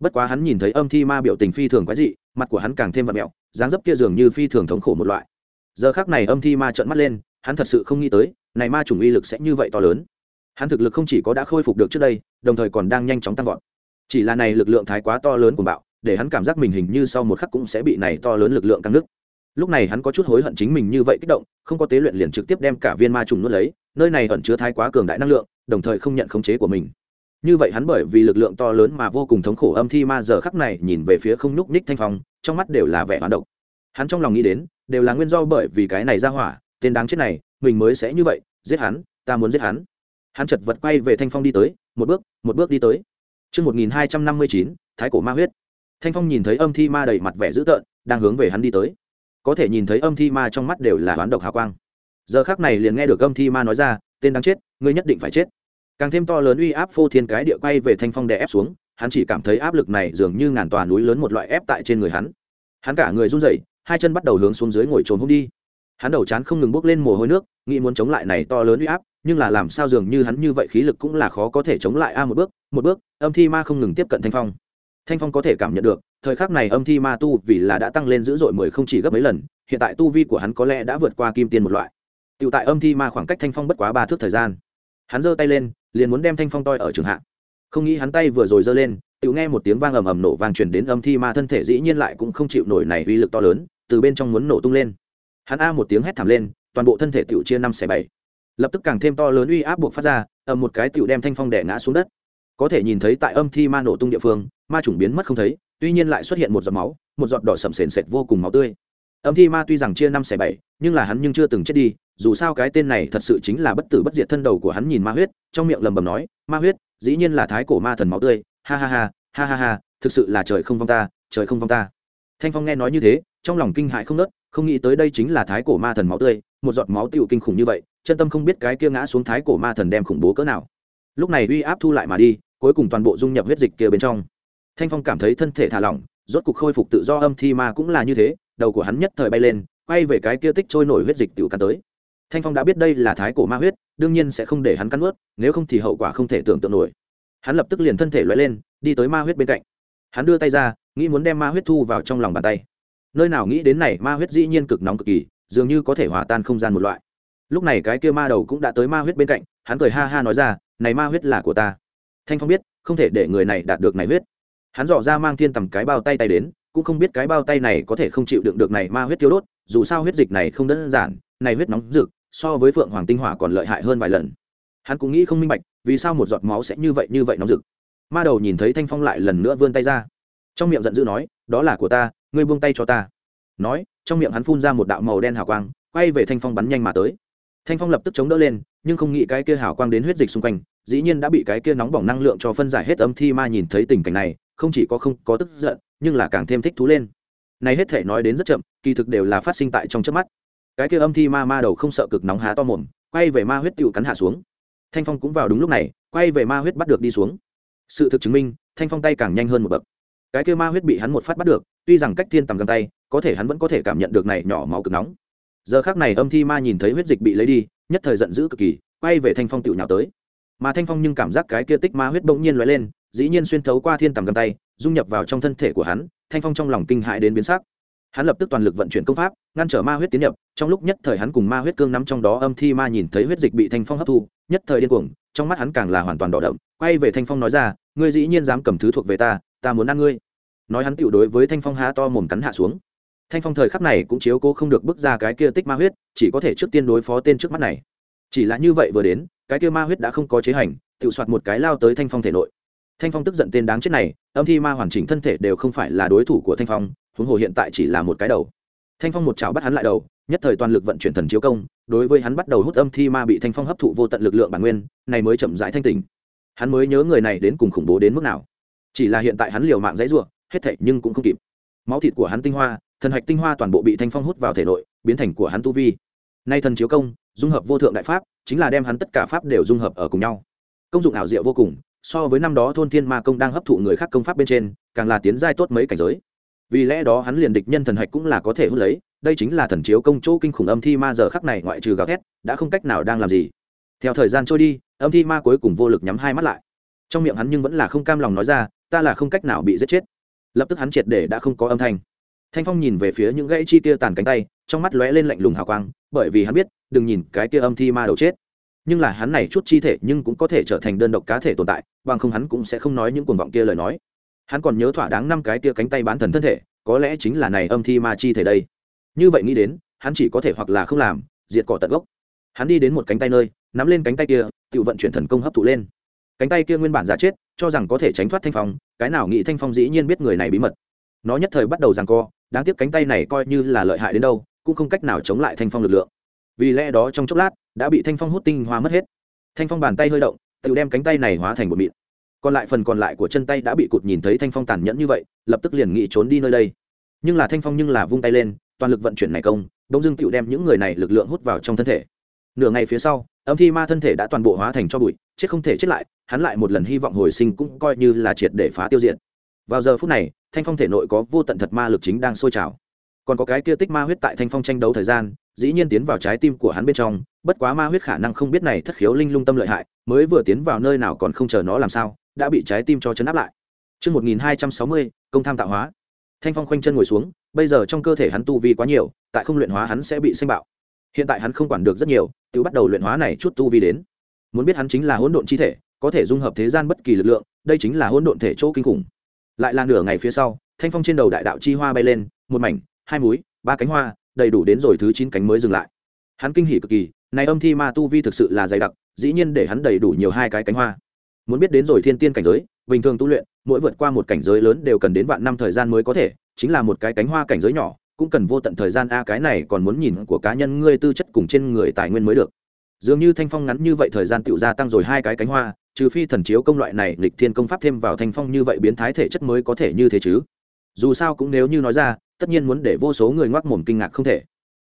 Bất quá hắn nhìn thấy âm thi ma biểu tình phi thường quái dị, mặt của hắn càng thêm vật mẹo, dáng dấp kia dường như phi thường thống khổ một loại. Giờ khác này âm thi ma trợn mắt lên, hắn thật sự không nghĩ tới, này ma trùng uy lực sẽ như vậy to lớn. Hắn thực lực không chỉ có đã khôi phục được trước đây, đồng thời còn đang nhanh chóng tăng vọt chỉ là này lực lượng thái quá to lớn của bạo, để hắn cảm giác mình hình như sau một khắc cũng sẽ bị này to lớn lực lượng căng nứt lúc này hắn có chút hối hận chính mình như vậy kích động, không có tế luyện liền trực tiếp đem cả viên ma trùng nuốt lấy, nơi này ẩn chứa thái quá cường đại năng lượng, đồng thời không nhận khống chế của mình. Như vậy hắn bởi vì lực lượng to lớn mà vô cùng thống khổ âm thi ma giờ khắc này nhìn về phía không nhúc nhích thanh phong, trong mắt đều là vẻ hoán độc. Hắn trong lòng nghĩ đến, đều là nguyên do bởi vì cái này ra hỏa, tên đáng chết này, mình mới sẽ như vậy, giết hắn, ta muốn giết hắn. Hắn chật vật quay về thanh phong đi tới, một bước một bước đi tới. Trước 1259, Thái cổ ma huyết. Thanh Phong nhìn thấy âm thi ma đầy mặt vẻ dữ tợn, đang hướng về hắn đi tới. Có thể nhìn thấy âm thi ma trong mắt đều là oán độc hào quang. Giờ khắc này liền nghe được âm thi ma nói ra, tên đáng chết, ngươi nhất định phải chết. Càng thêm to lớn uy áp phô thiên cái địa quay về Thanh Phong đè ép xuống, hắn chỉ cảm thấy áp lực này dường như ngàn tòa núi lớn một loại ép tại trên người hắn. Hắn cả người run rẩy, hai chân bắt đầu hướng xuống dưới ngồi trồm hôm đi. Hắn đầu chán không ngừng bốc lên mồ hôi nước, nghĩ muốn chống lại này to lớn uy áp, nhưng là làm sao dường như hắn như vậy khí lực cũng là khó có thể chống lại a một bước một bước, âm thi ma không ngừng tiếp cận thanh phong. Thanh phong có thể cảm nhận được, thời khắc này âm thi ma tu vì là đã tăng lên dữ dội mười không chỉ gấp mấy lần, hiện tại tu vi của hắn có lẽ đã vượt qua kim tiên một loại. Tựu tại âm thi ma khoảng cách thanh phong bất quá ba thước thời gian. Hắn giơ tay lên, liền muốn đem thanh phong toi ở trường hạ. Không nghĩ hắn tay vừa rồi giơ lên tựu nghe một tiếng vang ầm ầm nổ vang truyền đến âm thi ma thân thể dĩ nhiên lại cũng không chịu nổi này uy lực to lớn, từ bên trong muốn nổ tung lên. Hắn a một tiếng hét thảm lên, toàn bộ thân thể tựu chia năm xẻ bảy lập tức càng thêm to lớn uy áp buộc phát ra, ầm một cái tựu đem thanh phong đẻ ngã xuống đất. Có thể nhìn thấy tại âm thi ma nổ tung địa phương, ma chủng biến mất không thấy, tuy nhiên lại xuất hiện một giọt máu, một giọt đỏ sầm sền sệt vô cùng máu tươi. Âm thi ma tuy rằng chia năm xẻ bảy, nhưng là hắn nhưng chưa từng chết đi, dù sao cái tên này thật sự chính là bất tử bất diệt thân đầu của hắn nhìn ma huyết, trong miệng lầm bầm nói, ma huyết, dĩ nhiên là thái cổ ma thần máu tươi, ha ha ha ha ha ha, thực sự là trời không vong ta, trời không vong ta. Thanh phong nghe nói như thế, trong lòng kinh hại không nớt không nghĩ tới đây chính là thái cổ ma thần máu tươi, một giọt máu tựu kinh khủng như vậy chân tâm không biết cái kia ngã xuống thái cổ ma thần đem khủng bố cỡ nào. Lúc này uy áp thu lại mà đi, cuối cùng toàn bộ dung nhập huyết dịch kia bên trong. Thanh phong cảm thấy thân thể thả lỏng, rốt cục khôi phục tự do âm thi ma cũng là như thế, đầu của hắn nhất thời bay lên, quay về cái kia tích trôi nổi huyết dịch tiểu cắn tới. Thanh phong đã biết đây là thái cổ ma huyết, đương nhiên sẽ không để hắn cắn ướt nếu không thì hậu quả không thể tưởng tượng nổi. Hắn lập tức liền thân thể loại lên, đi tới ma huyết bên cạnh. Hắn đưa tay ra, nghĩ muốn đem ma huyết thu vào trong lòng bàn tay. Nơi nào nghĩ đến này, ma huyết dĩ nhiên cực nóng cực kỳ, dường như có thể hòa tan không gian một loại lúc này cái kia ma đầu cũng đã tới ma huyết bên cạnh, hắn cười ha ha nói ra, này ma huyết là của ta. Thanh phong biết, không thể để người này đạt được này huyết. Hắn dò ra mang thiên tầm cái bao tay tay đến, cũng không biết cái bao tay này có thể không chịu đựng được này ma huyết tiêu đốt, dù sao huyết dịch này không đơn giản, này huyết nóng rực, so với phượng hoàng tinh hỏa còn lợi hại hơn vài lần. Hắn cũng nghĩ không minh bạch, vì sao một giọt máu sẽ như vậy như vậy nóng rực. Ma đầu nhìn thấy thanh phong lại lần nữa vươn tay ra. Trong miệng giận dữ nói, đó là của ta, ngươi buông tay cho ta. Nói, trong miệng hắn phun ra một đạo màu đen hào quang, quay về thanh phong bắn nhanh mà tới thanh phong lập tức chống đỡ lên, nhưng không nghĩ cái kia hào quang đến huyết dịch xung quanh, dĩ nhiên đã bị cái kia nóng bỏng năng lượng cho phân giải hết âm thi ma nhìn thấy tình cảnh này, không chỉ có không có tức giận, nhưng là càng thêm thích thú lên. Này hết thể nói đến rất chậm, kỳ thực đều là phát sinh tại trong trước mắt. Cái kia âm thi ma ma đầu không sợ cực nóng há to mồm, quay về ma huyết tựu cắn hạ xuống. Thanh phong cũng vào đúng lúc này, quay về ma huyết bắt được đi xuống. Sự thực chứng minh, thanh phong tay càng nhanh hơn một bậc. Cái kia ma huyết bị hắn một phát bắt được, tuy rằng cách thiên tầm găng tay, có thể hắn vẫn có thể cảm nhận được này nhỏ máu cực nóng giờ khác này âm thi ma nhìn thấy huyết dịch bị lấy đi, nhất thời giận dữ cực kỳ, quay về thanh phong tựu nhào tới. Mà thanh phong nhưng cảm giác cái kia tích ma huyết bỗng nhiên lóe lên, dĩ nhiên xuyên thấu qua thiên tầm găng tay, dung nhập vào trong thân thể của hắn, thanh phong trong lòng kinh hại đến biến sắc. Hắn lập tức toàn lực vận chuyển công pháp, ngăn trở ma huyết tiến nhập, trong lúc nhất thời hắn cùng ma huyết cương nắm trong đó âm thi ma nhìn thấy huyết dịch bị thanh phong hấp thu, nhất thời điên cuồng, trong mắt hắn càng là hoàn toàn đỏ đậm, quay về thanh phong nói ra, ngươi dĩ nhiên dám cầm thứ thuộc về ta ta muốn ăn ngươi. Nói hắn tựu đối với thanh phong há to mồm cắn hạ xuống thanh phong thời khắc này cũng chiếu cố không được bước ra cái kia tích ma huyết, chỉ có thể trước tiên đối phó tên trước mắt này. Chỉ là như vậy vừa đến, cái kia ma huyết đã không có chế hành, tự soạt một cái lao tới thanh phong thể nội. Thanh phong tức giận tên đáng chết này, âm thi ma hoàn chỉnh thân thể đều không phải là đối thủ của thanh phong, huống hồ hiện tại chỉ là một cái đầu. Thanh phong một chảo bắt hắn lại đầu, nhất thời toàn lực vận chuyển thần chiếu công, đối với hắn bắt đầu hút âm thi ma bị thanh phong hấp thụ vô tận lực lượng bản nguyên, này mới chậm rãi thanh tình hắn mới nhớ người này đến cùng khủng bố đến mức nào. Chỉ là hiện tại hắn liều mạng dãy ruộng hết thảy nhưng cũng không kịp máu thịt của hắn tinh hoa, thần hạch tinh hoa toàn bộ bị thanh phong hút vào thể nội, biến thành của hắn tu vi. Nay thần chiếu công, dung hợp vô thượng đại pháp, chính là đem hắn tất cả pháp đều dung hợp ở cùng nhau. Công dụng ảo diệu vô cùng, so với năm đó thôn thiên ma công đang hấp thụ người khác công pháp bên trên, càng là tiến giai tốt mấy cảnh giới. Vì lẽ đó hắn liền địch nhân thần hạch cũng là có thể hút lấy, đây chính là thần chiếu công chỗ kinh khủng âm thi ma giờ khắc này ngoại trừ gào thét, đã không cách nào đang làm gì. Theo thời gian trôi đi, âm thi ma cuối cùng vô lực nhắm hai mắt lại. Trong miệng hắn nhưng vẫn là không cam lòng nói ra, ta là không cách nào bị giết chết lập tức hắn triệt để đã không có âm thanh. Thanh phong nhìn về phía những gãy chi kia tàn cánh tay, trong mắt lóe lên lạnh lùng hào quang, bởi vì hắn biết, đừng nhìn cái kia âm thi ma đầu chết. Nhưng là hắn này chút chi thể nhưng cũng có thể trở thành đơn độc cá thể tồn tại, bằng không hắn cũng sẽ không nói những cuồng vọng kia lời nói. Hắn còn nhớ thỏa đáng năm cái kia cánh tay bán thần thân thể, có lẽ chính là này âm thi ma chi thể đây. Như vậy nghĩ đến, hắn chỉ có thể hoặc là không làm, diệt cỏ tận gốc. Hắn đi đến một cánh tay nơi, nắm lên cánh tay kia, tự vận chuyển thần công hấp thụ lên cánh tay kia nguyên bản giả chết, cho rằng có thể tránh thoát thanh phong, cái nào nghĩ thanh phong dĩ nhiên biết người này bí mật. Nó nhất thời bắt đầu rằng co, đáng tiếc cánh tay này coi như là lợi hại đến đâu, cũng không cách nào chống lại thanh phong lực lượng. Vì lẽ đó trong chốc lát, đã bị thanh phong hút tinh hoa mất hết. Thanh phong bàn tay hơi động, tự đem cánh tay này hóa thành một mịn. Còn lại phần còn lại của chân tay đã bị cụt nhìn thấy thanh phong tàn nhẫn như vậy, lập tức liền nghĩ trốn đi nơi đây. Nhưng là thanh phong nhưng là vung tay lên, toàn lực vận chuyển này công, đông dương tựu đem những người này lực lượng hút vào trong thân thể. Nửa ngày phía sau, âm thi ma thân thể đã toàn bộ hóa thành cho bụi, chết không thể chết lại hắn lại một lần hy vọng hồi sinh cũng coi như là triệt để phá tiêu diệt vào giờ phút này thanh phong thể nội có vô tận thật ma lực chính đang sôi trào còn có cái kia tích ma huyết tại thanh phong tranh đấu thời gian dĩ nhiên tiến vào trái tim của hắn bên trong bất quá ma huyết khả năng không biết này thất khiếu linh lung tâm lợi hại mới vừa tiến vào nơi nào còn không chờ nó làm sao đã bị trái tim cho chấn áp lại Trước 1260, công tham tạo hóa. Thanh Phong khoanh chân ngồi xuống, bây giờ trong cơ thể hắn tu vi quá nhiều, tại không luyện hóa hắn sẽ bị sinh bạo. Hiện tại hắn không quản được rất nhiều, tự bắt đầu luyện hóa này chút tu vi đến. Muốn biết hắn chính là hỗn độn chi thể, có thể dung hợp thế gian bất kỳ lực lượng, đây chính là hỗn độn thể chỗ kinh khủng. Lại là nửa ngày phía sau, Thanh Phong trên đầu đại đạo chi hoa bay lên, một mảnh, hai múi, ba cánh hoa, đầy đủ đến rồi thứ chín cánh mới dừng lại. Hắn kinh hỉ cực kỳ, này âm thi ma tu vi thực sự là dày đặc, dĩ nhiên để hắn đầy đủ nhiều hai cái cánh hoa muốn biết đến rồi thiên tiên cảnh giới bình thường tu luyện mỗi vượt qua một cảnh giới lớn đều cần đến vạn năm thời gian mới có thể chính là một cái cánh hoa cảnh giới nhỏ cũng cần vô tận thời gian a cái này còn muốn nhìn của cá nhân ngươi tư chất cùng trên người tài nguyên mới được dường như thanh phong ngắn như vậy thời gian tựu gia tăng rồi hai cái cánh hoa, trừ phi thần chiếu công loại này lịch thiên công pháp thêm vào thanh phong như vậy biến thái thể chất mới có thể như thế chứ. Dù sao cũng nếu như nói ra, tất nhiên muốn để vô số người ngoác mồm kinh ngạc không thể.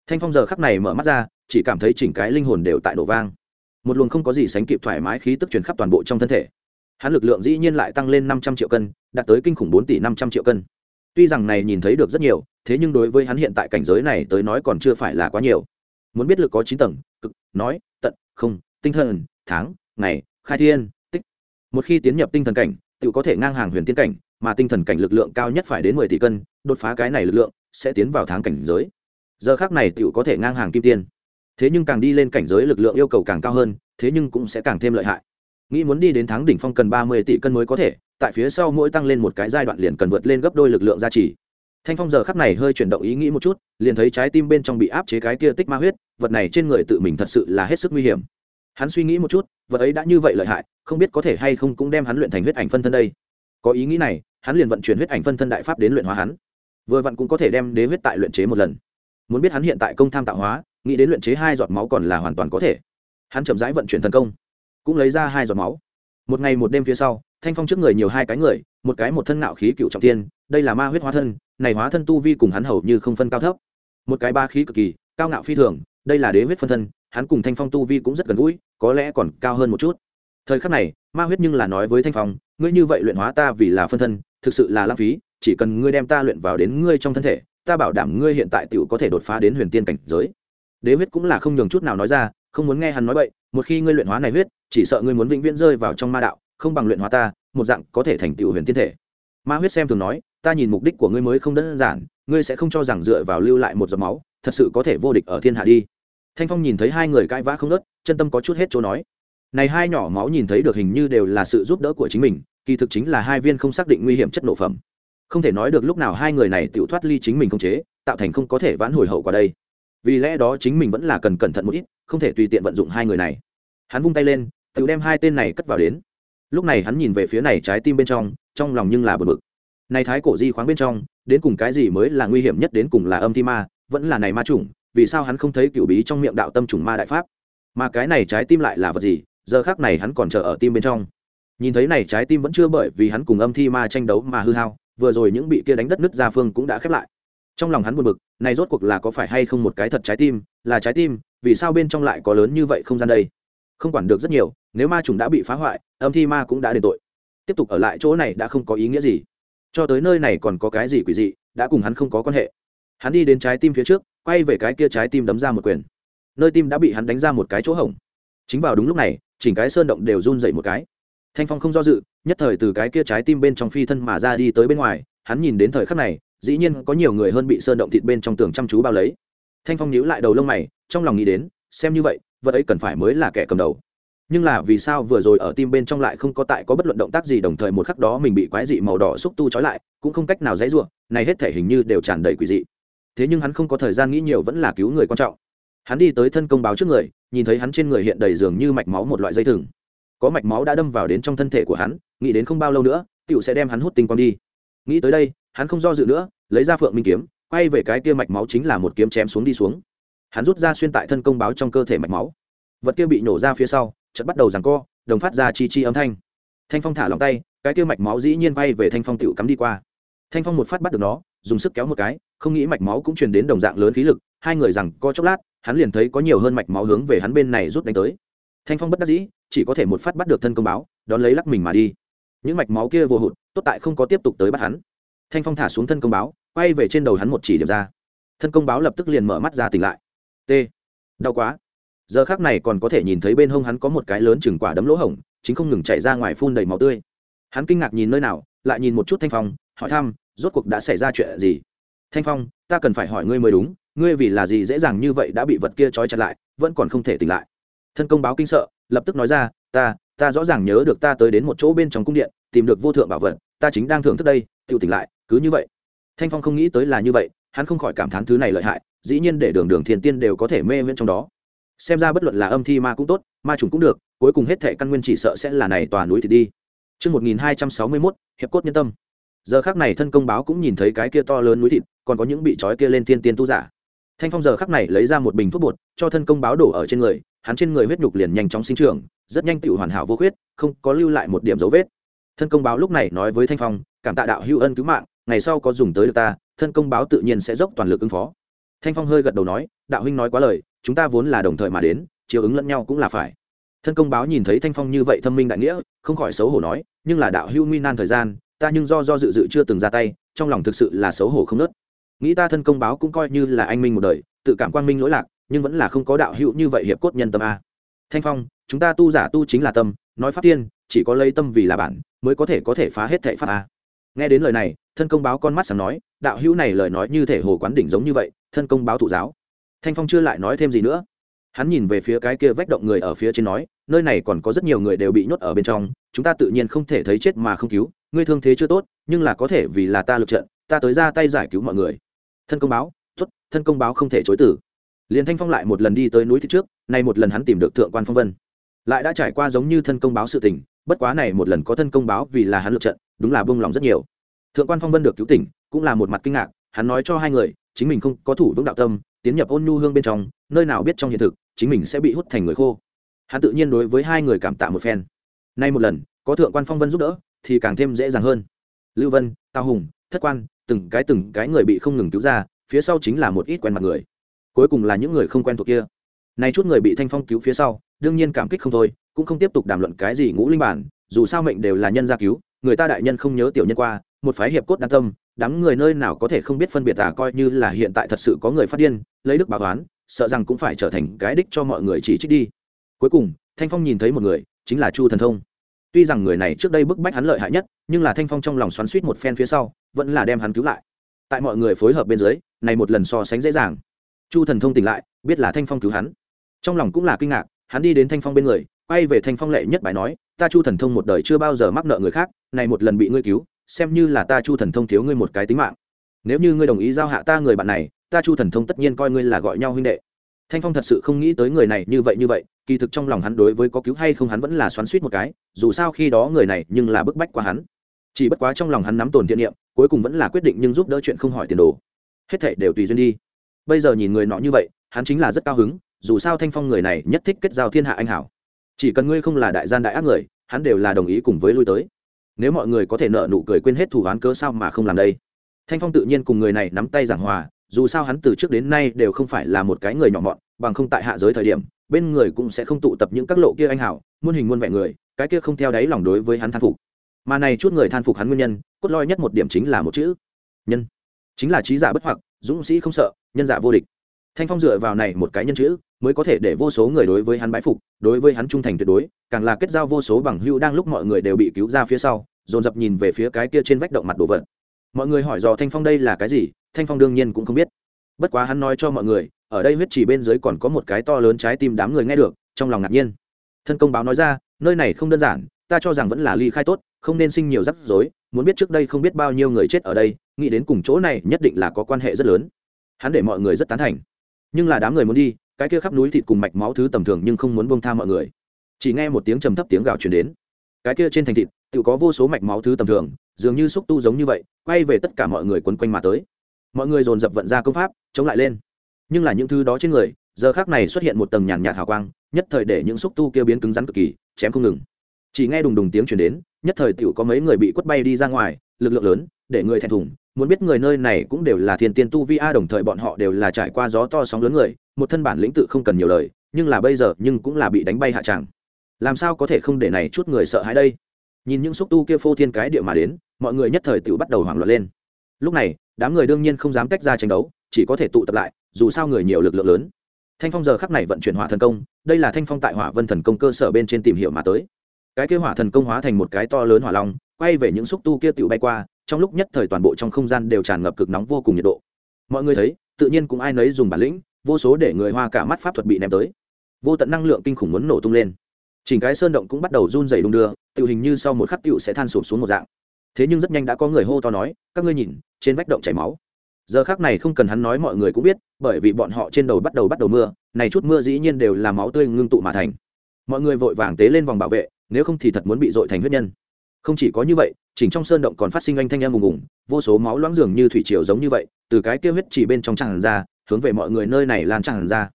Thanh phong giờ khắc này mở mắt ra, chỉ cảm thấy chỉnh cái linh hồn đều tại nổ vang. Một luồng không có gì sánh kịp thoải mái khí tức truyền khắp toàn bộ trong thân thể. Hắn lực lượng dĩ nhiên lại tăng lên năm trăm triệu cân, đạt tới kinh khủng bốn tỷ năm trăm triệu cân. Tuy rằng này nhìn thấy được rất nhiều, thế nhưng đối với hắn hiện tại cảnh giới này tới nói còn chưa phải là quá nhiều. Muốn biết lực có chín tầng cực, nói, tận, không, tinh thần, tháng, ngày, khai thiên, tích. Một khi tiến nhập tinh thần cảnh tự có thể ngang hàng huyền tiên cảnh, mà tinh thần cảnh lực lượng cao nhất phải đến mười tỷ cân, đột phá cái này lực lượng, sẽ tiến vào tháng cảnh giới. Giờ khác này tự có thể ngang hàng kim tiên. Thế nhưng càng đi lên cảnh giới lực lượng yêu cầu càng cao hơn, thế nhưng cũng sẽ càng thêm lợi hại. Nghĩ muốn đi đến tháng đỉnh phong cần ba mươi tỷ cân mới có thể, tại phía sau mỗi tăng lên một cái giai đoạn liền cần vượt lên gấp đôi lực lượng gia trì thanh phong giờ khắc này hơi chuyển động ý nghĩ một chút, liền thấy trái tim bên trong bị áp chế cái kia tích ma huyết, vật này trên người tự mình thật sự là hết sức nguy hiểm. Hắn suy nghĩ một chút, vật ấy đã như vậy lợi hại, không biết có thể hay không cũng đem hắn luyện thành huyết ảnh phân thân đây. Có ý nghĩ này, hắn liền vận chuyển huyết ảnh phân thân đại pháp đến luyện hóa hắn. Vừa vặn cũng có thể đem đế huyết tại luyện chế một lần. Muốn biết hắn hiện tại công tham tạo hóa, nghĩ đến luyện chế hai giọt máu còn là hoàn toàn có thể. Hắn chậm rãi vận chuyển thần công, cũng lấy ra hai giọt máu. Một ngày một đêm phía sau thanh phong trước người nhiều hai cái người, một cái một thân nạo khí cựu trọng tiên, đây là ma huyết hóa thân, này hóa thân tu vi cùng hắn hầu như không phân cao thấp. Một cái ba khí cực kỳ, cao ngạo phi thường, đây là đế huyết phân thân, hắn cùng thanh phong tu vi cũng rất gần gũi, có lẽ còn cao hơn một chút. Thời khắc này, ma huyết nhưng là nói với thanh phong, ngươi như vậy luyện hóa ta vì là phân thân, thực sự là lãng phí, chỉ cần ngươi đem ta luyện vào đến ngươi trong thân thể, ta bảo đảm ngươi hiện tại tựu có thể đột phá đến huyền tiên cảnh giới. Đế huyết cũng là không nhường chút nào nói ra, không muốn nghe hắn nói vậy một khi ngươi luyện hóa này huyết, chỉ sợ ngươi muốn vĩnh viễn rơi vào trong ma đạo không bằng luyện hóa ta, một dạng có thể thành tựu huyền tiên thể. Ma huyết xem thường nói, ta nhìn mục đích của ngươi mới không đơn giản, ngươi sẽ không cho rằng dựa vào lưu lại một giọt máu, thật sự có thể vô địch ở thiên hạ đi. Thanh phong nhìn thấy hai người cãi vã không nớt chân tâm có chút hết chỗ nói. Này hai nhỏ máu nhìn thấy được hình như đều là sự giúp đỡ của chính mình, kỳ thực chính là hai viên không xác định nguy hiểm chất nổ phẩm. Không thể nói được lúc nào hai người này tự thoát ly chính mình không chế, tạo thành không có thể vãn hồi hậu quả đây. Vì lẽ đó chính mình vẫn là cần cẩn thận một ít, không thể tùy tiện vận dụng hai người này. Hắn vung tay lên, tự đem hai tên này cất vào đến lúc này hắn nhìn về phía này trái tim bên trong trong lòng nhưng là bực bực. Này thái cổ di khoáng bên trong, đến cùng cái gì mới là nguy hiểm nhất đến cùng là âm thi ma, vẫn là này ma chủng, vì sao hắn không thấy cựu bí trong miệng đạo tâm trùng ma đại pháp? Mà cái này trái tim lại là vật gì? Giờ khác này hắn còn chờ ở tim bên trong. Nhìn thấy này trái tim vẫn chưa bởi vì hắn cùng âm thi ma tranh đấu mà hư hao, vừa rồi những bị kia đánh đất nứt ra phương cũng đã khép lại. Trong lòng hắn buồn bực, này rốt cuộc là có phải hay không một cái thật trái tim? Là trái tim, vì sao bên trong lại có lớn như vậy không gian đây? Không quản được rất nhiều nếu ma trùng đã bị phá hoại, âm thi ma cũng đã đền tội. Tiếp tục ở lại chỗ này đã không có ý nghĩa gì. Cho tới nơi này còn có cái gì quỷ dị, đã cùng hắn không có quan hệ. Hắn đi đến trái tim phía trước, quay về cái kia trái tim đấm ra một quyền. Nơi tim đã bị hắn đánh ra một cái chỗ hổng. Chính vào đúng lúc này, chỉnh cái sơn động đều run dậy một cái. Thanh phong không do dự, nhất thời từ cái kia trái tim bên trong phi thân mà ra đi tới bên ngoài, hắn nhìn đến thời khắc này, dĩ nhiên có nhiều người hơn bị sơn động thịt bên trong tường chăm chú bao lấy. Thanh phong nhíu lại đầu lông mày, trong lòng nghĩ đến, xem như vậy, vật ấy cần phải mới là kẻ cầm đầu nhưng là vì sao vừa rồi ở tim bên trong lại không có tại có bất luận động tác gì, đồng thời một khắc đó mình bị quái dị màu đỏ xúc tu trói lại, cũng không cách nào dãy ruộng này hết thể hình như đều tràn đầy quỷ dị. Thế nhưng hắn không có thời gian nghĩ nhiều, vẫn là cứu người quan trọng. Hắn đi tới thân công báo trước người, nhìn thấy hắn trên người hiện đầy dường như mạch máu một loại dây thừng. Có mạch máu đã đâm vào đến trong thân thể của hắn, nghĩ đến không bao lâu nữa tựu sẽ đem hắn hút tinh quang đi. Nghĩ tới đây, hắn không do dự nữa, lấy ra phượng minh kiếm, quay về cái kia mạch máu chính là một kiếm chém xuống đi xuống. Hắn rút ra xuyên tại thân công báo trong cơ thể mạch máu. Vật kia bị nổ ra phía sau chợt bắt đầu giằng co, đồng phát ra chi chi âm thanh. Thanh phong thả lòng tay, cái kia mạch máu dĩ nhiên bay về thanh phong tựu cắm đi qua. Thanh phong một phát bắt được nó, dùng sức kéo một cái, không nghĩ mạch máu cũng truyền đến đồng dạng lớn khí lực, hai người rằng co chốc lát, hắn liền thấy có nhiều hơn mạch máu hướng về hắn bên này rút đánh tới. Thanh phong bất đắc dĩ, chỉ có thể một phát bắt được thân công báo, đón lấy lắc mình mà đi. Những mạch máu kia vô hụt, tốt tại không có tiếp tục tới bắt hắn. Thanh phong thả xuống thân công báo, quay về trên đầu hắn một chỉ điểm ra. Thân công báo lập tức liền mở mắt ra tỉnh lại. T. Đau quá giờ khác này còn có thể nhìn thấy bên hông hắn có một cái lớn chừng quả đấm lỗ hổng, chính không ngừng chạy ra ngoài phun đầy máu tươi. Hắn kinh ngạc nhìn nơi nào, lại nhìn một chút thanh phong, hỏi thăm, rốt cuộc đã xảy ra chuyện gì? Thanh phong, ta cần phải hỏi ngươi mới đúng, ngươi vì là gì dễ dàng như vậy đã bị vật kia trói chặt lại, vẫn còn không thể tỉnh lại. Thân công báo kinh sợ, lập tức nói ra, ta ta rõ ràng nhớ được ta tới đến một chỗ bên trong cung điện, tìm được vô thượng bảo vật, ta chính đang thưởng thức đây tự tỉnh lại, cứ như vậy. Thanh phong không nghĩ tới là như vậy, hắn không khỏi cảm thán thứ này lợi hại, dĩ nhiên để đường đường thiền tiên đều có thể mê viễn trong đó xem ra bất luận là âm thi ma cũng tốt ma trùng cũng được cuối cùng hết thệ căn nguyên chỉ sợ sẽ là này tòa núi thì đi Trước 1261, hiệp cốt nhân tâm. Giờ khắc này thân công báo cũng nhìn thấy cái kia to lớn núi thịt, còn có những bị trói kia lên tiên tiên tu giả. Thanh Phong giờ khắc này lấy ra một bình thuốc bột, cho thân công báo đổ ở trên người, hắn trên người huyết nhục liền nhanh chóng sinh trưởng, rất nhanh tựu hoàn hảo vô khuyết, không có lưu lại một điểm dấu vết. Thân công báo lúc này nói với Thanh Phong, cảm tạ đạo hữu ân cứu mạng, ngày sau có dùng tới được ta, thân công báo tự nhiên sẽ dốc toàn lực ứng phó. Thanh Phong hơi gật đầu nói, đạo huynh nói quá lời, chúng ta vốn là đồng thời mà đến, chiều ứng lẫn nhau cũng là phải. Thân công báo nhìn thấy thanh phong như vậy thâm minh đại nghĩa không khỏi xấu hổ nói nhưng là đạo hữu nguy nan thời gian ta nhưng do do dự dự chưa từng ra tay trong lòng thực sự là xấu hổ không nớt. Nghĩ ta thân công báo cũng coi như là anh minh một đời tự cảm quan minh lỗi lạc nhưng vẫn là không có đạo hữu như vậy hiệp cốt nhân tâm a. Thanh phong chúng ta tu giả tu chính là tâm nói pháp tiên chỉ có lấy tâm vì là bản mới có thể có thể phá hết thệ pháp a. Nghe đến lời này thân công báo con mắt sáng nói đạo hữu này lời nói như thể hồ quán đỉnh giống như vậy thân công báo thụ giáo. Thanh phong chưa lại nói thêm gì nữa. Hắn nhìn về phía cái kia vách động người ở phía trên nói, nơi này còn có rất nhiều người đều bị nhốt ở bên trong, chúng ta tự nhiên không thể thấy chết mà không cứu, ngươi thương thế chưa tốt, nhưng là có thể vì là ta lực trận, ta tới ra tay giải cứu mọi người. Thân công báo tuất thân công báo không thể chối tử liền thanh phong lại một lần đi tới núi phía trước, nay một lần hắn tìm được thượng quan phong vân. Lại đã trải qua giống như thân công báo sự tình, bất quá này một lần có thân công báo vì là hắn lực trận, đúng là bông lòng rất nhiều. Thượng quan phong vân được cứu tỉnh, cũng là một mặt kinh ngạc, hắn nói cho hai người chính mình không có thủ vững đạo tâm, tiến nhập ôn nhu hương bên trong, nơi nào biết trong hiện thực, chính mình sẽ bị hút thành người khô. Hắn tự nhiên đối với hai người cảm tạ một phen. Nay một lần, có thượng quan phong vân giúp đỡ, thì càng thêm dễ dàng hơn. Lưu vân, tào hùng, thất quan, từng cái từng cái người bị không ngừng cứu ra, phía sau chính là một ít quen mặt người. Cuối cùng là những người không quen thuộc kia. Nay chút người bị thanh phong cứu phía sau, đương nhiên cảm kích không thôi, cũng không tiếp tục đàm luận cái gì ngũ linh bản, dù sao mệnh đều là nhân gia cứu, người ta đại nhân không nhớ tiểu nhân qua, một phái hiệp cốt đan tâm đám người nơi nào có thể không biết phân biệt à coi như là hiện tại thật sự có người phát điên, lấy đức báo toán sợ rằng cũng phải trở thành cái đích cho mọi người chỉ trích đi. Cuối cùng, thanh phong nhìn thấy một người, chính là chu thần thông. Tuy rằng người này trước đây bức bách hắn lợi hại nhất, nhưng là thanh phong trong lòng xoắn suýt một phen phía sau, vẫn là đem hắn cứu lại. Tại mọi người phối hợp bên dưới, này một lần so sánh dễ dàng. Chu thần thông tỉnh lại, biết là thanh phong cứu hắn. Trong lòng cũng là kinh ngạc, hắn đi đến thanh phong bên người, quay về thanh phong lệ nhất bài nói, ta chu thần thông một đời chưa bao giờ mắc nợ người khác, này một lần bị ngươi cứu xem như là ta chu thần thông thiếu ngươi một cái tính mạng. Nếu như ngươi đồng ý giao hạ ta người bạn này, ta chu thần thông tất nhiên coi ngươi là gọi nhau huynh đệ. Thanh phong thật sự không nghĩ tới người này như vậy như vậy, kỳ thực trong lòng hắn đối với có cứu hay không hắn vẫn là xoắn suýt một cái, dù sao khi đó người này nhưng là bức bách qua hắn. Chỉ bất quá trong lòng hắn nắm tồn thiện niệm, cuối cùng vẫn là quyết định nhưng giúp đỡ chuyện không hỏi tiền đồ. Hết thảy đều tùy duyên đi. Bây giờ nhìn người nọ như vậy, hắn chính là rất cao hứng, dù sao thanh phong người này nhất thích kết giao thiên hạ anh hảo. Chỉ cần ngươi không là đại gian đại ác người, hắn đều là đồng ý cùng với lui tới nếu mọi người có thể nợ nụ cười quên hết thủ án cớ sao mà không làm đây? Thanh phong tự nhiên cùng người này nắm tay giảng hòa, dù sao hắn từ trước đến nay đều không phải là một cái người nhỏ mọn, bằng không tại hạ giới thời điểm, bên người cũng sẽ không tụ tập những các lộ kia anh hảo muôn hình muôn vẻ người, cái kia không theo đáy lòng đối với hắn than phục. Mà này chút người than phục hắn nguyên nhân, cốt lõi nhất một điểm chính là một chữ nhân. Chính là trí giả bất hoặc, dũng sĩ không sợ, nhân giả vô địch thanh phong dựa vào này một cái nhân chữ, mới có thể để vô số người đối với hắn bái phục, đối với hắn trung thành tuyệt đối, càng là kết giao vô số bằng hữu đang lúc mọi người đều bị cứu ra phía sau, dồn dập nhìn về phía cái kia trên vách động mặt đồ vật. Mọi người hỏi dò thanh phong đây là cái gì, thanh phong đương nhiên cũng không biết. Bất quá hắn nói cho mọi người, ở đây huyết chỉ bên dưới còn có một cái to lớn trái tim đám người nghe được, trong lòng ngạc nhiên. Thân công báo nói ra, nơi này không đơn giản, ta cho rằng vẫn là ly khai tốt, không nên sinh nhiều rắc rối, muốn biết trước đây không biết bao nhiêu người chết ở đây, nghĩ đến cùng chỗ này nhất định là có quan hệ rất lớn. Hắn để mọi người rất tán thành nhưng là đám người muốn đi, cái kia khắp núi thịt cùng mạch máu thứ tầm thường nhưng không muốn buông tha mọi người. Chỉ nghe một tiếng trầm thấp tiếng gào truyền đến. Cái kia trên thành thịt, tự có vô số mạch máu thứ tầm thường, dường như xúc tu giống như vậy, quay về tất cả mọi người quấn quanh mà tới. Mọi người dồn dập vận ra công pháp, chống lại lên. Nhưng là những thứ đó trên người, giờ khác này xuất hiện một tầng nhàn nhạt hào quang, nhất thời để những xúc tu kia biến cứng rắn cực kỳ, chém không ngừng. Chỉ nghe đùng đùng tiếng chuyển đến, nhất thời t có mấy người bị quất bay đi ra ngoài, lực lượng lớn, để người thẹn thùng muốn biết người nơi này cũng đều là thiên tiên tu vi a, đồng thời bọn họ đều là trải qua gió to sóng lớn người, một thân bản lĩnh tự không cần nhiều lời, nhưng là bây giờ nhưng cũng là bị đánh bay hạ tràng. Làm sao có thể không để này chút người sợ hãi đây? Nhìn những xúc tu kia phô thiên cái địa mà đến, mọi người nhất thời tự bắt đầu hoảng loạn lên. Lúc này, đám người đương nhiên không dám tách ra tranh đấu, chỉ có thể tụ tập lại, dù sao người nhiều lực lượng lớn. Thanh phong giờ khắc này vận chuyển hỏa thần công, đây là thanh phong tại hỏa vân thần công cơ sở bên trên tìm hiểu mà tới. Cái kế hỏa thần công hóa thành một cái to lớn hỏa long, quay về những xúc tu kia tự bay qua trong lúc nhất thời toàn bộ trong không gian đều tràn ngập cực nóng vô cùng nhiệt độ. Mọi người thấy, tự nhiên cũng ai nấy dùng bản lĩnh, vô số để người hoa cả mắt pháp thuật bị ném tới. Vô tận năng lượng kinh khủng muốn nổ tung lên. Chỉnh cái sơn động cũng bắt đầu run dày đung đưa, tự hình như sau một khắc tựu sẽ than sụp xuống một dạng. Thế nhưng rất nhanh đã có người hô to nói, các ngươi nhìn, trên vách động chảy máu. Giờ khác này không cần hắn nói mọi người cũng biết, bởi vì bọn họ trên đầu bắt đầu bắt đầu mưa, này chút mưa dĩ nhiên đều là máu tươi ngưng tụ mà thành. Mọi người vội vàng tế lên vòng bảo vệ, nếu không thì thật muốn bị dội thành huyết nhân không chỉ có như vậy, chỉnh trong sơn động còn phát sinh anh thanh em ùng ùng, vô số máu loãng dường như thủy triều giống như vậy, từ cái kia huyết chỉ bên trong tràn ra, hướng về mọi người nơi này lan tràn ra.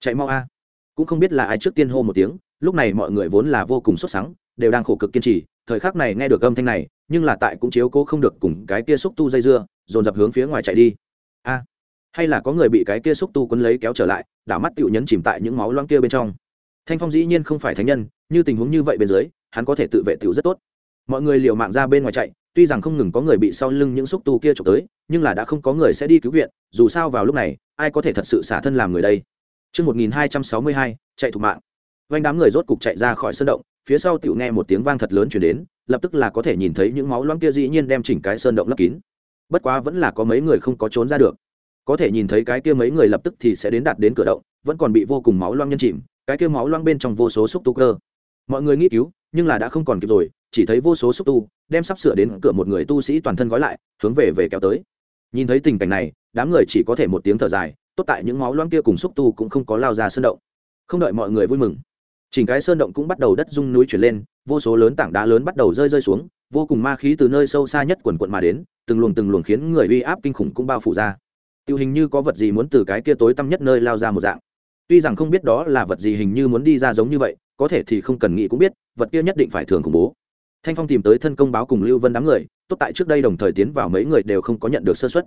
Chạy mau a. Cũng không biết là ai trước tiên hô một tiếng, lúc này mọi người vốn là vô cùng sốt sắng, đều đang khổ cực kiên trì, thời khắc này nghe được âm thanh này, nhưng là tại cũng chiếu cố không được cùng cái kia xúc tu dây dưa, dồn dập hướng phía ngoài chạy đi. A. Hay là có người bị cái kia xúc tu quấn lấy kéo trở lại, đảo mắt tựu nhấn chìm tại những máu loãng kia bên trong. Thanh phong dĩ nhiên không phải thánh nhân, như tình huống như vậy bên dưới, hắn có thể tự vệ tựu rất tốt mọi người liều mạng ra bên ngoài chạy tuy rằng không ngừng có người bị sau lưng những xúc tu kia trộm tới nhưng là đã không có người sẽ đi cứu viện dù sao vào lúc này ai có thể thật sự xả thân làm người đây Trước 1262, chạy thủ mạng. Vành đám người rốt cục chạy ra khỏi sân động, phía sau tiểu nghe một tiếng vang thật lớn truyền đến, lập tức là có thể nhìn thấy những máu loãng kia dĩ nhiên đem chỉnh cái sơn động lấp kín. Bất quá vẫn là có mấy người không có trốn ra được. Có thể nhìn thấy cái kia mấy người lập tức thì sẽ đến đạt đến cửa động, vẫn còn bị vô cùng máu loãng nhân chìm, cái kia máu loãng bên trong vô số xúc tu cơ. Mọi người nghĩ cứu, nhưng là đã không còn kịp rồi, chỉ thấy vô số xúc tu đem sắp sửa đến cửa một người tu sĩ toàn thân gói lại, hướng về về kéo tới. Nhìn thấy tình cảnh này, đám người chỉ có thể một tiếng thở dài, tốt tại những máu loãng kia cùng xúc tu cũng không có lao ra sơn động. Không đợi mọi người vui mừng, chỉnh cái sơn động cũng bắt đầu đất rung núi chuyển lên vô số lớn tảng đá lớn bắt đầu rơi rơi xuống vô cùng ma khí từ nơi sâu xa nhất quần quận mà đến từng luồng từng luồng khiến người uy áp kinh khủng cũng bao phủ ra tiêu hình như có vật gì muốn từ cái kia tối tăm nhất nơi lao ra một dạng tuy rằng không biết đó là vật gì hình như muốn đi ra giống như vậy có thể thì không cần nghĩ cũng biết vật kia nhất định phải thường khủng bố thanh phong tìm tới thân công báo cùng lưu vân đám người, tốt tại trước đây đồng thời tiến vào mấy người đều không có nhận được sơ xuất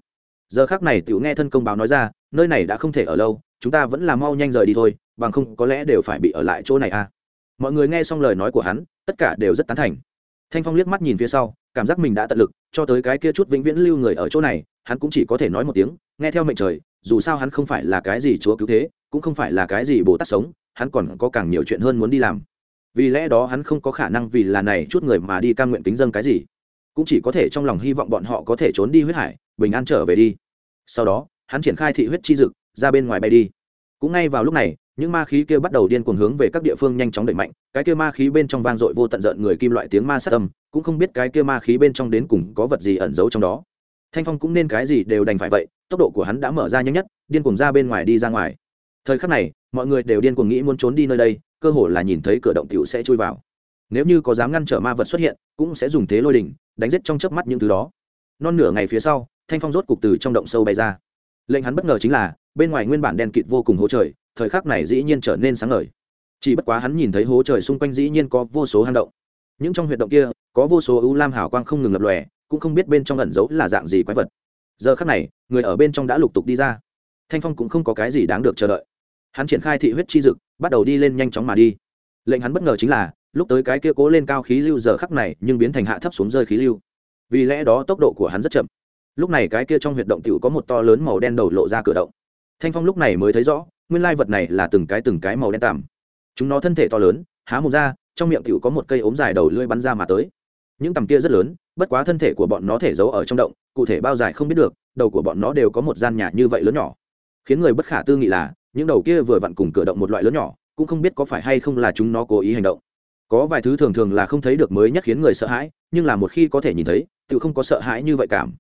giờ khác này tiểu nghe thân công báo nói ra, nơi này đã không thể ở lâu, chúng ta vẫn là mau nhanh rời đi thôi, bằng không có lẽ đều phải bị ở lại chỗ này à. Mọi người nghe xong lời nói của hắn, tất cả đều rất tán thành. Thanh phong liếc mắt nhìn phía sau, cảm giác mình đã tận lực, cho tới cái kia chút vĩnh viễn lưu người ở chỗ này, hắn cũng chỉ có thể nói một tiếng, nghe theo mệnh trời, dù sao hắn không phải là cái gì chúa cứu thế, cũng không phải là cái gì bồ tát sống, hắn còn có càng nhiều chuyện hơn muốn đi làm vì lẽ đó hắn không có khả năng vì là này chút người mà đi cam nguyện kính dân cái gì. Cũng chỉ có thể trong lòng hy vọng bọn họ có thể trốn đi huyết hải, bình an trở về đi. Sau đó, hắn triển khai thị huyết chi dực, ra bên ngoài bay đi. Cũng ngay vào lúc này, những ma khí kia bắt đầu điên cuồng hướng về các địa phương nhanh chóng đẩy mạnh, cái kia ma khí bên trong vang dội vô tận giận người kim loại tiếng ma sát âm, cũng không biết cái kia ma khí bên trong đến cùng có vật gì ẩn giấu trong đó. Thanh phong cũng nên cái gì đều đành phải vậy, tốc độ của hắn đã mở ra nhanh nhất, điên cuồng ra bên ngoài đi ra ngoài. Thời khắc này, mọi người đều điên cuồng nghĩ muốn trốn đi nơi đây cơ hồ là nhìn thấy cửa động tiểu sẽ chui vào. Nếu như có dám ngăn trở ma vật xuất hiện, cũng sẽ dùng thế lôi đỉnh, đánh giết trong chớp mắt những thứ đó. Non nửa ngày phía sau, thanh phong rốt cục từ trong động sâu bay ra. Lệnh hắn bất ngờ chính là, bên ngoài nguyên bản đen kịt vô cùng hố trời, thời khắc này dĩ nhiên trở nên sáng ngời. Chỉ bất quá hắn nhìn thấy hố trời xung quanh dĩ nhiên có vô số hang động. Những trong huyệt động kia, có vô số ưu lam hào quang không ngừng lập lòe, cũng không biết bên trong ẩn giấu là dạng gì quái vật. Giờ khắc này, người ở bên trong đã lục tục đi ra. Thanh phong cũng không có cái gì đáng được chờ đợi. Hắn triển khai thị huyết chi dực bắt đầu đi lên nhanh chóng mà đi. Lệnh hắn bất ngờ chính là, lúc tới cái kia cố lên cao khí lưu giờ khắc này, nhưng biến thành hạ thấp xuống rơi khí lưu. Vì lẽ đó tốc độ của hắn rất chậm. Lúc này cái kia trong huyệt động tiểu có một to lớn màu đen đầu lộ ra cửa động. Thanh phong lúc này mới thấy rõ, nguyên lai vật này là từng cái từng cái màu đen tằm. Chúng nó thân thể to lớn, há mồm ra, trong miệng tiểu có một cây ốm dài đầu lưỡi bắn ra mà tới. Những tằm kia rất lớn, bất quá thân thể của bọn nó thể giấu ở trong động, cụ thể bao dài không biết được, đầu của bọn nó đều có một gian nhà như vậy lớn nhỏ. Khiến người bất khả tư nghị là những đầu kia vừa vặn cùng cửa động một loại lớn nhỏ, cũng không biết có phải hay không là chúng nó cố ý hành động. Có vài thứ thường thường là không thấy được mới nhất khiến người sợ hãi, nhưng là một khi có thể nhìn thấy, tự không có sợ hãi như vậy cảm.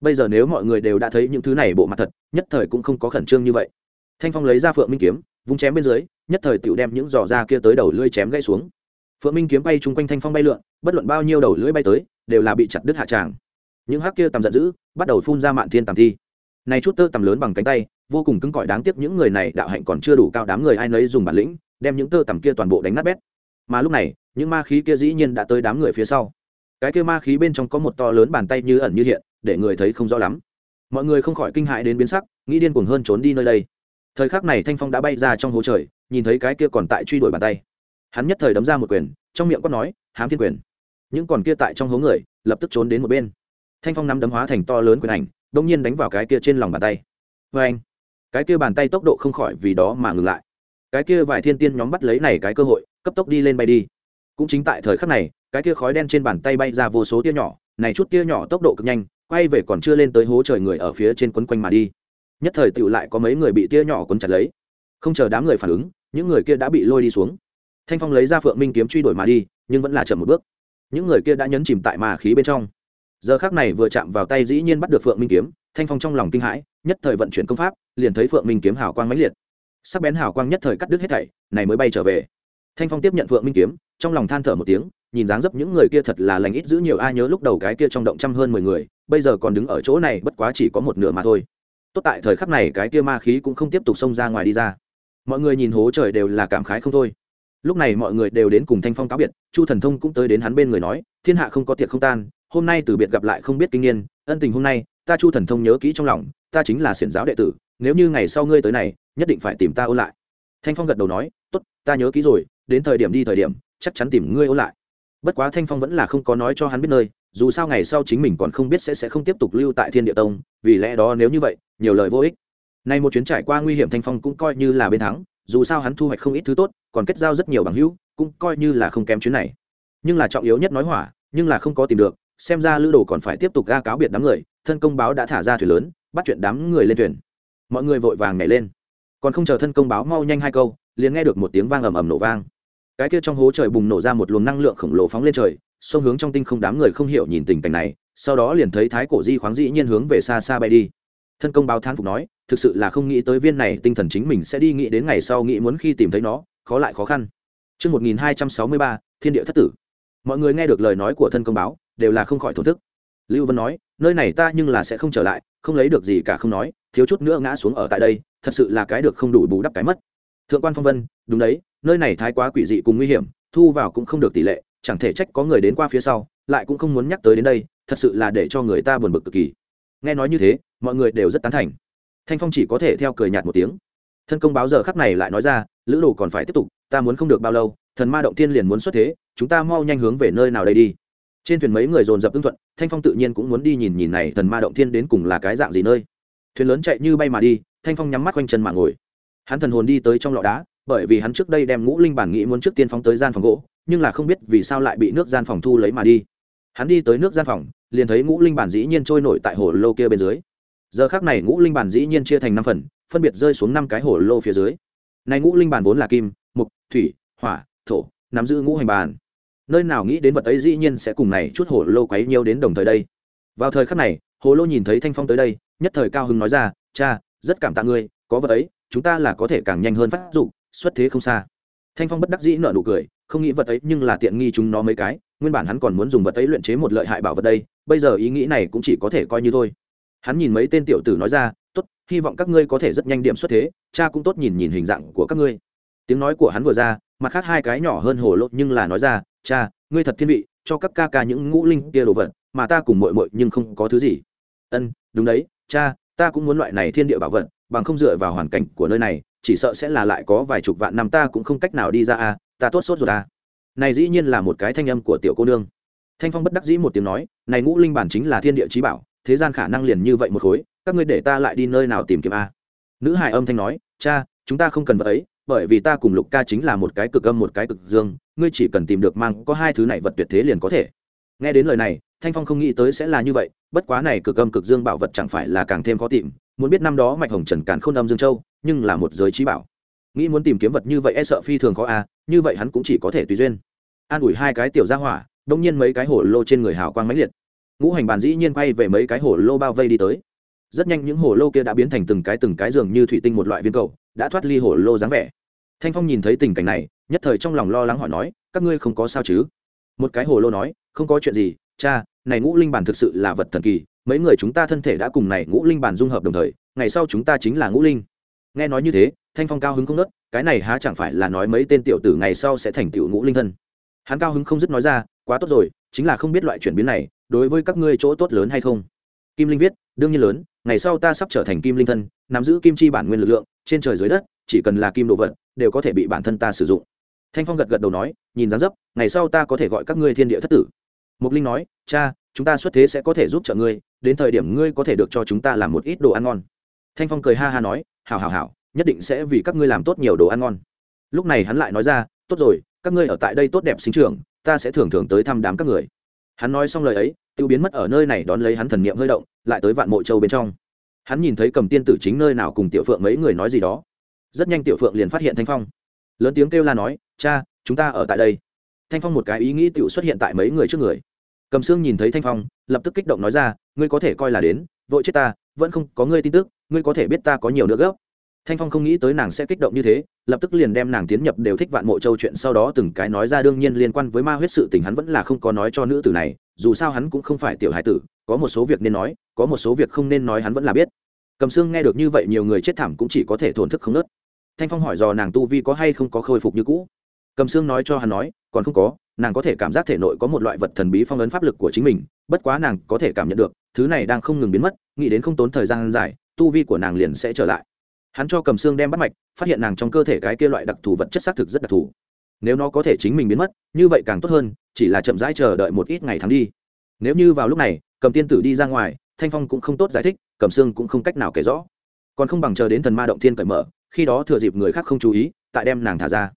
Bây giờ nếu mọi người đều đã thấy những thứ này bộ mặt thật, nhất thời cũng không có khẩn trương như vậy. Thanh phong lấy ra phượng minh kiếm, vung chém bên dưới, nhất thời tựu đem những giò da kia tới đầu lưỡi chém gãy xuống. Phượng minh kiếm bay chung quanh thanh phong bay lượn, bất luận bao nhiêu đầu lưỡi bay tới, đều là bị chặt đứt hạ tràng. Những hắc kia tầm giận dữ, bắt đầu phun ra mạn thiên tầm thi. Này chút tơ tầm lớn bằng cánh tay vô cùng cứng cỏi đáng tiếc những người này đạo hạnh còn chưa đủ cao đám người ai nấy dùng bản lĩnh, đem những tơ tằm kia toàn bộ đánh nát bét. Mà lúc này, những ma khí kia dĩ nhiên đã tới đám người phía sau. Cái kia ma khí bên trong có một to lớn bàn tay như ẩn như hiện, để người thấy không rõ lắm. Mọi người không khỏi kinh hại đến biến sắc, nghĩ điên cuồng hơn trốn đi nơi đây. Thời khắc này thanh phong đã bay ra trong hố trời, nhìn thấy cái kia còn tại truy đuổi bàn tay. Hắn nhất thời đấm ra một quyền, trong miệng quát nói, hám thiên quyền. Những còn kia tại trong hố người, lập tức trốn đến một bên. Thanh phong nắm đấm hóa thành to lớn quyền ảnh đông nhiên đánh vào cái kia trên lòng bàn tay. Vê anh cái kia bàn tay tốc độ không khỏi vì đó mà ngừng lại. Cái kia vài thiên tiên nhóm bắt lấy này cái cơ hội, cấp tốc đi lên bay đi. Cũng chính tại thời khắc này, cái kia khói đen trên bàn tay bay ra vô số tia nhỏ, này chút tia nhỏ tốc độ cực nhanh, quay về còn chưa lên tới hố trời người ở phía trên quấn quanh mà đi. Nhất thời tựu lại có mấy người bị tia nhỏ quấn chặt lấy. Không chờ đám người phản ứng, những người kia đã bị lôi đi xuống. Thanh phong lấy ra phượng minh kiếm truy đuổi mà đi, nhưng vẫn là chậm một bước. Những người kia đã nhấn chìm tại mà khí bên trong. Giờ khác này vừa chạm vào tay dĩ nhiên bắt được phượng minh kiếm, thanh phong trong lòng kinh hãi nhất thời vận chuyển công pháp, liền thấy phượng minh kiếm hào quang mãnh liệt. Sắc bén hào quang nhất thời cắt đứt hết thảy, này mới bay trở về. Thanh phong tiếp nhận phượng minh kiếm, trong lòng than thở một tiếng, nhìn dáng dấp những người kia thật là lành ít giữ nhiều, ai nhớ lúc đầu cái kia trong động trăm hơn mười người, bây giờ còn đứng ở chỗ này, bất quá chỉ có một nửa mà thôi. Tốt tại thời khắc này cái kia ma khí cũng không tiếp tục xông ra ngoài đi ra. Mọi người nhìn hố trời đều là cảm khái không thôi. Lúc này mọi người đều đến cùng thanh phong cáo biệt, chu thần thông cũng tới đến hắn bên người nói, thiên hạ không có tiệc không tan, hôm nay từ biệt gặp lại không biết kinh niên, ân tình hôm nay ta chu thần thông nhớ kỹ trong lòng, ta chính là xiển giáo đệ tử, nếu như ngày sau ngươi tới này, nhất định phải tìm ta ôn lại. Thanh phong gật đầu nói, tốt, ta nhớ kỹ rồi, đến thời điểm đi thời điểm, chắc chắn tìm ngươi ôn lại. Bất quá thanh phong vẫn là không có nói cho hắn biết nơi, dù sao ngày sau chính mình còn không biết sẽ sẽ không tiếp tục lưu tại thiên địa tông, vì lẽ đó nếu như vậy, nhiều lời vô ích. Nay một chuyến trải qua nguy hiểm thanh phong cũng coi như là bên thắng, dù sao hắn thu hoạch không ít thứ tốt, còn kết giao rất nhiều bằng hữu, cũng coi như là không kém chuyến này. Nhưng là trọng yếu nhất nói hỏa, nhưng là không có tìm được xem ra lữ đồ còn phải tiếp tục ga cáo biệt đám người thân công báo đã thả ra thuyền lớn bắt chuyện đám người lên thuyền. Mọi người vội vàng nhảy lên. Còn không chờ thân công báo mau nhanh hai câu liền nghe được một tiếng vang ầm ầm nổ vang. Cái kia trong hố trời bùng nổ ra một luồng năng lượng khổng lồ phóng lên trời xông hướng trong tinh không đám người không hiểu nhìn tình cảnh này sau đó liền thấy thái cổ di khoáng dĩ nhiên hướng về xa xa bay đi. Thân công báo thán phục nói thực sự là không nghĩ tới viên này tinh thần chính mình sẽ đi nghĩ đến ngày sau nghĩ muốn khi tìm thấy nó khó lại khó khăn. Trước 1263, thiên địa thất tử. Mọi người nghe được lời nói của thân công báo, đều là không khỏi thổn thức. Lưu Vân nói, nơi này ta nhưng là sẽ không trở lại, không lấy được gì cả không nói, thiếu chút nữa ngã xuống ở tại đây, thật sự là cái được không đủ bù đắp cái mất. Thượng quan Phong Vân, đúng đấy, nơi này thái quá quỷ dị cùng nguy hiểm, thu vào cũng không được tỷ lệ, chẳng thể trách có người đến qua phía sau, lại cũng không muốn nhắc tới đến đây, thật sự là để cho người ta buồn bực cực kỳ. Nghe nói như thế, mọi người đều rất tán thành thanh phong chỉ có thể theo cười nhạt một tiếng thân công báo giờ khắc này lại nói ra lữ đồ còn phải tiếp tục ta muốn không được bao lâu thần ma động tiên liền muốn xuất thế chúng ta mau nhanh hướng về nơi nào đây đi trên thuyền mấy người dồn dập ưng thuận, thanh phong tự nhiên cũng muốn đi nhìn nhìn này thần ma động thiên đến cùng là cái dạng gì nơi. Thuyền lớn chạy như bay mà đi, thanh phong nhắm mắt quanh chân mà ngồi. Hắn thần hồn đi tới trong lọ đá, bởi vì hắn trước đây đem ngũ linh bản nghĩ muốn trước tiên phóng tới gian phòng gỗ, nhưng là không biết vì sao lại bị nước gian phòng thu lấy mà đi. Hắn đi tới nước gian phòng, liền thấy ngũ linh bản dĩ nhiên trôi nổi tại hồ lô kia bên dưới. Giờ khác này ngũ linh bản dĩ nhiên chia thành năm phần, phân biệt rơi xuống năm cái hồ lô phía dưới. Này ngũ linh bản vốn là kim, mục, thủy, hỏa, thổ, nắm giữ ngũ hành bản nơi nào nghĩ đến vật ấy dĩ nhiên sẽ cùng này chút hồ lô quấy nhiều đến đồng thời đây. Vào thời khắc này, hồ lô nhìn thấy thanh phong tới đây, nhất thời cao hưng nói ra, cha, rất cảm tạ ngươi, có vật ấy, chúng ta là có thể càng nhanh hơn phát dụng xuất thế không xa. Thanh phong bất đắc dĩ nở nụ cười, không nghĩ vật ấy nhưng là tiện nghi chúng nó mấy cái, nguyên bản hắn còn muốn dùng vật ấy luyện chế một lợi hại bảo vật đây, bây giờ ý nghĩ này cũng chỉ có thể coi như thôi. Hắn nhìn mấy tên tiểu tử nói ra, tốt, hy vọng các ngươi có thể rất nhanh điểm xuất thế, cha cũng tốt nhìn nhìn hình dạng của các ngươi tiếng nói của hắn vừa ra, mặt khác hai cái nhỏ hơn hồ lô nhưng là nói ra, cha, ngươi thật thiên vị, cho các ca ca những ngũ linh kia đồ vật, mà ta cùng mội mội nhưng không có thứ gì. Ân, đúng đấy, cha, ta cũng muốn loại này thiên địa bảo vật, bằng không dựa vào hoàn cảnh của nơi này, chỉ sợ sẽ là lại có vài chục vạn năm ta cũng không cách nào đi ra a, ta tốt sốt rồi à này dĩ nhiên là một cái thanh âm của tiểu cô nương. Thanh phong bất đắc dĩ một tiếng nói, này ngũ linh bản chính là thiên địa trí bảo, thế gian khả năng liền như vậy một khối, các ngươi để ta lại đi nơi nào tìm kiếm a? Nữ hài âm thanh nói, cha, chúng ta không cần vật ấy bởi vì ta cùng lục ca chính là một cái cực âm một cái cực dương, ngươi chỉ cần tìm được mang có hai thứ này vật tuyệt thế liền có thể. Nghe đến lời này, thanh phong không nghĩ tới sẽ là như vậy, bất quá này cực âm cực dương bảo vật chẳng phải là càng thêm khó tìm, muốn biết năm đó mạch hồng trần càn k h ô n âm dương châu, nhưng là một giới trí bảo. Nghĩ muốn tìm kiếm vật như vậy e sợ phi thường khó a như vậy hắn cũng chỉ có thể tùy duyên. An ủi hai cái tiểu ra hỏa đông nhiên mấy cái hổ lô trên người hào quang mãnh liệt. Ngũ hành bàn dĩ nhiên quay về mấy cái hổ lô bao vây đi tới rất nhanh những hồ lô kia đã biến thành từng cái từng cái giường như thủy tinh một loại viên cầu, đã thoát ly hồ lô dáng vẻ. Thanh phong nhìn thấy tình cảnh này, nhất thời trong lòng lo lắng hỏi nói, các ngươi không có sao chứ? Một cái hồ lô nói, không có chuyện gì, cha, này ngũ linh bản thực sự là vật thần kỳ, mấy người chúng ta thân thể đã cùng này ngũ linh bản dung hợp đồng thời, ngày sau chúng ta chính là ngũ linh. Nghe nói như thế, thanh phong cao hứng không nớt cái này há chẳng phải là nói mấy tên tiểu tử ngày sau sẽ thành tiểu ngũ linh thân. Hắn cao hứng không dứt nói ra, quá tốt rồi, chính là không biết loại chuyển biến này, đối với các ngươi chỗ tốt lớn hay không? Kim linh viết, đương nhiên lớn ngày sau ta sắp trở thành kim linh thân, nắm giữ kim chi bản nguyên lực lượng, trên trời dưới đất, chỉ cần là kim đồ vật, đều có thể bị bản thân ta sử dụng. Thanh phong gật gật đầu nói, nhìn dáng dấp, ngày sau ta có thể gọi các ngươi thiên địa thất tử. Mục linh nói, cha, chúng ta xuất thế sẽ có thể giúp trợ ngươi, đến thời điểm ngươi có thể được cho chúng ta làm một ít đồ ăn ngon. Thanh phong cười ha ha nói, hảo hảo hảo, nhất định sẽ vì các ngươi làm tốt nhiều đồ ăn ngon. Lúc này hắn lại nói ra, tốt rồi, các ngươi ở tại đây tốt đẹp sinh trường ta sẽ thường thường tới thăm đám các người. Hắn nói xong lời ấy tiêu biến mất ở nơi này đón lấy hắn thần niệm hơi động, lại tới vạn mộ châu bên trong. Hắn nhìn thấy cầm tiên tử chính nơi nào cùng tiểu phượng mấy người nói gì đó. Rất nhanh tiểu phượng liền phát hiện thanh phong. Lớn tiếng kêu la nói, cha, chúng ta ở tại đây. Thanh phong một cái ý nghĩ tự xuất hiện tại mấy người trước người. Cầm sương nhìn thấy thanh phong, lập tức kích động nói ra, ngươi có thể coi là đến, vội chết ta, vẫn không có ngươi tin tức, ngươi có thể biết ta có nhiều nữa gốc. thanh phong không nghĩ tới nàng sẽ kích động như thế, lập tức liền đem nàng tiến nhập đều thích vạn mộ châu chuyện sau đó từng cái nói ra, đương nhiên liên quan với ma huyết sự tình hắn vẫn là không có nói cho nữ tử này dù sao hắn cũng không phải tiểu hải tử, có một số việc nên nói, có một số việc không nên nói hắn vẫn là biết. Cầm sương nghe được như vậy nhiều người chết thảm cũng chỉ có thể thổn thức không nớt. Thanh phong hỏi dò nàng tu vi có hay không có khôi phục như cũ. Cầm sương nói cho hắn nói, còn không có, nàng có thể cảm giác thể nội có một loại vật thần bí phong ấn pháp lực của chính mình, bất quá nàng có thể cảm nhận được, thứ này đang không ngừng biến mất, nghĩ đến không tốn thời gian dài, tu vi của nàng liền sẽ trở lại. Hắn cho cầm xương đem bắt mạch, phát hiện nàng trong cơ thể cái kia loại đặc thù vật chất xác thực rất đặc thù nếu nó có thể chính mình biến mất, như vậy càng tốt hơn, chỉ là chậm rãi chờ đợi một ít ngày tháng đi. Nếu như vào lúc này, cầm tiên tử đi ra ngoài, thanh phong cũng không tốt giải thích cầm xương cũng không cách nào kể rõ. Còn không bằng chờ đến thần ma động thiên cởi mở, khi đó thừa dịp người khác không chú ý, tại đem nàng thả ra.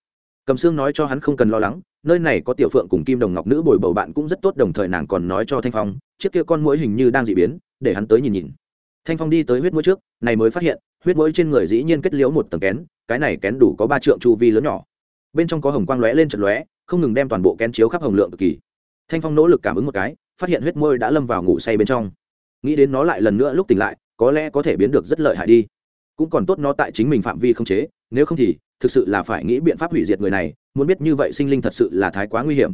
Cầm xương nói cho hắn không cần lo lắng, nơi này có tiểu phượng cùng kim đồng ngọc nữ bồi bầu bạn cũng rất tốt, đồng thời nàng còn nói cho thanh phong, chiếc kia con mũi hình như đang dị biến, để hắn tới nhìn nhìn. Thanh phong đi tới huyết mũi trước, này mới phát hiện, huyết mũi trên người dĩ nhiên kết liễu một tầng kén, cái này kén đủ có ba trượng chu vi lớn nhỏ bên trong có hồng quang lóe lên trận lóe, không ngừng đem toàn bộ kén chiếu khắp hồng lượng cực kỳ. Thanh phong nỗ lực cảm ứng một cái, phát hiện huyết môi đã lâm vào ngủ say bên trong. Nghĩ đến nó lại lần nữa lúc tỉnh lại, có lẽ có thể biến được rất lợi hại đi. Cũng còn tốt nó tại chính mình phạm vi không chế, nếu không thì, thực sự là phải nghĩ biện pháp hủy diệt người này, muốn biết như vậy sinh linh thật sự là thái quá nguy hiểm.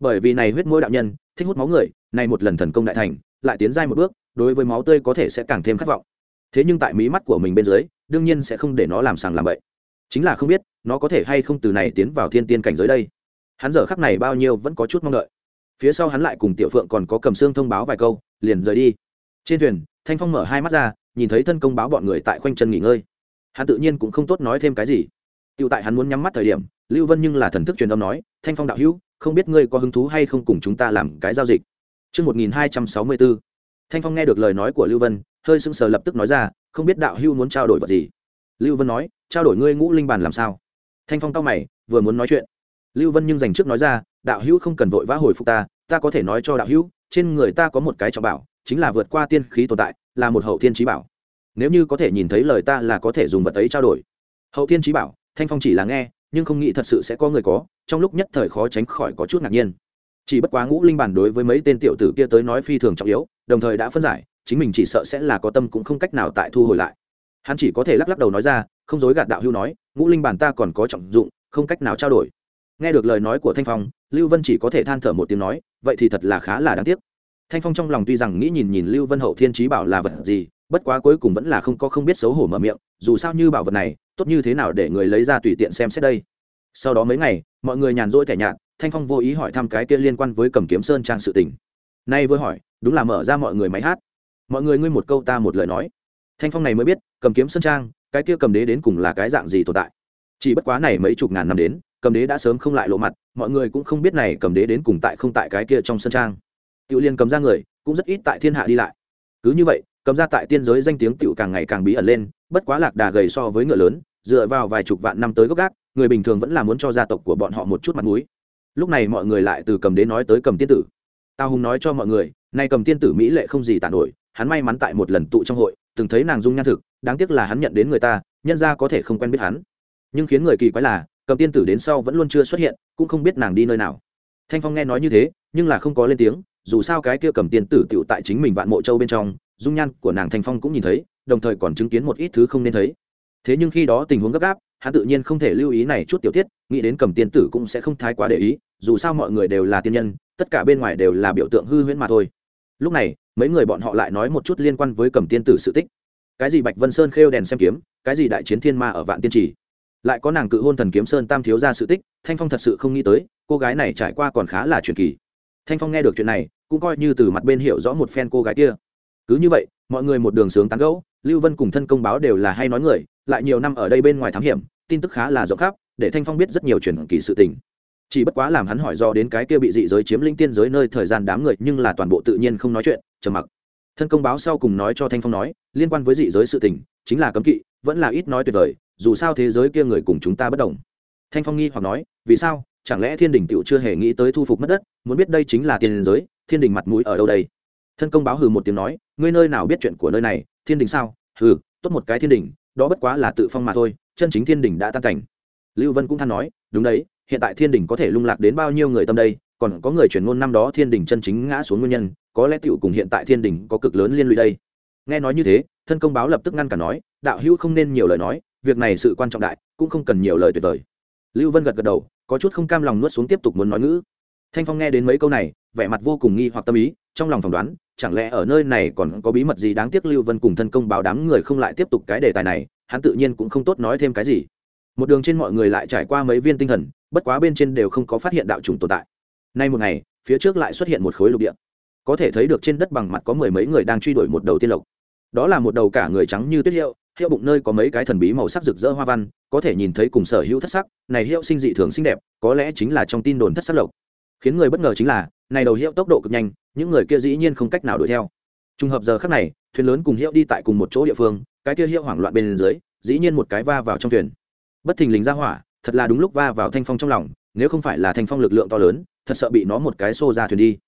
Bởi vì này huyết môi đạo nhân, thích hút máu người, này một lần thần công đại thành, lại tiến dai một bước, đối với máu tươi có thể sẽ càng thêm khát vọng. Thế nhưng tại mí mắt của mình bên dưới, đương nhiên sẽ không để nó làm sàng làm bậy chính là không biết nó có thể hay không từ này tiến vào thiên tiên cảnh giới đây. Hắn giờ khắc này bao nhiêu vẫn có chút mong đợi. Phía sau hắn lại cùng tiểu phượng còn có cầm xương thông báo vài câu liền rời đi. Trên thuyền thanh phong mở hai mắt ra nhìn thấy thân công báo bọn người tại khoanh chân nghỉ ngơi. Hắn tự nhiên cũng không tốt nói thêm cái gì. Tựu tại hắn muốn nhắm mắt thời điểm lưu vân nhưng là thần thức truyền âm nói thanh phong đạo hữu không biết ngươi có hứng thú hay không cùng chúng ta làm cái giao dịch? Trước 1264, thanh phong nghe được lời nói của lưu vân hơi sưng sờ lập tức nói ra không biết đạo hữu muốn trao đổi vật gì? Lưu vân nói, trao đổi ngươi ngũ linh bàn làm sao? Thanh phong cao mày, vừa muốn nói chuyện. Lưu vân nhưng dành trước nói ra, đạo hữu không cần vội vã hồi phục ta ta có thể nói cho đạo hữu, trên người ta có một cái trọng bảo, chính là vượt qua tiên khí tồn tại, là một hậu thiên trí bảo. Nếu như có thể nhìn thấy lời ta là có thể dùng vật ấy trao đổi. Hậu thiên trí bảo, thanh phong chỉ là nghe, nhưng không nghĩ thật sự sẽ có người có, trong lúc nhất thời khó tránh khỏi có chút ngạc nhiên. Chỉ bất quá ngũ linh bản đối với mấy tên tiểu tử kia tới nói phi thường trọng yếu, đồng thời đã phân giải, chính mình chỉ sợ sẽ là có tâm cũng không cách nào tại thu hồi lại hắn chỉ có thể lắc lắc đầu nói ra, không dối gạt đạo hưu nói, ngũ linh bản ta còn có trọng dụng, không cách nào trao đổi. Nghe được lời nói của thanh phong, lưu vân chỉ có thể than thở một tiếng nói, vậy thì thật là khá là đáng tiếc. Thanh phong trong lòng tuy rằng nghĩ nhìn nhìn lưu vân hậu thiên trí bảo là vật gì, bất quá cuối cùng vẫn là không có không biết xấu hổ mở miệng, dù sao như bảo vật này, tốt như thế nào để người lấy ra tùy tiện xem xét đây. Sau đó mấy ngày, mọi người nhàn rỗi thẻ nhạt, thanh phong vô ý hỏi thăm cái kia liên quan với cầm kiếm sơn trang sự tình. Nay vừa hỏi, đúng là mở ra mọi người máy hát. Mọi người ngươi một câu ta một lời nói thanh phong này mới biết, cầm kiếm sơn trang, cái kia cầm đế đến cùng là cái dạng gì tồn tại. Chỉ bất quá này mấy chục ngàn năm đến, cầm đế đã sớm không lại lộ mặt, mọi người cũng không biết này cầm đế đến cùng tại không tại cái kia trong sân trang. Tiểu liên cầm ra người, cũng rất ít tại thiên hạ đi lại. Cứ như vậy, cầm ra tại tiên giới danh tiếng tiểu càng ngày càng bí ẩn lên, bất quá lạc đà gầy so với ngựa lớn, dựa vào vài chục vạn năm tới gốc gác, người bình thường vẫn là muốn cho gia tộc của bọn họ một chút mặt mũi. Lúc này mọi người lại từ cầm đế nói tới cầm tiên tử. Tào hùng nói cho mọi người nay cầm tiên tử mỹ lệ không gì tàn nổi hắn may mắn tại một lần tụ trong hội, từng thấy nàng dung nhan thực, đáng tiếc là hắn nhận đến người ta, nhân ra có thể không quen biết hắn. Nhưng khiến người kỳ quái là, cầm tiên tử đến sau vẫn luôn chưa xuất hiện, cũng không biết nàng đi nơi nào. Thanh phong nghe nói như thế, nhưng là không có lên tiếng, dù sao cái kia cầm tiên tử tựu tại chính mình vạn mộ châu bên trong, dung nhan của nàng thanh phong cũng nhìn thấy, đồng thời còn chứng kiến một ít thứ không nên thấy. Thế nhưng khi đó tình huống gấp gáp, hắn tự nhiên không thể lưu ý này chút tiểu tiết, nghĩ đến cầm tiên tử cũng sẽ không thái quá để ý, dù sao mọi người đều là tiên nhân, tất cả bên ngoài đều là biểu tượng hư huyễn mà thôi. Lúc này mấy người bọn họ lại nói một chút liên quan với cầm tiên tử sự tích. Cái gì bạch vân sơn khêu đèn xem kiếm, cái gì đại chiến thiên ma ở vạn tiên trì. Lại có nàng cự hôn thần kiếm sơn tam thiếu ra sự tích, thanh phong thật sự không nghĩ tới, cô gái này trải qua còn khá là truyền kỳ. Thanh phong nghe được chuyện này, cũng coi như từ mặt bên hiểu rõ một phen cô gái kia. Cứ như vậy, mọi người một đường sướng tán gẫu, lưu vân cùng thân công báo đều là hay nói người, lại nhiều năm ở đây bên ngoài thám hiểm, tin tức khá là rộng khắp, để thanh phong biết rất nhiều truyền kỳ sự tình. Chỉ bất quá làm hắn hỏi do đến cái kia bị dị giới chiếm lĩnh tiên giới nơi thời gian đám người, nhưng là toàn bộ tự nhiên không nói chuyện trầm mặc. Thân công báo sau cùng nói cho thanh phong nói, liên quan với dị giới sự tình, chính là cấm kỵ, vẫn là ít nói tuyệt vời, dù sao thế giới kia người cùng chúng ta bất đồng. Thanh phong nghi hoặc nói, vì sao? Chẳng lẽ thiên đình tựu chưa hề nghĩ tới thu phục mất đất? Muốn biết đây chính là tiền giới, thiên đình mặt mũi ở đâu đây? Thân công báo hừ một tiếng nói, ngươi nơi nào biết chuyện của nơi này? Thiên đình sao? Hừ, tốt một cái thiên đình, đó bất quá là tự phong mà thôi, chân chính thiên đình đã tan cảnh. Lưu vân cũng than nói, đúng đấy, hiện tại thiên đình có thể lung lạc đến bao nhiêu người tâm đây, còn có người chuyển ngôn năm đó thiên đình chân chính ngã xuống nguyên nhân có lẽ tiểu cùng hiện tại thiên đình có cực lớn liên lụy đây. Nghe nói như thế, thân công báo lập tức ngăn cả nói, đạo hữu không nên nhiều lời nói, việc này sự quan trọng đại, cũng không cần nhiều lời tuyệt vời. Lưu vân gật gật đầu, có chút không cam lòng nuốt xuống tiếp tục muốn nói ngữ. Thanh phong nghe đến mấy câu này, vẻ mặt vô cùng nghi hoặc tâm ý, trong lòng phỏng đoán, chẳng lẽ ở nơi này còn có bí mật gì đáng tiếc lưu vân cùng thân công báo đám người không lại tiếp tục cái đề tài này, hắn tự nhiên cũng không tốt nói thêm cái gì. Một đường trên mọi người lại trải qua mấy viên tinh thần, bất quá bên trên đều không có phát hiện đạo trùng tồn tại. Nay một ngày, phía trước lại xuất hiện một khối lục địa có thể thấy được trên đất bằng mặt có mười mấy người đang truy đuổi một đầu tiên lộc. Đó là một đầu cả người trắng như tuyết hiệu hiệu bụng nơi có mấy cái thần bí màu sắc rực rỡ hoa văn, có thể nhìn thấy cùng sở hữu thất sắc, này hiệu sinh dị thường xinh đẹp, có lẽ chính là trong tin đồn thất sắc lộc. Khiến người bất ngờ chính là, này đầu hiệu tốc độ cực nhanh, những người kia dĩ nhiên không cách nào đuổi theo. Trùng hợp giờ khắc này, thuyền lớn cùng hiệu đi tại cùng một chỗ địa phương, cái kia hiệu hoảng loạn bên dưới, dĩ nhiên một cái va vào trong thuyền. Bất thình lình ra hỏa, thật là đúng lúc va vào thanh phong trong lòng, nếu không phải là thanh phong lực lượng to lớn, thật sợ bị nó một cái xô ra thuyền đi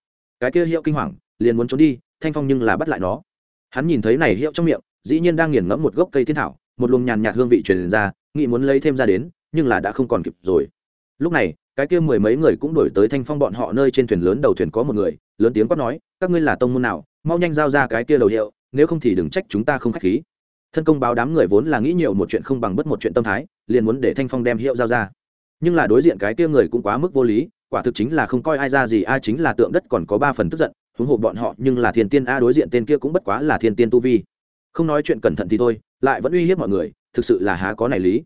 cái kia hiệu kinh hoàng, liền muốn trốn đi, thanh phong nhưng là bắt lại nó. Hắn nhìn thấy này hiệu trong miệng, dĩ nhiên đang nghiền ngẫm một gốc cây thiên thảo, một luồng nhàn nhạt hương vị truyền ra, nghĩ muốn lấy thêm ra đến, nhưng là đã không còn kịp rồi. Lúc này, cái kia mười mấy người cũng đổi tới thanh phong bọn họ nơi trên thuyền lớn đầu thuyền có một người, lớn tiếng quát nói, các ngươi là tông môn nào, mau nhanh giao ra cái kia đầu hiệu, nếu không thì đừng trách chúng ta không khách khí. Thân công báo đám người vốn là nghĩ nhiều một chuyện không bằng bất một chuyện tâm thái, liền muốn để thanh phong đem hiệu giao ra. Nhưng là đối diện cái kia người cũng quá mức vô lý quả thực chính là không coi ai ra gì, ai chính là tượng đất còn có ba phần tức giận, huống hồ bọn họ, nhưng là thiên tiên a đối diện tên kia cũng bất quá là thiên tiên tu vi. Không nói chuyện cẩn thận thì thôi, lại vẫn uy hiếp mọi người, thực sự là há có này lý.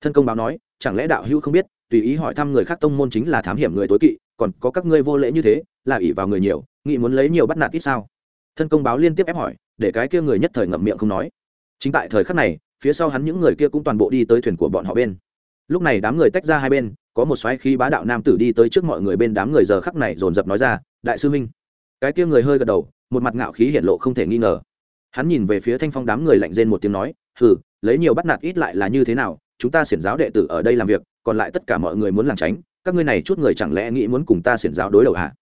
Thân công báo nói, chẳng lẽ đạo hữu không biết, tùy ý hỏi thăm người khác tông môn chính là thám hiểm người tối kỵ, còn có các ngươi vô lễ như thế, là ỷ vào người nhiều, nghĩ muốn lấy nhiều bắt nạt ít sao? Thân công báo liên tiếp ép hỏi, để cái kia người nhất thời ngậm miệng không nói. Chính tại thời khắc này, phía sau hắn những người kia cũng toàn bộ đi tới thuyền của bọn họ bên. Lúc này đám người tách ra hai bên có một xoáy khí bá đạo nam tử đi tới trước mọi người bên đám người giờ khắc này dồn dập nói ra, đại sư minh cái kia người hơi gật đầu, một mặt ngạo khí hiện lộ không thể nghi ngờ. Hắn nhìn về phía thanh phong đám người lạnh rên một tiếng nói, hừ, lấy nhiều bắt nạt ít lại là như thế nào? Chúng ta xiển giáo đệ tử ở đây làm việc, còn lại tất cả mọi người muốn làm tránh, các ngươi này chút người chẳng lẽ nghĩ muốn cùng ta xiển giáo đối đầu hả?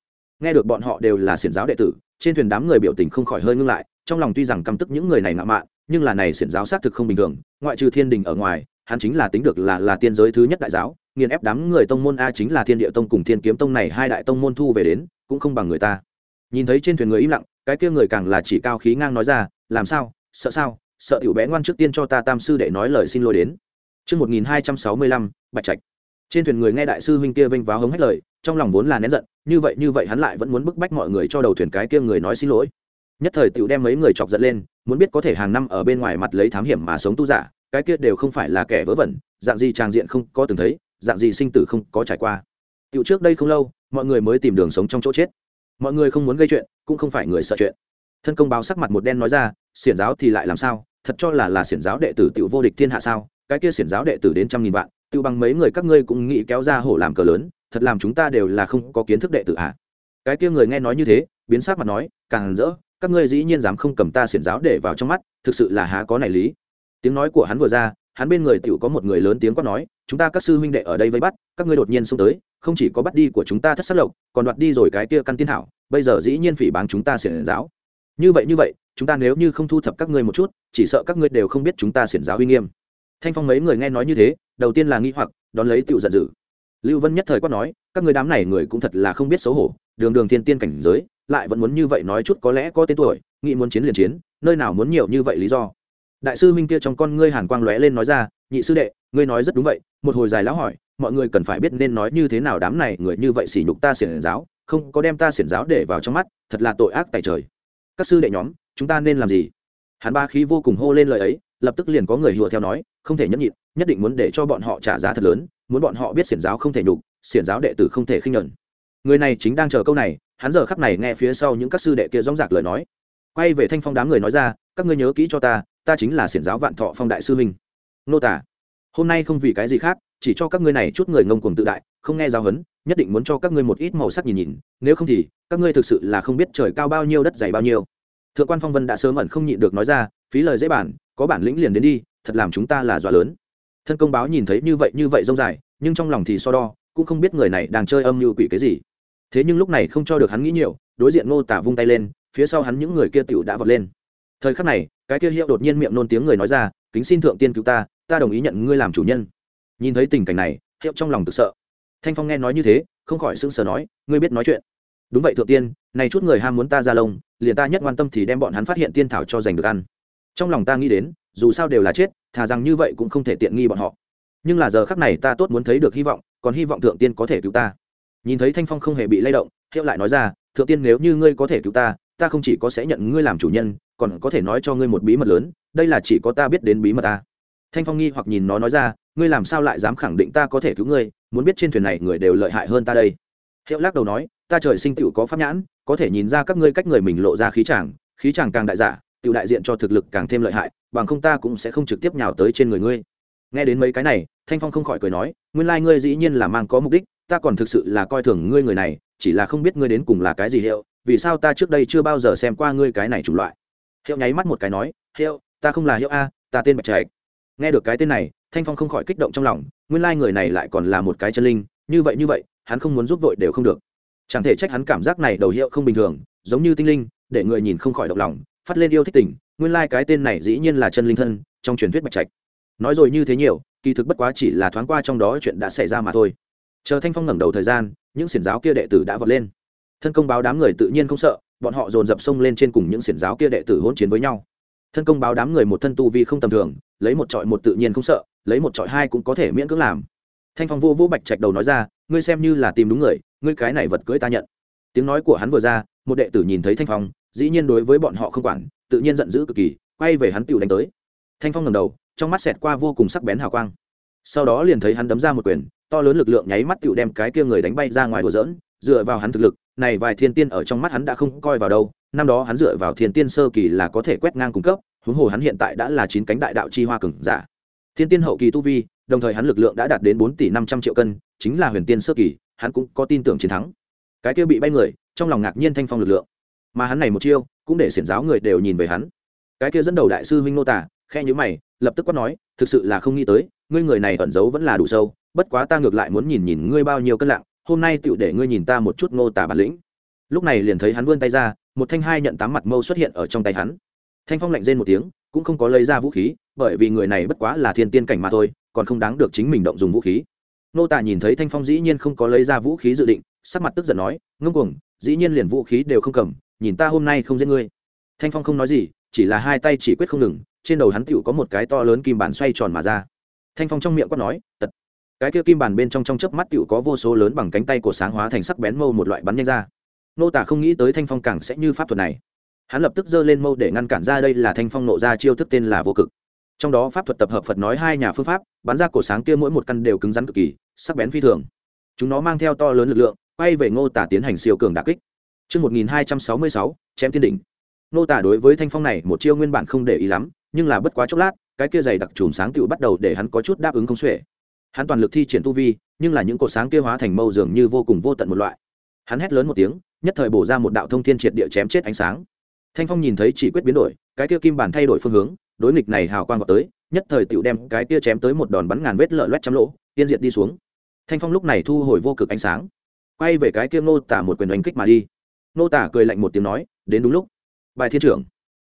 Nghe được bọn họ đều là xiển giáo đệ tử, trên thuyền đám người biểu tình không khỏi hơi ngưng lại, trong lòng tuy rằng căm tức những người này ngạo mạn, nhưng là này xiển giáo xác thực không bình thường, ngoại trừ thiên đình ở ngoài, hắn chính là tính được là là tiên giới thứ nhất đại giáo nghiền ép đám người tông môn a chính là thiên địa tông cùng thiên kiếm tông này hai đại tông môn thu về đến cũng không bằng người ta nhìn thấy trên thuyền người im lặng cái kia người càng là chỉ cao khí ngang nói ra làm sao sợ sao sợ tiểu bé ngoan trước tiên cho ta tam sư đệ nói lời xin lỗi đến Trước 1265, Bạch Trạch. Trên thuyền người nghe đại sư huynh kia vênh váo hống hết lời, trong lòng vốn là nén giận, như vậy như vậy hắn lại vẫn muốn bức bách mọi người cho đầu thuyền cái kia người nói xin lỗi. Nhất thời tiểu đem mấy người chọc giận lên, muốn biết có thể hàng năm ở bên ngoài mặt lấy thám hiểm mà sống tu giả, cái kia đều không phải là kẻ vớ vẩn, dạng gì trang diện không có từng thấy, dạng gì sinh tử không có trải qua. Tiểu trước đây không lâu, mọi người mới tìm đường sống trong chỗ chết. Mọi người không muốn gây chuyện, cũng không phải người sợ chuyện. Thân công báo sắc mặt một đen nói ra, xiển giáo thì lại làm sao, thật cho là là xiển giáo đệ tử tiểu vô địch thiên hạ sao? cái kia xiển giáo đệ tử đến trăm nghìn vạn tiểu bằng mấy người các ngươi cũng nghĩ kéo ra hổ làm cờ lớn thật làm chúng ta đều là không có kiến thức đệ tử à cái kia người nghe nói như thế biến sắc mặt nói càng rỡ các ngươi dĩ nhiên dám không cầm ta xiển giáo để vào trong mắt thực sự là há có này lý tiếng nói của hắn vừa ra hắn bên người tiểu có một người lớn tiếng quát nói chúng ta các sư huynh đệ ở đây vây bắt, các ngươi đột nhiên xông tới, không chỉ có bắt đi của chúng ta thất sát lộc, còn đoạt đi rồi cái kia căn tiên thảo, bây giờ dĩ nhiên phỉ báng chúng ta xiển giáo. Như vậy như vậy, chúng ta nếu như không thu thập các ngươi một chút, chỉ sợ các ngươi đều không biết chúng ta xiển giáo uy nghiêm. Thanh phong mấy người nghe nói như thế, đầu tiên là nghi hoặc, đón lấy tựu giận dữ. Lưu vân nhất thời quát nói, các người đám này người cũng thật là không biết xấu hổ, đường đường thiên tiên cảnh giới, lại vẫn muốn như vậy nói chút có lẽ có tên tuổi, nghĩ muốn chiến liền chiến, nơi nào muốn nhiều như vậy lý do. Đại sư minh kia trong con ngươi hàn quang lóe lên nói ra, nhị sư đệ ngươi nói rất đúng vậy, một hồi dài lão hỏi, mọi người cần phải biết nên nói như thế nào đám này người như vậy sỉ nhục ta xiển giáo, không có đem ta xiển giáo để vào trong mắt, thật là tội ác tại trời. Các sư đệ nhóm, chúng ta nên làm gì? Hắn ba khí vô cùng hô lên lời ấy, lập tức liền có người hùa theo nói, không thể nhẫn nhịn, nhất định muốn để cho bọn họ trả giá thật lớn, muốn bọn họ biết xiển giáo không thể nhục, xiển giáo đệ tử không thể khinh nhẫn người này chính đang chờ câu này, hắn giờ khắc này nghe phía sau những các sư đệ kia dóng rạc lời nói. Quay về thanh phong đám người nói ra, các ngươi nhớ kỹ cho ta ta chính là xiển giáo vạn thọ phong đại sư huynh. Nô tả hôm nay không vì cái gì khác, chỉ cho các ngươi này chút người ngông cuồng tự đại, không nghe giáo huấn, nhất định muốn cho các ngươi một ít màu sắc nhìn nhìn, nếu không thì, các ngươi thực sự là không biết trời cao bao nhiêu đất dày bao nhiêu. Thượng quan phong vân đã sớm ẩn không nhịn được nói ra, phí lời dễ bản, có bản lĩnh liền đến đi, thật làm chúng ta là dọa lớn. Thân công báo nhìn thấy như vậy như vậy rông dài, nhưng trong lòng thì so đo, cũng không biết người này đang chơi âm như quỷ cái gì. Thế nhưng lúc này không cho được hắn nghĩ nhiều, đối diện ngô tả vung tay lên, phía sau hắn những người kia tựu đã vọt lên. Thời khắc này, cái kia hiệu đột nhiên miệng nôn tiếng người nói ra, kính xin thượng tiên cứu ta ta đồng ý nhận ngươi làm chủ nhân. Nhìn thấy tình cảnh này, hiệu trong lòng tự sợ. Thanh phong nghe nói như thế, không khỏi sững sờ nói, ngươi biết nói chuyện. Đúng vậy, thượng tiên, này chút người ham muốn ta ra lông, liền ta nhất quan tâm thì đem bọn hắn phát hiện tiên thảo cho giành được ăn. Trong lòng ta nghĩ đến, dù sao đều là chết, thà rằng như vậy cũng không thể tiện nghi bọn họ. Nhưng là giờ khắc này ta tốt muốn thấy được hy vọng, còn hy vọng thượng tiên có thể cứu ta. Nhìn thấy thanh phong không hề bị lay động, hiệu lại nói ra, thượng tiên nếu như ngươi có thể cứu ta ta không chỉ có sẽ nhận ngươi làm chủ nhân, còn có thể nói cho ngươi một bí mật lớn, đây là chỉ có ta biết đến bí mật ta thanh phong nghi hoặc nhìn nó nói ra, ngươi làm sao lại dám khẳng định ta có thể cứu ngươi? Muốn biết trên thuyền này người đều lợi hại hơn ta đây. Hiệu lắc đầu nói, ta trời sinh tựu có pháp nhãn, có thể nhìn ra các ngươi cách người mình lộ ra khí chàng khí chàng càng đại giả tựu đại diện cho thực lực càng thêm lợi hại, bằng không ta cũng sẽ không trực tiếp nhào tới trên người ngươi. Nghe đến mấy cái này, thanh phong không khỏi cười nói, nguyên lai、like、ngươi dĩ nhiên là mang có mục đích, ta còn thực sự là coi thường ngươi người này, chỉ là không biết ngươi đến cùng là cái gì hiệu, vì sao ta trước đây chưa bao giờ xem qua ngươi cái này chủng loại. Hiệu nháy mắt một cái nói, hiệu, ta không là hiệu a, ta tên bạch trạch nghe được cái tên này, thanh phong không khỏi kích động trong lòng, nguyên lai、like、người này lại còn là một cái chân linh, như vậy như vậy, hắn không muốn giúp vội đều không được. Chẳng thể trách hắn cảm giác này đầu hiệu không bình thường, giống như tinh linh, để người nhìn không khỏi động lòng, phát lên yêu thích tình, nguyên lai、like、cái tên này dĩ nhiên là chân linh thân, trong truyền thuyết bạch trạch. Nói rồi như thế nhiều, kỳ thực bất quá chỉ là thoáng qua trong đó chuyện đã xảy ra mà thôi. Chờ thanh phong ngẩng đầu thời gian, những xiển giáo kia đệ tử đã vọt lên. Thân công báo đám người tự nhiên không sợ, bọn họ dồn dập sông lên trên cùng những xiển giáo kia đệ tử hỗn chiến với nhau. Thân công báo đám người một thân tu vi không tầm thường lấy một trọi một tự nhiên không sợ, lấy một trọi hai cũng có thể miễn cưỡng làm. Thanh phong vô vô bạch trạch đầu nói ra, ngươi xem như là tìm đúng người, ngươi cái này vật cưỡi ta nhận. Tiếng nói của hắn vừa ra, một đệ tử nhìn thấy thanh phong, dĩ nhiên đối với bọn họ không quản, tự nhiên giận dữ cực kỳ, quay về hắn tựu đánh tới. Thanh phong ngầm đầu, trong mắt xẹt qua vô cùng sắc bén hào quang. Sau đó liền thấy hắn đấm ra một quyền, to lớn lực lượng nháy mắt tựu đem cái kia người đánh bay ra ngoài đùa dỡn dựa vào hắn thực lực, này vài thiên tiên ở trong mắt hắn đã không coi vào đâu năm đó hắn dựa vào thiên tiên sơ kỳ là có thể quét ngang cung cấp, huống hồ hắn hiện tại đã là chín cánh đại đạo chi hoa cừng giả. Thiên tiên hậu kỳ tu vi, đồng thời hắn lực lượng đã đạt đến bốn tỷ năm trăm triệu cân, chính là huyền tiên sơ kỳ, hắn cũng có tin tưởng chiến thắng. Cái kia bị bay người, trong lòng ngạc nhiên thanh phong lực lượng. Mà hắn này một chiêu, cũng để xiển giáo người đều nhìn về hắn. Cái kia dẫn đầu đại sư huynh nô tả khe nhữ mày, lập tức quát nói, thực sự là không nghĩ tới, ngươi người này ẩn giấu vẫn là đủ sâu, bất quá ta ngược lại muốn nhìn nhìn ngươi bao nhiêu cân lạng, hôm nay tựu để ngươi nhìn ta một chút ngô tả bản lĩnh. Lúc này liền thấy hắn vươn tay ra một thanh hai nhận tám mặt mâu xuất hiện ở trong tay hắn. Thanh phong lạnh rên một tiếng, cũng không có lấy ra vũ khí, bởi vì người này bất quá là thiên tiên cảnh mà thôi, còn không đáng được chính mình động dùng vũ khí. Nô tả nhìn thấy thanh phong dĩ nhiên không có lấy ra vũ khí dự định, sắc mặt tức giận nói, ngông cuồng, dĩ nhiên liền vũ khí đều không cầm, nhìn ta hôm nay không giết ngươi. Thanh phong không nói gì, chỉ là hai tay chỉ quyết không ngừng, trên đầu hắn tựu có một cái to lớn kim bản xoay tròn mà ra. Thanh phong trong miệng quát nói, tật. Cái kia kim bản bên trong trong chớp mắt tựu có vô số lớn bằng cánh tay của sáng hóa thành sắc bén mâu một loại bắn nhanh ra nô tả không nghĩ tới thanh phong càng sẽ như pháp thuật này hắn lập tức giơ lên mâu để ngăn cản ra đây là thanh phong nộ ra chiêu thức tên là vô cực trong đó pháp thuật tập hợp phật nói hai nhà phương pháp bắn ra cổ sáng kia mỗi một căn đều cứng rắn cực kỳ sắc bén phi thường chúng nó mang theo to lớn lực lượng quay về ngô tả tiến hành siêu cường đà kích Trước 1266, chém tiên đỉnh. Ngô tả đối với thanh phong này một chiêu nguyên bản không để ý lắm, nhưng là bất quá chốc lát, cái kia dày đặc chùm sáng tựu bắt đầu để hắn có chút đáp ứng không xuể. Hắn toàn lực thi triển tu vi, nhưng là những cột sáng kia hóa thành mâu dường như vô cùng vô tận một loại. Hắn hét lớn một tiếng, nhất thời bổ ra một đạo thông thiên triệt địa chém chết ánh sáng. Thanh Phong nhìn thấy chỉ quyết biến đổi, cái kia kim bản thay đổi phương hướng, đối nghịch này hào quang vào tới, nhất thời tựu đem cái kia chém tới một đòn bắn ngàn vết lở loét trăm lỗ, tiên diệt đi xuống. Thanh Phong lúc này thu hồi vô cực ánh sáng, quay về cái kia Ngô Tả một quyền đánh kích mà đi. Ngô Tả cười lạnh một tiếng nói, đến đúng lúc. Bài thiên trưởng.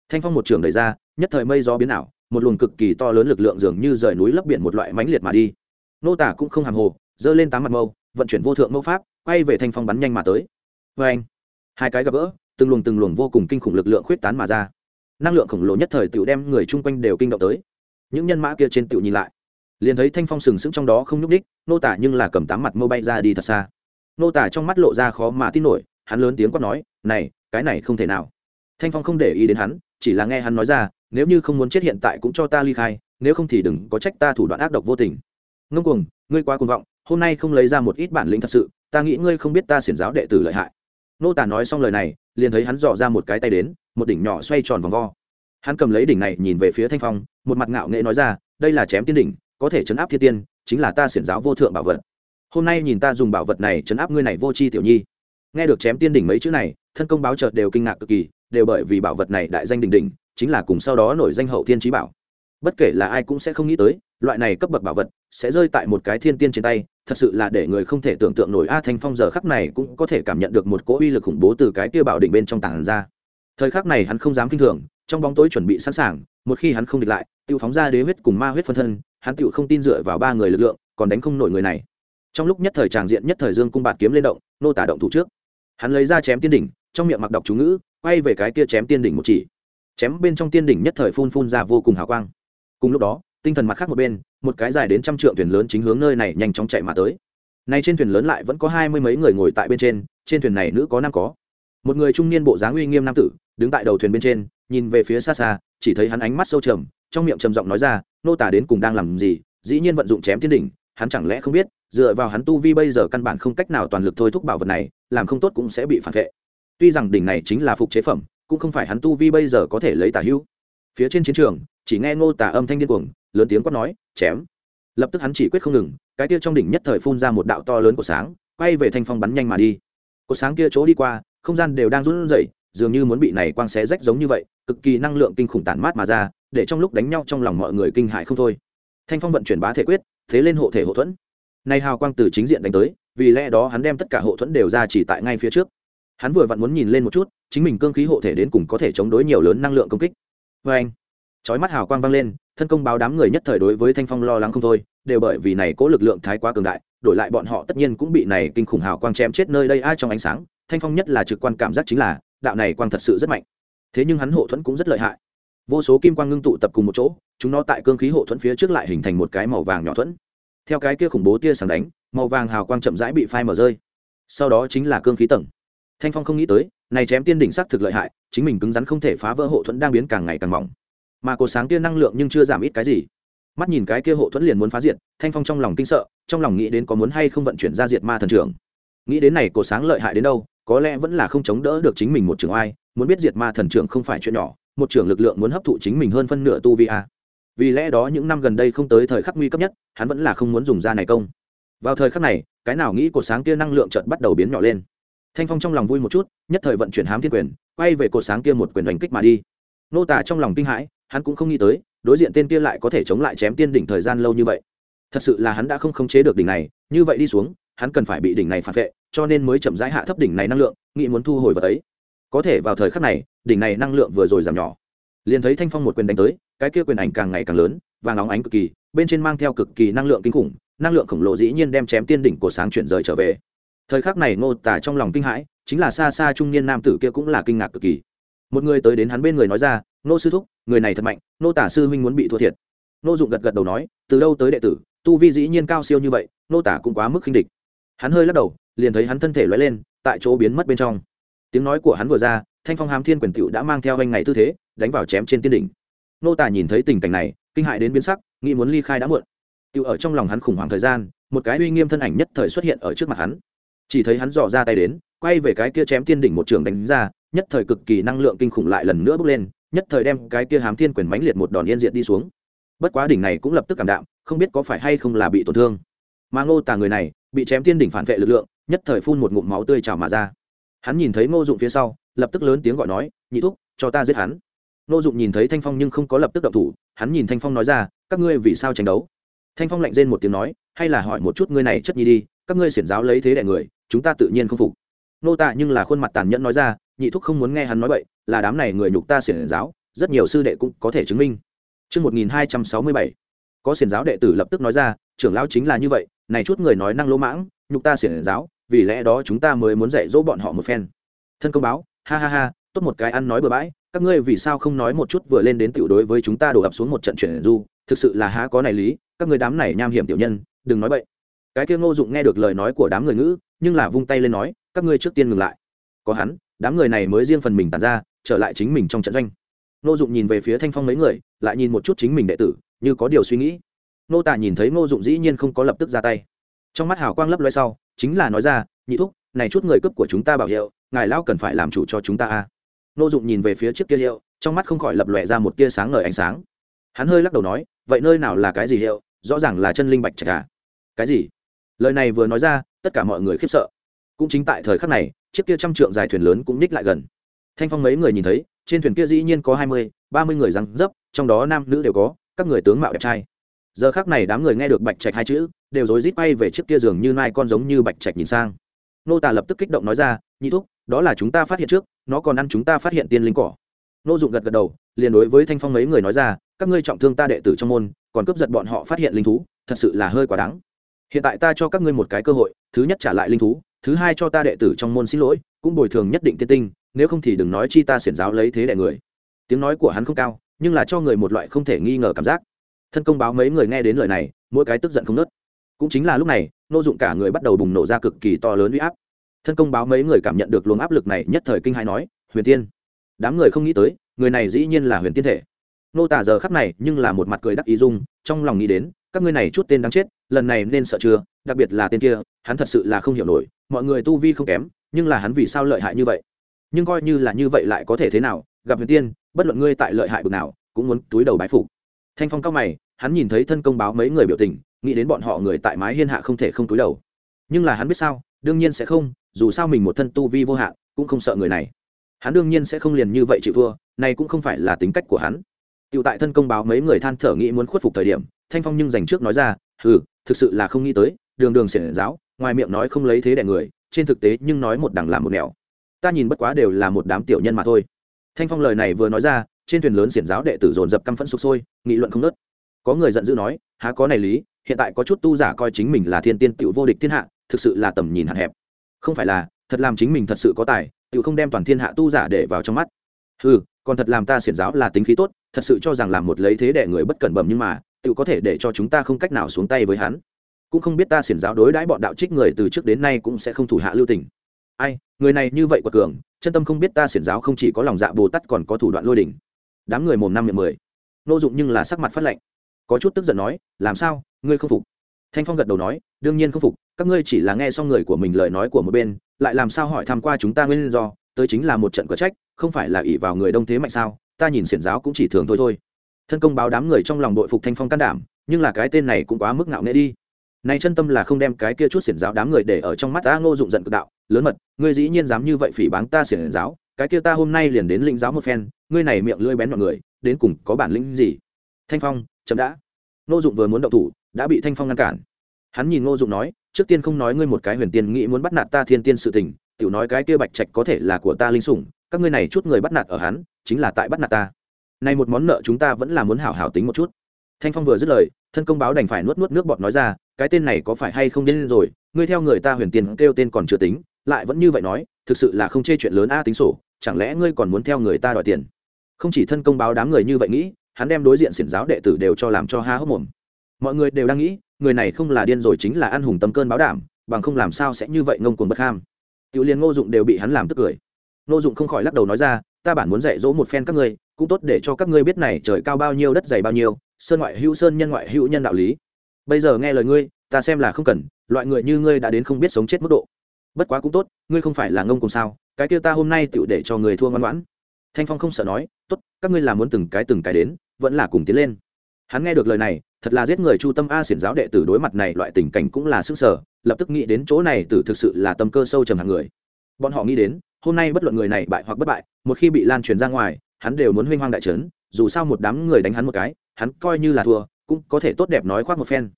Thanh Phong một trường đẩy ra, nhất thời mây gió biến ảo, một luồng cực kỳ to lớn lực lượng dường như rời núi lấp biển một loại mãnh liệt mà đi. Ngô Tả cũng không hàm hồ, giơ lên tám mặt mâu, vận chuyển vô thượng mâu pháp, quay về Thanh Phong bắn nhanh mà tới vê anh, hai cái gặp gỡ, từng luồng từng luồng vô cùng kinh khủng lực lượng khuyết tán mà ra. Năng lượng khổng lồ nhất thời tựu đem người chung quanh đều kinh động tới. Những nhân mã kia trên tựu nhìn lại liền thấy thanh phong sừng sững trong đó không nhúc ních nô tả nhưng là cầm tám mặt mâu bay ra đi thật xa. Nô tả trong mắt lộ ra khó mà tin nổi hắn lớn tiếng quát nói này cái này không thể nào. Thanh phong không để ý đến hắn chỉ là nghe hắn nói ra nếu như không muốn chết hiện tại cũng cho ta ly khai nếu không thì đừng có trách ta thủ đoạn ác độc vô tình. Ngông cuồng ngươi quá cuồng vọng hôm nay không lấy ra một ít bản lĩnh thật sự ta nghĩ ngươi không biết ta xiển giáo đệ tử lợi hại nô tả nói xong lời này, liền thấy hắn dò ra một cái tay đến, một đỉnh nhỏ xoay tròn vòng vo. Hắn cầm lấy đỉnh này nhìn về phía thanh phong, một mặt ngạo nghệ nói ra, đây là chém tiên đỉnh, có thể chấn áp thiên tiên, chính là ta xiển giáo vô thượng bảo vật. Hôm nay nhìn ta dùng bảo vật này chấn áp ngươi này vô c h i tiểu nhi. Nghe được chém tiên đỉnh mấy chữ này, thân công báo chợt đều kinh ngạc cực kỳ, đều bởi vì bảo vật này đại danh đỉnh đỉnh, chính là cùng sau đó nổi danh hậu thiên trí bảo. Bất kể là ai cũng sẽ không nghĩ tới, loại này cấp bậc bảo vật sẽ rơi tại một cái thiên tiên trên tay thật sự là để người không thể tưởng tượng nổi a thanh phong giờ khắc này cũng có thể cảm nhận được một cỗ uy lực khủng bố từ cái kia bảo đỉnh bên trong tảng ra. Thời khắc này hắn không dám kinh thường, trong bóng tối chuẩn bị sẵn sàng, một khi hắn không địch lại, tiêu phóng ra đế huyết cùng ma huyết phân thân, hắn tự không tin dựa vào ba người lực lượng, còn đánh không nổi người này. Trong lúc nhất thời tràng diện nhất thời dương cung bạt kiếm lên động, nô tả động thủ trước. Hắn lấy ra chém tiên đỉnh, trong miệng mặc đọc chú ngữ, quay về cái kia chém tiên đỉnh một chỉ. Chém bên trong tiên đỉnh nhất thời phun phun ra vô cùng hào quang. Cùng lúc đó, tinh thần mặt khác một bên một cái dài đến trăm trượng thuyền lớn chính hướng nơi này nhanh chóng chạy mà tới. Nay trên thuyền lớn lại vẫn có hai mươi mấy người ngồi tại bên trên trên thuyền này nữ có nam có. Một người trung niên bộ dáng uy nghiêm nam tử, đứng tại đầu thuyền bên trên, nhìn về phía xa xa, chỉ thấy hắn ánh mắt sâu trầm, trong miệng trầm giọng nói ra, nô tả đến cùng đang làm gì? Dĩ nhiên vận dụng chém thiên đỉnh, hắn chẳng lẽ không biết, dựa vào hắn tu vi bây giờ căn bản không cách nào toàn lực thôi thúc bảo vật này, làm không tốt cũng sẽ bị phản vệ. Tuy rằng đỉnh này chính là phục chế phẩm, cũng không phải hắn tu vi bây giờ có thể lấy tả hữu. Phía trên chiến trường, chỉ nghe ngô tả âm thanh điên cuồng lớn tiếng quát nói, chém. Lập tức hắn chỉ quyết không ngừng, cái kia trong đỉnh nhất thời phun ra một đạo to lớn của sáng, quay về thanh phong bắn nhanh mà đi. Cột sáng kia chỗ đi qua, không gian đều đang run rẩy, dường như muốn bị này quang xé rách giống như vậy, cực kỳ năng lượng kinh khủng tản mát mà ra, để trong lúc đánh nhau trong lòng mọi người kinh hại không thôi. Thanh phong vận chuyển bá thể quyết, thế lên hộ thể hộ thuẫn. Nay hào quang từ chính diện đánh tới, vì lẽ đó hắn đem tất cả hộ thuẫn đều ra chỉ tại ngay phía trước. Hắn vừa vặn muốn nhìn lên một chút, chính mình cương khí hộ thể đến cùng có thể chống đối nhiều lớn năng lượng công kích. Vê anh chói mắt hào quang vang lên thân công báo đám người nhất thời đối với thanh phong lo lắng không thôi, đều bởi vì này cố lực lượng thái quá cường đại, đổi lại bọn họ tất nhiên cũng bị này kinh khủng hào quang chém chết nơi đây ai trong ánh sáng, thanh phong nhất là trực quan cảm giác chính là, đạo này quang thật sự rất mạnh. Thế nhưng hắn hộ thuẫn cũng rất lợi hại. Vô số kim quang ngưng tụ tập cùng một chỗ, chúng nó tại cương khí hộ thuẫn phía trước lại hình thành một cái màu vàng nhỏ thuẫn. Theo cái kia khủng bố tia sáng đánh, màu vàng hào quang chậm rãi bị phai mở rơi. Sau đó chính là cương khí tầng. Thanh phong không nghĩ tới, này chém tiên đỉnh sắc thực lợi hại, chính mình cứng rắn không thể phá vỡ hộ thuẫn đang biến càng ngày càng mỏng mà cột sáng kia năng lượng nhưng chưa giảm ít cái gì. Mắt nhìn cái kia hộ thuẫn liền muốn phá diệt, thanh phong trong lòng kinh sợ, trong lòng nghĩ đến có muốn hay không vận chuyển ra diệt ma thần trưởng. Nghĩ đến này cột sáng lợi hại đến đâu, có lẽ vẫn là không chống đỡ được chính mình một trường oai, muốn biết diệt ma thần trưởng không phải chuyện nhỏ, một trưởng lực lượng muốn hấp thụ chính mình hơn phân nửa tu vi a vì lẽ đó những năm gần đây không tới thời khắc nguy cấp nhất, hắn vẫn là không muốn dùng ra này công. Vào thời khắc này, cái nào nghĩ cột sáng kia năng lượng chợt bắt đầu biến nhỏ lên. Thanh phong trong lòng vui một chút, nhất thời vận chuyển hám thiên quyền, quay về cột sáng kia một quyền đánh kích mà đi. Nô tả trong lòng kinh hãi hắn cũng không nghĩ tới, đối diện tên kia lại có thể chống lại chém tiên đỉnh thời gian lâu như vậy. Thật sự là hắn đã không khống chế được đỉnh này, như vậy đi xuống, hắn cần phải bị đỉnh này phản vệ, cho nên mới chậm rãi hạ thấp đỉnh này năng lượng, nghĩ muốn thu hồi vật ấy. Có thể vào thời khắc này, đỉnh này năng lượng vừa rồi giảm nhỏ. Liền thấy thanh phong một quyền đánh tới, cái kia quyền ảnh càng ngày càng lớn và nóng ánh cực kỳ, bên trên mang theo cực kỳ năng lượng kinh khủng, năng lượng khổng lồ dĩ nhiên đem chém tiên đỉnh của sáng chuyển rời trở về. Thời khắc này ngô tả trong lòng kinh hãi, chính là xa xa trung niên nam tử kia cũng là kinh ngạc cực kỳ. Một người tới đến hắn bên người nói ra nô sư thúc người này thật mạnh, nô tả sư huynh muốn bị thua thiệt. Nô dụng gật gật đầu nói, từ đâu tới đệ tử, tu vi dĩ nhiên cao siêu như vậy, nô tả cũng quá mức khinh địch. Hắn hơi lắc đầu, liền thấy hắn thân thể loay lên, tại chỗ biến mất bên trong. Tiếng nói của hắn vừa ra, thanh phong hám thiên quyền tựu đã mang theo anh ngày tư thế, đánh vào chém trên tiên đỉnh. Nô tả nhìn thấy tình cảnh này, kinh hại đến biến sắc, nghĩ muốn ly khai đã muộn. Tựu ở trong lòng hắn khủng hoảng thời gian, một cái uy nghiêm thân ảnh nhất thời xuất hiện ở trước mặt hắn. Chỉ thấy hắn dò ra tay đến, quay về cái kia chém tiên đỉnh một trường đánh ra, nhất thời cực kỳ năng lượng kinh khủng lại lần nữa bốc lên nhất thời đem cái kia hám thiên quyền mãnh liệt một đòn yên diện đi xuống. Bất quá đỉnh này cũng lập tức cảm đạm, không biết có phải hay không là bị tổn thương. Mà ngô tà người này, bị chém tiên đỉnh phản vệ lực lượng, nhất thời phun một ngụm máu tươi trào mà ra. Hắn nhìn thấy ngô dụng phía sau, lập tức lớn tiếng gọi nói, nhị thúc, cho ta giết hắn. Ngô dụng nhìn thấy thanh phong nhưng không có lập tức động thủ, hắn nhìn thanh phong nói ra, các ngươi vì sao tranh đấu? Thanh phong lạnh rên một tiếng nói, hay là hỏi một chút ngươi này chất nhi đi, các ngươi xiển giáo lấy thế đại người, chúng ta tự nhiên không phục. Nô tạ nhưng là khuôn mặt tàn nhẫn nói ra, nhị thúc không muốn nghe hắn nói vậy là đám này người nhục ta xiển giáo rất nhiều sư đệ cũng có thể chứng minh. Trước 1267, có xiển giáo đệ tử lập tức nói ra trưởng lão chính là như vậy này chút người nói năng lỗ mãng nhục ta xiển giáo vì lẽ đó chúng ta mới muốn dạy dỗ bọn họ một phen. Thân công báo ha ha ha tốt một cái ăn nói bừa bãi các ngươi vì sao không nói một chút vừa lên đến tiểu đối với chúng ta đổ ập xuống một trận chuyển du thực sự là há có này lý các người đám này nham hiểm tiểu nhân đừng nói bậy. Cái kia ngô dụng nghe được lời nói của đám người ngữ nhưng là vung tay lên nói các ngươi trước tiên ngừng lại. Có hắn đám người này mới riêng phần mình tàn ra trở lại chính mình trong trận doanh. Nô dụng nhìn về phía thanh phong mấy người, lại nhìn một chút chính mình đệ tử, như có điều suy nghĩ. Nô tả nhìn thấy ngô dụng dĩ nhiên không có lập tức ra tay. Trong mắt hào quang lấp loay sau, chính là nói ra, nhị thúc, này chút người cướp của chúng ta bảo hiệu, ngài lão cần phải làm chủ cho chúng ta a. Ngô dụng nhìn về phía chiếc kia hiệu, trong mắt không khỏi lập lòe ra một tia sáng ngời ánh sáng. Hắn hơi lắc đầu nói, vậy nơi nào là cái gì hiệu, rõ ràng là chân linh bạch trạch à? Cái gì? Lời này vừa nói ra, tất cả mọi người khiếp sợ. Cũng chính tại thời khắc này, chiếc kia trăm trượng dài thuyền lớn cũng ních lại gần thanh phong mấy người nhìn thấy, trên thuyền kia dĩ nhiên có hai mươi, ba mươi người răng dấp, trong đó nam nữ đều có, các người tướng mạo đẹp trai. Giờ khác này đám người nghe được bạch trạch hai chữ, đều rối rít bay về chiếc kia giường như nai con giống như bạch trạch nhìn sang. Nô tả lập tức kích động nói ra, nhị thúc, đó là chúng ta phát hiện trước, nó còn ăn chúng ta phát hiện tiên linh cỏ. Nô dụng gật gật đầu, liền đối với thanh phong mấy người nói ra, các ngươi trọng thương ta đệ tử trong môn, còn cướp giật bọn họ phát hiện linh thú, thật sự là hơi quá đáng. Hiện tại ta cho các ngươi một cái cơ hội, thứ nhất trả lại linh thú, thứ hai cho ta đệ tử trong môn xin lỗi, cũng bồi thường nhất định tiên tinh nếu không thì đừng nói chi ta xiển giáo lấy thế đại người. Tiếng nói của hắn không cao, nhưng là cho người một loại không thể nghi ngờ cảm giác. Thân công báo mấy người nghe đến lời này, mỗi cái tức giận không nớt. Cũng chính là lúc này, nô dụng cả người bắt đầu bùng nổ ra cực kỳ to lớn uy áp. Thân công báo mấy người cảm nhận được luồng áp lực này, nhất thời kinh hai nói, huyền tiên, đám người không nghĩ tới, người này dĩ nhiên là huyền tiên thể. Nô tả giờ khắp này, nhưng là một mặt cười đắc ý dung, trong lòng nghĩ đến, các ngươi này chút tên đáng chết, lần này nên sợ chưa? Đặc biệt là tên kia, hắn thật sự là không hiểu nổi, mọi người tu vi không kém, nhưng là hắn vì sao lợi hại như vậy? Nhưng coi như là như vậy lại có thể thế nào gặp huyền tiên bất luận ngươi tại lợi hại bực nào cũng muốn túi đầu bái phục. Thanh phong cao mày hắn nhìn thấy thân công báo mấy người biểu tình nghĩ đến bọn họ người tại mái hiên hạ không thể không túi đầu. Nhưng là hắn biết sao đương nhiên sẽ không dù sao mình một thân tu vi vô hạn cũng không sợ người này. Hắn đương nhiên sẽ không liền như vậy chịu thua này cũng không phải là tính cách của hắn. Tiểu tại thân công báo mấy người than thở nghĩ muốn khuất phục thời điểm, Thanh Phong nhưng dành trước nói ra, "Hừ, thực sự là không nghĩ tới, đường đường xiển giáo, ngoài miệng nói không lấy thế đẻ người, trên thực tế nhưng nói một đằng làm một nẻo. Ta nhìn bất quá đều là một đám tiểu nhân mà thôi." Thanh Phong lời này vừa nói ra, trên thuyền lớn xiển giáo đệ tử dồn dập căm phẫn sục sôi, nghị luận không nớt. Có người giận dữ nói, "Há có này lý, hiện tại có chút tu giả coi chính mình là thiên tiên tiểu vô địch thiên hạ, thực sự là tầm nhìn hạn hẹp. Không phải là, thật làm chính mình thật sự có tài, tiểu không đem toàn thiên hạ tu giả để vào trong mắt." Hừ, còn thật làm ta xiển giáo là tính khí tốt, thật sự cho rằng làm một lấy thế để người bất cẩn bẩm nhưng mà tiểu có thể để cho chúng ta không cách nào xuống tay với hắn cũng không biết ta xiển giáo đối đãi bọn đạo trích người từ trước đến nay cũng sẽ không thủ hạ lưu tình ai, người này như vậy quật cường, chân tâm không biết ta xiển giáo không chỉ có lòng dạ bồ tát còn có thủ đoạn lôi đỉnh. Đám người mồm năm miệng mười. Nô dụng nhưng là sắc mặt phát lệnh có chút tức giận nói, làm sao? Ngươi không phục? Thanh phong gật đầu nói, đương nhiên không phục, các ngươi chỉ là nghe xong người của mình lời nói của một bên, lại làm sao hỏi tham qua chúng ta nguyên do, tới chính là một trận có trách, không phải là ỷ vào người đông thế mạnh sao, ta nhìn xiển giáo cũng chỉ thường thôi thôi. Thân công báo đám người trong lòng đội phục thanh phong can đảm, nhưng là cái tên này cũng quá mức ngạo nghễ đi. Này chân tâm là không đem cái kia chút xiển giáo đám người để ở trong mắt ta ngô dụng giận cực đạo lớn mật, ngươi dĩ nhiên dám như vậy phỉ báng ta xiển giáo, cái kia ta hôm nay liền đến lĩnh giáo một phen, ngươi này miệng lưỡi bén mọi người, đến cùng có bản lĩnh gì? Thanh phong, chậm đã. Ngô dụng vừa muốn động thủ, đã bị thanh phong ngăn cản. Hắn nhìn ngô dụng nói, trước tiên không nói ngươi một cái huyền tiên nghĩ muốn bắt nạt ta thiên tiên sự tình, tiểu nói cái kia bạch trạch có thể là của ta linh sủng, các ngươi này chút người bắt nạt ở hắn, chính là tại bắt nạt ta. Nay một món nợ chúng ta vẫn là muốn hảo hảo tính một chút. Thanh phong vừa dứt lời, thân công báo đành phải nuốt nuốt nước bọt nói ra, cái tên này có phải hay không đến rồi, ngươi theo người ta huyền Tiên kêu tên còn chưa tính lại vẫn như vậy nói, thực sự là không chê chuyện lớn a tính sổ, chẳng lẽ ngươi còn muốn theo người ta đòi tiền? Không chỉ thân công báo đám người như vậy nghĩ, hắn đem đối diện xiển giáo đệ tử đều cho làm cho ha hốc mồm. Mọi người đều đang nghĩ, người này không là điên rồi chính là ăn hùng tâm cơn báo đảm, bằng không làm sao sẽ như vậy ngông cuồng bất ham. Tiểu liên ngô dụng đều bị hắn làm tức cười. Ngô dụng không khỏi lắc đầu nói ra, ta bản muốn dạy dỗ một phen các ngươi, cũng tốt để cho các ngươi biết này trời cao bao nhiêu đất dày bao nhiêu, sơn ngoại hữu sơn nhân ngoại hữu nhân đạo lý. Bây giờ nghe lời ngươi, ta xem là không cần, loại người như ngươi đã đến không biết sống chết mức độ bất quá cũng tốt, ngươi không phải là ngông cùng sao, cái kia ta hôm nay tựu để cho người thua ngoan ngoãn. Thanh phong không sợ nói, tốt, các ngươi làm muốn từng cái từng cái đến, vẫn là cùng tiến lên. Hắn nghe được lời này, thật là giết người chu tâm a xiển giáo đệ tử đối mặt này loại tình cảnh cũng là sức sở, lập tức nghĩ đến chỗ này tử thực sự là tâm cơ sâu trầm hàng người. Bọn họ nghĩ đến, hôm nay bất luận người này bại hoặc bất bại, một khi bị lan truyền ra ngoài, hắn đều muốn huynh hoang đại trấn, dù sao một đám người đánh hắn một cái, hắn coi như là thua, cũng có thể tốt đẹp nói khoác một phen.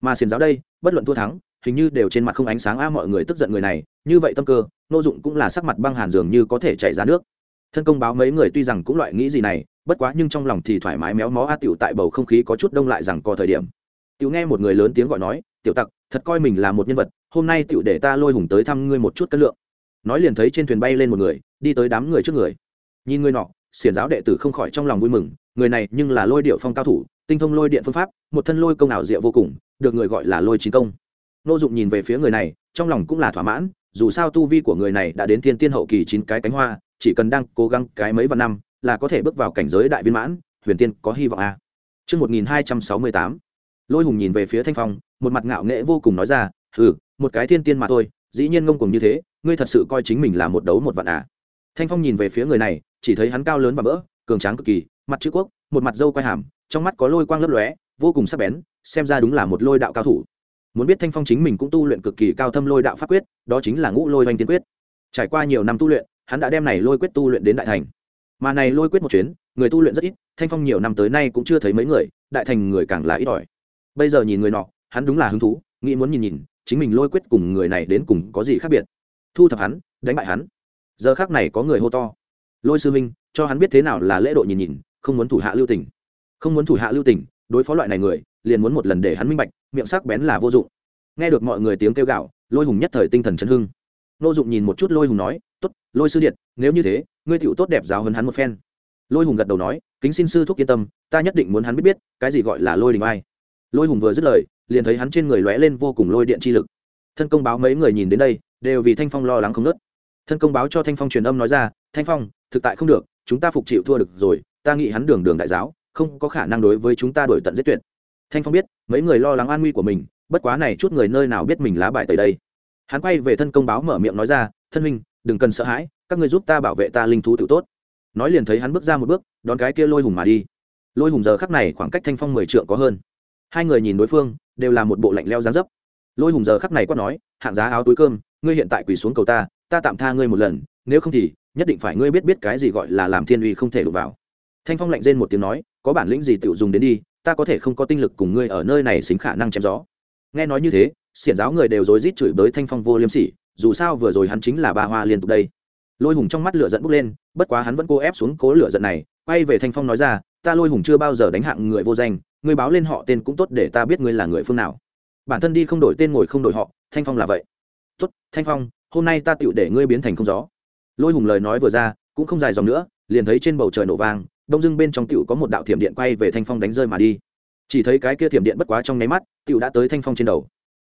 Mà xiển giáo đây, bất luận thua thắng hình như đều trên mặt không ánh sáng a mọi người tức giận người này, như vậy tâm cơ nô dụng cũng là sắc mặt băng hàn dường như có thể chảy ra nước. Thân công báo mấy người tuy rằng cũng loại nghĩ gì này, bất quá nhưng trong lòng thì thoải mái méo mó a tiểu tại bầu không khí có chút đông lại rằng có thời điểm. Tiểu nghe một người lớn tiếng gọi nói, tiểu tặc, thật coi mình là một nhân vật, hôm nay tiểu để ta lôi hùng tới thăm ngươi một chút cân lượng. Nói liền thấy trên thuyền bay lên một người, đi tới đám người trước người. Nhìn người nọ, xiển giáo đệ tử không khỏi trong lòng vui mừng, người này nhưng là lôi điệu phong cao thủ, tinh thông lôi điện phương pháp, một thân lôi công ảo diệu vô cùng, được người gọi là lôi chín công nô dụng nhìn về phía người này trong lòng cũng là thỏa mãn dù sao tu vi của người này đã đến thiên tiên hậu kỳ chín cái cánh hoa chỉ cần đang cố gắng cái mấy vạn năm là có thể bước vào cảnh giới đại viên mãn huyền tiên có hy vọng a à. Trước 1268, lôi hùng nhìn về phía thanh phong một mặt ngạo nghễ vô cùng nói ra ừ một cái thiên tiên mà thôi dĩ nhiên ngông cuồng như thế ngươi thật sự coi chính mình là một đấu một vạn à thanh phong nhìn về phía người này chỉ thấy hắn cao lớn và bỡ, cường tráng cực kỳ mặt chữ quốc một mặt dâu quai hàm trong mắt có lôi quang lấp lóe vô cùng sắc bén xem ra đúng là một lôi đạo cao thủ muốn biết thanh phong chính mình cũng tu luyện cực kỳ cao thâm lôi đạo pháp quyết, đó chính là ngũ lôi oanh tiên quyết. Trải qua nhiều năm tu luyện, hắn đã đem này lôi quyết tu luyện đến đại thành. Mà này lôi quyết một chuyến, người tu luyện rất ít, thanh phong nhiều năm tới nay cũng chưa thấy mấy người, đại thành người càng là ít ỏi. Bây giờ nhìn người nọ, hắn đúng là hứng thú, nghĩ muốn nhìn nhìn, chính mình lôi quyết cùng người này đến cùng có gì khác biệt. Thu thập hắn, đánh bại hắn. Giờ khác này có người hô to. Lôi sư minh cho hắn biết thế nào là lễ độ nhìn nhìn, không muốn thủ hạ lưu tình. Không muốn thủ hạ lưu tình đối phó loại này người, liền muốn một lần để hắn minh bạch, miệng sắc bén là vô dụng. Nghe được mọi người tiếng kêu gạo lôi hùng nhất thời tinh thần chấn hưng. Nô dụng nhìn một chút lôi hùng nói t ố t lôi sư điện, nếu như thế, ngươi tựu tốt đẹp giáo hơn hắn một phen. Lôi hùng gật đầu nói, kính xin sư thúc yên tâm, ta nhất định muốn hắn biết biết, cái gì gọi là lôi đình ai lôi hùng vừa dứt lời, liền thấy hắn trên người lóe lên vô cùng lôi điện chi lực. Thân công báo mấy người nhìn đến đây, đều vì thanh phong lo lắng không nớt thân công báo cho thanh phong truyền âm nói ra, thanh phong, thực tại không được, chúng ta phục chịu thua được rồi, ta nghĩ hắn đường đường đại giáo không có khả năng đối với chúng ta đổi tận giết tuyệt. Thanh phong biết, mấy người lo lắng an nguy của mình, bất quá này chút người nơi nào biết mình lá bài tới đây. Hắn quay về thân công báo mở miệng nói ra, thân huynh, đừng cần sợ hãi, các người giúp ta bảo vệ ta linh thú tự tốt. Nói liền thấy hắn bước ra một bước, đón cái kia lôi hùng mà đi. Lôi hùng giờ khắc này khoảng cách thanh phong mười trượng có hơn. Hai người nhìn đối phương, đều là một bộ lạnh leo dáng dấp. Lôi hùng giờ khắc này quát nói, hạng giá áo túi cơm, ngươi hiện tại quỳ xuống cầu ta ta tạm tha ngươi một lần, nếu không thì, nhất định phải ngươi biết biết cái gì gọi là làm thiên uy không thể đụng vào thanh phong lạnh rên một tiếng nói, có bản lĩnh gì tự dùng đến đi, ta có thể không có tinh lực cùng ngươi ở nơi này xính khả năng chém gió. Nghe nói như thế, xiển giáo người đều rối rít chửi bới thanh phong vô liêm sỉ, dù sao vừa rồi hắn chính là ba hoa liên tục đây. Lôi hùng trong mắt lửa giận bốc lên, bất quá hắn vẫn cố ép xuống cố lửa giận này, quay về thanh phong nói ra, ta lôi hùng chưa bao giờ đánh hạng người vô danh, ngươi báo lên họ tên cũng tốt để ta biết ngươi là người phương nào. Bản thân đi không đổi tên ngồi không đổi họ, thanh phong là vậy. Tốt, thanh phong, hôm nay ta tựu để ngươi biến thành không gió. Lôi hùng lời nói vừa ra, cũng không dài dòng nữa, liền thấy trên bầu trời nổ vang đông dưng bên trong tựu có một đạo thiểm điện quay về thanh phong đánh rơi mà đi. Chỉ thấy cái kia thiểm điện bất quá trong nháy mắt tựu đã tới thanh phong trên đầu.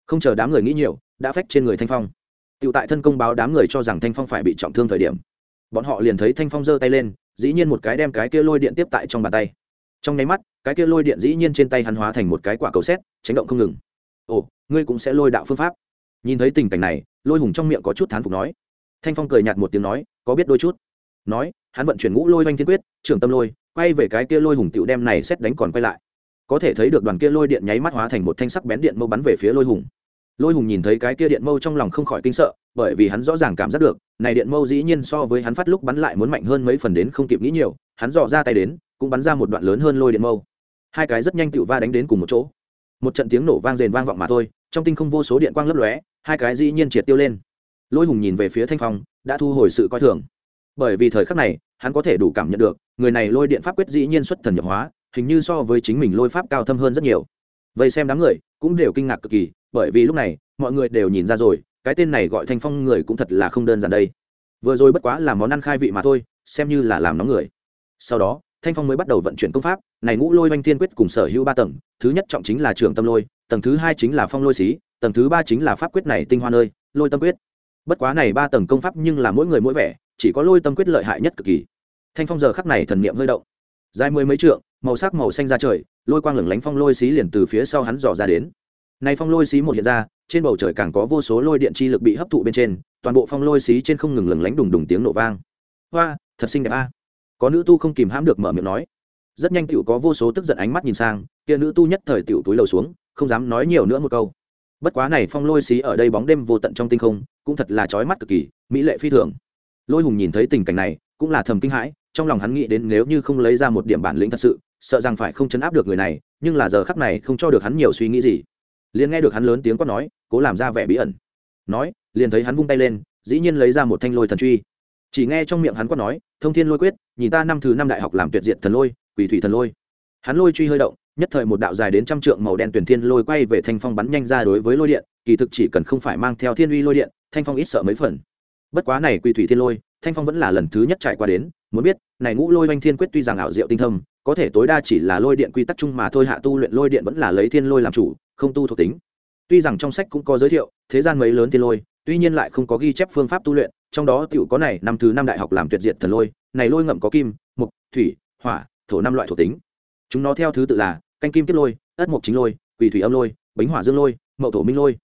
Không chờ đám người nghĩ nhiều, đã phách trên người thanh phong. Tựu tại thân công báo đám người cho rằng thanh phong phải bị trọng thương thời điểm. Bọn họ liền thấy thanh phong giơ tay lên, dĩ nhiên một cái đem cái kia lôi điện tiếp tại trong bàn tay. Trong nháy mắt, cái kia lôi điện dĩ nhiên trên tay hắn hóa thành một cái quả cầu xét tránh động không ngừng. Ồ, ngươi cũng sẽ lôi đạo phương pháp. Nhìn thấy tình cảnh này, lôi hùng trong miệng có chút thán phục nói. Thanh phong cười nhạt một tiếng nói, có biết đôi chút? Nói, hắn vận chuyển ngũ lôi oanh thiên quyết trưởng tâm lôi, quay về cái kia lôi hùng tiểu đem này xét đánh còn quay lại. Có thể thấy được đoàn kia lôi điện nháy mắt hóa thành một thanh sắc bén điện mâu bắn về phía lôi hùng. Lôi hùng nhìn thấy cái kia điện mâu trong lòng không khỏi kinh sợ, bởi vì hắn rõ ràng cảm giác được, này điện mâu dĩ nhiên so với hắn phát lúc bắn lại muốn mạnh hơn mấy phần đến không kịp nghĩ nhiều, hắn dò ra tay đến, cũng bắn ra một đoạn lớn hơn lôi điện mâu. Hai cái rất nhanh tựu va đánh đến cùng một chỗ. Một trận tiếng nổ vang rền vang vọng mà thôi, trong tinh không vô số điện quang lấp lóe, hai cái dĩ nhiên triệt tiêu lên. Lôi hùng nhìn về phía thanh phong, đã thu hồi sự coi thường. Bởi vì thời khắc này hắn có thể đủ cảm nhận được, người này lôi điện pháp quyết dĩ nhiên xuất thần nhập hóa, hình như so với chính mình lôi pháp cao thâm hơn rất nhiều. Vậy xem đám người, cũng đều kinh ngạc cực kỳ, bởi vì lúc này, mọi người đều nhìn ra rồi, cái tên này gọi thanh phong người cũng thật là không đơn giản đây. Vừa rồi bất quá là món ăn khai vị mà thôi, xem như là làm nóng người. Sau đó, thanh phong mới bắt đầu vận chuyển công pháp, này ngũ lôi oanh thiên quyết cùng sở hữu ba tầng, thứ nhất trọng chính là trường tâm lôi, tầng thứ hai chính là phong lôi xí, tầng thứ ba chính là pháp quyết này tinh hoa nơi, lôi tâm quyết. Bất quá này ba tầng công pháp nhưng là mỗi người mỗi vẻ, chỉ có lôi tâm quyết lợi hại nhất cực kỳ thanh phong giờ khắc này thần niệm hơi động. Dài mười mấy trượng, màu sắc màu xanh ra trời, lôi quang lửng lánh phong lôi xí liền từ phía sau hắn dò ra đến. Này phong lôi xí một hiện ra, trên bầu trời càng có vô số lôi điện chi lực bị hấp thụ bên trên, toàn bộ phong lôi xí trên không ngừng lửng lánh đùng đùng tiếng nổ vang. Hoa, thật xinh đẹp a. Có nữ tu không kìm hãm được mở miệng nói. Rất nhanh tựu có vô số tức giận ánh mắt nhìn sang, kia nữ tu nhất thời tựu túi lầu xuống, không dám nói nhiều nữa một câu. Bất quá này phong lôi xí ở đây bóng đêm vô tận trong tinh không, cũng thật là trói mắt cực kỳ, mỹ lệ phi thường. Lôi hùng nhìn thấy tình cảnh này, cũng là thầm kinh hãi trong lòng hắn nghĩ đến nếu như không lấy ra một điểm bản lĩnh thật sự, sợ rằng phải không chấn áp được người này, nhưng là giờ khắc này không cho được hắn nhiều suy nghĩ gì. Liền nghe được hắn lớn tiếng quát nói, cố làm ra vẻ bí ẩn. Nói, liền thấy hắn vung tay lên, dĩ nhiên lấy ra một thanh lôi thần truy. Chỉ nghe trong miệng hắn quát nói, thông thiên lôi quyết, nhìn ta năm thứ năm đại học làm tuyệt diện thần lôi, quỷ thủy thần lôi. Hắn lôi truy hơi động, nhất thời một đạo dài đến trăm trượng màu đen tuyển thiên lôi quay về thanh phong bắn nhanh ra đối với lôi điện, kỳ thực chỉ cần không phải mang theo thiên uy lôi điện, thanh phong ít sợ mấy phần. Bất quá này quỷ thủy thiên lôi, thanh phong vẫn là lần thứ nhất trải qua đến muốn biết, này ngũ lôi oanh thiên quyết tuy rằng ảo diệu tinh thâm, có thể tối đa chỉ là lôi điện quy tắc chung mà thôi, hạ tu luyện lôi điện vẫn là lấy thiên lôi làm chủ, không tu thuộc tính. Tuy rằng trong sách cũng có giới thiệu, thế gian mấy lớn thiên lôi, tuy nhiên lại không có ghi chép phương pháp tu luyện, trong đó tiểu có này, năm thứ năm đại học làm tuyệt diệt thần lôi, này lôi ngậm có kim mục thủy, hỏa, thổ năm loại thuộc tính. Chúng nó theo thứ tự là, canh kim kết lôi, ất mục chính lôi, quỳ thủy âm lôi bính hỏa dương lôi, mậu thổ minh lôi.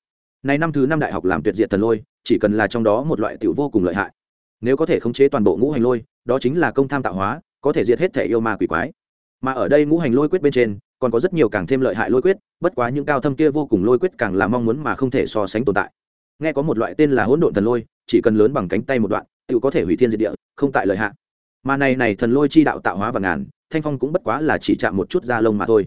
Này năm thứ năm đại học làm tuyệt diệt thần lôi, chỉ cần là trong đó một loại tiểu vô cùng lợi hại. Nếu có thể khống chế toàn bộ ngũ hành lôi đó chính là công tham tạo hóa, có thể diệt hết thể yêu ma quỷ quái. Mà ở đây ngũ hành lôi quyết bên trên, còn có rất nhiều càng thêm lợi hại lôi quyết, bất quá những cao thâm kia vô cùng lôi quyết càng là mong muốn mà không thể so sánh tồn tại. Nghe có một loại tên là hỗn độn thần lôi, chỉ cần lớn bằng cánh tay một đoạn tự có thể hủy thiên diệt địa, không tại lợi hạn mà này này thần lôi chi đạo tạo hóa và ngàn, thanh phong cũng bất quá là chỉ chạm một chút da lông mà thôi.